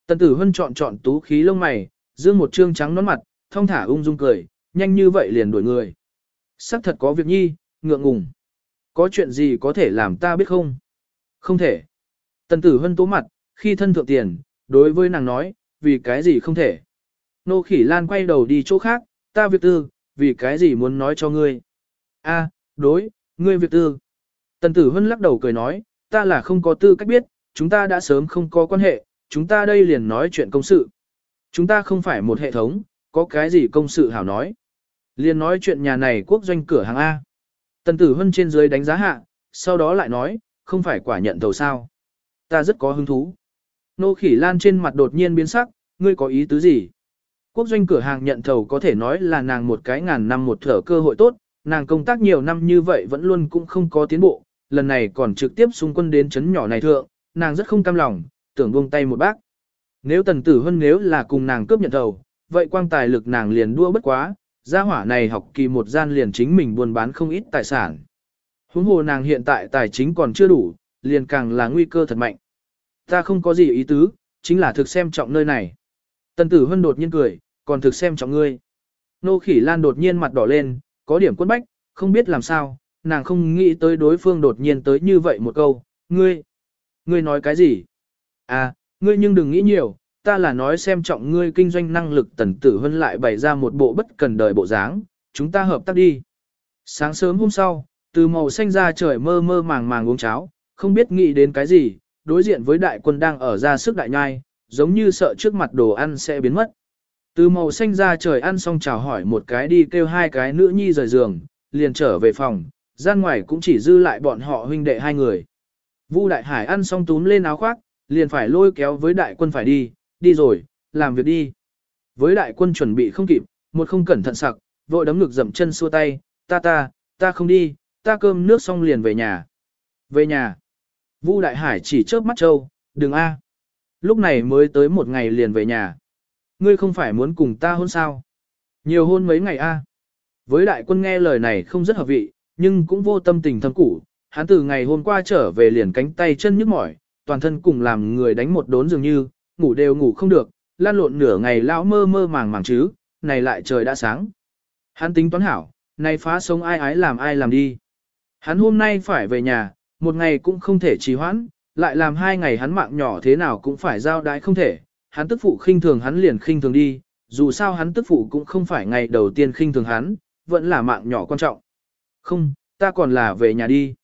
Tần tử hân chọn chọn tú khí lông mày, dương một trương trắng nón mặt, thông thả ung dung cười, nhanh như vậy liền đuổi người. Sắc thật có việc nhi, ngượng ngùng. Có chuyện gì có thể làm ta biết không? Không thể. Tần tử hân tố mặt, khi thân thượng tiền, đối với nàng nói, vì cái gì không thể. Nô khỉ lan quay đầu đi chỗ khác, ta việc tư, vì cái gì muốn nói cho ngươi. A, đối, ngươi việc tư. Tần tử hân lắc đầu cười nói, ta là không có tư cách biết, chúng ta đã sớm không có quan hệ, chúng ta đây liền nói chuyện công sự. Chúng ta không phải một hệ thống, có cái gì công sự hảo nói. Liền nói chuyện nhà này quốc doanh cửa hàng A. Tần tử hân trên dưới đánh giá hạ, sau đó lại nói, không phải quả nhận thầu sao. Ta rất có hứng thú. Nô khỉ lan trên mặt đột nhiên biến sắc, ngươi có ý tứ gì? Quốc doanh cửa hàng nhận thầu có thể nói là nàng một cái ngàn năm một thở cơ hội tốt, nàng công tác nhiều năm như vậy vẫn luôn cũng không có tiến bộ, lần này còn trực tiếp xung quân đến chấn nhỏ này thượng, nàng rất không cam lòng, tưởng buông tay một bác. Nếu tần tử hơn nếu là cùng nàng cướp nhận thầu, vậy quang tài lực nàng liền đua bất quá, gia hỏa này học kỳ một gian liền chính mình buôn bán không ít tài sản. Huống hồ nàng hiện tại tài chính còn chưa đủ, liền càng là nguy cơ thật mạnh. Ta không có gì ý tứ, chính là thực xem trọng nơi này. Tần tử hơn đột nhiên cười, còn thực xem trọng ngươi. Nô khỉ lan đột nhiên mặt đỏ lên, có điểm quất bách, không biết làm sao, nàng không nghĩ tới đối phương đột nhiên tới như vậy một câu, ngươi, ngươi nói cái gì? À, ngươi nhưng đừng nghĩ nhiều, ta là nói xem trọng ngươi kinh doanh năng lực tần tử hân lại bày ra một bộ bất cần đời bộ dáng, chúng ta hợp tác đi. Sáng sớm hôm sau, từ màu xanh ra trời mơ mơ màng màng uống cháo, không biết nghĩ đến cái gì, đối diện với đại quân đang ở ra sức đại nhai, giống như sợ trước mặt đồ ăn sẽ biến mất. Từ màu xanh ra trời ăn xong chào hỏi một cái đi kêu hai cái nữ nhi rời giường, liền trở về phòng, gian ngoài cũng chỉ dư lại bọn họ huynh đệ hai người. Vu Đại Hải ăn xong túm lên áo khoác, liền phải lôi kéo với đại quân phải đi, đi rồi, làm việc đi. Với đại quân chuẩn bị không kịp, một không cẩn thận sặc, vội đấm ngực dậm chân xua tay, ta ta, ta không đi, ta cơm nước xong liền về nhà. Về nhà. Vu Đại Hải chỉ chớp mắt trâu, đừng a. Lúc này mới tới một ngày liền về nhà. Ngươi không phải muốn cùng ta hôn sao? Nhiều hôn mấy ngày a. Với đại quân nghe lời này không rất hợp vị, nhưng cũng vô tâm tình thâm củ. Hắn từ ngày hôm qua trở về liền cánh tay chân nhức mỏi, toàn thân cùng làm người đánh một đốn dường như, ngủ đều ngủ không được, lan lộn nửa ngày lão mơ mơ màng màng chứ, này lại trời đã sáng. Hắn tính toán hảo, này phá sống ai ái làm ai làm đi. Hắn hôm nay phải về nhà, một ngày cũng không thể trì hoãn, lại làm hai ngày hắn mạng nhỏ thế nào cũng phải giao đái không thể, hắn tức phụ khinh thường hắn liền khinh thường đi, dù sao hắn tức phụ cũng không phải ngày đầu tiên khinh thường hắn, vẫn là mạng nhỏ quan trọng. Không, ta còn là về nhà đi.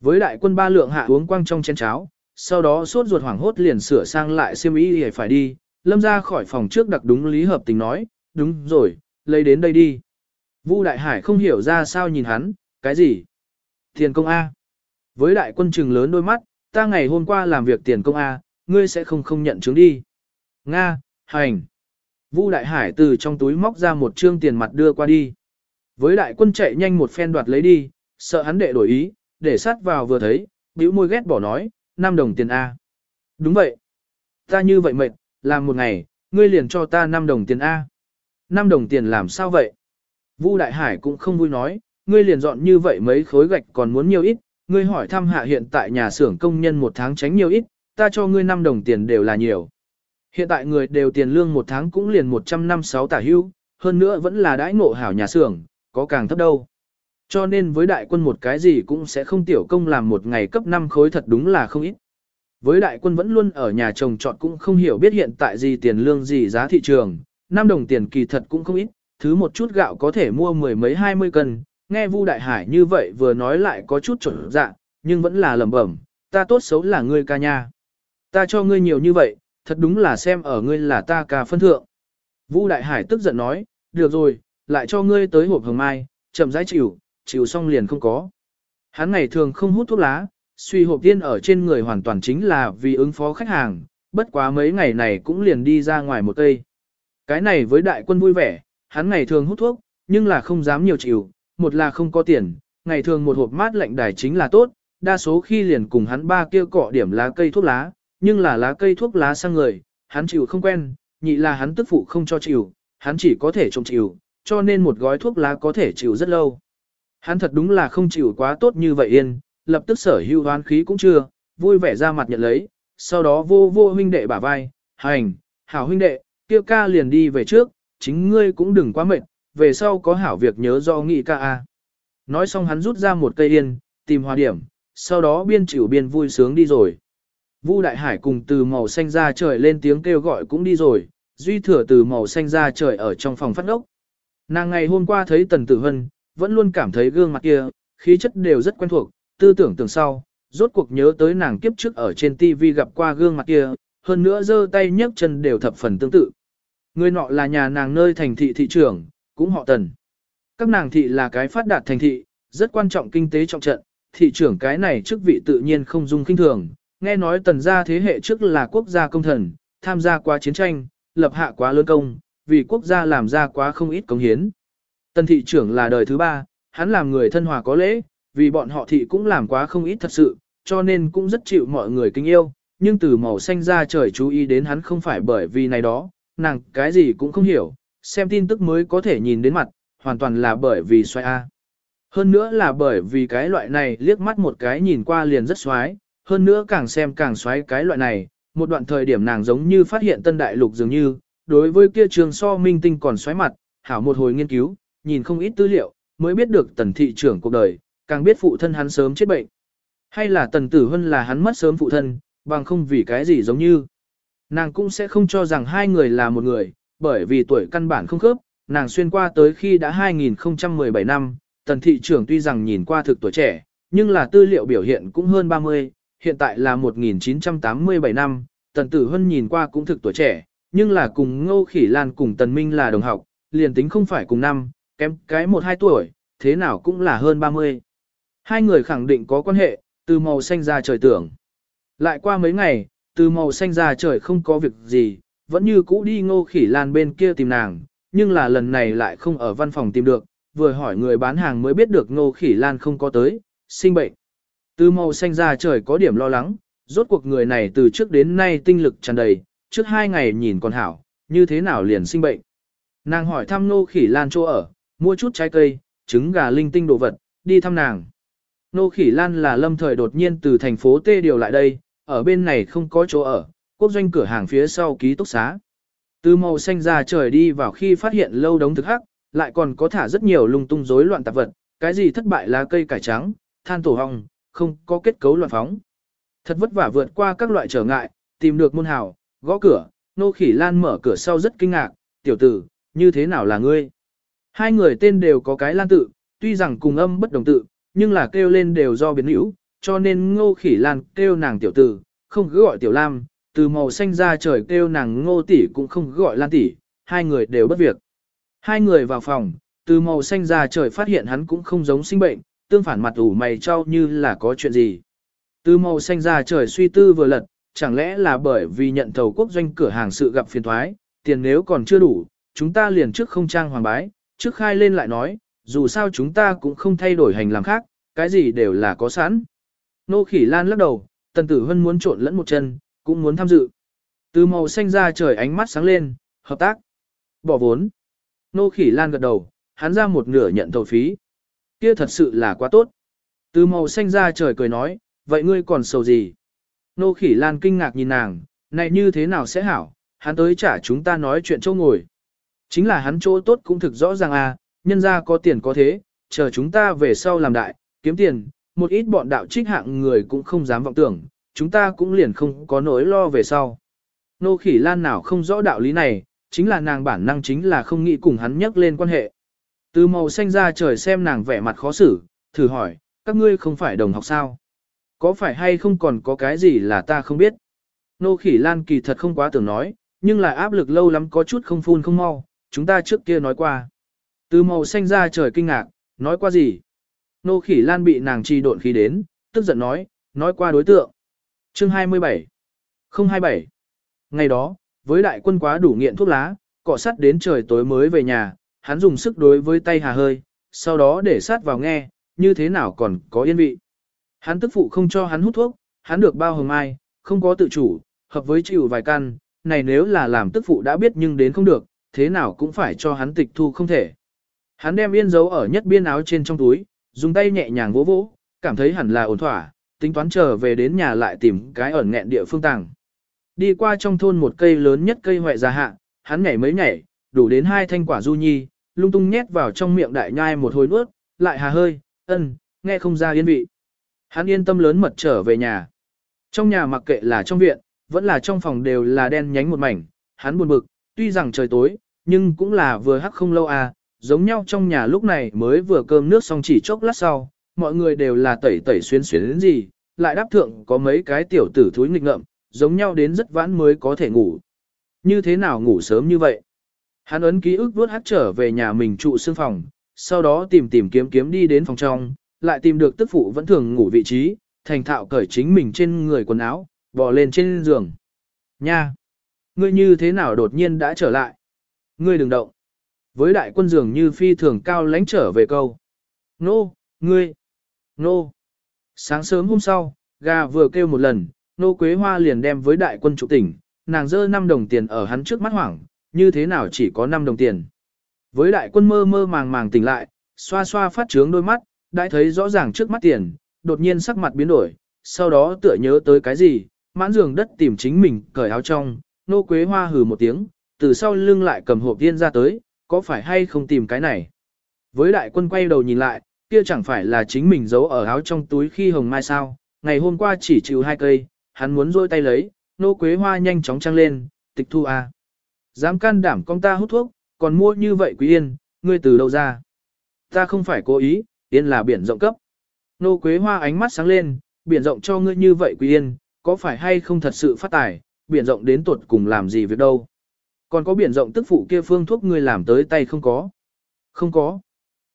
Với đại quân ba lượng hạ uống quang trong chén cháo, sau đó sốt ruột hoảng hốt liền sửa sang lại xiêm y để phải đi, lâm ra khỏi phòng trước đặc đúng lý hợp tình nói, đúng rồi, lấy đến đây đi. Vu Đại Hải không hiểu ra sao nhìn hắn, cái gì? Tiền công A. Với đại quân trừng lớn đôi mắt, ta ngày hôm qua làm việc tiền công A, ngươi sẽ không không nhận chứng đi. Nga, hành. Vu Đại Hải từ trong túi móc ra một trương tiền mặt đưa qua đi. Với đại quân chạy nhanh một phen đoạt lấy đi, sợ hắn đệ đổi ý, để sát vào vừa thấy, bĩu môi ghét bỏ nói, 5 đồng tiền A. Đúng vậy. Ta như vậy mệt, làm một ngày, ngươi liền cho ta 5 đồng tiền A. 5 đồng tiền làm sao vậy? Vu Đại Hải cũng không vui nói, ngươi liền dọn như vậy mấy khối gạch còn muốn nhiều ít, ngươi hỏi thăm hạ hiện tại nhà xưởng công nhân một tháng tránh nhiều ít, ta cho ngươi 5 đồng tiền đều là nhiều. Hiện tại người đều tiền lương một tháng cũng liền 156 tả hưu, hơn nữa vẫn là đãi ngộ hảo nhà xưởng, có càng thấp đâu. Cho nên với đại quân một cái gì cũng sẽ không tiểu công làm một ngày cấp 5 khối thật đúng là không ít. Với đại quân vẫn luôn ở nhà chồng chọn cũng không hiểu biết hiện tại gì tiền lương gì giá thị trường, 5 đồng tiền kỳ thật cũng không ít, thứ một chút gạo có thể mua mười mấy hai mươi cân, nghe Vu Đại Hải như vậy vừa nói lại có chút chuẩn dạ, nhưng vẫn là lẩm bẩm, ta tốt xấu là ngươi ca nha. Ta cho ngươi nhiều như vậy, thật đúng là xem ở ngươi là ta ca phân thượng. Vu Đại Hải tức giận nói, được rồi, lại cho ngươi tới hộp hồng mai, chậm rãi chịu, chịu xong liền không có. Hắn ngày thường không hút thuốc lá, suy hộp tiên ở trên người hoàn toàn chính là vì ứng phó khách hàng, bất quá mấy ngày này cũng liền đi ra ngoài một cây. Cái này với đại quân vui vẻ, hắn ngày thường hút thuốc, nhưng là không dám nhiều chịu, một là không có tiền, ngày thường một hộp mát lạnh đài chính là tốt, đa số khi liền cùng hắn ba kia cọ điểm lá cây thuốc lá, nhưng là lá cây thuốc lá sang người, hắn chịu không quen, nhị là hắn tức phụ không cho chịu, hắn chỉ có thể trông chịu, cho nên một gói thuốc lá có thể chịu rất lâu. Hắn thật đúng là không chịu quá tốt như vậy yên, lập tức sở hưu hoán khí cũng chưa, vui vẻ ra mặt nhận lấy, sau đó vô vô huynh đệ bả vai, hành, hảo huynh đệ, kia ca liền đi về trước, chính ngươi cũng đừng quá mệt, về sau có hảo việc nhớ do nghị ca a. Nói xong hắn rút ra một cây yên, tìm hòa điểm, sau đó biên chịu biên vui sướng đi rồi. Vu Đại Hải cùng từ màu xanh ra trời lên tiếng kêu gọi cũng đi rồi, duy thừa từ màu xanh ra trời ở trong phòng phát ốc. Nàng ngày hôm qua thấy Tần Tử Hân, vẫn luôn cảm thấy gương mặt kia, khí chất đều rất quen thuộc, tư tưởng tưởng sau, rốt cuộc nhớ tới nàng kiếp trước ở trên TV gặp qua gương mặt kia, hơn nữa giơ tay nhấc chân đều thập phần tương tự. Người nọ là nhà nàng nơi thành thị thị trưởng, cũng họ tần. Các nàng thị là cái phát đạt thành thị, rất quan trọng kinh tế trọng trận, thị trưởng cái này chức vị tự nhiên không dung kinh thường. Nghe nói tần gia thế hệ trước là quốc gia công thần, tham gia quá chiến tranh, lập hạ quá lớn công, vì quốc gia làm ra quá không ít công hiến. Tần thị trưởng là đời thứ ba, hắn làm người thân hòa có lễ, vì bọn họ thị cũng làm quá không ít thật sự, cho nên cũng rất chịu mọi người kính yêu, nhưng từ màu xanh ra trời chú ý đến hắn không phải bởi vì này đó, nàng cái gì cũng không hiểu, xem tin tức mới có thể nhìn đến mặt, hoàn toàn là bởi vì xoay A. Hơn nữa là bởi vì cái loại này liếc mắt một cái nhìn qua liền rất xoái, hơn nữa càng xem càng xoáy cái loại này, một đoạn thời điểm nàng giống như phát hiện tân đại lục dường như, đối với kia trường so minh tinh còn xoáy mặt, hảo một hồi nghiên cứu, nhìn không ít tư liệu, mới biết được tần thị trưởng cuộc đời, càng biết phụ thân hắn sớm chết bệnh. Hay là tần tử hơn là hắn mất sớm phụ thân, bằng không vì cái gì giống như. Nàng cũng sẽ không cho rằng hai người là một người, bởi vì tuổi căn bản không khớp, nàng xuyên qua tới khi đã 2017 năm, tần thị trưởng tuy rằng nhìn qua thực tuổi trẻ, nhưng là tư liệu biểu hiện cũng hơn 30, hiện tại là 1987 năm, tần tử hân nhìn qua cũng thực tuổi trẻ, nhưng là cùng ngô khỉ lan cùng tần minh là đồng học, liền tính không phải cùng năm, kém cái 1-2 tuổi, thế nào cũng là hơn 30. Hai người khẳng định có quan hệ, từ màu xanh ra trời tưởng. Lại qua mấy ngày, từ màu xanh ra trời không có việc gì, vẫn như cũ đi ngô khỉ lan bên kia tìm nàng, nhưng là lần này lại không ở văn phòng tìm được, vừa hỏi người bán hàng mới biết được ngô khỉ lan không có tới, sinh bệnh. Từ màu xanh ra trời có điểm lo lắng, rốt cuộc người này từ trước đến nay tinh lực tràn đầy, trước hai ngày nhìn còn hảo, như thế nào liền sinh bệnh. Nàng hỏi thăm Nô khỉ lan chỗ ở, mua chút trái cây, trứng gà linh tinh đồ vật, đi thăm nàng. Nô Khỉ Lan là lâm thời đột nhiên từ thành phố Tê điều lại đây, ở bên này không có chỗ ở, quốc doanh cửa hàng phía sau ký túc xá. Từ màu xanh ra trời đi vào khi phát hiện lâu đống thực hắc, lại còn có thả rất nhiều lung tung rối loạn tạp vật, cái gì thất bại lá cây cải trắng, than tổ hong, không có kết cấu loạn phóng. Thật vất vả vượt qua các loại trở ngại, tìm được môn hào, gõ cửa, nô khỉ lan mở cửa sau rất kinh ngạc, tiểu tử, như thế nào là ngươi? Hai người tên đều có cái lan tự, tuy rằng cùng âm bất đồng tự, nhưng là kêu lên đều do biến hữu, cho nên ngô khỉ lan kêu nàng tiểu tử, không cứ gọi tiểu lam, từ màu xanh ra trời kêu nàng ngô tỷ cũng không cứ gọi lan tỷ, hai người đều bất việc. Hai người vào phòng, từ màu xanh ra trời phát hiện hắn cũng không giống sinh bệnh, tương phản mặt ủ mày trao như là có chuyện gì. Từ màu xanh ra trời suy tư vừa lật, chẳng lẽ là bởi vì nhận thầu quốc doanh cửa hàng sự gặp phiền thoái, tiền nếu còn chưa đủ, chúng ta liền trước không trang hoàng bái, trước khai lên lại nói, dù sao chúng ta cũng không thay đổi hành làm khác, cái gì đều là có sẵn. Nô khỉ lan lắc đầu, tần tử hân muốn trộn lẫn một chân, cũng muốn tham dự. Từ màu xanh ra trời ánh mắt sáng lên, hợp tác. Bỏ vốn. Nô khỉ lan gật đầu, hắn ra một nửa nhận thầu phí. Kia thật sự là quá tốt. Từ màu xanh ra trời cười nói, vậy ngươi còn sầu gì? Nô khỉ lan kinh ngạc nhìn nàng, này như thế nào sẽ hảo, hắn tới trả chúng ta nói chuyện chỗ ngồi. Chính là hắn chỗ tốt cũng thực rõ ràng à, nhân ra có tiền có thế, chờ chúng ta về sau làm đại, kiếm tiền, một ít bọn đạo trích hạng người cũng không dám vọng tưởng, chúng ta cũng liền không có nỗi lo về sau. Nô khỉ lan nào không rõ đạo lý này, chính là nàng bản năng chính là không nghĩ cùng hắn nhắc lên quan hệ. Từ màu xanh ra trời xem nàng vẻ mặt khó xử, thử hỏi, các ngươi không phải đồng học sao? Có phải hay không còn có cái gì là ta không biết? Nô khỉ lan kỳ thật không quá tưởng nói, nhưng là áp lực lâu lắm có chút không phun không mau, chúng ta trước kia nói qua. Từ màu xanh ra trời kinh ngạc, nói qua gì? Nô khỉ lan bị nàng trì độn khí đến, tức giận nói, nói qua đối tượng. Chương 27 027 Ngày đó, với đại quân quá đủ nghiện thuốc lá, cọ sắt đến trời tối mới về nhà, hắn dùng sức đối với tay hà hơi, sau đó để sát vào nghe, như thế nào còn có yên vị. Hắn tức phụ không cho hắn hút thuốc, hắn được bao hồng mai, không có tự chủ, hợp với chịu vài căn, này nếu là làm tức phụ đã biết nhưng đến không được, thế nào cũng phải cho hắn tịch thu không thể. Hắn đem yên dấu ở nhất biên áo trên trong túi, dùng tay nhẹ nhàng vỗ vỗ, cảm thấy hẳn là ổn thỏa, tính toán trở về đến nhà lại tìm cái ẩn nghẹn địa phương tàng. Đi qua trong thôn một cây lớn nhất cây hoại già hạ, hắn nhảy mấy nhảy, đủ đến hai thanh quả du nhi, lung tung nhét vào trong miệng đại nhai một hồi nuốt, lại hà hơi, ân, nghe không ra yên vị. Hắn yên tâm lớn mật trở về nhà. Trong nhà mặc kệ là trong viện, vẫn là trong phòng đều là đen nhánh một mảnh, hắn buồn bực, tuy rằng trời tối, nhưng cũng là vừa hắc không lâu à, giống nhau trong nhà lúc này mới vừa cơm nước xong chỉ chốc lát sau, mọi người đều là tẩy tẩy xuyên xuyên đến gì, lại đáp thượng có mấy cái tiểu tử thúi nghịch ngợm, giống nhau đến rất vãn mới có thể ngủ. Như thế nào ngủ sớm như vậy? Hắn ấn ký ức vuốt hát trở về nhà mình trụ xương phòng, sau đó tìm tìm kiếm kiếm đi đến phòng trong, lại tìm được tức phụ vẫn thường ngủ vị trí, thành thạo cởi chính mình trên người quần áo, bò lên trên giường. Nha! Ngươi như thế nào đột nhiên đã trở lại? Ngươi đừng động. Với đại quân dường như phi thường cao lánh trở về câu. Nô, ngươi! Nô! Sáng sớm hôm sau, gà vừa kêu một lần, nô quế hoa liền đem với đại quân trụ tỉnh, nàng dơ 5 đồng tiền ở hắn trước mắt hoảng, như thế nào chỉ có 5 đồng tiền. Với đại quân mơ mơ màng màng tỉnh lại, xoa xoa phát trướng đôi mắt, đã thấy rõ ràng trước mắt tiền, đột nhiên sắc mặt biến đổi, sau đó tựa nhớ tới cái gì, mãn giường đất tìm chính mình, cởi áo trong, nô quế hoa hừ một tiếng, từ sau lưng lại cầm hộp tiên ra tới, có phải hay không tìm cái này. Với đại quân quay đầu nhìn lại, kia chẳng phải là chính mình giấu ở áo trong túi khi hồng mai sao, ngày hôm qua chỉ chịu hai cây, hắn muốn rôi tay lấy, nô quế hoa nhanh chóng trăng lên, tịch thu à Dám can đảm con ta hút thuốc, còn mua như vậy quý yên, ngươi từ đâu ra? Ta không phải cố ý, yên là biển rộng cấp. Nô quế hoa ánh mắt sáng lên, biển rộng cho ngươi như vậy quý yên, có phải hay không thật sự phát tài, biển rộng đến tuột cùng làm gì việc đâu. Còn có biển rộng tức phụ kia phương thuốc ngươi làm tới tay không có. Không có.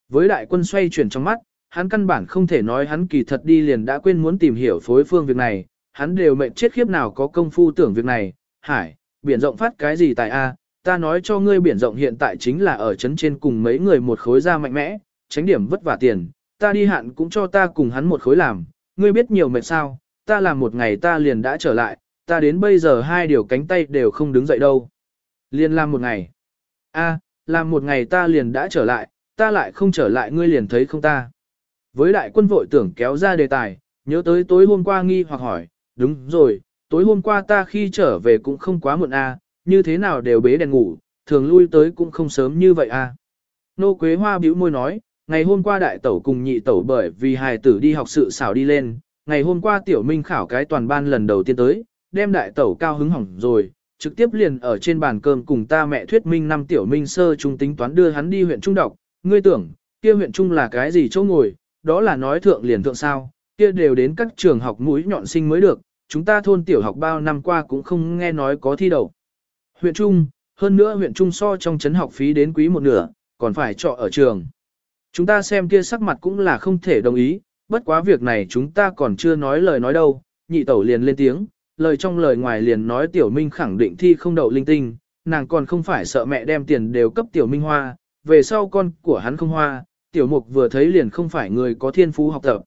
Với đại quân xoay chuyển trong mắt, hắn căn bản không thể nói hắn kỳ thật đi liền đã quên muốn tìm hiểu phối phương việc này, hắn đều mệnh chết khiếp nào có công phu tưởng việc này, hải, biển rộng phát cái gì tại A, ta nói cho ngươi biển rộng hiện tại chính là ở chấn trên cùng mấy người một khối ra mạnh mẽ, tránh điểm vất vả tiền, ta đi hạn cũng cho ta cùng hắn một khối làm, ngươi biết nhiều mệt sao, ta làm một ngày ta liền đã trở lại, ta đến bây giờ hai điều cánh tay đều không đứng dậy đâu. Liền làm một ngày. A, làm một ngày ta liền đã trở lại, ta lại không trở lại ngươi liền thấy không ta. Với đại quân vội tưởng kéo ra đề tài, nhớ tới tối hôm qua nghi hoặc hỏi, đúng rồi, tối hôm qua ta khi trở về cũng không quá muộn a, như thế nào đều bế đèn ngủ, thường lui tới cũng không sớm như vậy a. Nô Quế Hoa bĩu môi nói, ngày hôm qua đại tẩu cùng nhị tẩu bởi vì hài tử đi học sự xảo đi lên, ngày hôm qua tiểu minh khảo cái toàn ban lần đầu tiên tới, đem đại tẩu cao hứng hỏng rồi, trực tiếp liền ở trên bàn cơm cùng ta mẹ thuyết minh năm tiểu minh sơ trung tính toán đưa hắn đi huyện trung đọc, ngươi tưởng, kia huyện trung là cái gì chỗ ngồi, đó là nói thượng liền thượng sao, kia đều đến các trường học mũi nhọn sinh mới được, chúng ta thôn tiểu học bao năm qua cũng không nghe nói có thi đậu. Huyện trung, hơn nữa huyện trung so trong trấn học phí đến quý một nửa, còn phải trọ ở trường. Chúng ta xem kia sắc mặt cũng là không thể đồng ý, bất quá việc này chúng ta còn chưa nói lời nói đâu, nhị tẩu liền lên tiếng, lời trong lời ngoài liền nói tiểu minh khẳng định thi không đậu linh tinh, nàng còn không phải sợ mẹ đem tiền đều cấp tiểu minh hoa, về sau con của hắn không hoa, tiểu mục vừa thấy liền không phải người có thiên phú học tập.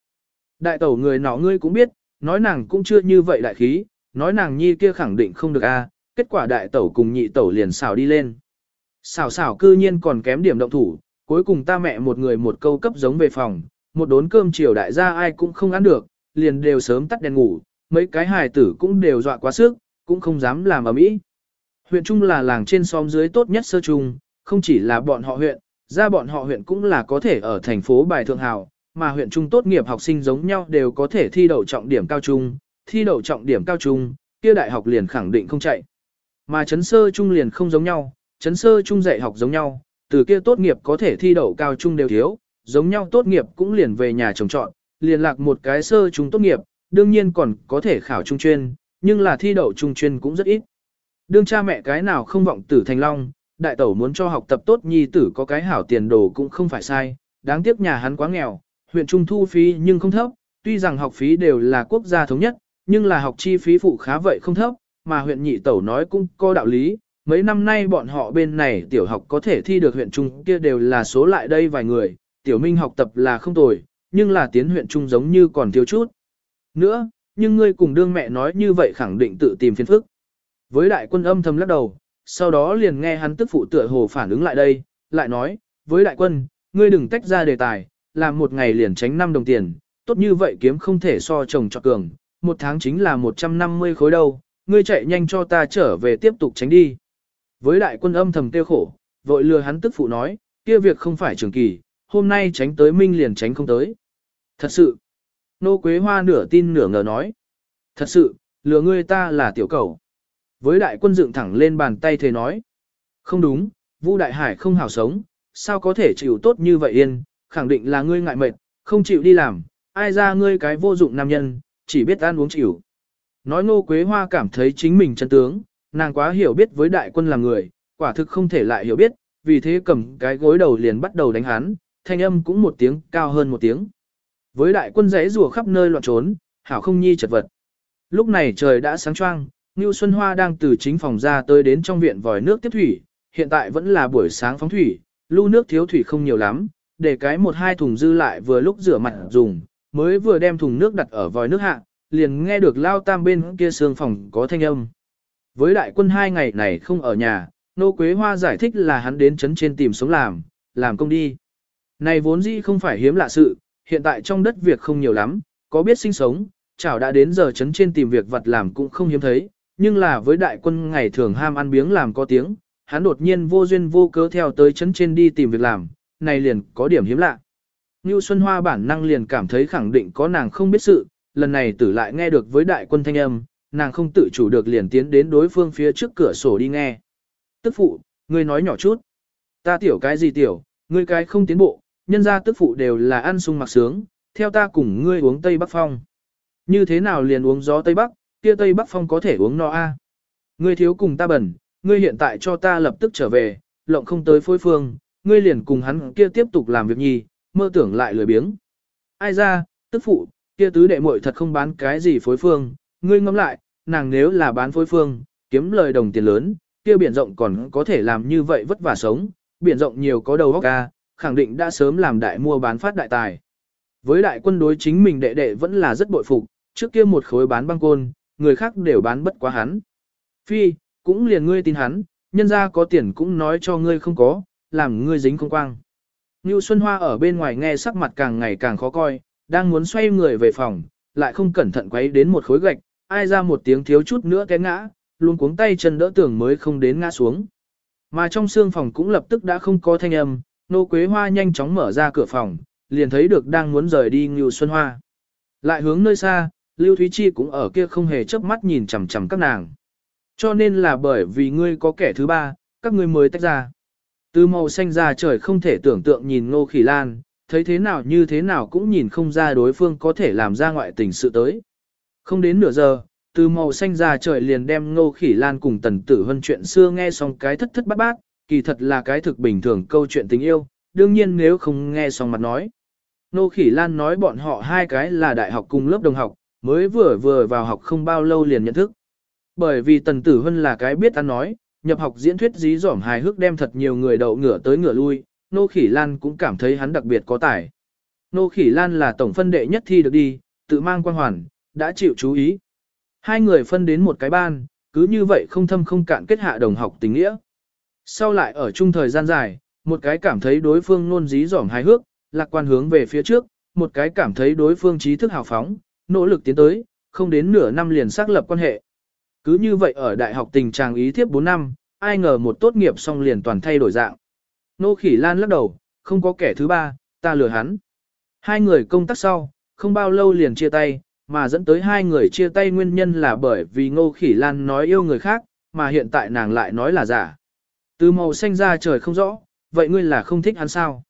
Đại tẩu người nọ ngươi cũng biết, nói nàng cũng chưa như vậy đại khí, nói nàng nhi kia khẳng định không được a, kết quả đại tẩu cùng nhị tẩu liền xào đi lên. Xào xào cư nhiên còn kém điểm động thủ, cuối cùng ta mẹ một người một câu cấp giống về phòng, một đốn cơm chiều đại gia ai cũng không ăn được, liền đều sớm tắt đèn ngủ, mấy cái hài tử cũng đều dọa quá sức, cũng không dám làm ở mỹ. Huyện Trung là làng trên xóm dưới tốt nhất sơ trung, không chỉ là bọn họ huyện, ra bọn họ huyện cũng là có thể ở thành phố Bài Thượng Hào, mà huyện Trung tốt nghiệp học sinh giống nhau đều có thể thi đậu trọng điểm cao trung, thi đậu trọng điểm cao trung, kia đại học liền khẳng định không chạy. Mà chấn sơ trung liền không giống nhau, chấn sơ trung dạy học giống nhau, từ kia tốt nghiệp có thể thi đậu cao trung đều thiếu, giống nhau tốt nghiệp cũng liền về nhà trồng trọn, liền lạc một cái sơ trung tốt nghiệp, đương nhiên còn có thể khảo trung chuyên, nhưng là thi đậu trung chuyên cũng rất ít. Đương cha mẹ cái nào không vọng tử thành long, đại tẩu muốn cho học tập tốt nhi tử có cái hảo tiền đồ cũng không phải sai, đáng tiếc nhà hắn quá nghèo, huyện trung thu phí nhưng không thấp, tuy rằng học phí đều là quốc gia thống nhất, nhưng là học chi phí phụ khá vậy không thấp, mà huyện nhị tẩu nói cũng có đạo lý, mấy năm nay bọn họ bên này tiểu học có thể thi được huyện trung kia đều là số lại đây vài người, tiểu minh học tập là không tồi, nhưng là tiến huyện trung giống như còn thiếu chút. Nữa, nhưng ngươi cùng đương mẹ nói như vậy khẳng định tự tìm phiền phức. Với đại quân âm thầm lắc đầu, sau đó liền nghe hắn tức phụ tựa hồ phản ứng lại đây, lại nói, với đại quân, ngươi đừng tách ra đề tài, làm một ngày liền tránh 5 đồng tiền, tốt như vậy kiếm không thể so chồng cho cường, một tháng chính là 150 khối đâu, ngươi chạy nhanh cho ta trở về tiếp tục tránh đi. Với đại quân âm thầm tiêu khổ, vội lừa hắn tức phụ nói, kia việc không phải trường kỳ, hôm nay tránh tới minh liền tránh không tới. Thật sự, nô quế hoa nửa tin nửa ngờ nói. Thật sự, lừa ngươi ta là tiểu cầu. Với đại quân dựng thẳng lên bàn tay thề nói. Không đúng, Vu Đại Hải không hảo sống, sao có thể chịu tốt như vậy yên, khẳng định là ngươi ngại mệt, không chịu đi làm, ai ra ngươi cái vô dụng nam nhân, chỉ biết ăn uống chịu. Nói Ngô Quế Hoa cảm thấy chính mình chân tướng, nàng quá hiểu biết với đại quân là người, quả thực không thể lại hiểu biết, vì thế cầm cái gối đầu liền bắt đầu đánh hắn, thanh âm cũng một tiếng cao hơn một tiếng. Với đại quân giấy rùa khắp nơi loạn trốn, hảo không nhi chật vật. Lúc này trời đã sáng choang, Ngưu Xuân Hoa đang từ chính phòng ra tới đến trong viện vòi nước tiếp thủy, hiện tại vẫn là buổi sáng phóng thủy, lưu nước thiếu thủy không nhiều lắm, để cái một hai thùng dư lại vừa lúc rửa mặt dùng, mới vừa đem thùng nước đặt ở vòi nước hạ, liền nghe được lao tam bên kia sương phòng có thanh âm. Với đại quân hai ngày này không ở nhà, Nô Quế Hoa giải thích là hắn đến chấn trên tìm sống làm, làm công đi. Này vốn dĩ không phải hiếm lạ sự, hiện tại trong đất việc không nhiều lắm, có biết sinh sống, chảo đã đến giờ chấn trên tìm việc vật làm cũng không hiếm thấy, nhưng là với đại quân ngày thường ham ăn biếng làm có tiếng, hắn đột nhiên vô duyên vô cớ theo tới chấn trên đi tìm việc làm, này liền có điểm hiếm lạ. Ngưu Xuân Hoa bản năng liền cảm thấy khẳng định có nàng không biết sự, lần này tử lại nghe được với đại quân thanh âm, nàng không tự chủ được liền tiến đến đối phương phía trước cửa sổ đi nghe. Tức phụ, ngươi nói nhỏ chút. Ta tiểu cái gì tiểu, ngươi cái không tiến bộ, nhân ra tức phụ đều là ăn sung mặc sướng, theo ta cùng ngươi uống Tây Bắc Phong. Như thế nào liền uống gió Tây Bắc, kia Tây Bắc Phong có thể uống no a. Ngươi thiếu cùng ta bẩn, ngươi hiện tại cho ta lập tức trở về, lộng không tới phối phương, ngươi liền cùng hắn kia tiếp tục làm việc nhi, mơ tưởng lại lười biếng. Ai ra, tức phụ, kia tứ đệ muội thật không bán cái gì phối phương, ngươi ngẫm lại, nàng nếu là bán phối phương, kiếm lời đồng tiền lớn, kia biển rộng còn có thể làm như vậy vất vả sống, biển rộng nhiều có đầu óc ca, khẳng định đã sớm làm đại mua bán phát đại tài. Với đại quân đối chính mình đệ đệ vẫn là rất bội phục, trước kia một khối bán băng côn, người khác đều bán bất quá hắn. Phi, cũng liền ngươi tin hắn, nhân ra có tiền cũng nói cho ngươi không có, làm ngươi dính không quang. Ngưu Xuân Hoa ở bên ngoài nghe sắc mặt càng ngày càng khó coi, đang muốn xoay người về phòng, lại không cẩn thận quấy đến một khối gạch, ai ra một tiếng thiếu chút nữa té ngã, luôn cuống tay chân đỡ tưởng mới không đến ngã xuống. Mà trong xương phòng cũng lập tức đã không có thanh âm, nô quế hoa nhanh chóng mở ra cửa phòng, liền thấy được đang muốn rời đi Ngưu Xuân Hoa. Lại hướng nơi xa, Lưu Thúy Chi cũng ở kia không hề chớp mắt nhìn chằm chằm các nàng. Cho nên là bởi vì ngươi có kẻ thứ ba, các ngươi mới tách ra. Từ màu xanh ra trời không thể tưởng tượng nhìn ngô khỉ lan, thấy thế nào như thế nào cũng nhìn không ra đối phương có thể làm ra ngoại tình sự tới. Không đến nửa giờ, từ màu xanh ra trời liền đem ngô khỉ lan cùng tần tử hân chuyện xưa nghe xong cái thất thất bát bát, kỳ thật là cái thực bình thường câu chuyện tình yêu, đương nhiên nếu không nghe xong mặt nói. Ngô khỉ lan nói bọn họ hai cái là đại học cùng lớp đồng học, mới vừa vừa vào học không bao lâu liền nhận thức. Bởi vì tần tử hân là cái biết ăn nói, nhập học diễn thuyết dí dỏm hài hước đem thật nhiều người đậu ngửa tới ngửa lui, Nô Khỉ Lan cũng cảm thấy hắn đặc biệt có tài. Nô Khỉ Lan là tổng phân đệ nhất thi được đi, tự mang quan hoàn, đã chịu chú ý. Hai người phân đến một cái ban, cứ như vậy không thâm không cạn kết hạ đồng học tình nghĩa. Sau lại ở chung thời gian dài, một cái cảm thấy đối phương nôn dí dỏm hài hước, lạc quan hướng về phía trước, một cái cảm thấy đối phương trí thức hào phóng, nỗ lực tiến tới, không đến nửa năm liền xác lập quan hệ. Cứ như vậy ở đại học tình trạng ý thiếp 4 năm, ai ngờ một tốt nghiệp xong liền toàn thay đổi dạng. Nô khỉ lan lắc đầu, không có kẻ thứ ba, ta lừa hắn. Hai người công tác sau, không bao lâu liền chia tay, mà dẫn tới hai người chia tay nguyên nhân là bởi vì ngô khỉ lan nói yêu người khác, mà hiện tại nàng lại nói là giả. Từ màu xanh ra trời không rõ, vậy ngươi là không thích hắn sao?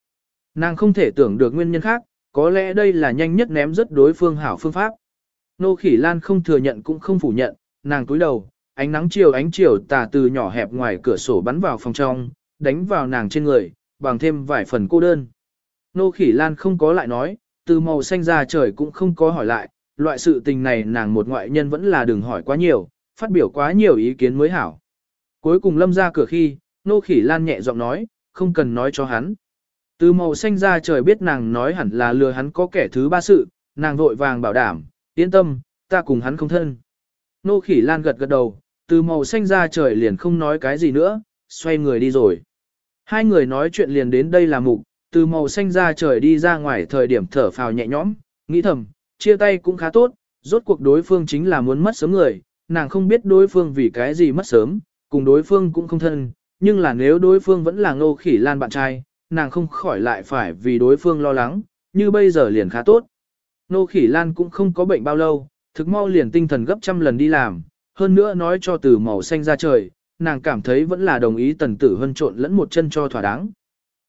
Nàng không thể tưởng được nguyên nhân khác, có lẽ đây là nhanh nhất ném rất đối phương hảo phương pháp. Nô khỉ lan không thừa nhận cũng không phủ nhận, nàng túi đầu, ánh nắng chiều ánh chiều tà từ nhỏ hẹp ngoài cửa sổ bắn vào phòng trong, đánh vào nàng trên người, bằng thêm vài phần cô đơn. Nô khỉ lan không có lại nói, từ màu xanh ra trời cũng không có hỏi lại, loại sự tình này nàng một ngoại nhân vẫn là đừng hỏi quá nhiều, phát biểu quá nhiều ý kiến mới hảo. Cuối cùng lâm ra cửa khi, nô khỉ lan nhẹ giọng nói, không cần nói cho hắn. Từ màu xanh ra trời biết nàng nói hẳn là lừa hắn có kẻ thứ ba sự, nàng vội vàng bảo đảm, yên tâm, ta cùng hắn không thân. Nô khỉ lan gật gật đầu, từ màu xanh ra trời liền không nói cái gì nữa, xoay người đi rồi. Hai người nói chuyện liền đến đây là mục, từ màu xanh ra trời đi ra ngoài thời điểm thở phào nhẹ nhõm, nghĩ thầm, chia tay cũng khá tốt, rốt cuộc đối phương chính là muốn mất sớm người, nàng không biết đối phương vì cái gì mất sớm, cùng đối phương cũng không thân, nhưng là nếu đối phương vẫn là ngô khỉ lan bạn trai, nàng không khỏi lại phải vì đối phương lo lắng, như bây giờ liền khá tốt. Ngô khỉ lan cũng không có bệnh bao lâu, thực mau liền tinh thần gấp trăm lần đi làm, hơn nữa nói cho từ màu xanh ra trời, nàng cảm thấy vẫn là đồng ý tần tử hân trộn lẫn một chân cho thỏa đáng.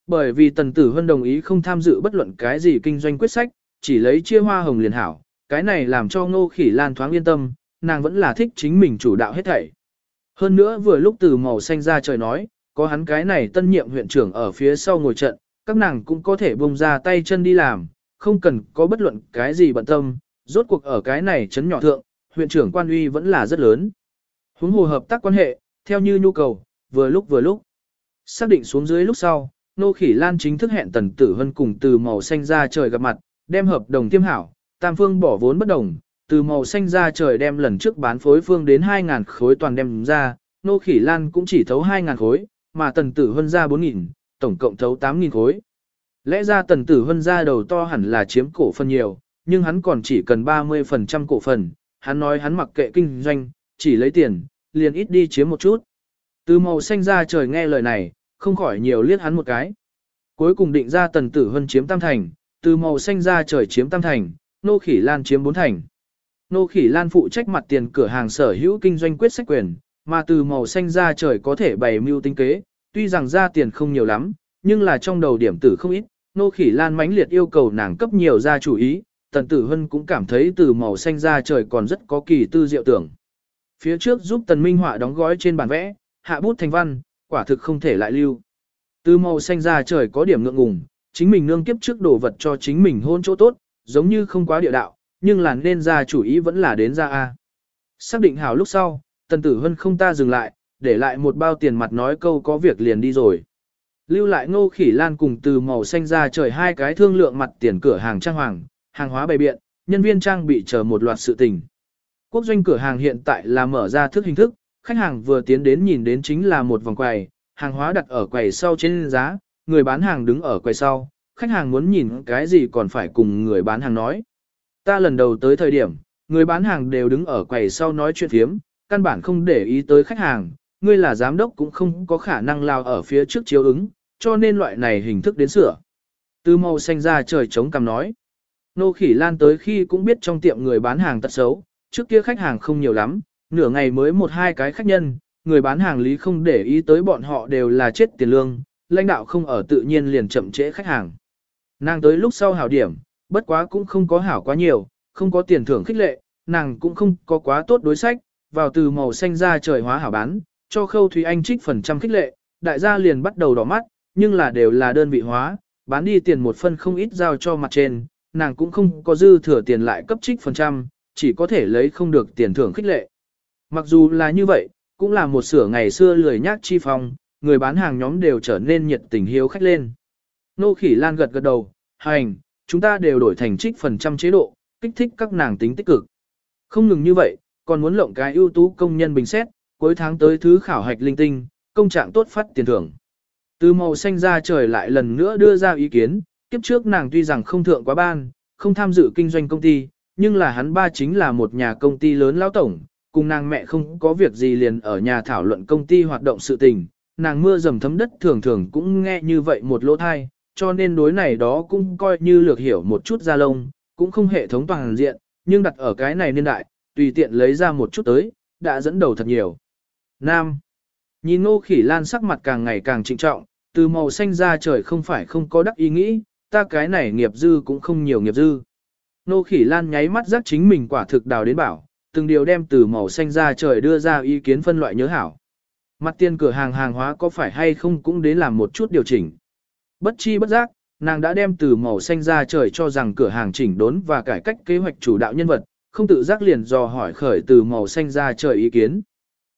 Bởi vì tần tử hân đồng ý không tham dự bất luận cái gì kinh doanh quyết sách, chỉ lấy chia hoa hồng liền hảo, cái này làm cho ngô khỉ lan thoáng yên tâm, nàng vẫn là thích chính mình chủ đạo hết thảy. Hơn nữa vừa lúc từ màu xanh ra trời nói, có hắn cái này tân nhiệm huyện trưởng ở phía sau ngồi trận, các nàng cũng có thể bông ra tay chân đi làm, không cần có bất luận cái gì bận tâm, rốt cuộc ở cái này chấn nhỏ thượng, huyện trưởng quan uy vẫn là rất lớn. Huống hồ hợp tác quan hệ, theo như nhu cầu, vừa lúc vừa lúc. Xác định xuống dưới lúc sau, Nô Khỉ Lan chính thức hẹn Tần Tử Hân cùng từ màu xanh ra trời gặp mặt, đem hợp đồng tiêm hảo, tam phương bỏ vốn bất đồng, từ màu xanh ra trời đem lần trước bán phối phương đến 2.000 khối toàn đem ra, Nô Khỉ Lan cũng chỉ thấu 2.000 khối, mà Tần Tử Hân ra 4.000, tổng cộng thấu 8.000 khối. Lẽ ra Tần Tử Hân ra đầu to hẳn là chiếm cổ phần nhiều, nhưng hắn còn chỉ cần 30% cổ phần, hắn nói hắn mặc kệ kinh doanh, chỉ lấy tiền, liền ít đi chiếm một chút. Từ màu xanh ra trời nghe lời này, không khỏi nhiều liếc hắn một cái. Cuối cùng định ra tần tử hân chiếm tam thành, từ màu xanh ra trời chiếm tam thành, nô khỉ lan chiếm bốn thành. Nô khỉ lan phụ trách mặt tiền cửa hàng sở hữu kinh doanh quyết sách quyền, mà từ màu xanh ra trời có thể bày mưu tinh kế, tuy rằng ra tiền không nhiều lắm, nhưng là trong đầu điểm tử không ít, nô khỉ lan mãnh liệt yêu cầu nàng cấp nhiều ra chủ ý, tần tử hân cũng cảm thấy từ màu xanh ra trời còn rất có kỳ tư diệu tưởng. Phía trước giúp tần minh họa đóng gói trên bản vẽ, hạ bút thành văn, quả thực không thể lại lưu. Từ màu xanh ra trời có điểm ngượng ngùng, chính mình nương kiếp trước đồ vật cho chính mình hôn chỗ tốt, giống như không quá địa đạo, nhưng là nên ra chủ ý vẫn là đến ra A. Xác định hảo lúc sau, tần tử hân không ta dừng lại, để lại một bao tiền mặt nói câu có việc liền đi rồi. Lưu lại ngô khỉ lan cùng từ màu xanh ra trời hai cái thương lượng mặt tiền cửa hàng trang hoàng, hàng hóa bày biện, nhân viên trang bị chờ một loạt sự tình. Quốc doanh cửa hàng hiện tại là mở ra thức hình thức, khách hàng vừa tiến đến nhìn đến chính là một vòng quầy, hàng hóa đặt ở quầy sau trên giá, người bán hàng đứng ở quầy sau, khách hàng muốn nhìn cái gì còn phải cùng người bán hàng nói. Ta lần đầu tới thời điểm, người bán hàng đều đứng ở quầy sau nói chuyện thiếm, căn bản không để ý tới khách hàng, ngươi là giám đốc cũng không có khả năng lao ở phía trước chiếu ứng, cho nên loại này hình thức đến sửa. Từ màu xanh ra trời trống cầm nói. Nô khỉ lan tới khi cũng biết trong tiệm người bán hàng tật xấu, trước kia khách hàng không nhiều lắm, nửa ngày mới một hai cái khách nhân, người bán hàng lý không để ý tới bọn họ đều là chết tiền lương, lãnh đạo không ở tự nhiên liền chậm trễ khách hàng. Nàng tới lúc sau hảo điểm, bất quá cũng không có hảo quá nhiều, không có tiền thưởng khích lệ, nàng cũng không có quá tốt đối sách, vào từ màu xanh ra trời hóa hảo bán, cho khâu Thúy Anh trích phần trăm khích lệ, đại gia liền bắt đầu đỏ mắt, nhưng là đều là đơn vị hóa, bán đi tiền một phân không ít giao cho mặt trên, nàng cũng không có dư thừa tiền lại cấp trích phần trăm, chỉ có thể lấy không được tiền thưởng khích lệ. Mặc dù là như vậy, cũng là một sửa ngày xưa lười nhác chi phong, người bán hàng nhóm đều trở nên nhiệt tình hiếu khách lên. Nô khỉ lan gật gật đầu, hành, chúng ta đều đổi thành trích phần trăm chế độ, kích thích các nàng tính tích cực. Không ngừng như vậy, còn muốn lộng cái ưu tú công nhân bình xét, cuối tháng tới thứ khảo hạch linh tinh, công trạng tốt phát tiền thưởng. Từ màu xanh ra trời lại lần nữa đưa ra ý kiến, kiếp trước nàng tuy rằng không thượng quá ban, không tham dự kinh doanh công ty, nhưng là hắn ba chính là một nhà công ty lớn lão tổng, cùng nàng mẹ không có việc gì liền ở nhà thảo luận công ty hoạt động sự tình, nàng mưa dầm thấm đất thường thường cũng nghe như vậy một lỗ thai, cho nên đối này đó cũng coi như lược hiểu một chút ra lông, cũng không hệ thống toàn diện, nhưng đặt ở cái này niên đại, tùy tiện lấy ra một chút tới, đã dẫn đầu thật nhiều. Nam Nhìn ngô khỉ lan sắc mặt càng ngày càng trịnh trọng, từ màu xanh ra trời không phải không có đắc ý nghĩ, ta cái này nghiệp dư cũng không nhiều nghiệp dư. Nô khỉ lan nháy mắt giác chính mình quả thực đào đến bảo, từng điều đem từ màu xanh ra trời đưa ra ý kiến phân loại nhớ hảo. Mặt tiền cửa hàng hàng hóa có phải hay không cũng đến làm một chút điều chỉnh. Bất chi bất giác, nàng đã đem từ màu xanh ra trời cho rằng cửa hàng chỉnh đốn và cải cách kế hoạch chủ đạo nhân vật, không tự giác liền dò hỏi khởi từ màu xanh ra trời ý kiến.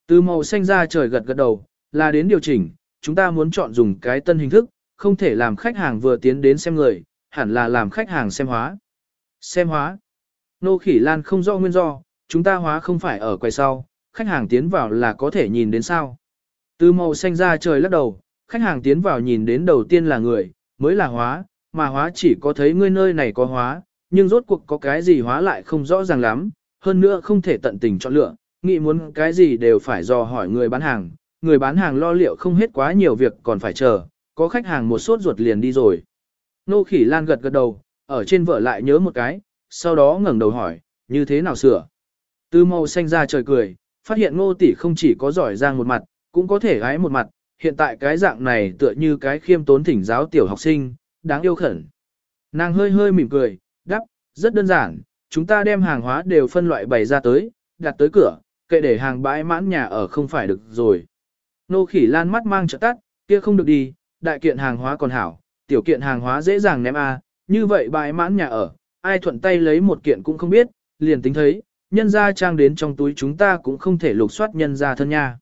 Từ màu xanh ra trời gật gật đầu, là đến điều chỉnh, chúng ta muốn chọn dùng cái tân hình thức, không thể làm khách hàng vừa tiến đến xem người, hẳn là làm khách hàng xem hóa. Xem hóa. Nô khỉ lan không rõ nguyên do, chúng ta hóa không phải ở quầy sau, khách hàng tiến vào là có thể nhìn đến sao. Từ màu xanh ra trời lắc đầu, khách hàng tiến vào nhìn đến đầu tiên là người, mới là hóa, mà hóa chỉ có thấy ngươi nơi này có hóa, nhưng rốt cuộc có cái gì hóa lại không rõ ràng lắm, hơn nữa không thể tận tình chọn lựa, nghĩ muốn cái gì đều phải dò hỏi người bán hàng, người bán hàng lo liệu không hết quá nhiều việc còn phải chờ, có khách hàng một sốt ruột liền đi rồi. Nô khỉ lan gật gật đầu, ở trên vợ lại nhớ một cái, sau đó ngẩng đầu hỏi, như thế nào sửa. Tư màu xanh ra trời cười, phát hiện ngô tỷ không chỉ có giỏi giang một mặt, cũng có thể gái một mặt, hiện tại cái dạng này tựa như cái khiêm tốn thỉnh giáo tiểu học sinh, đáng yêu khẩn. Nàng hơi hơi mỉm cười, đáp, rất đơn giản, chúng ta đem hàng hóa đều phân loại bày ra tới, đặt tới cửa, kệ để hàng bãi mãn nhà ở không phải được rồi. Nô khỉ lan mắt mang trợ tắt, kia không được đi, đại kiện hàng hóa còn hảo, tiểu kiện hàng hóa dễ dàng ném a, như vậy bãi mãn nhà ở, ai thuận tay lấy một kiện cũng không biết, liền tính thấy, nhân ra trang đến trong túi chúng ta cũng không thể lục soát nhân ra thân nha.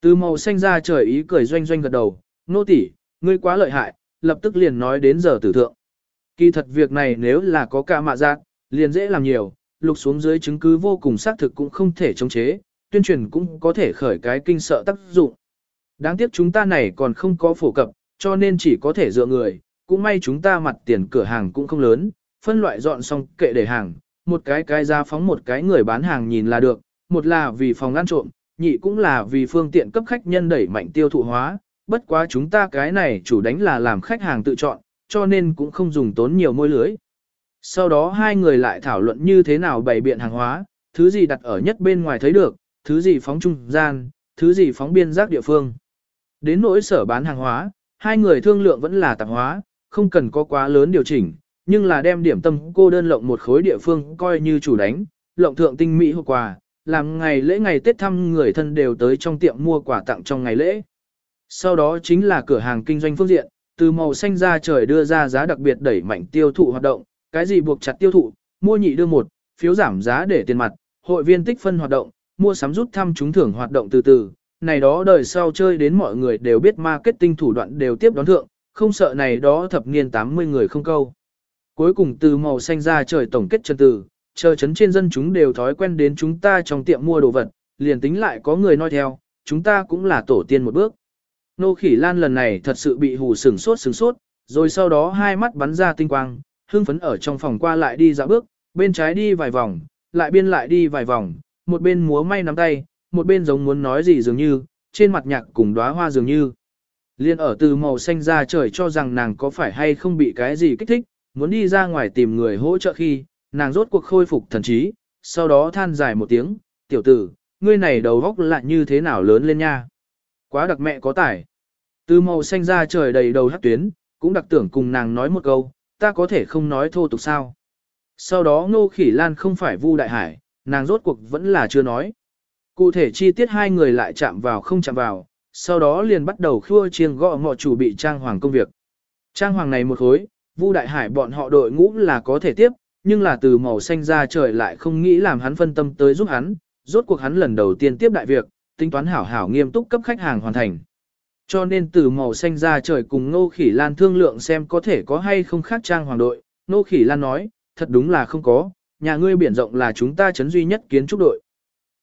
Từ màu xanh ra trời ý cười doanh doanh gật đầu, nô tỷ, ngươi quá lợi hại, lập tức liền nói đến giờ tử thượng. Kỳ thật việc này nếu là có ca mạ giác, liền dễ làm nhiều, lục xuống dưới chứng cứ vô cùng xác thực cũng không thể chống chế, tuyên truyền cũng có thể khởi cái kinh sợ tác dụng. Đáng tiếc chúng ta này còn không có phổ cập, cho nên chỉ có thể dựa người, cũng may chúng ta mặt tiền cửa hàng cũng không lớn, phân loại dọn xong kệ để hàng, một cái cái ra phóng một cái người bán hàng nhìn là được, một là vì phòng ngăn trộm, nhị cũng là vì phương tiện cấp khách nhân đẩy mạnh tiêu thụ hóa, bất quá chúng ta cái này chủ đánh là làm khách hàng tự chọn, cho nên cũng không dùng tốn nhiều môi lưới. Sau đó hai người lại thảo luận như thế nào bày biện hàng hóa, thứ gì đặt ở nhất bên ngoài thấy được, thứ gì phóng trung gian, thứ gì phóng biên giác địa phương. Đến nỗi sở bán hàng hóa, hai người thương lượng vẫn là tạp hóa, không cần có quá lớn điều chỉnh, nhưng là đem điểm tâm cô đơn lộng một khối địa phương coi như chủ đánh, lộng thượng tinh mỹ hộp quà, làm ngày lễ ngày Tết thăm người thân đều tới trong tiệm mua quà tặng trong ngày lễ. Sau đó chính là cửa hàng kinh doanh phương diện, từ màu xanh ra trời đưa ra giá đặc biệt đẩy mạnh tiêu thụ hoạt động, cái gì buộc chặt tiêu thụ, mua nhị đưa một, phiếu giảm giá để tiền mặt, hội viên tích phân hoạt động, mua sắm rút thăm trúng thưởng hoạt động từ từ, này đó đời sau chơi đến mọi người đều biết marketing thủ đoạn đều tiếp đón thượng, không sợ này đó thập niên 80 người không câu. Cuối cùng từ màu xanh ra trời tổng kết chân từ, chờ chấn trên dân chúng đều thói quen đến chúng ta trong tiệm mua đồ vật, liền tính lại có người nói theo, chúng ta cũng là tổ tiên một bước. Nô khỉ lan lần này thật sự bị hù sừng sốt sừng sốt, rồi sau đó hai mắt bắn ra tinh quang, hương phấn ở trong phòng qua lại đi dạo bước, bên trái đi vài vòng, lại biên lại đi vài vòng, một bên múa may nắm tay, một bên giống muốn nói gì dường như, trên mặt nhạc cùng đóa hoa dường như. Liên ở từ màu xanh ra trời cho rằng nàng có phải hay không bị cái gì kích thích, muốn đi ra ngoài tìm người hỗ trợ khi, nàng rốt cuộc khôi phục thần trí, sau đó than dài một tiếng, tiểu tử, ngươi này đầu góc lại như thế nào lớn lên nha. Quá đặc mẹ có tải. Từ màu xanh ra trời đầy đầu hắc tuyến, cũng đặc tưởng cùng nàng nói một câu, ta có thể không nói thô tục sao. Sau đó ngô khỉ lan không phải vu đại hải, nàng rốt cuộc vẫn là chưa nói. Cụ thể chi tiết hai người lại chạm vào không chạm vào, sau đó liền bắt đầu khua chiêng gõ ngọ chủ bị trang hoàng công việc. Trang hoàng này một khối, vu đại hải bọn họ đội ngũ là có thể tiếp, nhưng là từ màu xanh ra trời lại không nghĩ làm hắn phân tâm tới giúp hắn, rốt cuộc hắn lần đầu tiên tiếp đại việc, tính toán hảo hảo nghiêm túc cấp khách hàng hoàn thành. Cho nên từ màu xanh ra trời cùng Ngô Khỉ Lan thương lượng xem có thể có hay không khác trang hoàng đội. Ngô Khỉ Lan nói, thật đúng là không có, nhà ngươi biển rộng là chúng ta chấn duy nhất kiến trúc đội.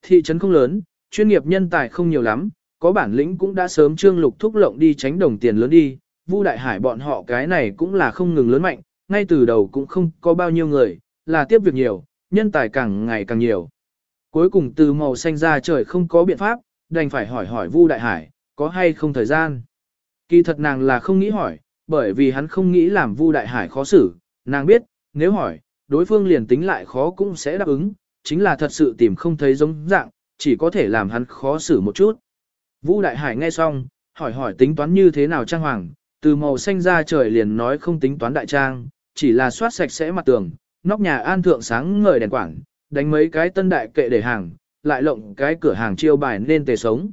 Thị trấn không lớn, chuyên nghiệp nhân tài không nhiều lắm, có bản lĩnh cũng đã sớm trương lục thúc lộng đi tránh đồng tiền lớn đi. Vu Đại Hải bọn họ cái này cũng là không ngừng lớn mạnh, ngay từ đầu cũng không có bao nhiêu người, là tiếp việc nhiều, nhân tài càng ngày càng nhiều. Cuối cùng từ màu xanh ra trời không có biện pháp, đành phải hỏi hỏi Vu Đại Hải, có hay không thời gian. Kỳ thật nàng là không nghĩ hỏi, bởi vì hắn không nghĩ làm Vu Đại Hải khó xử, nàng biết, nếu hỏi, đối phương liền tính lại khó cũng sẽ đáp ứng, chính là thật sự tìm không thấy giống dạng, chỉ có thể làm hắn khó xử một chút. Vu Đại Hải nghe xong, hỏi hỏi tính toán như thế nào trang hoàng, từ màu xanh ra trời liền nói không tính toán đại trang, chỉ là soát sạch sẽ mặt tường, nóc nhà an thượng sáng ngời đèn quảng, đánh mấy cái tân đại kệ để hàng, lại lộng cái cửa hàng chiêu bài nên tề sống.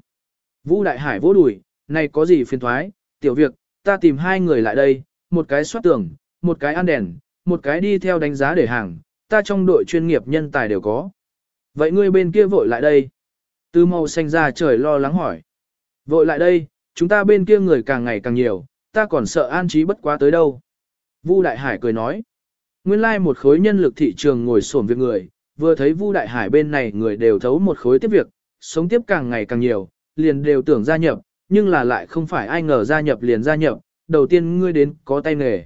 Vũ Đại Hải vỗ đùi, này có gì phiền thoái, tiểu việc, ta tìm hai người lại đây, một cái soát tường, một cái ăn đèn, một cái đi theo đánh giá để hàng, ta trong đội chuyên nghiệp nhân tài đều có. Vậy ngươi bên kia vội lại đây. Tư màu xanh ra trời lo lắng hỏi. Vội lại đây, chúng ta bên kia người càng ngày càng nhiều, ta còn sợ an trí bất quá tới đâu. Vu Đại Hải cười nói. Nguyên lai like một khối nhân lực thị trường ngồi sổm việc người, vừa thấy Vu Đại Hải bên này người đều thấu một khối tiếp việc, sống tiếp càng ngày càng nhiều, liền đều tưởng gia nhập, nhưng là lại không phải ai ngờ gia nhập liền gia nhập, đầu tiên ngươi đến có tay nghề.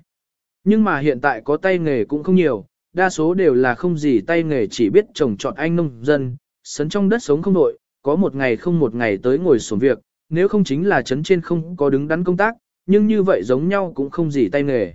Nhưng mà hiện tại có tay nghề cũng không nhiều, đa số đều là không gì tay nghề chỉ biết trồng trọt anh nông dân, sấn trong đất sống không nội, có một ngày không một ngày tới ngồi xuống việc, nếu không chính là chấn trên không có đứng đắn công tác, nhưng như vậy giống nhau cũng không gì tay nghề.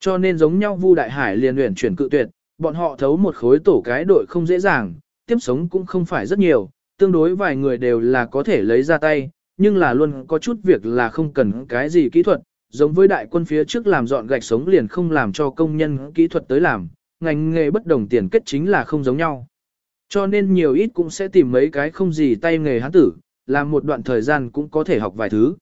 Cho nên giống nhau Vu Đại Hải liền luyện chuyển cự tuyệt, bọn họ thấu một khối tổ cái đội không dễ dàng, tiếp sống cũng không phải rất nhiều, tương đối vài người đều là có thể lấy ra tay, nhưng là luôn có chút việc là không cần cái gì kỹ thuật, giống với đại quân phía trước làm dọn gạch sống liền không làm cho công nhân kỹ thuật tới làm, ngành nghề bất đồng tiền kết chính là không giống nhau. Cho nên nhiều ít cũng sẽ tìm mấy cái không gì tay nghề hắn tử, làm một đoạn thời gian cũng có thể học vài thứ.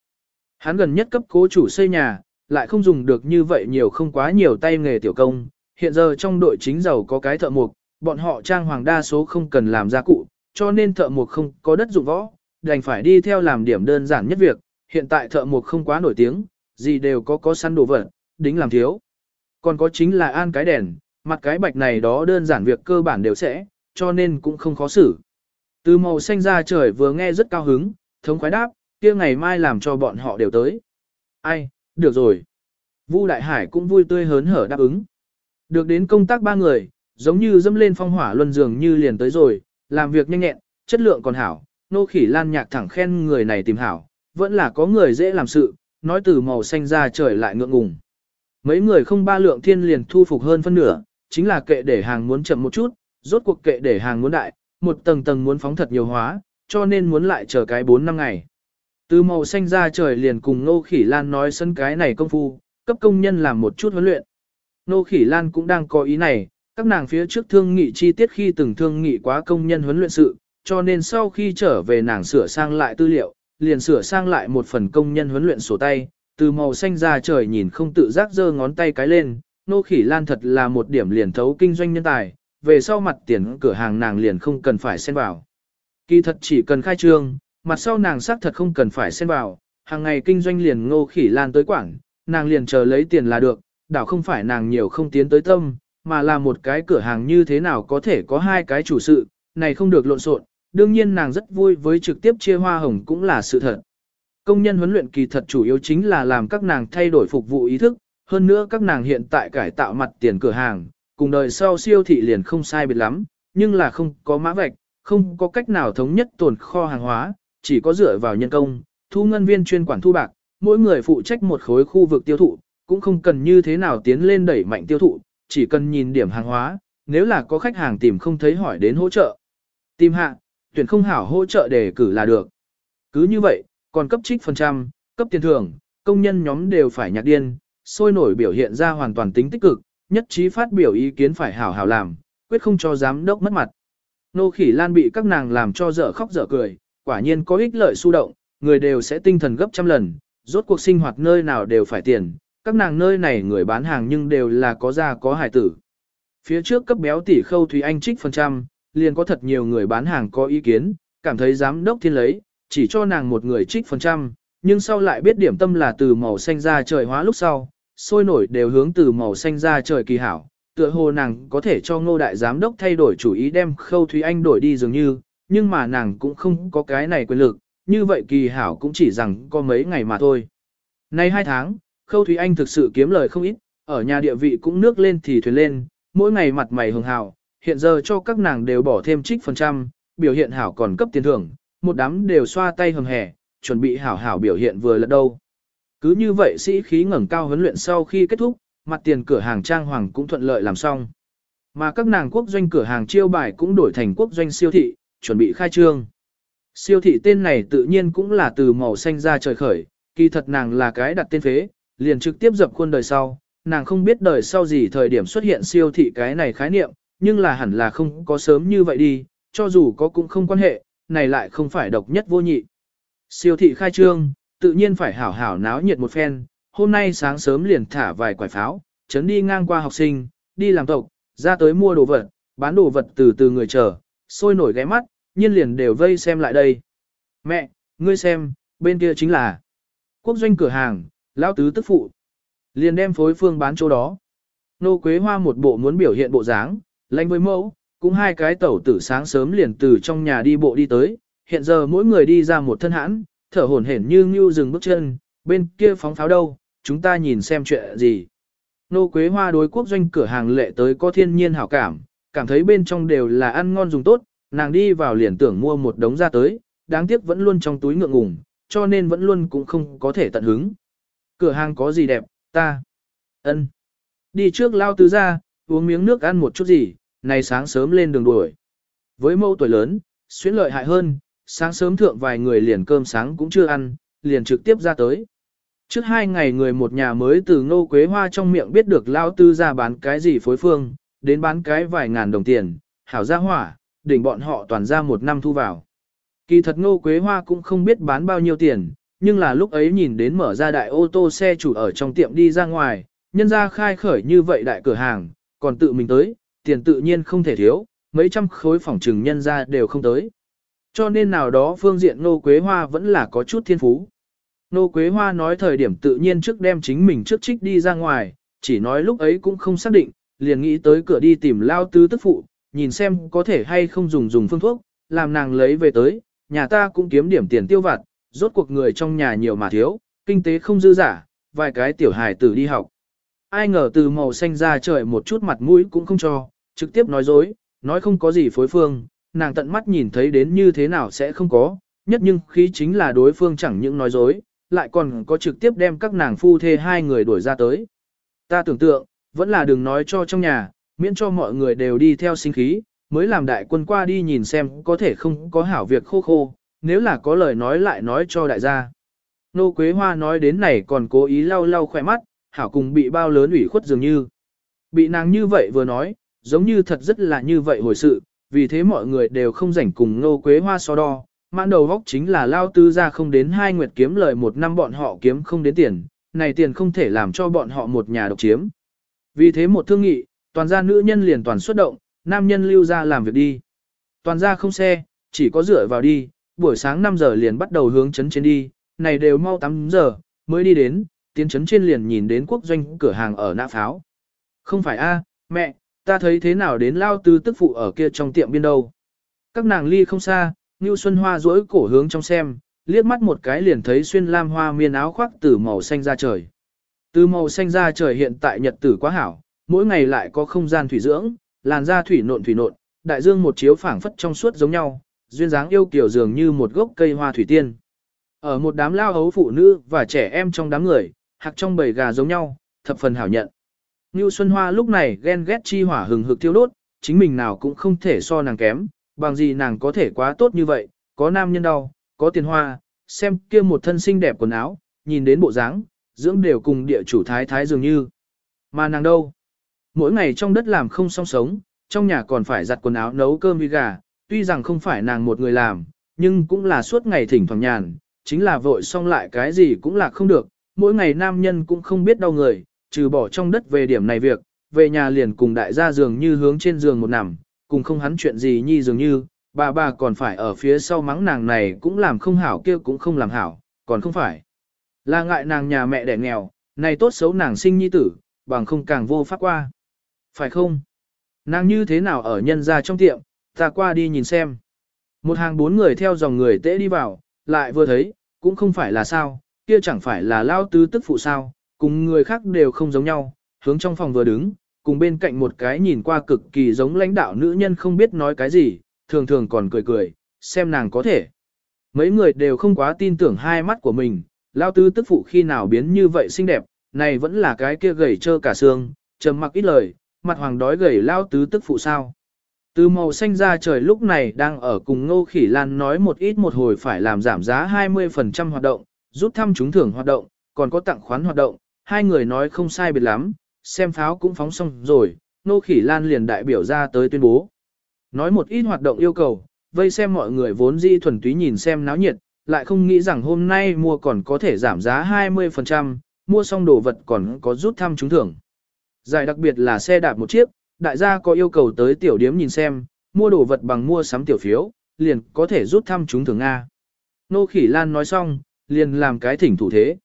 Hắn gần nhất cấp cố chủ xây nhà, lại không dùng được như vậy nhiều không quá nhiều tay nghề tiểu công. Hiện giờ trong đội chính giàu có cái thợ mộc, bọn họ trang hoàng đa số không cần làm gia cụ, cho nên thợ mộc không có đất dụng võ, đành phải đi theo làm điểm đơn giản nhất việc. Hiện tại thợ mộc không quá nổi tiếng, gì đều có có săn đồ vật, đính làm thiếu. Còn có chính là an cái đèn, mặt cái bạch này đó đơn giản việc cơ bản đều sẽ, cho nên cũng không khó xử. Từ màu xanh ra trời vừa nghe rất cao hứng, thống khoái đáp, kia ngày mai làm cho bọn họ đều tới. Ai, được rồi. Vu Đại Hải cũng vui tươi hớn hở đáp ứng. Được đến công tác ba người, giống như dâm lên phong hỏa luân dường như liền tới rồi, làm việc nhanh nhẹn, chất lượng còn hảo. Nô khỉ lan nhạc thẳng khen người này tìm hảo, vẫn là có người dễ làm sự, nói từ màu xanh ra trời lại ngượng ngùng. Mấy người không ba lượng thiên liền thu phục hơn phân nửa, chính là kệ để hàng muốn chậm một chút, rốt cuộc kệ để hàng muốn đại, một tầng tầng muốn phóng thật nhiều hóa, cho nên muốn lại chờ cái 4 năm ngày. Từ màu xanh ra trời liền cùng Nô Khỉ Lan nói sân cái này công phu, cấp công nhân làm một chút huấn luyện. Nô Khỉ Lan cũng đang có ý này, các nàng phía trước thương nghị chi tiết khi từng thương nghị quá công nhân huấn luyện sự, cho nên sau khi trở về nàng sửa sang lại tư liệu, liền sửa sang lại một phần công nhân huấn luyện sổ tay, từ màu xanh ra trời nhìn không tự giác giơ ngón tay cái lên, Nô Khỉ Lan thật là một điểm liền thấu kinh doanh nhân tài, về sau mặt tiền cửa hàng nàng liền không cần phải xen vào. Kỳ thật chỉ cần khai trương, mặt sau nàng xác thật không cần phải xen vào, hàng ngày kinh doanh liền ngô khỉ lan tới quảng, nàng liền chờ lấy tiền là được, đảo không phải nàng nhiều không tiến tới tâm, mà là một cái cửa hàng như thế nào có thể có hai cái chủ sự, này không được lộn xộn. đương nhiên nàng rất vui với trực tiếp chia hoa hồng cũng là sự thật. Công nhân huấn luyện kỳ thật chủ yếu chính là làm các nàng thay đổi phục vụ ý thức, hơn nữa các nàng hiện tại cải tạo mặt tiền cửa hàng, cùng đời sau siêu thị liền không sai biệt lắm, nhưng là không có mã vạch, không có cách nào thống nhất tồn kho hàng hóa, chỉ có dựa vào nhân công, thu ngân viên chuyên quản thu bạc, mỗi người phụ trách một khối khu vực tiêu thụ, cũng không cần như thế nào tiến lên đẩy mạnh tiêu thụ, chỉ cần nhìn điểm hàng hóa, nếu là có khách hàng tìm không thấy hỏi đến hỗ trợ. Tìm hạ, tuyển không hảo hỗ trợ để cử là được. Cứ như vậy, còn cấp trích phần trăm, cấp tiền thưởng, công nhân nhóm đều phải nhạc điên, sôi nổi biểu hiện ra hoàn toàn tính tích cực, nhất trí phát biểu ý kiến phải hảo hảo làm, quyết không cho giám đốc mất mặt. Nô khỉ lan bị các nàng làm cho dở khóc dở cười, quả nhiên có ích lợi su động, người đều sẽ tinh thần gấp trăm lần, rốt cuộc sinh hoạt nơi nào đều phải tiền, các nàng nơi này người bán hàng nhưng đều là có gia có hải tử. Phía trước cấp béo tỷ khâu Thúy Anh trích phần trăm, liền có thật nhiều người bán hàng có ý kiến, cảm thấy giám đốc thiên lấy, chỉ cho nàng một người trích phần trăm, nhưng sau lại biết điểm tâm là từ màu xanh ra trời hóa lúc sau, sôi nổi đều hướng từ màu xanh ra trời kỳ hảo, tựa hồ nàng có thể cho ngô đại giám đốc thay đổi chủ ý đem khâu Thúy Anh đổi đi dường như, nhưng mà nàng cũng không có cái này quyền lực, như vậy kỳ hảo cũng chỉ rằng có mấy ngày mà thôi. Nay hai tháng, khâu Thúy Anh thực sự kiếm lời không ít, ở nhà địa vị cũng nước lên thì thuyền lên, mỗi ngày mặt mày hường hào, hiện giờ cho các nàng đều bỏ thêm trích phần trăm, biểu hiện hảo còn cấp tiền thưởng, một đám đều xoa tay hầm hẻ, chuẩn bị hảo hảo biểu hiện vừa lật đâu. Cứ như vậy sĩ khí ngẩng cao huấn luyện sau khi kết thúc, mặt tiền cửa hàng trang hoàng cũng thuận lợi làm xong. Mà các nàng quốc doanh cửa hàng chiêu bài cũng đổi thành quốc doanh siêu thị, chuẩn bị khai trương. Siêu thị tên này tự nhiên cũng là từ màu xanh ra trời khởi, kỳ thật nàng là cái đặt tên phế, liền trực tiếp dập khuôn đời sau, nàng không biết đời sau gì thời điểm xuất hiện siêu thị cái này khái niệm, nhưng là hẳn là không có sớm như vậy đi, cho dù có cũng không quan hệ, này lại không phải độc nhất vô nhị. Siêu thị khai trương, tự nhiên phải hảo hảo náo nhiệt một phen, hôm nay sáng sớm liền thả vài quả pháo, chấn đi ngang qua học sinh, đi làm tộc, ra tới mua đồ vật, bán đồ vật từ từ người chờ, sôi nổi ghé mắt, nhiên liền đều vây xem lại đây. Mẹ, ngươi xem, bên kia chính là quốc doanh cửa hàng, lão tứ tức phụ. Liền đem phối phương bán chỗ đó. Nô Quế Hoa một bộ muốn biểu hiện bộ dáng, lanh với mẫu, cũng hai cái tẩu tử sáng sớm liền từ trong nhà đi bộ đi tới, hiện giờ mỗi người đi ra một thân hãn, thở hổn hển như ngưu dừng bước chân, bên kia phóng pháo đâu, chúng ta nhìn xem chuyện gì. Nô Quế Hoa đối quốc doanh cửa hàng lệ tới có thiên nhiên hảo cảm, cảm thấy bên trong đều là ăn ngon dùng tốt, nàng đi vào liền tưởng mua một đống ra tới, đáng tiếc vẫn luôn trong túi ngượng ngùng, cho nên vẫn luôn cũng không có thể tận hứng. Cửa hàng có gì đẹp, ta. ân Đi trước lao tứ ra, uống miếng nước ăn một chút gì, này sáng sớm lên đường đuổi. Với mâu tuổi lớn, xuyến lợi hại hơn, sáng sớm thượng vài người liền cơm sáng cũng chưa ăn, liền trực tiếp ra tới. Trước hai ngày người một nhà mới từ ngô quế hoa trong miệng biết được lao tư ra bán cái gì phối phương, đến bán cái vài ngàn đồng tiền, hảo ra hỏa, đỉnh bọn họ toàn ra một năm thu vào. Kỳ thật ngô quế hoa cũng không biết bán bao nhiêu tiền, nhưng là lúc ấy nhìn đến mở ra đại ô tô xe chủ ở trong tiệm đi ra ngoài, nhân ra khai khởi như vậy đại cửa hàng, còn tự mình tới, tiền tự nhiên không thể thiếu, mấy trăm khối phòng trừng nhân ra đều không tới. Cho nên nào đó phương diện Nô Quế Hoa vẫn là có chút thiên phú. Nô Quế Hoa nói thời điểm tự nhiên trước đem chính mình trước trích đi ra ngoài, chỉ nói lúc ấy cũng không xác định, liền nghĩ tới cửa đi tìm lao tứ tức phụ, nhìn xem có thể hay không dùng dùng phương thuốc, làm nàng lấy về tới, nhà ta cũng kiếm điểm tiền tiêu vặt, rốt cuộc người trong nhà nhiều mà thiếu, kinh tế không dư giả, vài cái tiểu hài tử đi học. Ai ngờ từ màu xanh ra trời một chút mặt mũi cũng không cho, trực tiếp nói dối, nói không có gì phối phương, nàng tận mắt nhìn thấy đến như thế nào sẽ không có, nhất nhưng khí chính là đối phương chẳng những nói dối, lại còn có trực tiếp đem các nàng phu thê hai người đuổi ra tới. Ta tưởng tượng, vẫn là đừng nói cho trong nhà, miễn cho mọi người đều đi theo sinh khí, mới làm đại quân qua đi nhìn xem có thể không có hảo việc khô khô, nếu là có lời nói lại nói cho đại gia. Nô Quế Hoa nói đến này còn cố ý lau lau khỏe mắt, hảo cùng bị bao lớn ủy khuất dường như. Bị nàng như vậy vừa nói, giống như thật rất là như vậy hồi sự, vì thế mọi người đều không rảnh cùng Nô Quế Hoa so đo. Mãn đầu góc chính là lao tư ra không đến hai nguyệt kiếm lời một năm bọn họ kiếm không đến tiền, này tiền không thể làm cho bọn họ một nhà độc chiếm. Vì thế một thương nghị, toàn gia nữ nhân liền toàn xuất động, nam nhân lưu ra làm việc đi. Toàn gia không xe, chỉ có dựa vào đi, buổi sáng 5 giờ liền bắt đầu hướng chấn trên đi, này đều mau 8 giờ, mới đi đến, tiến chấn trên liền nhìn đến quốc doanh cửa hàng ở nã pháo. Không phải a, mẹ, ta thấy thế nào đến lao tư tức phụ ở kia trong tiệm biên đâu. Các nàng ly không xa, Ngưu Xuân Hoa duỗi cổ hướng trong xem, liếc mắt một cái liền thấy xuyên lam hoa miên áo khoác từ màu xanh ra trời. Từ màu xanh ra trời hiện tại nhật tử quá hảo, mỗi ngày lại có không gian thủy dưỡng, làn da thủy nộn thủy nộn, đại dương một chiếu phảng phất trong suốt giống nhau, duyên dáng yêu kiều dường như một gốc cây hoa thủy tiên. Ở một đám lao hấu phụ nữ và trẻ em trong đám người, hạc trong bầy gà giống nhau, thập phần hảo nhận. Ngưu Xuân Hoa lúc này ghen ghét chi hỏa hừng hực thiêu đốt, chính mình nào cũng không thể so nàng kém, bằng gì nàng có thể quá tốt như vậy, có nam nhân đau, có tiền hoa, xem kia một thân xinh đẹp quần áo, nhìn đến bộ dáng, dưỡng đều cùng địa chủ thái thái dường như. Mà nàng đâu? Mỗi ngày trong đất làm không song sống, trong nhà còn phải giặt quần áo nấu cơm vi gà, tuy rằng không phải nàng một người làm, nhưng cũng là suốt ngày thỉnh thoảng nhàn, chính là vội xong lại cái gì cũng là không được, mỗi ngày nam nhân cũng không biết đau người, trừ bỏ trong đất về điểm này việc, về nhà liền cùng đại gia giường như hướng trên giường một nằm, cùng không hắn chuyện gì nhi dường như, bà bà còn phải ở phía sau mắng nàng này cũng làm không hảo kia cũng không làm hảo, còn không phải. Là ngại nàng nhà mẹ đẻ nghèo, này tốt xấu nàng sinh nhi tử, bằng không càng vô pháp qua. Phải không? Nàng như thế nào ở nhân ra trong tiệm, ta qua đi nhìn xem. Một hàng bốn người theo dòng người tễ đi vào, lại vừa thấy, cũng không phải là sao, kia chẳng phải là lao tứ tức phụ sao, cùng người khác đều không giống nhau, hướng trong phòng vừa đứng, cùng bên cạnh một cái nhìn qua cực kỳ giống lãnh đạo nữ nhân không biết nói cái gì, thường thường còn cười cười, xem nàng có thể. Mấy người đều không quá tin tưởng hai mắt của mình, lao tứ tức phụ khi nào biến như vậy xinh đẹp, này vẫn là cái kia gầy trơ cả xương, trầm mặc ít lời, mặt hoàng đói gầy lao tứ tức phụ sao. Từ màu xanh ra trời lúc này đang ở cùng Ngô Khỉ Lan nói một ít một hồi phải làm giảm giá 20% hoạt động, rút thăm trúng thưởng hoạt động, còn có tặng khoán hoạt động, hai người nói không sai biệt lắm, xem pháo cũng phóng xong rồi, nô Khỉ Lan liền đại biểu ra tới tuyên bố. Nói một ít hoạt động yêu cầu, vây xem mọi người vốn di thuần túy nhìn xem náo nhiệt, lại không nghĩ rằng hôm nay mua còn có thể giảm giá 20%, mua xong đồ vật còn có rút thăm trúng thưởng. Giải đặc biệt là xe đạp một chiếc, đại gia có yêu cầu tới tiểu điếm nhìn xem, mua đồ vật bằng mua sắm tiểu phiếu, liền có thể rút thăm trúng thưởng Nga. Nô Khỉ Lan nói xong, liền làm cái thỉnh thủ thế.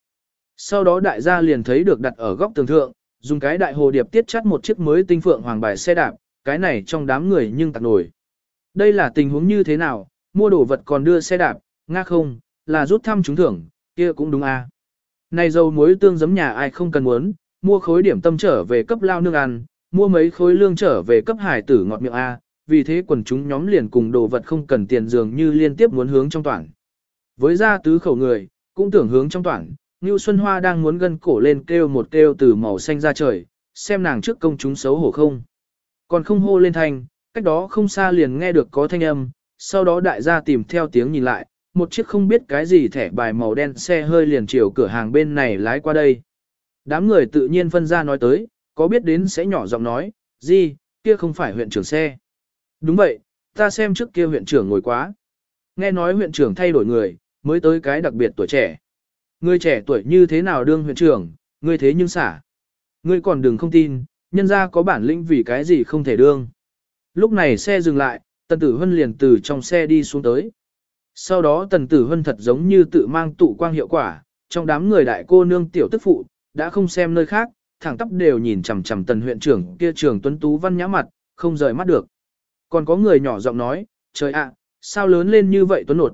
Sau đó đại gia liền thấy được đặt ở góc tường thượng, dùng cái đại hồ điệp tiết chắt một chiếc mới tinh phượng hoàng bài xe đạp, cái này trong đám người nhưng tặc nổi. Đây là tình huống như thế nào, mua đồ vật còn đưa xe đạp, nga không, là rút thăm trúng thưởng, kia cũng đúng à. Này dầu muối tương giấm nhà ai không cần muốn, mua khối điểm tâm trở về cấp lao nương ăn, mua mấy khối lương trở về cấp hải tử ngọt miệng A, vì thế quần chúng nhóm liền cùng đồ vật không cần tiền dường như liên tiếp muốn hướng trong toàn. Với gia tứ khẩu người, cũng tưởng hướng trong toàn, Ngưu Xuân Hoa đang muốn gân cổ lên kêu một kêu từ màu xanh ra trời, xem nàng trước công chúng xấu hổ không. Còn không hô lên thanh, cách đó không xa liền nghe được có thanh âm, sau đó đại gia tìm theo tiếng nhìn lại, một chiếc không biết cái gì thẻ bài màu đen xe hơi liền chiều cửa hàng bên này lái qua đây. Đám người tự nhiên phân ra nói tới, có biết đến sẽ nhỏ giọng nói, gì, kia không phải huyện trưởng xe. Đúng vậy, ta xem trước kia huyện trưởng ngồi quá. Nghe nói huyện trưởng thay đổi người, mới tới cái đặc biệt tuổi trẻ. Người trẻ tuổi như thế nào đương huyện trưởng, Ngươi thế nhưng xả. Ngươi còn đừng không tin, nhân ra có bản lĩnh vì cái gì không thể đương. Lúc này xe dừng lại, tần tử hân liền từ trong xe đi xuống tới. Sau đó tần tử hân thật giống như tự mang tụ quang hiệu quả, trong đám người đại cô nương tiểu tức phụ, đã không xem nơi khác, thẳng tắp đều nhìn chằm chằm tần huyện trưởng kia trường tuấn tú văn nhã mặt, không rời mắt được. Còn có người nhỏ giọng nói, trời ạ, sao lớn lên như vậy tuấn nột.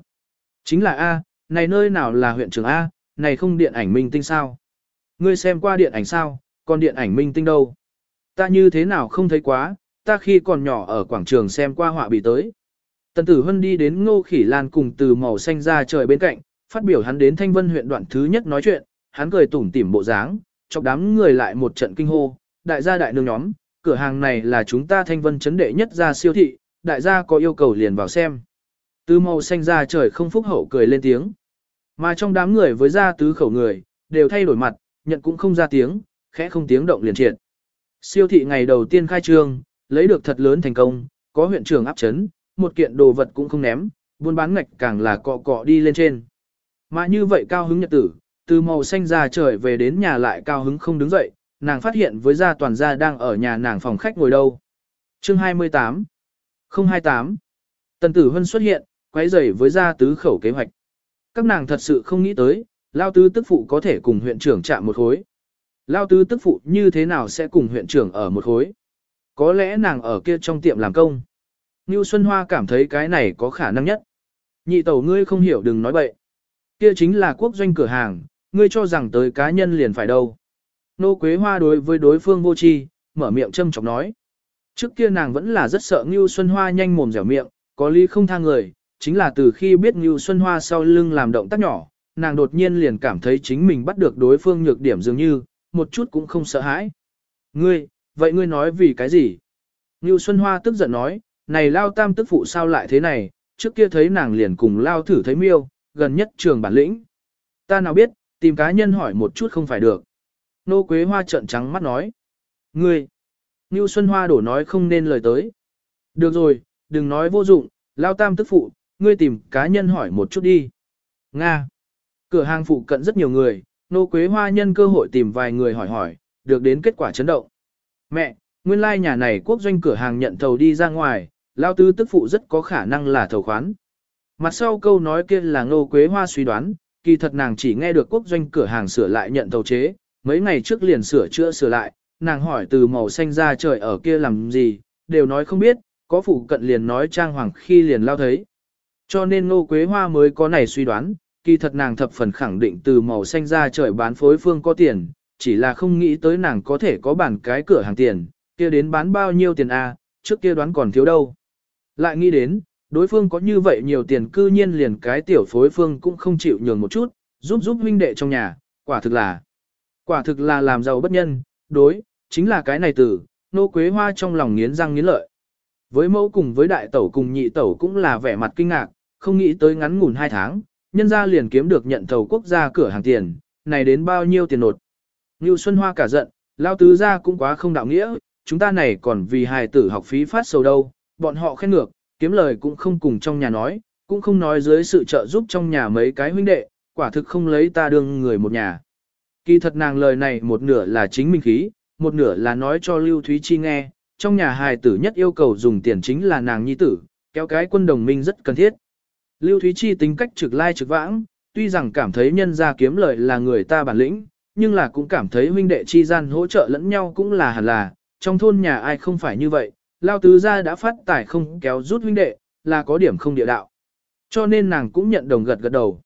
Chính là A, này nơi nào là huyện trưởng A, này không điện ảnh minh tinh sao. Ngươi xem qua điện ảnh sao, còn điện ảnh minh tinh đâu. Ta như thế nào không thấy quá, ta khi còn nhỏ ở quảng trường xem qua họa bị tới. Tần tử hân đi đến ngô khỉ lan cùng từ màu xanh ra trời bên cạnh, phát biểu hắn đến thanh vân huyện đoạn thứ nhất nói chuyện, hắn cười tủm tỉm bộ dáng, chọc đám người lại một trận kinh hô, đại gia đại nương nhóm, cửa hàng này là chúng ta thanh vân chấn đệ nhất ra siêu thị, đại gia có yêu cầu liền vào xem. Từ màu xanh ra trời không phúc hậu cười lên tiếng. Mà trong đám người với gia tứ khẩu người, đều thay đổi mặt, nhận cũng không ra tiếng, khẽ không tiếng động liền triệt. Siêu thị ngày đầu tiên khai trương, lấy được thật lớn thành công, có huyện trưởng áp chấn, một kiện đồ vật cũng không ném, buôn bán ngạch càng là cọ cọ đi lên trên. Mà như vậy cao hứng nhật tử, từ màu xanh ra trời về đến nhà lại cao hứng không đứng dậy, nàng phát hiện với gia toàn gia đang ở nhà nàng phòng khách ngồi đâu. Chương 28 028 Tần tử Hân xuất hiện, quấy rầy với gia tứ khẩu kế hoạch. Các nàng thật sự không nghĩ tới, Lao Tứ tức phụ có thể cùng huyện trưởng chạm một khối. Lao Tứ tức phụ như thế nào sẽ cùng huyện trưởng ở một khối? Có lẽ nàng ở kia trong tiệm làm công. Ngưu Xuân Hoa cảm thấy cái này có khả năng nhất. Nhị tẩu ngươi không hiểu đừng nói bậy. Kia chính là quốc doanh cửa hàng, ngươi cho rằng tới cá nhân liền phải đâu. Nô Quế Hoa đối với đối phương vô tri, mở miệng châm chọc nói. Trước kia nàng vẫn là rất sợ Ngưu Xuân Hoa nhanh mồm dẻo miệng, có lý không tha người, chính là từ khi biết Ngưu Xuân Hoa sau lưng làm động tác nhỏ, nàng đột nhiên liền cảm thấy chính mình bắt được đối phương nhược điểm dường như, một chút cũng không sợ hãi. Ngươi, vậy ngươi nói vì cái gì? Ngưu Xuân Hoa tức giận nói, này lao tam tức phụ sao lại thế này, trước kia thấy nàng liền cùng lao thử thấy miêu, gần nhất trường bản lĩnh. Ta nào biết, tìm cá nhân hỏi một chút không phải được. Nô Quế Hoa trợn trắng mắt nói. Ngươi! Ngưu Xuân Hoa đổ nói không nên lời tới. Được rồi, đừng nói vô dụng, lao tam tức phụ, ngươi tìm cá nhân hỏi một chút đi. Nga! Cửa hàng phụ cận rất nhiều người, Nô Quế Hoa nhân cơ hội tìm vài người hỏi hỏi, được đến kết quả chấn động. Mẹ, nguyên lai like nhà này quốc doanh cửa hàng nhận thầu đi ra ngoài, lao tư tức phụ rất có khả năng là thầu khoán. Mặt sau câu nói kia là Nô Quế Hoa suy đoán, kỳ thật nàng chỉ nghe được quốc doanh cửa hàng sửa lại nhận thầu chế, mấy ngày trước liền sửa chữa sửa lại, nàng hỏi từ màu xanh ra trời ở kia làm gì, đều nói không biết, có phụ cận liền nói trang hoàng khi liền lao thấy. Cho nên Nô Quế Hoa mới có này suy đoán, kỳ thật nàng thập phần khẳng định từ màu xanh ra trời bán phối phương có tiền, chỉ là không nghĩ tới nàng có thể có bản cái cửa hàng tiền, kia đến bán bao nhiêu tiền a, trước kia đoán còn thiếu đâu. Lại nghĩ đến, đối phương có như vậy nhiều tiền cư nhiên liền cái tiểu phối phương cũng không chịu nhường một chút, giúp giúp huynh đệ trong nhà, quả thực là, quả thực là làm giàu bất nhân, đối, chính là cái này từ, nô quế hoa trong lòng nghiến răng nghiến lợi. Với mẫu cùng với đại tẩu cùng nhị tẩu cũng là vẻ mặt kinh ngạc, không nghĩ tới ngắn ngủn hai tháng, nhân gia liền kiếm được nhận thầu quốc gia cửa hàng tiền, này đến bao nhiêu tiền nột. Ngưu Xuân Hoa cả giận, lao tứ gia cũng quá không đạo nghĩa, chúng ta này còn vì hài tử học phí phát sầu đâu, bọn họ khen ngược, kiếm lời cũng không cùng trong nhà nói, cũng không nói dưới sự trợ giúp trong nhà mấy cái huynh đệ, quả thực không lấy ta đương người một nhà. Kỳ thật nàng lời này một nửa là chính minh khí, một nửa là nói cho Lưu Thúy Chi nghe, trong nhà hài tử nhất yêu cầu dùng tiền chính là nàng nhi tử, kéo cái quân đồng minh rất cần thiết. Lưu Thúy Chi tính cách trực lai trực vãng, tuy rằng cảm thấy nhân gia kiếm lợi là người ta bản lĩnh, nhưng là cũng cảm thấy huynh đệ chi gian hỗ trợ lẫn nhau cũng là hẳn là, trong thôn nhà ai không phải như vậy, lao tứ gia đã phát tải không kéo rút huynh đệ, là có điểm không địa đạo. Cho nên nàng cũng nhận đồng gật gật đầu.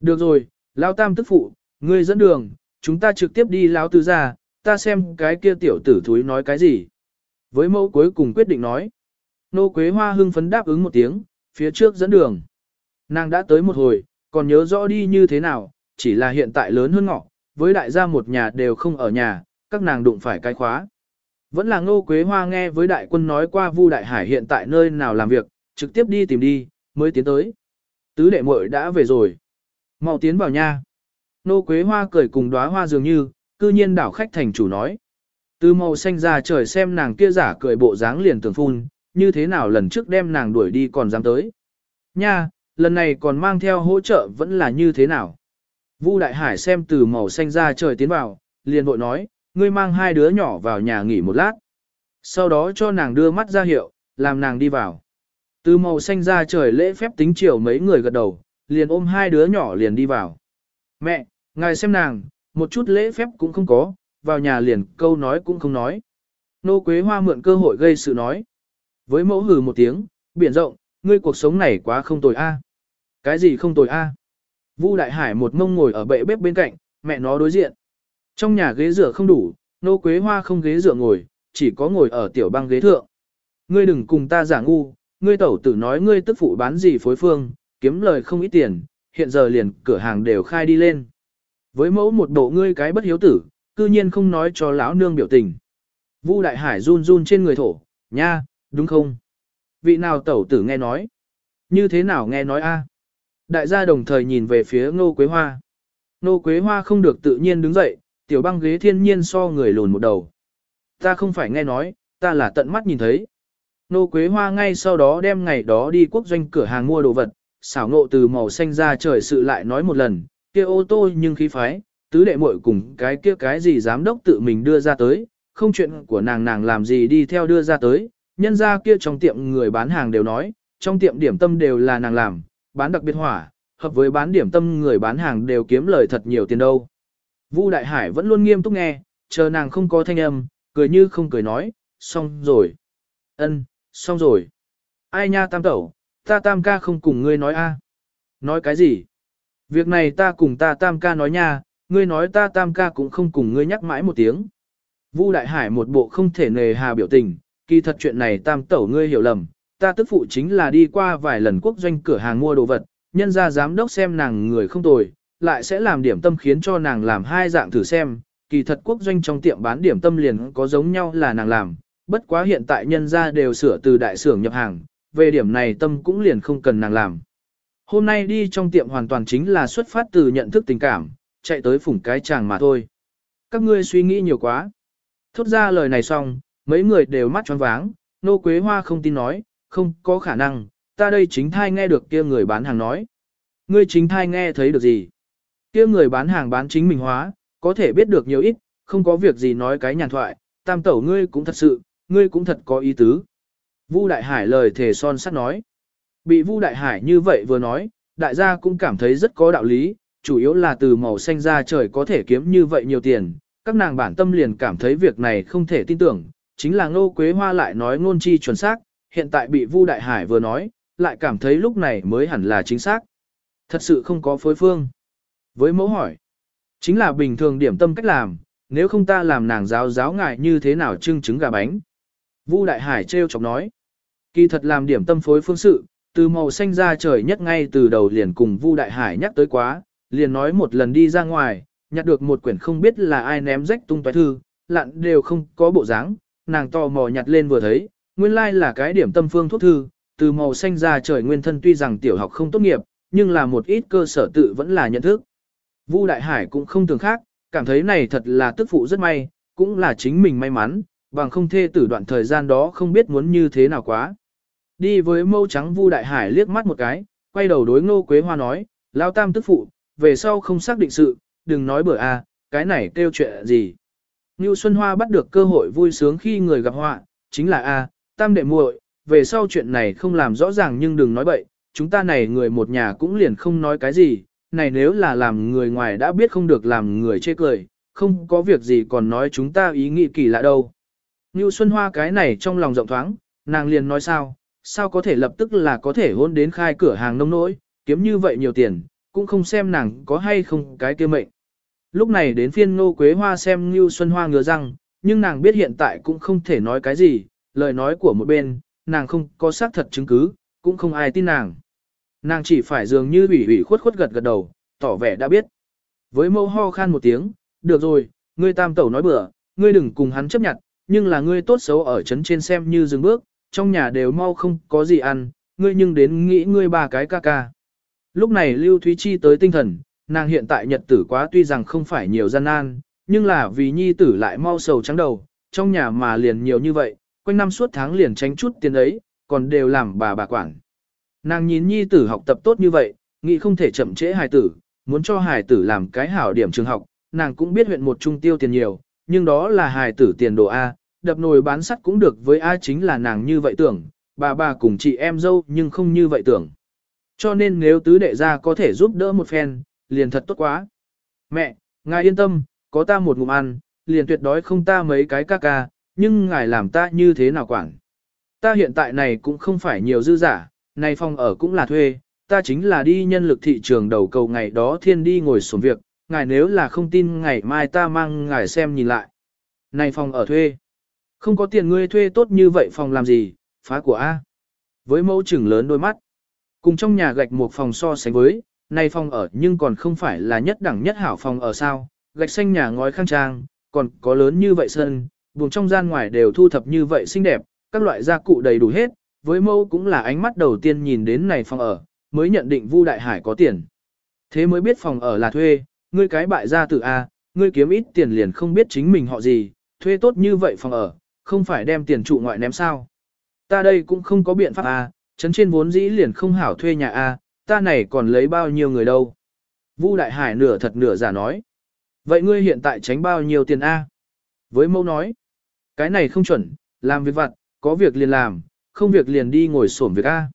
Được rồi, lao tam tức phụ, ngươi dẫn đường, chúng ta trực tiếp đi lao tứ gia, ta xem cái kia tiểu tử thúi nói cái gì. Với mẫu cuối cùng quyết định nói. Nô Quế Hoa hưng phấn đáp ứng một tiếng, phía trước dẫn đường. Nàng đã tới một hồi, còn nhớ rõ đi như thế nào, chỉ là hiện tại lớn hơn ngọ, với đại gia một nhà đều không ở nhà, các nàng đụng phải cái khóa. Vẫn là Ngô Quế Hoa nghe với đại quân nói qua Vu Đại Hải hiện tại nơi nào làm việc, trực tiếp đi tìm đi, mới tiến tới. Tứ đệ muội đã về rồi. mau tiến vào nha. nô Quế Hoa cười cùng đóa hoa dường như, cư nhiên đảo khách thành chủ nói. Từ màu xanh ra trời xem nàng kia giả cười bộ dáng liền tưởng phun, như thế nào lần trước đem nàng đuổi đi còn dám tới. Nha, lần này còn mang theo hỗ trợ vẫn là như thế nào. Vu Đại Hải xem từ màu xanh ra trời tiến vào, liền vội nói, ngươi mang hai đứa nhỏ vào nhà nghỉ một lát. Sau đó cho nàng đưa mắt ra hiệu, làm nàng đi vào. Từ màu xanh ra trời lễ phép tính chiều mấy người gật đầu, liền ôm hai đứa nhỏ liền đi vào. Mẹ, ngài xem nàng, một chút lễ phép cũng không có, vào nhà liền câu nói cũng không nói. Nô Quế Hoa mượn cơ hội gây sự nói. Với mẫu hừ một tiếng, biển rộng, ngươi cuộc sống này quá không tồi a. Cái gì không tồi a? Vu Đại Hải một mông ngồi ở bệ bếp bên cạnh, mẹ nó đối diện. Trong nhà ghế rửa không đủ, nô quế hoa không ghế rửa ngồi, chỉ có ngồi ở tiểu băng ghế thượng. Ngươi đừng cùng ta giả ngu, ngươi tẩu tử nói ngươi tức phụ bán gì phối phương, kiếm lời không ít tiền, hiện giờ liền cửa hàng đều khai đi lên. Với mẫu một bộ ngươi cái bất hiếu tử, cư nhiên không nói cho lão nương biểu tình. Vu Đại Hải run run trên người thổ, nha, đúng không? Vị nào tẩu tử nghe nói? Như thế nào nghe nói a? Đại gia đồng thời nhìn về phía Ngô Quế Hoa. Ngô Quế Hoa không được tự nhiên đứng dậy, tiểu băng ghế thiên nhiên so người lùn một đầu. Ta không phải nghe nói, ta là tận mắt nhìn thấy. Nô Quế Hoa ngay sau đó đem ngày đó đi quốc doanh cửa hàng mua đồ vật, xảo ngộ từ màu xanh ra trời sự lại nói một lần, kia ô tô nhưng khí phái, tứ đệ muội cùng cái kia cái gì giám đốc tự mình đưa ra tới, không chuyện của nàng nàng làm gì đi theo đưa ra tới, nhân ra kia trong tiệm người bán hàng đều nói, trong tiệm điểm tâm đều là nàng làm, bán đặc biệt hỏa, hợp với bán điểm tâm người bán hàng đều kiếm lời thật nhiều tiền đâu. Vu Đại Hải vẫn luôn nghiêm túc nghe, chờ nàng không có thanh âm, cười như không cười nói, xong rồi. Ân, xong rồi. Ai nha tam tẩu, ta tam ca không cùng ngươi nói a. Nói cái gì? Việc này ta cùng ta tam ca nói nha, ngươi nói ta tam ca cũng không cùng ngươi nhắc mãi một tiếng. Vu Đại Hải một bộ không thể nề hà biểu tình, kỳ thật chuyện này tam tẩu ngươi hiểu lầm, ta tức phụ chính là đi qua vài lần quốc doanh cửa hàng mua đồ vật, nhân ra giám đốc xem nàng người không tồi, lại sẽ làm điểm tâm khiến cho nàng làm hai dạng thử xem, kỳ thật quốc doanh trong tiệm bán điểm tâm liền có giống nhau là nàng làm, bất quá hiện tại nhân gia đều sửa từ đại xưởng nhập hàng, về điểm này tâm cũng liền không cần nàng làm. Hôm nay đi trong tiệm hoàn toàn chính là xuất phát từ nhận thức tình cảm, chạy tới phủng cái chàng mà thôi. Các ngươi suy nghĩ nhiều quá. Thốt ra lời này xong, mấy người đều mắt tròn váng, nô quế hoa không tin nói, không có khả năng, ta đây chính thai nghe được kia người bán hàng nói. Ngươi chính thai nghe thấy được gì? Kia người bán hàng bán chính mình hóa, có thể biết được nhiều ít, không có việc gì nói cái nhàn thoại, tam tẩu ngươi cũng thật sự, ngươi cũng thật có ý tứ. Vu Đại Hải lời thề son sắt nói. Bị Vu Đại Hải như vậy vừa nói, đại gia cũng cảm thấy rất có đạo lý, chủ yếu là từ màu xanh ra trời có thể kiếm như vậy nhiều tiền, các nàng bản tâm liền cảm thấy việc này không thể tin tưởng, chính là Ngô Quế Hoa lại nói ngôn chi chuẩn xác, hiện tại bị Vu Đại Hải vừa nói, lại cảm thấy lúc này mới hẳn là chính xác. Thật sự không có phối phương. Với mẫu hỏi, chính là bình thường điểm tâm cách làm, nếu không ta làm nàng giáo giáo ngại như thế nào trưng trứng gà bánh. Vu Đại Hải trêu chọc nói, kỳ thật làm điểm tâm phối phương sự, từ màu xanh ra trời nhất ngay từ đầu liền cùng Vu Đại Hải nhắc tới quá, liền nói một lần đi ra ngoài, nhặt được một quyển không biết là ai ném rách tung tóe thư, lặn đều không có bộ dáng, nàng to mò nhặt lên vừa thấy, nguyên lai like là cái điểm tâm phương thuốc thư, từ màu xanh ra trời nguyên thân tuy rằng tiểu học không tốt nghiệp, nhưng là một ít cơ sở tự vẫn là nhận thức. Vu Đại Hải cũng không thường khác, cảm thấy này thật là tức phụ rất may, cũng là chính mình may mắn, bằng không thê tử đoạn thời gian đó không biết muốn như thế nào quá. Đi với mâu trắng Vu Đại Hải liếc mắt một cái, quay đầu đối Ngô Quế Hoa nói, Lao Tam tức phụ, về sau không xác định sự, đừng nói bừa a, à, cái này kêu chuyện gì. Ngưu Xuân Hoa bắt được cơ hội vui sướng khi người gặp họa, chính là a, Tam đệ muội, về sau chuyện này không làm rõ ràng nhưng đừng nói bậy, chúng ta này người một nhà cũng liền không nói cái gì, này nếu là làm người ngoài đã biết không được làm người chê cười, không có việc gì còn nói chúng ta ý nghĩ kỳ lạ đâu. Như Xuân Hoa cái này trong lòng rộng thoáng, nàng liền nói sao, sao có thể lập tức là có thể hôn đến khai cửa hàng nông nỗi, kiếm như vậy nhiều tiền, cũng không xem nàng có hay không cái kia mệnh. Lúc này đến phiên Ngô Quế Hoa xem Như Xuân Hoa ngừa răng, nhưng nàng biết hiện tại cũng không thể nói cái gì, lời nói của một bên, nàng không có xác thật chứng cứ, cũng không ai tin nàng. Nàng chỉ phải dường như ủy ủy khuất khuất gật gật đầu, tỏ vẻ đã biết. Với mâu ho khan một tiếng, được rồi, ngươi tam tẩu nói bừa, ngươi đừng cùng hắn chấp nhận, nhưng là ngươi tốt xấu ở trấn trên xem như dừng bước, trong nhà đều mau không có gì ăn, ngươi nhưng đến nghĩ ngươi ba cái ca ca. Lúc này Lưu Thúy Chi tới tinh thần, nàng hiện tại nhật tử quá tuy rằng không phải nhiều gian nan, nhưng là vì nhi tử lại mau sầu trắng đầu, trong nhà mà liền nhiều như vậy, quanh năm suốt tháng liền tránh chút tiền ấy, còn đều làm bà bà quản. Nàng nhìn nhi tử học tập tốt như vậy, nghĩ không thể chậm trễ hài tử, muốn cho hài tử làm cái hảo điểm trường học, nàng cũng biết huyện một trung tiêu tiền nhiều, nhưng đó là hài tử tiền đồ A, đập nồi bán sắt cũng được với A chính là nàng như vậy tưởng, bà bà cùng chị em dâu nhưng không như vậy tưởng. Cho nên nếu tứ đệ gia có thể giúp đỡ một phen, liền thật tốt quá. Mẹ, ngài yên tâm, có ta một ngụm ăn, liền tuyệt đói không ta mấy cái ca ca, nhưng ngài làm ta như thế nào quản. Ta hiện tại này cũng không phải nhiều dư giả, này phòng ở cũng là thuê, ta chính là đi nhân lực thị trường đầu cầu ngày đó thiên đi ngồi xuống việc, ngài nếu là không tin ngày mai ta mang ngài xem nhìn lại. Này phòng ở thuê, không có tiền ngươi thuê tốt như vậy phòng làm gì, phá của A. Với mẫu trừng lớn đôi mắt, cùng trong nhà gạch một phòng so sánh với, này phòng ở nhưng còn không phải là nhất đẳng nhất hảo phòng ở sao, gạch xanh nhà ngói khang trang, còn có lớn như vậy sân, buồng trong gian ngoài đều thu thập như vậy xinh đẹp, các loại gia cụ đầy đủ hết, với mâu cũng là ánh mắt đầu tiên nhìn đến này phòng ở, mới nhận định Vu Đại Hải có tiền. Thế mới biết phòng ở là thuê, ngươi cái bại gia tử A, ngươi kiếm ít tiền liền không biết chính mình họ gì, thuê tốt như vậy phòng ở, không phải đem tiền trụ ngoại ném sao. Ta đây cũng không có biện pháp A, chấn trên vốn dĩ liền không hảo thuê nhà A, ta này còn lấy bao nhiêu người đâu. Vu Đại Hải nửa thật nửa giả nói. Vậy ngươi hiện tại tránh bao nhiêu tiền A? Với mâu nói, cái này không chuẩn, làm việc vặt, có việc liền làm, không việc liền đi ngồi xổm việc A.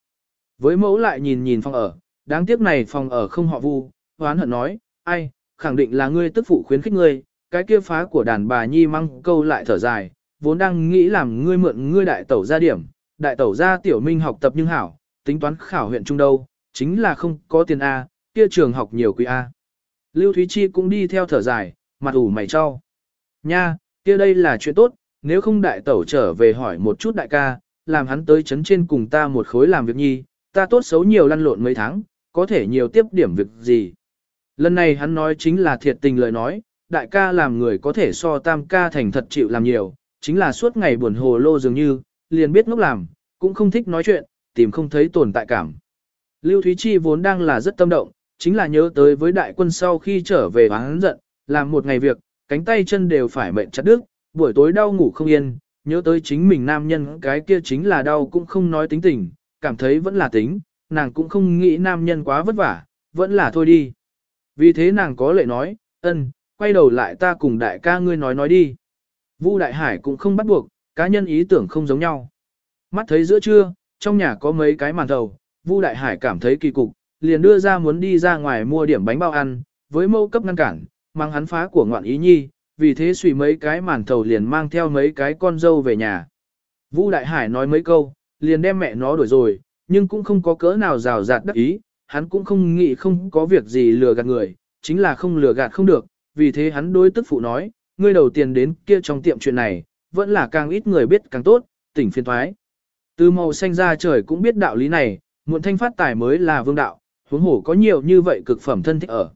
Với mẫu lại nhìn nhìn phòng ở, đáng tiếc này phòng ở không họ vu, hoán hận nói, ai, khẳng định là ngươi tức phụ khuyến khích ngươi, cái kia phá của đàn bà nhi măng câu lại thở dài, vốn đang nghĩ làm ngươi mượn ngươi đại tẩu ra điểm, đại tẩu ra tiểu minh học tập nhưng hảo, tính toán khảo huyện trung đâu, chính là không có tiền A, kia trường học nhiều quý A. Lưu Thúy Chi cũng đi theo thở dài, mặt ủ mày cho. Nha, kia đây là chuyện tốt, nếu không đại tẩu trở về hỏi một chút đại ca, làm hắn tới chấn trên cùng ta một khối làm việc nhi, ta tốt xấu nhiều lăn lộn mấy tháng, có thể nhiều tiếp điểm việc gì. Lần này hắn nói chính là thiệt tình lời nói, đại ca làm người có thể so tam ca thành thật chịu làm nhiều, chính là suốt ngày buồn hồ lô dường như, liền biết ngốc làm, cũng không thích nói chuyện, tìm không thấy tồn tại cảm. Lưu Thúy Chi vốn đang là rất tâm động, chính là nhớ tới với đại quân sau khi trở về hắn giận, làm một ngày việc, cánh tay chân đều phải mệnh chặt đứt, buổi tối đau ngủ không yên, nhớ tới chính mình nam nhân cái kia chính là đau cũng không nói tính tình, cảm thấy vẫn là tính, nàng cũng không nghĩ nam nhân quá vất vả, vẫn là thôi đi. Vì thế nàng có lệ nói, ân, quay đầu lại ta cùng đại ca ngươi nói nói đi. Vu Đại Hải cũng không bắt buộc, cá nhân ý tưởng không giống nhau. Mắt thấy giữa trưa, trong nhà có mấy cái màn thầu, Vu Đại Hải cảm thấy kỳ cục, liền đưa ra muốn đi ra ngoài mua điểm bánh bao ăn, với mâu cấp ngăn cản, mang hắn phá của ngoạn ý nhi, vì thế suy mấy cái màn thầu liền mang theo mấy cái con dâu về nhà. vũ Đại Hải nói mấy câu, liền đem mẹ nó đuổi rồi, nhưng cũng không có cỡ nào rào rạt đắc ý, hắn cũng không nghĩ không có việc gì lừa gạt người, chính là không lừa gạt không được, vì thế hắn đối tức phụ nói, ngươi đầu tiên đến kia trong tiệm chuyện này, vẫn là càng ít người biết càng tốt, tỉnh phiên thoái. Từ màu xanh ra trời cũng biết đạo lý này, muộn thanh phát tài mới là vương đạo, huống hổ có nhiều như vậy cực phẩm thân thích ở.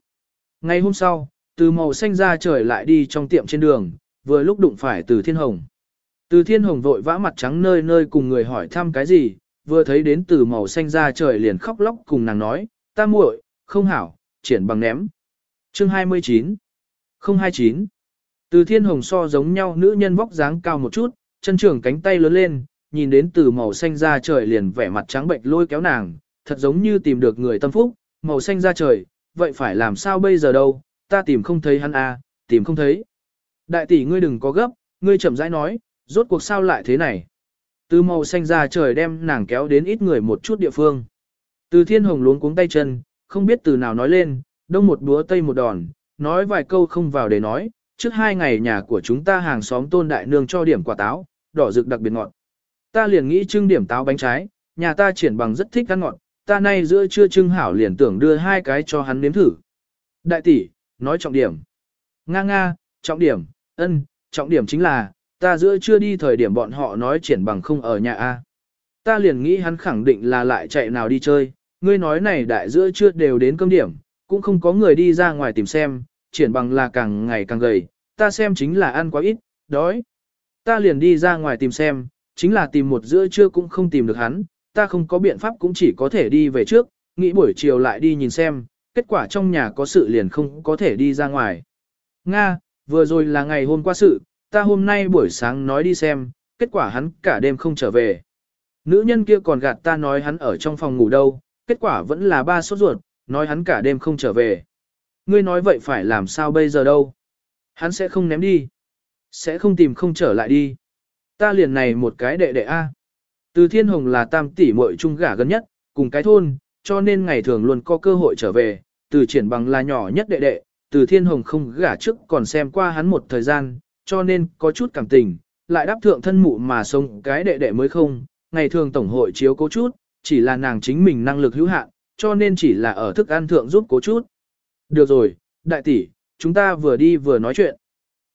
Ngày hôm sau, từ màu xanh ra trời lại đi trong tiệm trên đường, vừa lúc đụng phải từ thiên hồng. Từ thiên hồng vội vã mặt trắng nơi nơi cùng người hỏi thăm cái gì, vừa thấy đến từ màu xanh ra trời liền khóc lóc cùng nàng nói, ta muội, không hảo, triển bằng ném. Chương 29 029 Từ thiên hồng so giống nhau nữ nhân vóc dáng cao một chút, chân trưởng cánh tay lớn lên, nhìn đến từ màu xanh ra trời liền vẻ mặt trắng bệnh lôi kéo nàng, thật giống như tìm được người tâm phúc, màu xanh ra trời, vậy phải làm sao bây giờ đâu, ta tìm không thấy hắn à, tìm không thấy. Đại tỷ ngươi đừng có gấp, ngươi chậm rãi nói, rốt cuộc sao lại thế này. Từ màu xanh ra trời đem nàng kéo đến ít người một chút địa phương. Từ thiên hồng luống cuống tay chân, không biết từ nào nói lên, đông một búa tây một đòn, nói vài câu không vào để nói, trước hai ngày nhà của chúng ta hàng xóm tôn đại nương cho điểm quả táo, đỏ rực đặc biệt ngọt. Ta liền nghĩ trưng điểm táo bánh trái, nhà ta triển bằng rất thích ăn ngọt, ta nay giữa trưa trưng hảo liền tưởng đưa hai cái cho hắn nếm thử. Đại tỷ, nói trọng điểm. Nga nga, trọng điểm, ân, trọng điểm chính là, ta giữa trưa đi thời điểm bọn họ nói triển bằng không ở nhà A. Ta liền nghĩ hắn khẳng định là lại chạy nào đi chơi, ngươi nói này đại giữa trưa đều đến cơm điểm, cũng không có người đi ra ngoài tìm xem, triển bằng là càng ngày càng gầy, ta xem chính là ăn quá ít, đói. Ta liền đi ra ngoài tìm xem, chính là tìm một giữa trưa cũng không tìm được hắn, ta không có biện pháp cũng chỉ có thể đi về trước, nghĩ buổi chiều lại đi nhìn xem, kết quả trong nhà có sự liền không có thể đi ra ngoài. Nga, vừa rồi là ngày hôm qua sự, ta hôm nay buổi sáng nói đi xem, kết quả hắn cả đêm không trở về. Nữ nhân kia còn gạt ta nói hắn ở trong phòng ngủ đâu, kết quả vẫn là ba sốt ruột, nói hắn cả đêm không trở về. Ngươi nói vậy phải làm sao bây giờ đâu? Hắn sẽ không ném đi. Sẽ không tìm không trở lại đi. Ta liền này một cái đệ đệ A. Từ thiên hồng là tam tỷ muội chung gả gần nhất, cùng cái thôn, cho nên ngày thường luôn có cơ hội trở về, từ triển bằng là nhỏ nhất đệ đệ, từ thiên hồng không gả trước còn xem qua hắn một thời gian, cho nên có chút cảm tình, lại đáp thượng thân mụ mà sống cái đệ đệ mới không, ngày thường tổng hội chiếu cố chút, chỉ là nàng chính mình năng lực hữu hạn, cho nên chỉ là ở thức ăn thượng giúp cố chút. Được rồi, đại tỷ, chúng ta vừa đi vừa nói chuyện.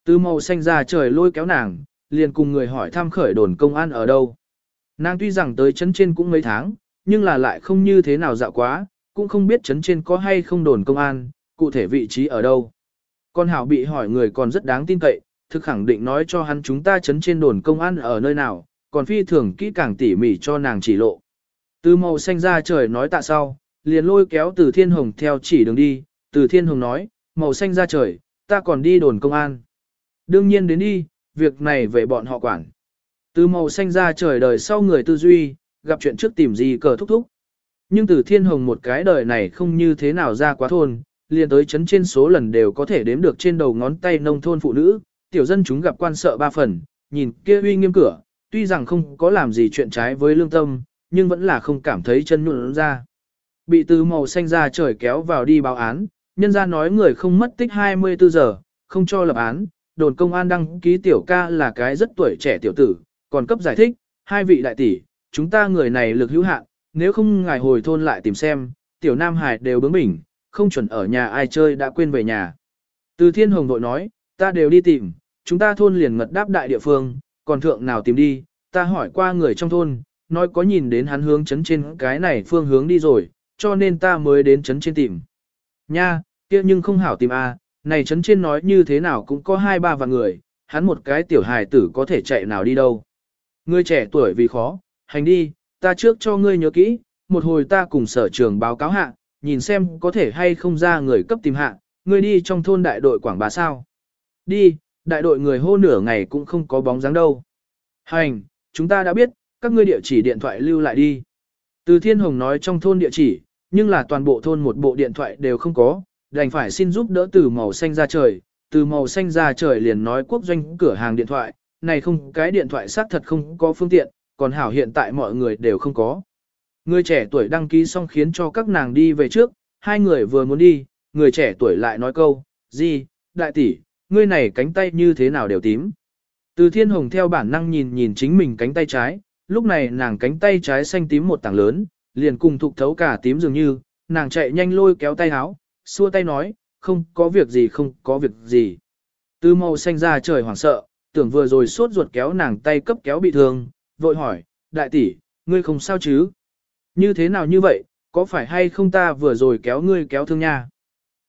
Từ màu xanh ra trời lôi kéo nàng, liền cùng người hỏi thăm khởi đồn công an ở đâu. Nàng tuy rằng tới chân trên cũng mấy tháng, nhưng là lại không như thế nào dạo quá, cũng không biết chấn trên có hay không đồn công an, cụ thể vị trí ở đâu. Con Hảo bị hỏi người còn rất đáng tin cậy, thực khẳng định nói cho hắn chúng ta chấn trên đồn công an ở nơi nào, còn phi thường kỹ càng tỉ mỉ cho nàng chỉ lộ. Từ màu xanh ra trời nói tạ sau, liền lôi kéo từ thiên hồng theo chỉ đường đi, từ thiên hồng nói, màu xanh ra trời, ta còn đi đồn công an. Đương nhiên đến đi, việc này về bọn họ quản. Từ màu xanh ra trời đời sau người tư duy, gặp chuyện trước tìm gì cờ thúc thúc. Nhưng từ thiên hồng một cái đời này không như thế nào ra quá thôn, liền tới chấn trên số lần đều có thể đếm được trên đầu ngón tay nông thôn phụ nữ, tiểu dân chúng gặp quan sợ ba phần, nhìn kia uy nghiêm cửa, tuy rằng không có làm gì chuyện trái với lương tâm, nhưng vẫn là không cảm thấy chân nhuận ra. Bị từ màu xanh ra trời kéo vào đi báo án, nhân ra nói người không mất tích 24 giờ, không cho lập án, đồn công an đăng ký tiểu ca là cái rất tuổi trẻ tiểu tử, còn cấp giải thích, hai vị đại tỷ, chúng ta người này lực hữu hạn, nếu không ngài hồi thôn lại tìm xem, tiểu nam hải đều bướng bỉnh, không chuẩn ở nhà ai chơi đã quên về nhà. Từ thiên hồng vội nói, ta đều đi tìm, chúng ta thôn liền ngật đáp đại địa phương, còn thượng nào tìm đi, ta hỏi qua người trong thôn, nói có nhìn đến hắn hướng chấn trên cái này phương hướng đi rồi, cho nên ta mới đến chấn trên tìm. Nha, kia nhưng không hảo tìm a, này chấn trên nói như thế nào cũng có hai ba vạn người, hắn một cái tiểu hài tử có thể chạy nào đi đâu. người trẻ tuổi vì khó, hành đi, ta trước cho ngươi nhớ kỹ, một hồi ta cùng sở trường báo cáo hạ, nhìn xem có thể hay không ra người cấp tìm hạ, ngươi đi trong thôn đại đội quảng bá sao. Đi, đại đội người hô nửa ngày cũng không có bóng dáng đâu. Hành, chúng ta đã biết, các ngươi địa chỉ điện thoại lưu lại đi. Từ Thiên Hồng nói trong thôn địa chỉ, nhưng là toàn bộ thôn một bộ điện thoại đều không có, đành phải xin giúp đỡ từ màu xanh ra trời, từ màu xanh ra trời liền nói quốc doanh cửa hàng điện thoại, này không cái điện thoại xác thật không có phương tiện, còn hảo hiện tại mọi người đều không có. Người trẻ tuổi đăng ký xong khiến cho các nàng đi về trước, hai người vừa muốn đi, người trẻ tuổi lại nói câu, gì, đại tỷ, ngươi này cánh tay như thế nào đều tím. Từ thiên hồng theo bản năng nhìn nhìn chính mình cánh tay trái, lúc này nàng cánh tay trái xanh tím một tảng lớn, liền cùng thục thấu cả tím dường như, nàng chạy nhanh lôi kéo tay áo, xua tay nói, không có việc gì không có việc gì. Từ màu xanh ra trời hoảng sợ, tưởng vừa rồi sốt ruột kéo nàng tay cấp kéo bị thương, vội hỏi, đại tỷ, ngươi không sao chứ? Như thế nào như vậy, có phải hay không ta vừa rồi kéo ngươi kéo thương nha?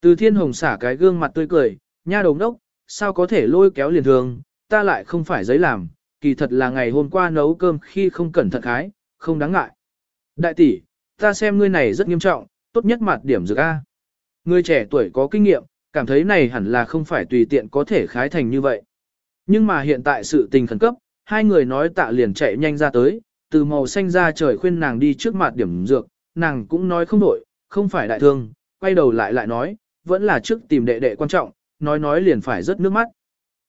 Từ thiên hồng xả cái gương mặt tươi cười, nha đồng đốc, sao có thể lôi kéo liền thường, ta lại không phải giấy làm, kỳ thật là ngày hôm qua nấu cơm khi không cẩn thận khái, không đáng ngại. Đại tỷ, ta xem ngươi này rất nghiêm trọng, tốt nhất mặt điểm dược A. Người trẻ tuổi có kinh nghiệm, cảm thấy này hẳn là không phải tùy tiện có thể khái thành như vậy. Nhưng mà hiện tại sự tình khẩn cấp, hai người nói tạ liền chạy nhanh ra tới, từ màu xanh ra trời khuyên nàng đi trước mặt điểm dược, nàng cũng nói không đổi, không phải đại thương, quay đầu lại lại nói, vẫn là trước tìm đệ đệ quan trọng, nói nói liền phải rớt nước mắt.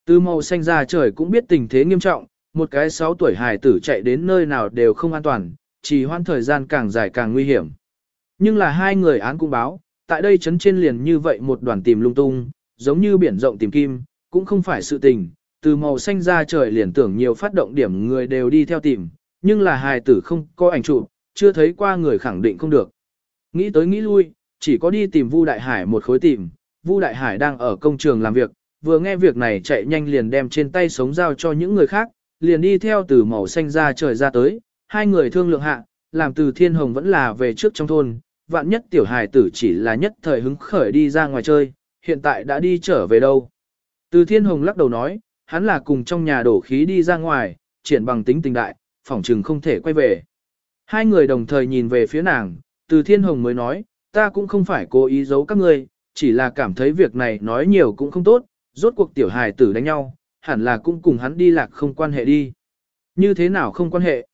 Từ màu xanh ra trời cũng biết tình thế nghiêm trọng, một cái 6 tuổi hài tử chạy đến nơi nào đều không an toàn, chỉ hoãn thời gian càng dài càng nguy hiểm. Nhưng là hai người án cũng báo, tại đây chấn trên liền như vậy một đoàn tìm lung tung, giống như biển rộng tìm kim, cũng không phải sự tình, từ màu xanh ra trời liền tưởng nhiều phát động điểm người đều đi theo tìm, nhưng là hài tử không có ảnh chụp, chưa thấy qua người khẳng định không được. Nghĩ tới nghĩ lui, chỉ có đi tìm Vu Đại Hải một khối tìm, Vu Đại Hải đang ở công trường làm việc, vừa nghe việc này chạy nhanh liền đem trên tay sống giao cho những người khác, liền đi theo từ màu xanh ra trời ra tới, hai người thương lượng hạ, làm từ thiên hồng vẫn là về trước trong thôn, vạn nhất tiểu hài tử chỉ là nhất thời hứng khởi đi ra ngoài chơi, hiện tại đã đi trở về đâu. Từ thiên hồng lắc đầu nói, hắn là cùng trong nhà đổ khí đi ra ngoài, triển bằng tính tình đại, phỏng trừng không thể quay về. Hai người đồng thời nhìn về phía nàng, từ thiên hồng mới nói, ta cũng không phải cố ý giấu các ngươi, chỉ là cảm thấy việc này nói nhiều cũng không tốt, rốt cuộc tiểu hài tử đánh nhau, hẳn là cũng cùng hắn đi lạc không quan hệ đi. Như thế nào không quan hệ?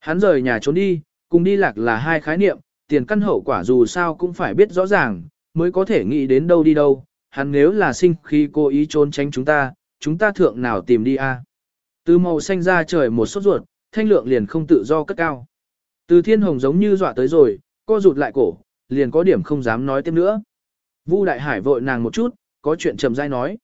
Hắn rời nhà trốn đi, cùng đi lạc là hai khái niệm, tiền căn hậu quả dù sao cũng phải biết rõ ràng, mới có thể nghĩ đến đâu đi đâu. Hắn nếu là sinh khi cố ý trốn tránh chúng ta, chúng ta thượng nào tìm đi a? Từ màu xanh ra trời một sốt ruột, thanh lượng liền không tự do cất cao. Từ thiên hồng giống như dọa tới rồi, co rụt lại cổ, liền có điểm không dám nói tiếp nữa. Vu đại hải vội nàng một chút, có chuyện trầm dai nói.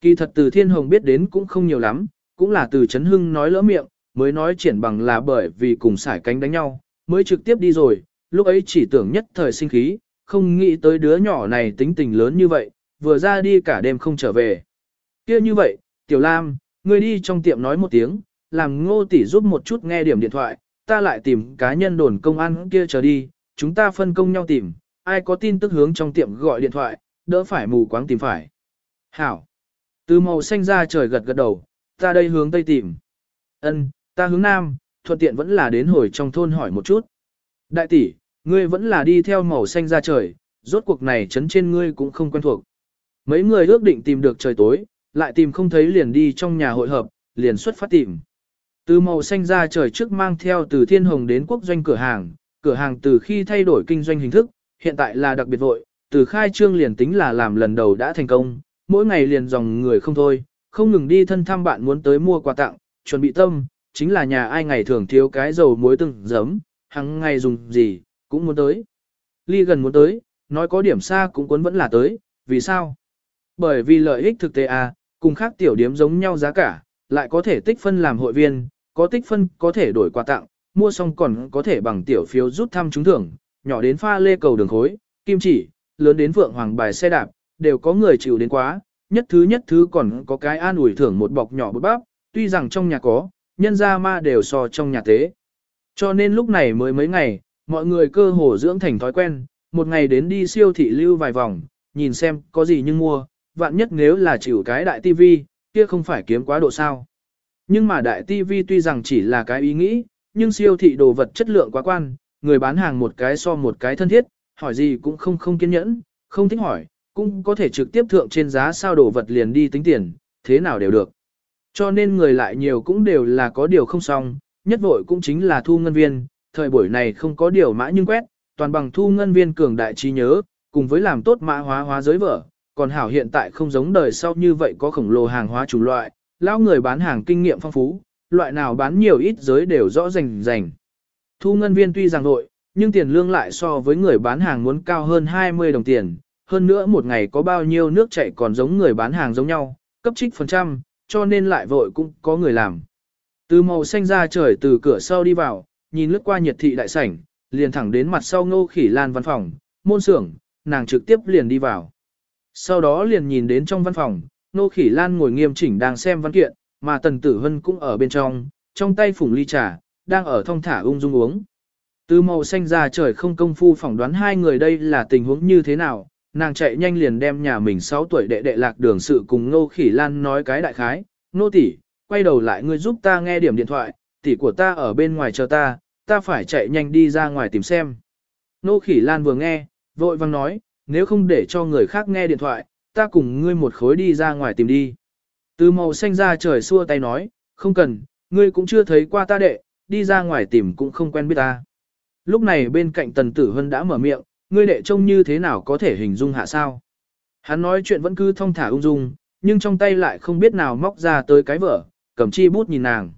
Kỳ thật từ thiên hồng biết đến cũng không nhiều lắm, cũng là từ chấn hưng nói lỡ miệng, mới nói triển bằng là bởi vì cùng sải cánh đánh nhau, mới trực tiếp đi rồi, lúc ấy chỉ tưởng nhất thời sinh khí, không nghĩ tới đứa nhỏ này tính tình lớn như vậy, vừa ra đi cả đêm không trở về kia như vậy, Tiểu Lam, ngươi đi trong tiệm nói một tiếng, làm ngô tỷ giúp một chút nghe điểm điện thoại, ta lại tìm cá nhân đồn công an kia chờ đi, chúng ta phân công nhau tìm, ai có tin tức hướng trong tiệm gọi điện thoại, đỡ phải mù quáng tìm phải. Hảo. Từ màu xanh ra trời gật gật đầu, ta đây hướng tây tìm. Ân, ta hướng nam, thuận tiện vẫn là đến hồi trong thôn hỏi một chút. Đại tỷ, ngươi vẫn là đi theo màu xanh ra trời, rốt cuộc này chấn trên ngươi cũng không quen thuộc. Mấy người ước định tìm được trời tối, lại tìm không thấy liền đi trong nhà hội hợp, liền xuất phát tìm. Từ màu xanh ra trời trước mang theo từ thiên hồng đến quốc doanh cửa hàng, cửa hàng từ khi thay đổi kinh doanh hình thức, hiện tại là đặc biệt vội, từ khai trương liền tính là làm lần đầu đã thành công, mỗi ngày liền dòng người không thôi, không ngừng đi thân thăm bạn muốn tới mua quà tặng, chuẩn bị tâm, chính là nhà ai ngày thường thiếu cái dầu muối từng giấm, hằng ngày dùng gì, cũng muốn tới. Ly gần muốn tới, nói có điểm xa cũng cuốn vẫn là tới, vì sao? Bởi vì lợi ích thực tế à, cùng khác tiểu điếm giống nhau giá cả, lại có thể tích phân làm hội viên, có tích phân có thể đổi quà tặng, mua xong còn có thể bằng tiểu phiếu rút thăm trúng thưởng, nhỏ đến pha lê cầu đường khối, kim chỉ, lớn đến vượng hoàng bài xe đạp, đều có người chịu đến quá, nhất thứ nhất thứ còn có cái an ủi thưởng một bọc nhỏ bút bắp, tuy rằng trong nhà có, nhân gia ma đều so trong nhà tế. Cho nên lúc này mới mấy ngày, mọi người cơ hồ dưỡng thành thói quen, một ngày đến đi siêu thị lưu vài vòng, nhìn xem có gì nhưng mua, vạn nhất nếu là chịu cái đại tivi, kia không phải kiếm quá độ sao. Nhưng mà đại TV tuy rằng chỉ là cái ý nghĩ, nhưng siêu thị đồ vật chất lượng quá quan, người bán hàng một cái so một cái thân thiết, hỏi gì cũng không không kiên nhẫn, không thích hỏi, cũng có thể trực tiếp thượng trên giá sao đồ vật liền đi tính tiền, thế nào đều được. Cho nên người lại nhiều cũng đều là có điều không xong, nhất vội cũng chính là thu ngân viên, thời buổi này không có điều mã nhưng quét, toàn bằng thu ngân viên cường đại trí nhớ, cùng với làm tốt mã hóa hóa giới vở, còn hảo hiện tại không giống đời sau như vậy có khổng lồ hàng hóa chủng loại, lão người bán hàng kinh nghiệm phong phú, loại nào bán nhiều ít giới đều rõ rành rành. Thu ngân viên tuy rằng nội, nhưng tiền lương lại so với người bán hàng muốn cao hơn 20 đồng tiền, hơn nữa một ngày có bao nhiêu nước chảy còn giống người bán hàng giống nhau, cấp trích phần trăm, cho nên lại vội cũng có người làm. Từ màu xanh ra trời từ cửa sau đi vào, nhìn lướt qua nhiệt thị đại sảnh, liền thẳng đến mặt sau ngô khỉ lan văn phòng, môn xưởng, nàng trực tiếp liền đi vào. Sau đó liền nhìn đến trong văn phòng, nô khỉ lan ngồi nghiêm chỉnh đang xem văn kiện, mà tần tử hân cũng ở bên trong, trong tay phủng ly trà, đang ở thong thả ung dung uống. Từ màu xanh ra trời không công phu phỏng đoán hai người đây là tình huống như thế nào, nàng chạy nhanh liền đem nhà mình 6 tuổi đệ đệ lạc đường sự cùng nô Khỉ Lan nói cái đại khái, Nô tỷ, quay đầu lại ngươi giúp ta nghe điểm điện thoại, tỷ của ta ở bên ngoài chờ ta, ta phải chạy nhanh đi ra ngoài tìm xem. Nô Khỉ Lan vừa nghe, vội vang nói, nếu không để cho người khác nghe điện thoại, ta cùng ngươi một khối đi ra ngoài tìm đi. Từ màu xanh ra trời xua tay nói, không cần, ngươi cũng chưa thấy qua ta đệ, đi ra ngoài tìm cũng không quen biết ta. Lúc này bên cạnh tần tử hân đã mở miệng, ngươi đệ trông như thế nào có thể hình dung hạ sao. Hắn nói chuyện vẫn cứ thong thả ung dung, nhưng trong tay lại không biết nào móc ra tới cái vở, cầm chi bút nhìn nàng.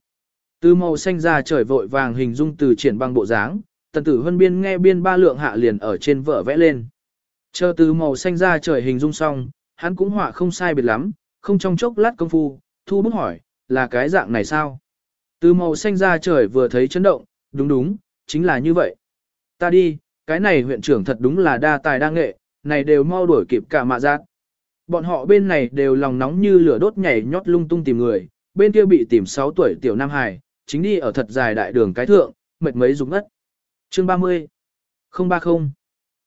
Từ màu xanh ra trời vội vàng hình dung từ triển băng bộ dáng, tần tử hân biên nghe biên ba lượng hạ liền ở trên vở vẽ lên. Chờ từ màu xanh ra trời hình dung xong, hắn cũng họa không sai biệt lắm, không trong chốc lát công phu, thu bút hỏi, là cái dạng này sao? Từ màu xanh ra trời vừa thấy chấn động, đúng đúng, chính là như vậy. Ta đi, cái này huyện trưởng thật đúng là đa tài đa nghệ, này đều mau đuổi kịp cả mạ giác. Bọn họ bên này đều lòng nóng như lửa đốt nhảy nhót lung tung tìm người, bên kia bị tìm 6 tuổi tiểu Nam Hải, chính đi ở thật dài đại đường cái thượng, mệt mấy rụng ngất. Chương 30 030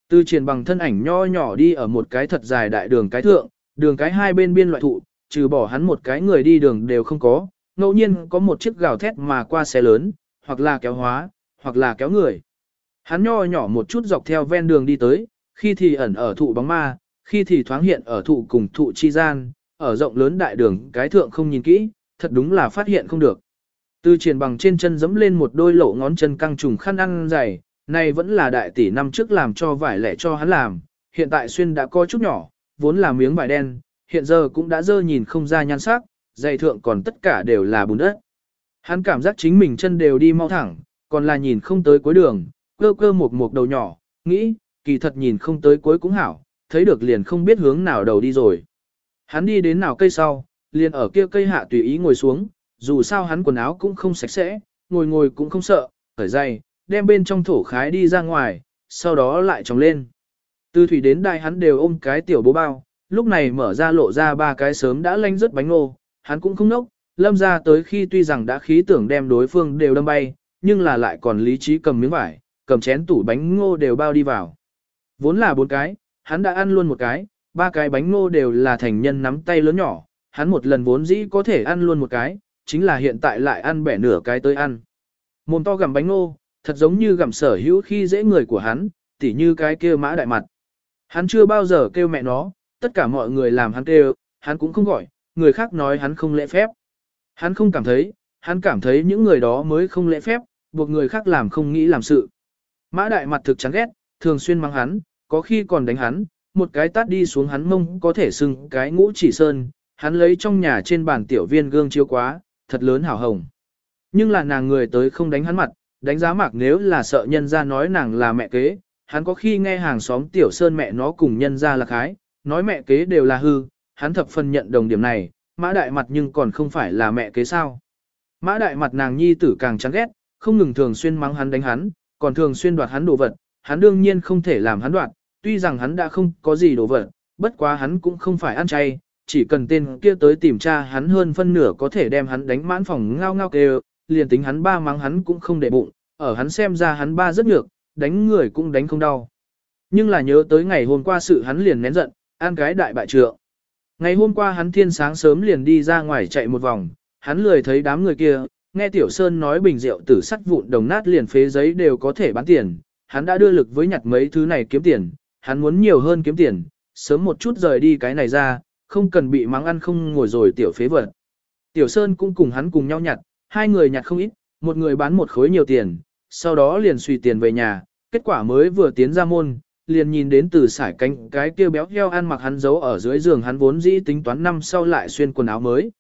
từ triển bằng thân ảnh nho nhỏ đi ở một cái thật dài đại đường cái thượng, đường cái hai bên biên loại thụ, trừ bỏ hắn một cái người đi đường đều không có, ngẫu nhiên có một chiếc gào thét mà qua xe lớn, hoặc là kéo hóa, hoặc là kéo người. Hắn nho nhỏ một chút dọc theo ven đường đi tới, khi thì ẩn ở thụ bóng ma, khi thì thoáng hiện ở thụ cùng thụ chi gian, ở rộng lớn đại đường cái thượng không nhìn kỹ, thật đúng là phát hiện không được. Từ triển bằng trên chân dẫm lên một đôi lỗ ngón chân căng trùng khăn ăn dày, này vẫn là đại tỷ năm trước làm cho vải lẻ cho hắn làm, hiện tại xuyên đã có chút nhỏ, vốn là miếng vải đen, hiện giờ cũng đã dơ nhìn không ra nhan sắc, dày thượng còn tất cả đều là bùn đất. Hắn cảm giác chính mình chân đều đi mau thẳng, còn là nhìn không tới cuối đường, cơ cơ một một đầu nhỏ, nghĩ, kỳ thật nhìn không tới cuối cũng hảo, thấy được liền không biết hướng nào đầu đi rồi. Hắn đi đến nào cây sau, liền ở kia cây hạ tùy ý ngồi xuống, dù sao hắn quần áo cũng không sạch sẽ, ngồi ngồi cũng không sợ, khởi dày, đem bên trong thổ khái đi ra ngoài, sau đó lại trồng lên. Từ thủy đến đại hắn đều ôm cái tiểu bố bao, lúc này mở ra lộ ra ba cái sớm đã lanh rất bánh ngô, hắn cũng không nốc, lâm ra tới khi tuy rằng đã khí tưởng đem đối phương đều đâm bay, nhưng là lại còn lý trí cầm miếng vải, cầm chén tủ bánh ngô đều bao đi vào. Vốn là bốn cái, hắn đã ăn luôn một cái, ba cái bánh ngô đều là thành nhân nắm tay lớn nhỏ, hắn một lần vốn dĩ có thể ăn luôn một cái, chính là hiện tại lại ăn bẻ nửa cái tới ăn. Mồm to gặm bánh ngô, thật giống như gặm sở hữu khi dễ người của hắn, tỉ như cái kia mã đại mặt. Hắn chưa bao giờ kêu mẹ nó, tất cả mọi người làm hắn kêu, hắn cũng không gọi, người khác nói hắn không lễ phép. Hắn không cảm thấy, hắn cảm thấy những người đó mới không lễ phép, buộc người khác làm không nghĩ làm sự. Mã đại mặt thực chán ghét, thường xuyên mang hắn, có khi còn đánh hắn, một cái tát đi xuống hắn mông có thể sưng cái ngũ chỉ sơn, hắn lấy trong nhà trên bàn tiểu viên gương chiếu quá, thật lớn hảo hồng. Nhưng là nàng người tới không đánh hắn mặt, đánh giá mạc nếu là sợ nhân ra nói nàng là mẹ kế, hắn có khi nghe hàng xóm tiểu sơn mẹ nó cùng nhân ra là khái, nói mẹ kế đều là hư, hắn thập phần nhận đồng điểm này, mã đại mặt nhưng còn không phải là mẹ kế sao. Mã đại mặt nàng nhi tử càng chán ghét, không ngừng thường xuyên mắng hắn đánh hắn, còn thường xuyên đoạt hắn đồ vật, hắn đương nhiên không thể làm hắn đoạt, tuy rằng hắn đã không có gì đồ vật, bất quá hắn cũng không phải ăn chay, chỉ cần tên kia tới tìm cha hắn hơn phân nửa có thể đem hắn đánh mãn phòng ngao ngao kêu, liền tính hắn ba mắng hắn cũng không để bụng, ở hắn xem ra hắn ba rất nhược, đánh người cũng đánh không đau. Nhưng là nhớ tới ngày hôm qua sự hắn liền nén giận, an cái đại bại trượng. Ngày hôm qua hắn thiên sáng sớm liền đi ra ngoài chạy một vòng, hắn lười thấy đám người kia, nghe Tiểu Sơn nói bình rượu tử sắt vụn đồng nát liền phế giấy đều có thể bán tiền, hắn đã đưa lực với nhặt mấy thứ này kiếm tiền, hắn muốn nhiều hơn kiếm tiền, sớm một chút rời đi cái này ra, không cần bị mắng ăn không ngồi rồi tiểu phế vật. Tiểu Sơn cũng cùng hắn cùng nhau nhặt, hai người nhặt không ít, một người bán một khối nhiều tiền, sau đó liền suy tiền về nhà, kết quả mới vừa tiến ra môn, liền nhìn đến từ sải cánh cái kia béo heo ăn mặc hắn giấu ở dưới giường hắn vốn dĩ tính toán năm sau lại xuyên quần áo mới.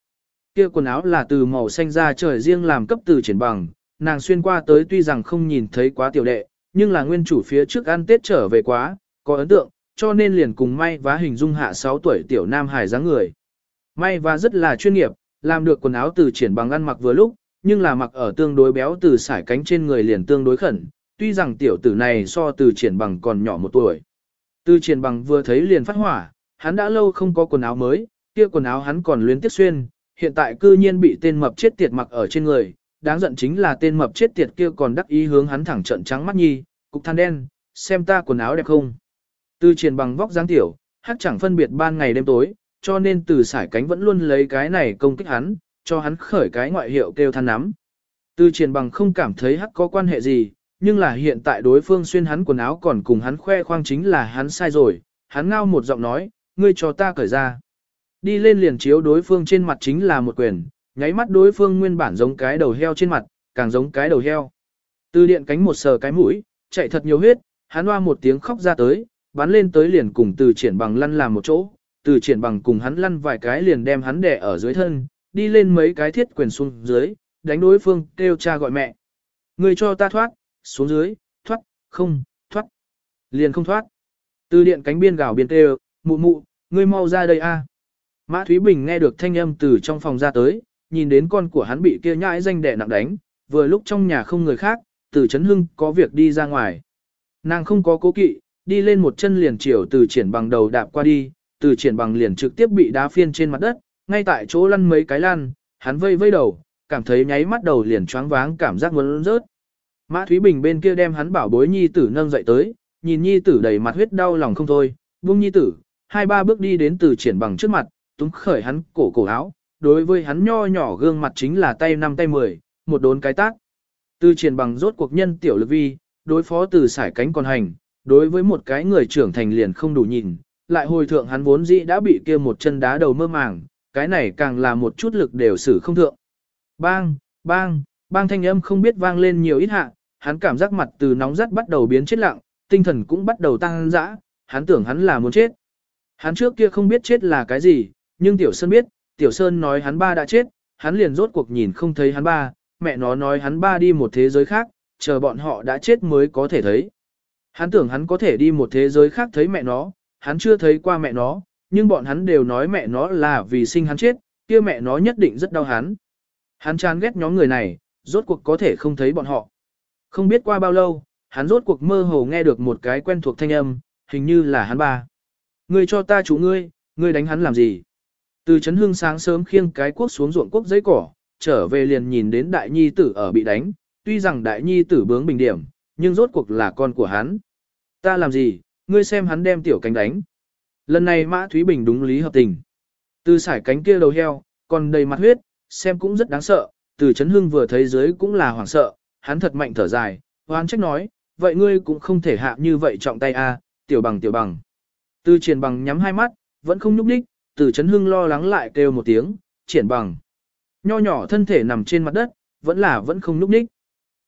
Kia quần áo là từ màu xanh ra trời riêng làm cấp từ triển bằng, nàng xuyên qua tới tuy rằng không nhìn thấy quá tiểu đệ, nhưng là nguyên chủ phía trước ăn Tết trở về quá, có ấn tượng, cho nên liền cùng may vá hình dung hạ 6 tuổi tiểu nam hải dáng người. May vá rất là chuyên nghiệp, làm được quần áo từ triển bằng ăn mặc vừa lúc, nhưng là mặc ở tương đối béo từ sải cánh trên người liền tương đối khẩn, tuy rằng tiểu tử này so từ triển bằng còn nhỏ một tuổi. Từ triển bằng vừa thấy liền phát hỏa, hắn đã lâu không có quần áo mới, kia quần áo hắn còn luyến tiếc xuyên, hiện tại cư nhiên bị tên mập chết tiệt mặc ở trên người, đáng giận chính là tên mập chết tiệt kia còn đắc ý hướng hắn thẳng trận trắng mắt nhi, cục than đen, xem ta quần áo đẹp không. Từ triển bằng vóc dáng tiểu, hắc chẳng phân biệt ban ngày đêm tối, cho nên từ sải cánh vẫn luôn lấy cái này công kích hắn, cho hắn khởi cái ngoại hiệu kêu than nắm. Từ triển bằng không cảm thấy hắc có quan hệ gì, nhưng là hiện tại đối phương xuyên hắn quần áo còn cùng hắn khoe khoang chính là hắn sai rồi, hắn ngao một giọng nói, ngươi cho ta cởi ra. Đi lên liền chiếu đối phương trên mặt chính là một quyền, nháy mắt đối phương nguyên bản giống cái đầu heo trên mặt, càng giống cái đầu heo. Từ điện cánh một sờ cái mũi, chạy thật nhiều huyết, hắn hoa một tiếng khóc ra tới, bắn lên tới liền cùng từ triển bằng lăn làm một chỗ, từ triển bằng cùng hắn lăn vài cái liền đem hắn đè ở dưới thân, đi lên mấy cái thiết quyền xuống dưới, đánh đối phương, kêu cha gọi mẹ. Người cho ta thoát, xuống dưới, thoát, không, thoát, liền không thoát. Từ điện cánh biên gào biên kêu, mụ mụ, ngươi mau ra đây a. Mã Thúy Bình nghe được thanh âm từ trong phòng ra tới, nhìn đến con của hắn bị kia nhãi danh đẻ nặng đánh, vừa lúc trong nhà không người khác, từ Trấn Hưng có việc đi ra ngoài. Nàng không có cố kỵ, đi lên một chân liền chiều từ triển bằng đầu đạp qua đi, từ triển bằng liền trực tiếp bị đá phiên trên mặt đất, ngay tại chỗ lăn mấy cái lăn, hắn vây vây đầu, cảm thấy nháy mắt đầu liền choáng váng cảm giác muốn rớt. Mã Thúy Bình bên kia đem hắn bảo bối nhi tử nâng dậy tới, nhìn nhi tử đầy mặt huyết đau lòng không thôi, buông nhi tử, hai ba bước đi đến từ triển bằng trước mặt, túng khởi hắn cổ cổ áo, đối với hắn nho nhỏ gương mặt chính là tay năm tay mười, một đốn cái tác. Từ triển bằng rốt cuộc nhân tiểu lực vi, đối phó từ sải cánh còn hành, đối với một cái người trưởng thành liền không đủ nhìn, lại hồi thượng hắn vốn dĩ đã bị kia một chân đá đầu mơ màng, cái này càng là một chút lực đều xử không thượng. Bang, bang, bang thanh âm không biết vang lên nhiều ít hạ, hắn cảm giác mặt từ nóng rất bắt đầu biến chết lặng, tinh thần cũng bắt đầu tăng dã, hắn tưởng hắn là muốn chết. Hắn trước kia không biết chết là cái gì, nhưng Tiểu Sơn biết, Tiểu Sơn nói hắn ba đã chết, hắn liền rốt cuộc nhìn không thấy hắn ba, mẹ nó nói hắn ba đi một thế giới khác, chờ bọn họ đã chết mới có thể thấy. Hắn tưởng hắn có thể đi một thế giới khác thấy mẹ nó, hắn chưa thấy qua mẹ nó, nhưng bọn hắn đều nói mẹ nó là vì sinh hắn chết, kia mẹ nó nhất định rất đau hắn. Hắn chán ghét nhóm người này, rốt cuộc có thể không thấy bọn họ. Không biết qua bao lâu, hắn rốt cuộc mơ hồ nghe được một cái quen thuộc thanh âm, hình như là hắn ba. Ngươi cho ta chủ ngươi, ngươi đánh hắn làm gì? Từ chấn hương sáng sớm khiêng cái quốc xuống ruộng quốc giấy cỏ, trở về liền nhìn đến đại nhi tử ở bị đánh, tuy rằng đại nhi tử bướng bình điểm, nhưng rốt cuộc là con của hắn. Ta làm gì, ngươi xem hắn đem tiểu cánh đánh. Lần này Mã Thúy Bình đúng lý hợp tình. Từ sải cánh kia đầu heo, còn đầy mặt huyết, xem cũng rất đáng sợ, từ chấn hương vừa thấy dưới cũng là hoảng sợ, hắn thật mạnh thở dài, hoan trách nói, vậy ngươi cũng không thể hạ như vậy trọng tay a, tiểu bằng tiểu bằng. Từ triển bằng nhắm hai mắt, vẫn không nhúc nhích, từ chấn hương lo lắng lại kêu một tiếng, triển bằng. Nho nhỏ thân thể nằm trên mặt đất, vẫn là vẫn không nhúc nhích.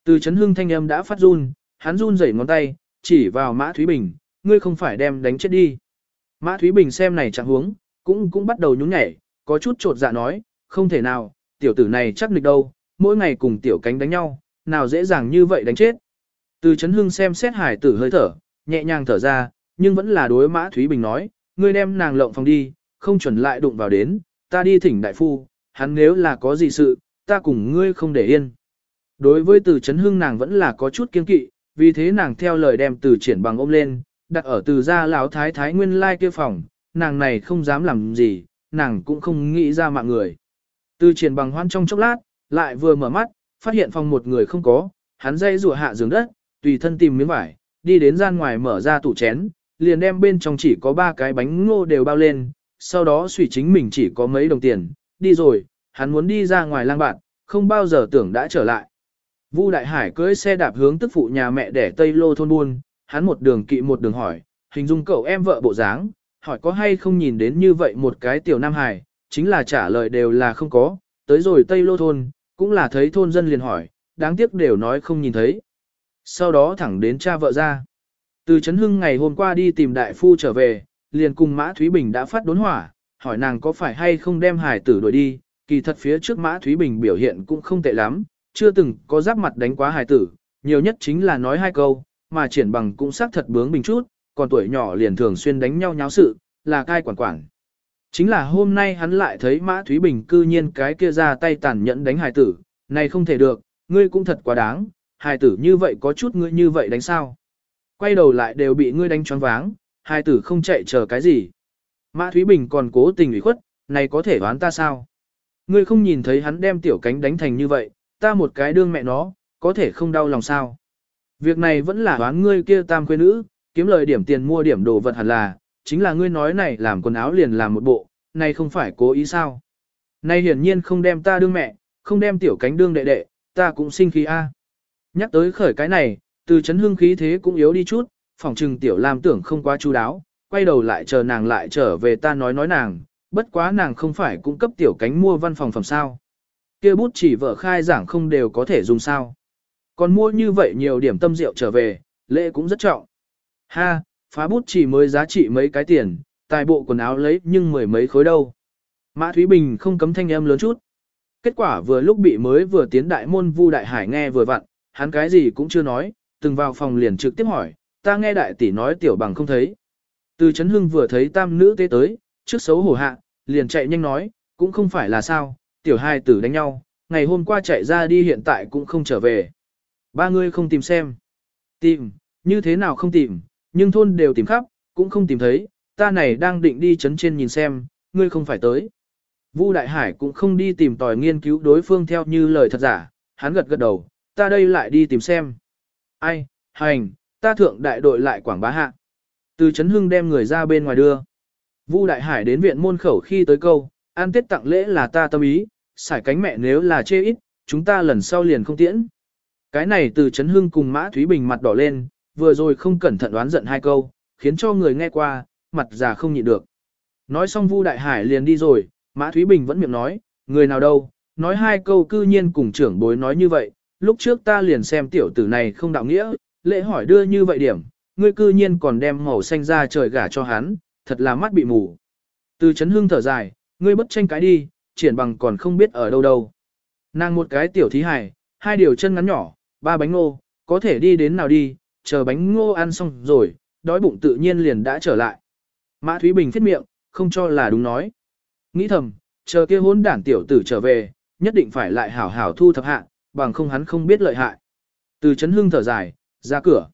Từ chấn hương thanh âm đã phát run, hắn run rẩy ngón tay, chỉ vào Mã Thúy Bình, ngươi không phải đem đánh chết đi. Mã Thúy Bình xem này chẳng huống, cũng cũng bắt đầu nhún nhảy, có chút trột dạ nói, không thể nào, tiểu tử này chắc nịch đâu, mỗi ngày cùng tiểu cánh đánh nhau, nào dễ dàng như vậy đánh chết. Từ Trấn hưng xem xét hải tử hơi thở, nhẹ nhàng thở ra, nhưng vẫn là đối Mã Thúy Bình nói, ngươi đem nàng lộng phòng đi, không chuẩn lại đụng vào đến, ta đi thỉnh đại phu, hắn nếu là có gì sự, ta cùng ngươi không để yên. Đối với từ Trấn hưng nàng vẫn là có chút kiên kỵ, vì thế nàng theo lời đem từ triển bằng ôm lên, đặt ở từ gia lão thái thái nguyên lai kia phòng, nàng này không dám làm gì, nàng cũng không nghĩ ra mạng người. Từ triển bằng hoan trong chốc lát, lại vừa mở mắt, phát hiện phòng một người không có, hắn dây rùa hạ giường đất, tùy thân tìm miếng vải, đi đến gian ngoài mở ra tủ chén, liền đem bên trong chỉ có ba cái bánh ngô đều bao lên, sau đó suy chính mình chỉ có mấy đồng tiền, đi rồi, hắn muốn đi ra ngoài lang bạn, không bao giờ tưởng đã trở lại. Vu Đại Hải cưỡi xe đạp hướng tức phụ nhà mẹ để Tây Lô thôn buôn, hắn một đường kỵ một đường hỏi, hình dung cậu em vợ bộ dáng, hỏi có hay không nhìn đến như vậy một cái tiểu nam hải, chính là trả lời đều là không có, tới rồi Tây Lô thôn, cũng là thấy thôn dân liền hỏi, đáng tiếc đều nói không nhìn thấy. Sau đó thẳng đến cha vợ ra. Từ Trấn Hưng ngày hôm qua đi tìm đại phu trở về, liền cùng Mã Thúy Bình đã phát đốn hỏa, hỏi nàng có phải hay không đem hải tử đuổi đi, kỳ thật phía trước Mã Thúy Bình biểu hiện cũng không tệ lắm, chưa từng có giáp mặt đánh quá hải tử, nhiều nhất chính là nói hai câu, mà triển bằng cũng xác thật bướng bình chút, còn tuổi nhỏ liền thường xuyên đánh nhau nháo sự, là cai quản quản. Chính là hôm nay hắn lại thấy Mã Thúy Bình cư nhiên cái kia ra tay tàn nhẫn đánh hải tử, này không thể được, ngươi cũng thật quá đáng, hải tử như vậy có chút ngươi như vậy đánh sao. Quay đầu lại đều bị ngươi đánh choáng váng, hải tử không chạy chờ cái gì. Mã Thúy Bình còn cố tình ủy khuất, này có thể đoán ta sao? Ngươi không nhìn thấy hắn đem tiểu cánh đánh thành như vậy, ta một cái đương mẹ nó, có thể không đau lòng sao? Việc này vẫn là đoán ngươi kia tam quê nữ, kiếm lời điểm tiền mua điểm đồ vật hẳn là, chính là ngươi nói này làm quần áo liền làm một bộ, này không phải cố ý sao? Này hiển nhiên không đem ta đương mẹ, không đem tiểu cánh đương đệ đệ, ta cũng sinh khí a. Nhắc tới khởi cái này, từ chấn hương khí thế cũng yếu đi chút, phòng trừng tiểu làm tưởng không quá chú đáo, quay đầu lại chờ nàng lại trở về ta nói nói nàng, bất quá nàng không phải cung cấp tiểu cánh mua văn phòng phẩm sao. kia bút chỉ vợ khai giảng không đều có thể dùng sao. Còn mua như vậy nhiều điểm tâm rượu trở về, lễ cũng rất trọng. Ha, phá bút chỉ mới giá trị mấy cái tiền, tài bộ quần áo lấy nhưng mười mấy khối đâu. Mã Thúy Bình không cấm thanh em lớn chút. Kết quả vừa lúc bị mới vừa tiến đại môn Vu Đại Hải nghe vừa vặn, hắn cái gì cũng chưa nói, từng vào phòng liền trực tiếp hỏi, ta nghe đại tỷ nói tiểu bằng không thấy. Từ Trấn Hưng vừa thấy tam nữ tế tới, trước xấu hổ hạ, liền chạy nhanh nói, cũng không phải là sao, tiểu hai tử đánh nhau, ngày hôm qua chạy ra đi hiện tại cũng không trở về. Ba người không tìm xem. Tìm, như thế nào không tìm, nhưng thôn đều tìm khắp, cũng không tìm thấy, ta này đang định đi chấn trên nhìn xem, ngươi không phải tới. Vu Đại Hải cũng không đi tìm tòi nghiên cứu đối phương theo như lời thật giả, hắn gật gật đầu, ta đây lại đi tìm xem. Ai, hành, ta thượng đại đội lại quảng bá hạ. Từ Trấn Hưng đem người ra bên ngoài đưa. Vu Đại Hải đến viện môn khẩu khi tới câu, an tết tặng lễ là ta tâm ý, xải cánh mẹ nếu là chê ít, chúng ta lần sau liền không tiễn. Cái này từ Trấn Hưng cùng Mã Thúy Bình mặt đỏ lên, vừa rồi không cẩn thận đoán giận hai câu, khiến cho người nghe qua, mặt già không nhịn được. Nói xong Vu Đại Hải liền đi rồi, Mã Thúy Bình vẫn miệng nói, người nào đâu, nói hai câu cư nhiên cùng trưởng bối nói như vậy, lúc trước ta liền xem tiểu tử này không đạo nghĩa, lễ hỏi đưa như vậy điểm, ngươi cư nhiên còn đem màu xanh ra trời gả cho hắn, thật là mắt bị mù. Từ chấn hương thở dài, ngươi bất tranh cái đi, triển bằng còn không biết ở đâu đâu. Nàng một cái tiểu thí hải, hai điều chân ngắn nhỏ, ba bánh ngô, có thể đi đến nào đi, chờ bánh ngô ăn xong rồi, đói bụng tự nhiên liền đã trở lại. Mã Thúy Bình phết miệng, không cho là đúng nói. Nghĩ thầm, chờ kia hôn đản tiểu tử trở về, nhất định phải lại hảo hảo thu thập hạ, bằng không hắn không biết lợi hại. Từ chấn hương thở dài, ra cửa.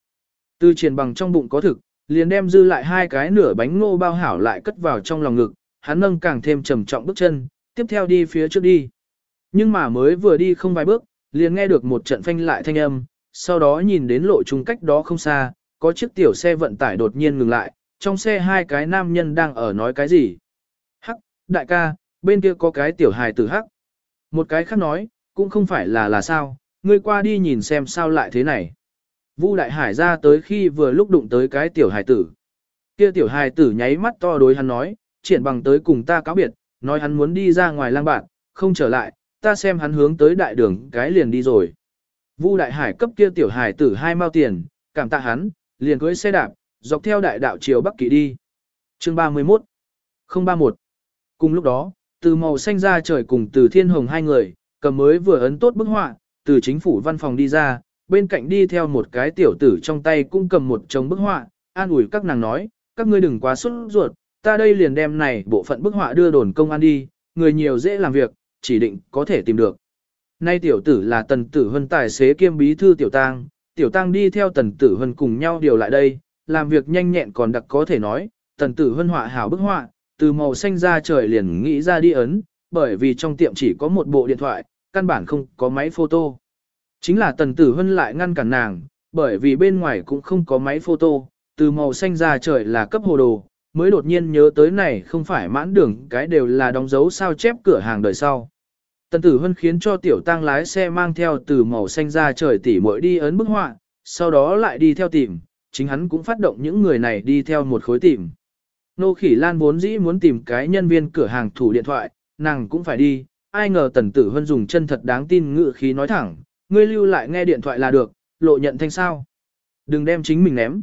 Từ triển bằng trong bụng có thực, liền đem dư lại hai cái nửa bánh ngô bao hảo lại cất vào trong lòng ngực, hắn nâng càng thêm trầm trọng bước chân, tiếp theo đi phía trước đi. Nhưng mà mới vừa đi không vài bước, liền nghe được một trận phanh lại thanh âm, sau đó nhìn đến lộ trung cách đó không xa, có chiếc tiểu xe vận tải đột nhiên ngừng lại, trong xe hai cái nam nhân đang ở nói cái gì. Hắc, đại ca, bên kia có cái tiểu hài tử hắc. Một cái khác nói, cũng không phải là là sao, ngươi qua đi nhìn xem sao lại thế này. Vu Đại Hải ra tới khi vừa lúc đụng tới cái tiểu hài tử. Kia tiểu hài tử nháy mắt to đối hắn nói, triển bằng tới cùng ta cáo biệt, nói hắn muốn đi ra ngoài lang bạn, không trở lại, ta xem hắn hướng tới đại đường cái liền đi rồi. Vu Đại Hải cấp kia tiểu hải tử hai mao tiền, cảm tạ hắn, liền cưới xe đạp, dọc theo đại đạo chiều Bắc Kỳ đi. Chương 31 031 Cùng lúc đó, từ màu xanh ra trời cùng từ thiên hồng hai người, cầm mới vừa ấn tốt bức họa, từ chính phủ văn phòng đi ra, bên cạnh đi theo một cái tiểu tử trong tay cũng cầm một chồng bức họa, an ủi các nàng nói, các ngươi đừng quá sốt ruột, ta đây liền đem này bộ phận bức họa đưa đồn công an đi, người nhiều dễ làm việc, chỉ định có thể tìm được. Nay tiểu tử là tần tử hân tài xế kiêm bí thư tiểu tang, tiểu tang đi theo tần tử hân cùng nhau điều lại đây, làm việc nhanh nhẹn còn đặc có thể nói, tần tử hân họa hảo bức họa, từ màu xanh ra trời liền nghĩ ra đi ấn, bởi vì trong tiệm chỉ có một bộ điện thoại, căn bản không có máy photo. Chính là tần tử hân lại ngăn cản nàng, bởi vì bên ngoài cũng không có máy photo, từ màu xanh ra trời là cấp hồ đồ, mới đột nhiên nhớ tới này không phải mãn đường cái đều là đóng dấu sao chép cửa hàng đời sau. Tần tử hân khiến cho tiểu tăng lái xe mang theo từ màu xanh ra trời tỉ mỗi đi ấn bức họa, sau đó lại đi theo tìm, chính hắn cũng phát động những người này đi theo một khối tìm. Nô khỉ lan vốn dĩ muốn tìm cái nhân viên cửa hàng thủ điện thoại, nàng cũng phải đi, ai ngờ tần tử hân dùng chân thật đáng tin ngự khí nói thẳng, ngươi lưu lại nghe điện thoại là được, lộ nhận thanh sao. Đừng đem chính mình ném.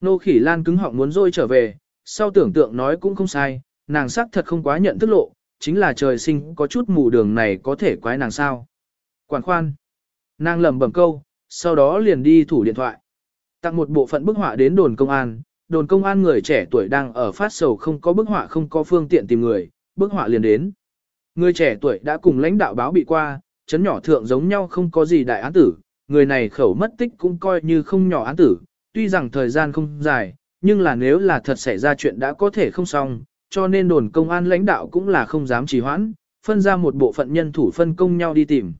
Nô khỉ lan cứng họng muốn rôi trở về, sau tưởng tượng nói cũng không sai, nàng sắc thật không quá nhận thức lộ, chính là trời sinh có chút mù đường này có thể quái nàng sao. Quản khoan. Nàng lầm bẩm câu, sau đó liền đi thủ điện thoại. Tặng một bộ phận bức họa đến đồn công an, đồn công an người trẻ tuổi đang ở phát sầu không có bức họa không có phương tiện tìm người, bức họa liền đến. Người trẻ tuổi đã cùng lãnh đạo báo bị qua, chấn nhỏ thượng giống nhau không có gì đại án tử, người này khẩu mất tích cũng coi như không nhỏ án tử, tuy rằng thời gian không dài, nhưng là nếu là thật xảy ra chuyện đã có thể không xong, cho nên đồn công an lãnh đạo cũng là không dám trì hoãn, phân ra một bộ phận nhân thủ phân công nhau đi tìm.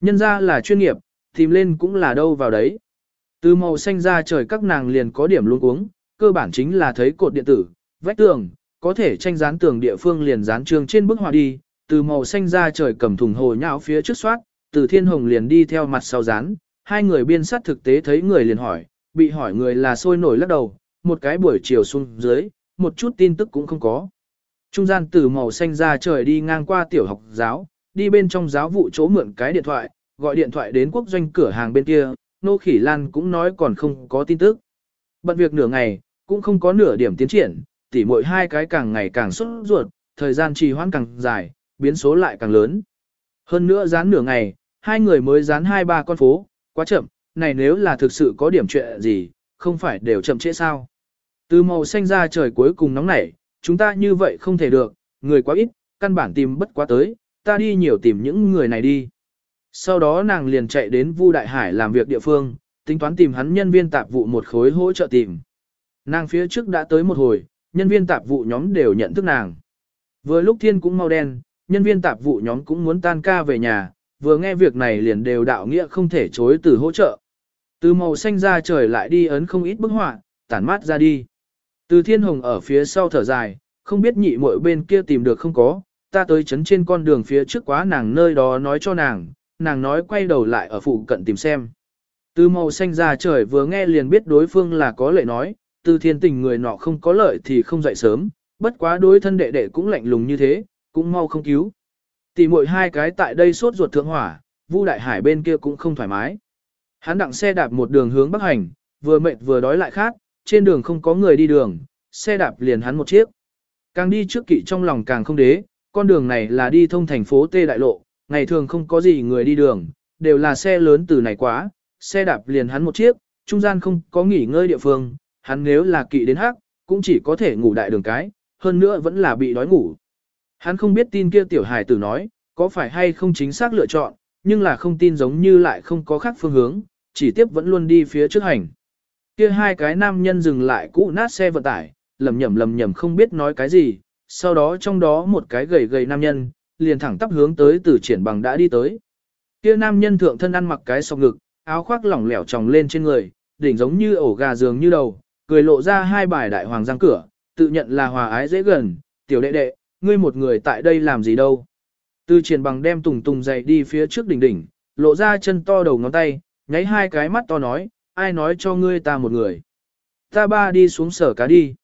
Nhân ra là chuyên nghiệp, tìm lên cũng là đâu vào đấy. Từ màu xanh ra trời các nàng liền có điểm luôn uống, cơ bản chính là thấy cột điện tử, vách tường, có thể tranh dán tường địa phương liền dán trường trên bức họa đi, từ màu xanh ra trời cầm thùng hồ nhão phía trước soát, từ thiên hồng liền đi theo mặt sau dán, hai người biên sát thực tế thấy người liền hỏi, bị hỏi người là sôi nổi lắc đầu, một cái buổi chiều xuống dưới, một chút tin tức cũng không có. Trung gian từ màu xanh ra trời đi ngang qua tiểu học giáo, đi bên trong giáo vụ chỗ mượn cái điện thoại, gọi điện thoại đến quốc doanh cửa hàng bên kia, nô khỉ lan cũng nói còn không có tin tức. Bận việc nửa ngày, cũng không có nửa điểm tiến triển, tỉ mỗi hai cái càng ngày càng xuất ruột, thời gian trì hoãn càng dài, biến số lại càng lớn. Hơn nữa dán nửa ngày, hai người mới dán hai ba con phố, quá chậm, này nếu là thực sự có điểm chuyện gì, không phải đều chậm trễ sao. Từ màu xanh ra trời cuối cùng nóng nảy, chúng ta như vậy không thể được, người quá ít, căn bản tìm bất quá tới, ta đi nhiều tìm những người này đi. Sau đó nàng liền chạy đến Vu Đại Hải làm việc địa phương, tính toán tìm hắn nhân viên tạp vụ một khối hỗ trợ tìm. Nàng phía trước đã tới một hồi, nhân viên tạp vụ nhóm đều nhận thức nàng. Vừa lúc thiên cũng mau đen, nhân viên tạp vụ nhóm cũng muốn tan ca về nhà, vừa nghe việc này liền đều đạo nghĩa không thể chối từ hỗ trợ. Từ màu xanh ra trời lại đi ấn không ít bức họa, tản mát ra đi. Từ thiên hồng ở phía sau thở dài, không biết nhị muội bên kia tìm được không có, ta tới chấn trên con đường phía trước quá nàng nơi đó nói cho nàng, nàng nói quay đầu lại ở phụ cận tìm xem. Từ màu xanh ra trời vừa nghe liền biết đối phương là có lợi nói, từ thiên tình người nọ không có lợi thì không dậy sớm, bất quá đối thân đệ đệ cũng lạnh lùng như thế, cũng mau không cứu. Tỷ muội hai cái tại đây sốt ruột thượng hỏa, Vu Đại Hải bên kia cũng không thoải mái. Hắn đặng xe đạp một đường hướng bắc hành, vừa mệt vừa đói lại khác, trên đường không có người đi đường, xe đạp liền hắn một chiếc. Càng đi trước kỵ trong lòng càng không đế, con đường này là đi thông thành phố Tê Đại Lộ, ngày thường không có gì người đi đường, đều là xe lớn từ này quá, xe đạp liền hắn một chiếc, trung gian không có nghỉ ngơi địa phương, hắn nếu là kỵ đến hắc, cũng chỉ có thể ngủ đại đường cái, hơn nữa vẫn là bị đói ngủ. Hắn không biết tin kia tiểu hài tử nói, có phải hay không chính xác lựa chọn, nhưng là không tin giống như lại không có khác phương hướng, chỉ tiếp vẫn luôn đi phía trước hành. Kia hai cái nam nhân dừng lại cũ nát xe vận tải, lầm nhầm lầm nhầm không biết nói cái gì, sau đó trong đó một cái gầy gầy nam nhân, liền thẳng tắp hướng tới từ triển bằng đã đi tới. Kia nam nhân thượng thân ăn mặc cái sọc ngực, áo khoác lỏng lẻo tròng lên trên người, đỉnh giống như ổ gà giường như đầu, cười lộ ra hai bài đại hoàng răng cửa, tự nhận là hòa ái dễ gần, tiểu đệ đệ, ngươi một người tại đây làm gì đâu. Từ triển bằng đem tùng tùng dậy đi phía trước đỉnh đỉnh, lộ ra chân to đầu ngón tay, nháy hai cái mắt to nói, ai nói cho ngươi ta một người. Ta ba đi xuống sở cá đi.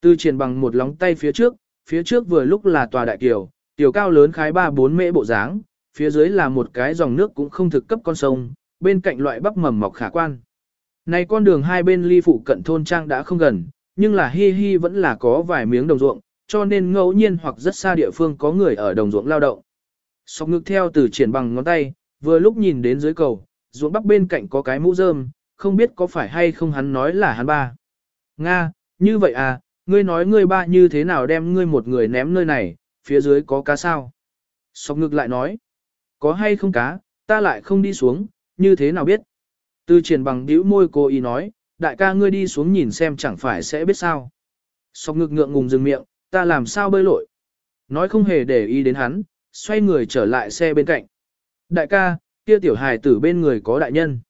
Tư triển bằng một lóng tay phía trước, phía trước vừa lúc là tòa đại kiều, tiểu cao lớn khái ba bốn mễ bộ dáng, phía dưới là một cái dòng nước cũng không thực cấp con sông, bên cạnh loại bắp mầm mọc khả quan. Này con đường hai bên ly phụ cận thôn trang đã không gần, nhưng là hi hi vẫn là có vài miếng đồng ruộng, cho nên ngẫu nhiên hoặc rất xa địa phương có người ở đồng ruộng lao động. Sọc ngực theo từ triển bằng ngón tay, vừa lúc nhìn đến dưới cầu, ruộng bắc bên cạnh có cái mũ rơm, không biết có phải hay không hắn nói là hắn ba. Nga, như vậy à, ngươi nói ngươi ba như thế nào đem ngươi một người ném nơi này, phía dưới có cá sao? Sọc ngực lại nói, có hay không cá, ta lại không đi xuống, như thế nào biết? Từ triển bằng đĩu môi cô ý nói, đại ca ngươi đi xuống nhìn xem chẳng phải sẽ biết sao. Sọc ngực ngượng ngùng dừng miệng, ta làm sao bơi lội. Nói không hề để ý đến hắn, xoay người trở lại xe bên cạnh. Đại ca, kia tiểu hài tử bên người có đại nhân.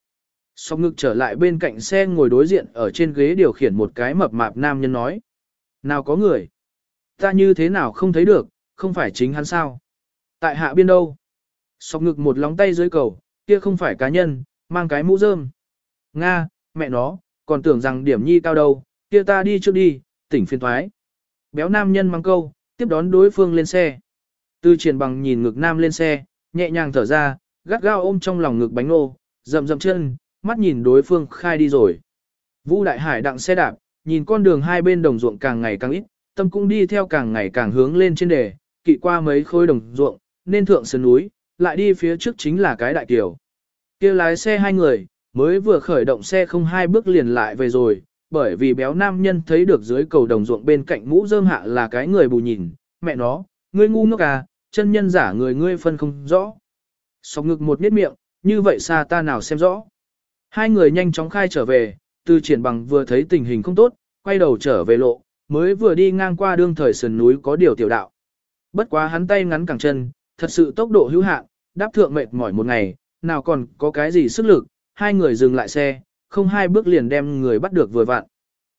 Sọc ngực trở lại bên cạnh xe ngồi đối diện ở trên ghế điều khiển một cái mập mạp nam nhân nói. Nào có người? Ta như thế nào không thấy được, không phải chính hắn sao? Tại hạ biên đâu? Sọc ngực một lóng tay dưới cầu, kia không phải cá nhân, mang cái mũ rơm. Nga, mẹ nó, còn tưởng rằng điểm nhi cao đâu, kia ta đi trước đi, tỉnh phiên thoái. Béo nam nhân mang câu, tiếp đón đối phương lên xe. Tư triển bằng nhìn ngực nam lên xe, nhẹ nhàng thở ra, gắt gao ôm trong lòng ngực bánh ô rậm rậm chân, mắt nhìn đối phương khai đi rồi. Vũ Đại Hải đặng xe đạp, nhìn con đường hai bên đồng ruộng càng ngày càng ít, tâm cũng đi theo càng ngày càng hướng lên trên đề, kỵ qua mấy khối đồng ruộng, nên thượng sườn núi, lại đi phía trước chính là cái đại kiều. kia lái xe hai người, mới vừa khởi động xe không hai bước liền lại về rồi, bởi vì béo nam nhân thấy được dưới cầu đồng ruộng bên cạnh mũ rơm hạ là cái người bù nhìn, mẹ nó, ngươi ngu ngốc à, chân nhân giả người ngươi phân không rõ. Sọc ngực một miết miệng, như vậy xa ta nào xem rõ. Hai người nhanh chóng khai trở về, từ triển bằng vừa thấy tình hình không tốt, quay đầu trở về lộ, mới vừa đi ngang qua đương thời sườn núi có điều tiểu đạo. Bất quá hắn tay ngắn cẳng chân, thật sự tốc độ hữu hạn, đáp thượng mệt mỏi một ngày, nào còn có cái gì sức lực, hai người dừng lại xe, không hai bước liền đem người bắt được vừa vặn.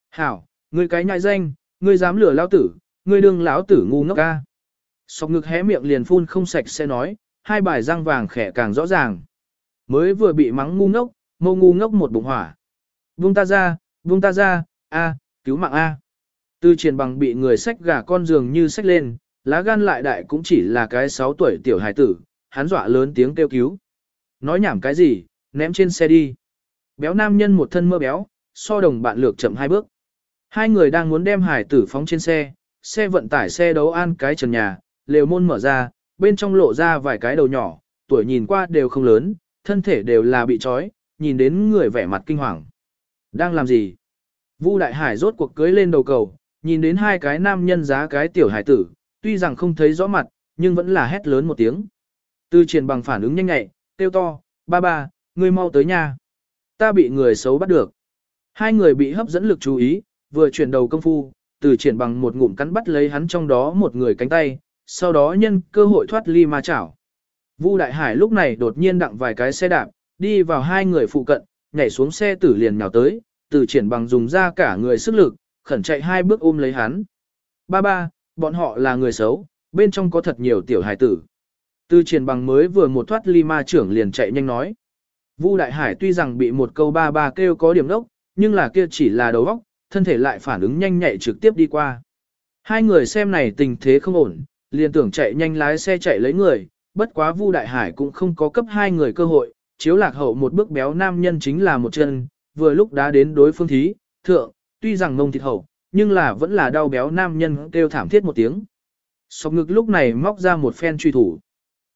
Hảo, ngươi cái nhại danh, ngươi dám lừa lão tử, ngươi đương lão tử ngu ngốc ca. Sọc ngực hé miệng liền phun không sạch sẽ nói, hai bài răng vàng khẽ càng rõ ràng. Mới vừa bị mắng ngu ngốc, mâu ngu ngốc một bụng hỏa. vung ta ra, vung ta ra, a, cứu mạng a. Tư triển bằng bị người sách gà con giường như sách lên, lá gan lại đại cũng chỉ là cái 6 tuổi tiểu hài tử, hắn dọa lớn tiếng kêu cứu. Nói nhảm cái gì, ném trên xe đi. Béo nam nhân một thân mơ béo, so đồng bạn lược chậm hai bước. Hai người đang muốn đem hải tử phóng trên xe, xe vận tải xe đấu an cái trần nhà, lều môn mở ra, bên trong lộ ra vài cái đầu nhỏ, tuổi nhìn qua đều không lớn, thân thể đều là bị trói, nhìn đến người vẻ mặt kinh hoàng. Đang làm gì? Vu Đại Hải rốt cuộc cưới lên đầu cầu, nhìn đến hai cái nam nhân giá cái tiểu hải tử, tuy rằng không thấy rõ mặt, nhưng vẫn là hét lớn một tiếng. Tư triển bằng phản ứng nhanh nhạy, kêu to, ba ba, ngươi mau tới nhà. Ta bị người xấu bắt được. Hai người bị hấp dẫn lực chú ý, vừa chuyển đầu công phu, từ triển bằng một ngụm cắn bắt lấy hắn trong đó một người cánh tay, sau đó nhân cơ hội thoát ly ma chảo. Vu Đại Hải lúc này đột nhiên đặng vài cái xe đạp, đi vào hai người phụ cận, nhảy xuống xe tử liền nhào tới, từ triển bằng dùng ra cả người sức lực, khẩn chạy hai bước ôm lấy hắn. Ba ba, bọn họ là người xấu, bên trong có thật nhiều tiểu hải tử. Từ triển bằng mới vừa một thoát ly ma trưởng liền chạy nhanh nói. Vu Đại Hải tuy rằng bị một câu ba ba kêu có điểm đốc, nhưng là kia chỉ là đầu óc, thân thể lại phản ứng nhanh nhạy trực tiếp đi qua. Hai người xem này tình thế không ổn, liền tưởng chạy nhanh lái xe chạy lấy người, bất quá Vu Đại Hải cũng không có cấp hai người cơ hội, chiếu lạc hậu một bước béo nam nhân chính là một chân, vừa lúc đã đến đối phương thí, thượng, tuy rằng mông thịt hậu, nhưng là vẫn là đau béo nam nhân kêu thảm thiết một tiếng. Sọc ngực lúc này móc ra một phen truy thủ.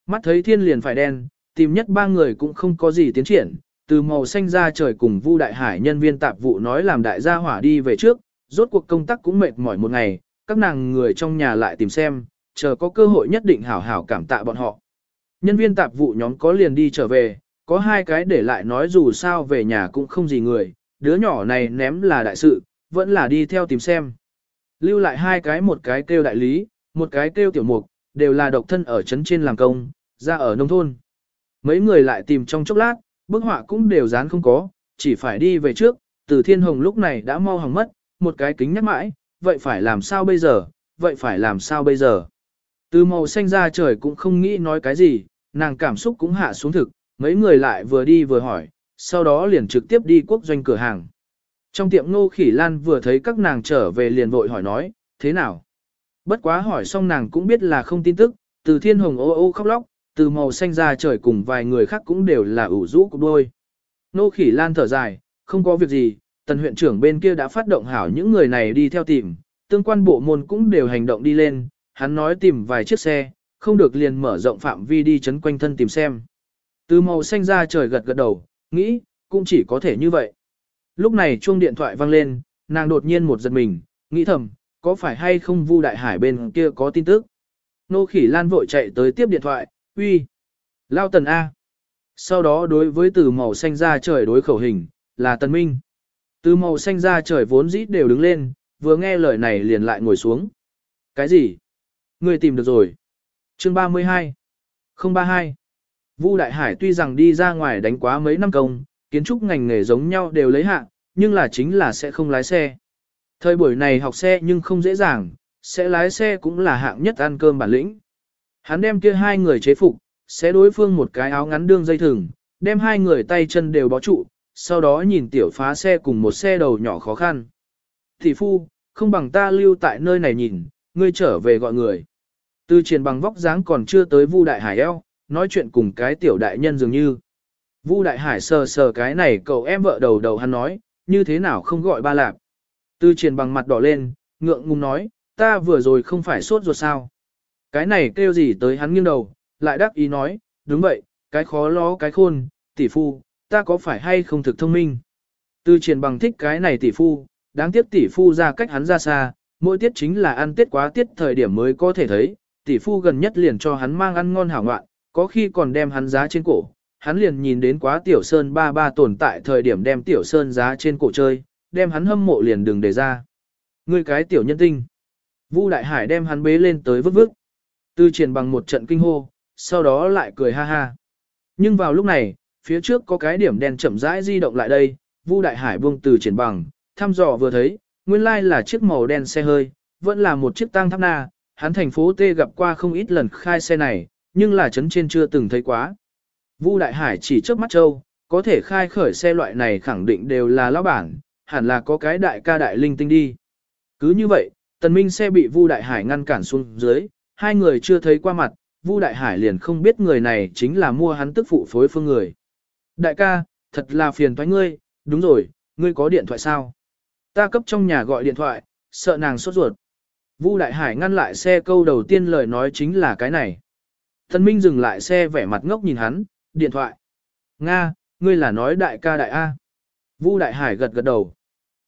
Mắt thấy thiên liền phải đen, tìm nhất ba người cũng không có gì tiến triển, từ màu xanh ra trời cùng Vu Đại Hải nhân viên tạp vụ nói làm đại gia hỏa đi về trước, rốt cuộc công tác cũng mệt mỏi một ngày, các nàng người trong nhà lại tìm xem, chờ có cơ hội nhất định hảo hảo cảm tạ bọn họ. Nhân viên tạp vụ nhóm có liền đi trở về, có hai cái để lại nói dù sao về nhà cũng không gì người, đứa nhỏ này ném là đại sự, vẫn là đi theo tìm xem. Lưu lại hai cái một cái kêu đại lý, một cái kêu tiểu mục, đều là độc thân ở trấn trên làm công, ra ở nông thôn. Mấy người lại tìm trong chốc lát, bức họa cũng đều dán không có, chỉ phải đi về trước, từ thiên hồng lúc này đã mau hỏng mất, một cái kính nhắc mãi, vậy phải làm sao bây giờ, vậy phải làm sao bây giờ. Từ màu xanh ra trời cũng không nghĩ nói cái gì, nàng cảm xúc cũng hạ xuống thực, mấy người lại vừa đi vừa hỏi, sau đó liền trực tiếp đi quốc doanh cửa hàng. Trong tiệm ngô khỉ lan vừa thấy các nàng trở về liền vội hỏi nói, thế nào? Bất quá hỏi xong nàng cũng biết là không tin tức, từ thiên hồng ô ô khóc lóc, từ màu xanh ra trời cùng vài người khác cũng đều là ủ rũ cục đôi. Nô khỉ lan thở dài, không có việc gì, tần huyện trưởng bên kia đã phát động hảo những người này đi theo tìm, tương quan bộ môn cũng đều hành động đi lên, hắn nói tìm vài chiếc xe, không được liền mở rộng phạm vi đi chấn quanh thân tìm xem. Từ màu xanh ra trời gật gật đầu, nghĩ, cũng chỉ có thể như vậy. Lúc này chuông điện thoại vang lên, nàng đột nhiên một giật mình, nghĩ thầm, có phải hay không Vu Đại Hải bên kia có tin tức. Nô khỉ lan vội chạy tới tiếp điện thoại, uy, lao tần A. Sau đó đối với từ màu xanh ra trời đối khẩu hình, là tần minh. Từ màu xanh ra trời vốn dĩ đều đứng lên, vừa nghe lời này liền lại ngồi xuống. Cái gì? Người tìm được rồi. Chương 32 032 Vu Đại Hải tuy rằng đi ra ngoài đánh quá mấy năm công, kiến trúc ngành nghề giống nhau đều lấy hạ, nhưng là chính là sẽ không lái xe. Thời buổi này học xe nhưng không dễ dàng, sẽ lái xe cũng là hạng nhất ăn cơm bản lĩnh. Hắn đem kia hai người chế phục, sẽ đối phương một cái áo ngắn đương dây thừng, đem hai người tay chân đều bó trụ, sau đó nhìn tiểu phá xe cùng một xe đầu nhỏ khó khăn. Thị phu, không bằng ta lưu tại nơi này nhìn, ngươi trở về gọi người. Từ triển bằng vóc dáng còn chưa tới Vu Đại Hải eo, nói chuyện cùng cái tiểu đại nhân dường như. Vu Đại Hải sờ sờ cái này cậu em vợ đầu đầu hắn nói, như thế nào không gọi ba lạp. Tư triển bằng mặt đỏ lên, ngượng ngùng nói, ta vừa rồi không phải sốt ruột sao. Cái này kêu gì tới hắn nghiêng đầu, lại đắc ý nói, đúng vậy, cái khó ló cái khôn, tỷ phu, ta có phải hay không thực thông minh. Tư triển bằng thích cái này tỷ phu, đáng tiếc tỷ phu ra cách hắn ra xa, mỗi tiết chính là ăn tiết quá tiết thời điểm mới có thể thấy, tỷ phu gần nhất liền cho hắn mang ăn ngon hảo ngoạn, có khi còn đem hắn giá trên cổ, hắn liền nhìn đến quá tiểu sơn ba ba tồn tại thời điểm đem tiểu sơn giá trên cổ chơi, đem hắn hâm mộ liền đừng để ra. Ngươi cái tiểu nhân tinh. Vu Đại Hải đem hắn bế lên tới vứt vứt. Tư triển bằng một trận kinh hô, sau đó lại cười ha ha. Nhưng vào lúc này, phía trước có cái điểm đen chậm rãi di động lại đây, Vu Đại Hải buông từ triển bằng, thăm dò vừa thấy, nguyên lai là chiếc màu đen xe hơi, vẫn là một chiếc tang tháp na, hắn thành phố T gặp qua không ít lần khai xe này, nhưng là chấn trên chưa từng thấy quá. Vu Đại Hải chỉ trước mắt châu, có thể khai khởi xe loại này khẳng định đều là lão bản, hẳn là có cái đại ca đại linh tinh đi. Cứ như vậy, tần minh xe bị Vu Đại Hải ngăn cản xuống dưới, hai người chưa thấy qua mặt, Vu Đại Hải liền không biết người này chính là mua hắn tức phụ phối phương người. Đại ca, thật là phiền toái ngươi, đúng rồi, ngươi có điện thoại sao? Ta cấp trong nhà gọi điện thoại, sợ nàng sốt ruột. Vu Đại Hải ngăn lại xe câu đầu tiên lời nói chính là cái này. Thần Minh dừng lại xe vẻ mặt ngốc nhìn hắn, điện thoại. Nga, ngươi là nói đại ca đại A. Vu Đại Hải gật gật đầu.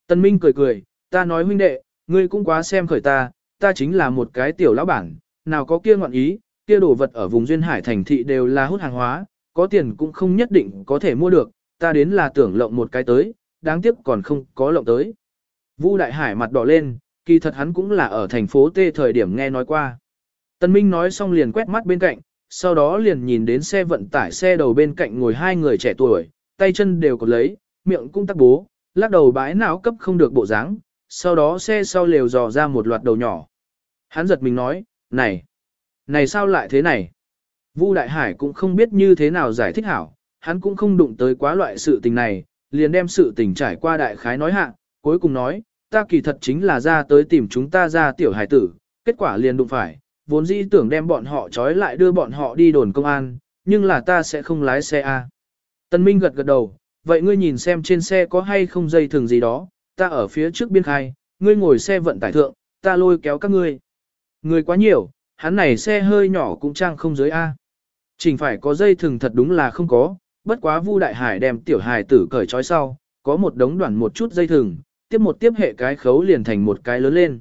Tân Minh cười cười, ta nói huynh đệ, ngươi cũng quá xem khởi ta, ta chính là một cái tiểu lão bản, nào có kia ngọn ý, kia đồ vật ở vùng duyên hải thành thị đều là hút hàng hóa, có tiền cũng không nhất định có thể mua được, ta đến là tưởng lộng một cái tới, đáng tiếc còn không có lộng tới. Vu Đại Hải mặt đỏ lên, kỳ thật hắn cũng là ở thành phố T thời điểm nghe nói qua. Tân Minh nói xong liền quét mắt bên cạnh, sau đó liền nhìn đến xe vận tải xe đầu bên cạnh ngồi hai người trẻ tuổi, tay chân đều cột lấy, miệng cũng tắc bố, lắc đầu bãi não cấp không được bộ dáng, sau đó xe sau lều dò ra một loạt đầu nhỏ. Hắn giật mình nói, này, này sao lại thế này? Vu Đại Hải cũng không biết như thế nào giải thích hảo, hắn cũng không đụng tới quá loại sự tình này, liền đem sự tình trải qua đại khái nói hạ, cuối cùng nói, ta kỳ thật chính là ra tới tìm chúng ta ra tiểu hải tử, kết quả liền đụng phải, vốn dĩ tưởng đem bọn họ trói lại đưa bọn họ đi đồn công an, nhưng là ta sẽ không lái xe A. Tân Minh gật gật đầu, vậy ngươi nhìn xem trên xe có hay không dây thừng gì đó, ta ở phía trước biên khai, ngươi ngồi xe vận tải thượng, ta lôi kéo các ngươi. Người quá nhiều, hắn này xe hơi nhỏ cũng trang không dưới A. Chỉnh phải có dây thừng thật đúng là không có, bất quá Vu Đại Hải đem tiểu hài tử cởi trói sau, có một đống đoạn một chút dây thừng, tiếp một tiếp hệ cái khấu liền thành một cái lớn lên.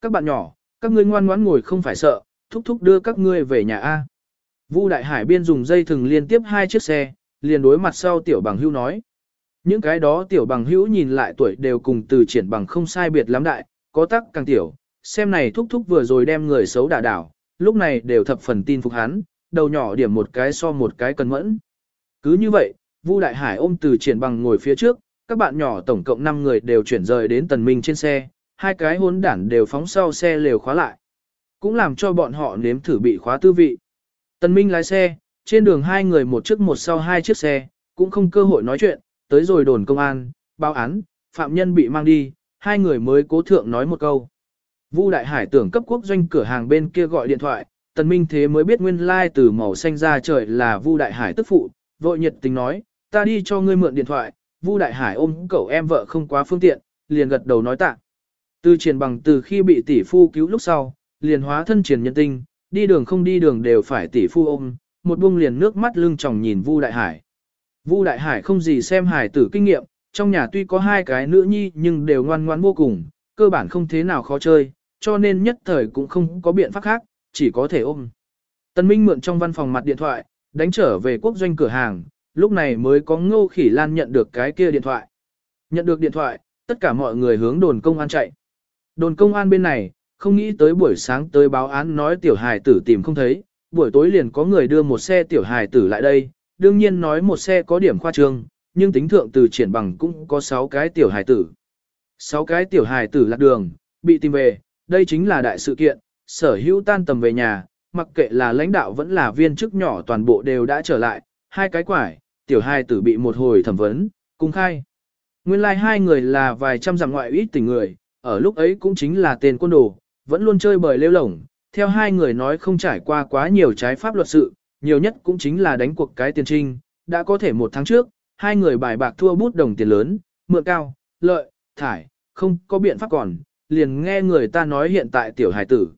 Các bạn nhỏ, các ngươi ngoan ngoãn ngồi không phải sợ, thúc thúc đưa các ngươi về nhà A. Vu Đại Hải biên dùng dây thừng liên tiếp hai chiếc xe, liền đối mặt sau tiểu bằng hữu nói. Những cái đó tiểu bằng hữu nhìn lại tuổi đều cùng từ triển bằng không sai biệt lắm đại, có tắc càng tiểu, xem này thúc thúc vừa rồi đem người xấu đả đảo, lúc này đều thập phần tin phục hắn, đầu nhỏ điểm một cái so một cái cân mẫn. Cứ như vậy, Vu Đại Hải ôm từ triển bằng ngồi phía trước, các bạn nhỏ tổng cộng 5 người đều chuyển rời đến tần minh trên xe, hai cái hốn đản đều phóng sau xe lều khóa lại. Cũng làm cho bọn họ nếm thử bị khóa tư vị. Tần minh lái xe, trên đường hai người một trước một sau hai chiếc xe, cũng không cơ hội nói chuyện, tới rồi đồn công an, báo án, phạm nhân bị mang đi, hai người mới cố thượng nói một câu. Vu Đại Hải tưởng cấp quốc doanh cửa hàng bên kia gọi điện thoại, Tần Minh thế mới biết nguyên lai like từ màu xanh ra trời là Vu Đại Hải tức phụ, vội nhiệt tình nói, ta đi cho ngươi mượn điện thoại, Vu Đại Hải ôm cậu em vợ không quá phương tiện, liền gật đầu nói tạ. Từ triển bằng từ khi bị tỷ phu cứu lúc sau, liền hóa thân triển nhân tinh, đi đường không đi đường đều phải tỷ phu ôm, một buông liền nước mắt lưng tròng nhìn Vu Đại Hải. Vu Đại Hải không gì xem hải tử kinh nghiệm, trong nhà tuy có hai cái nữ nhi nhưng đều ngoan ngoãn vô cùng, cơ bản không thế nào khó chơi, cho nên nhất thời cũng không có biện pháp khác, chỉ có thể ôm. Tân Minh mượn trong văn phòng mặt điện thoại, đánh trở về quốc doanh cửa hàng, lúc này mới có Ngô Khỉ Lan nhận được cái kia điện thoại. Nhận được điện thoại, tất cả mọi người hướng đồn công an chạy. Đồn công an bên này, không nghĩ tới buổi sáng tới báo án nói tiểu hài tử tìm không thấy, buổi tối liền có người đưa một xe tiểu hài tử lại đây, đương nhiên nói một xe có điểm khoa trương, nhưng tính thượng từ triển bằng cũng có 6 cái tiểu hài tử. Sáu cái tiểu hài tử lạc đường, bị tìm về, đây chính là đại sự kiện, sở hữu tan tầm về nhà, mặc kệ là lãnh đạo vẫn là viên chức nhỏ toàn bộ đều đã trở lại, hai cái quải, tiểu hài tử bị một hồi thẩm vấn, cung khai. Nguyên lai like hai người là vài trăm dặm ngoại ít tình người, ở lúc ấy cũng chính là tên quân đồ, vẫn luôn chơi bời lêu lổng, theo hai người nói không trải qua quá nhiều trái pháp luật sự, nhiều nhất cũng chính là đánh cuộc cái tiền trinh, đã có thể một tháng trước, hai người bài bạc thua bút đồng tiền lớn, mượn cao, lợi, thải, không có biện pháp còn, liền nghe người ta nói hiện tại tiểu hải tử,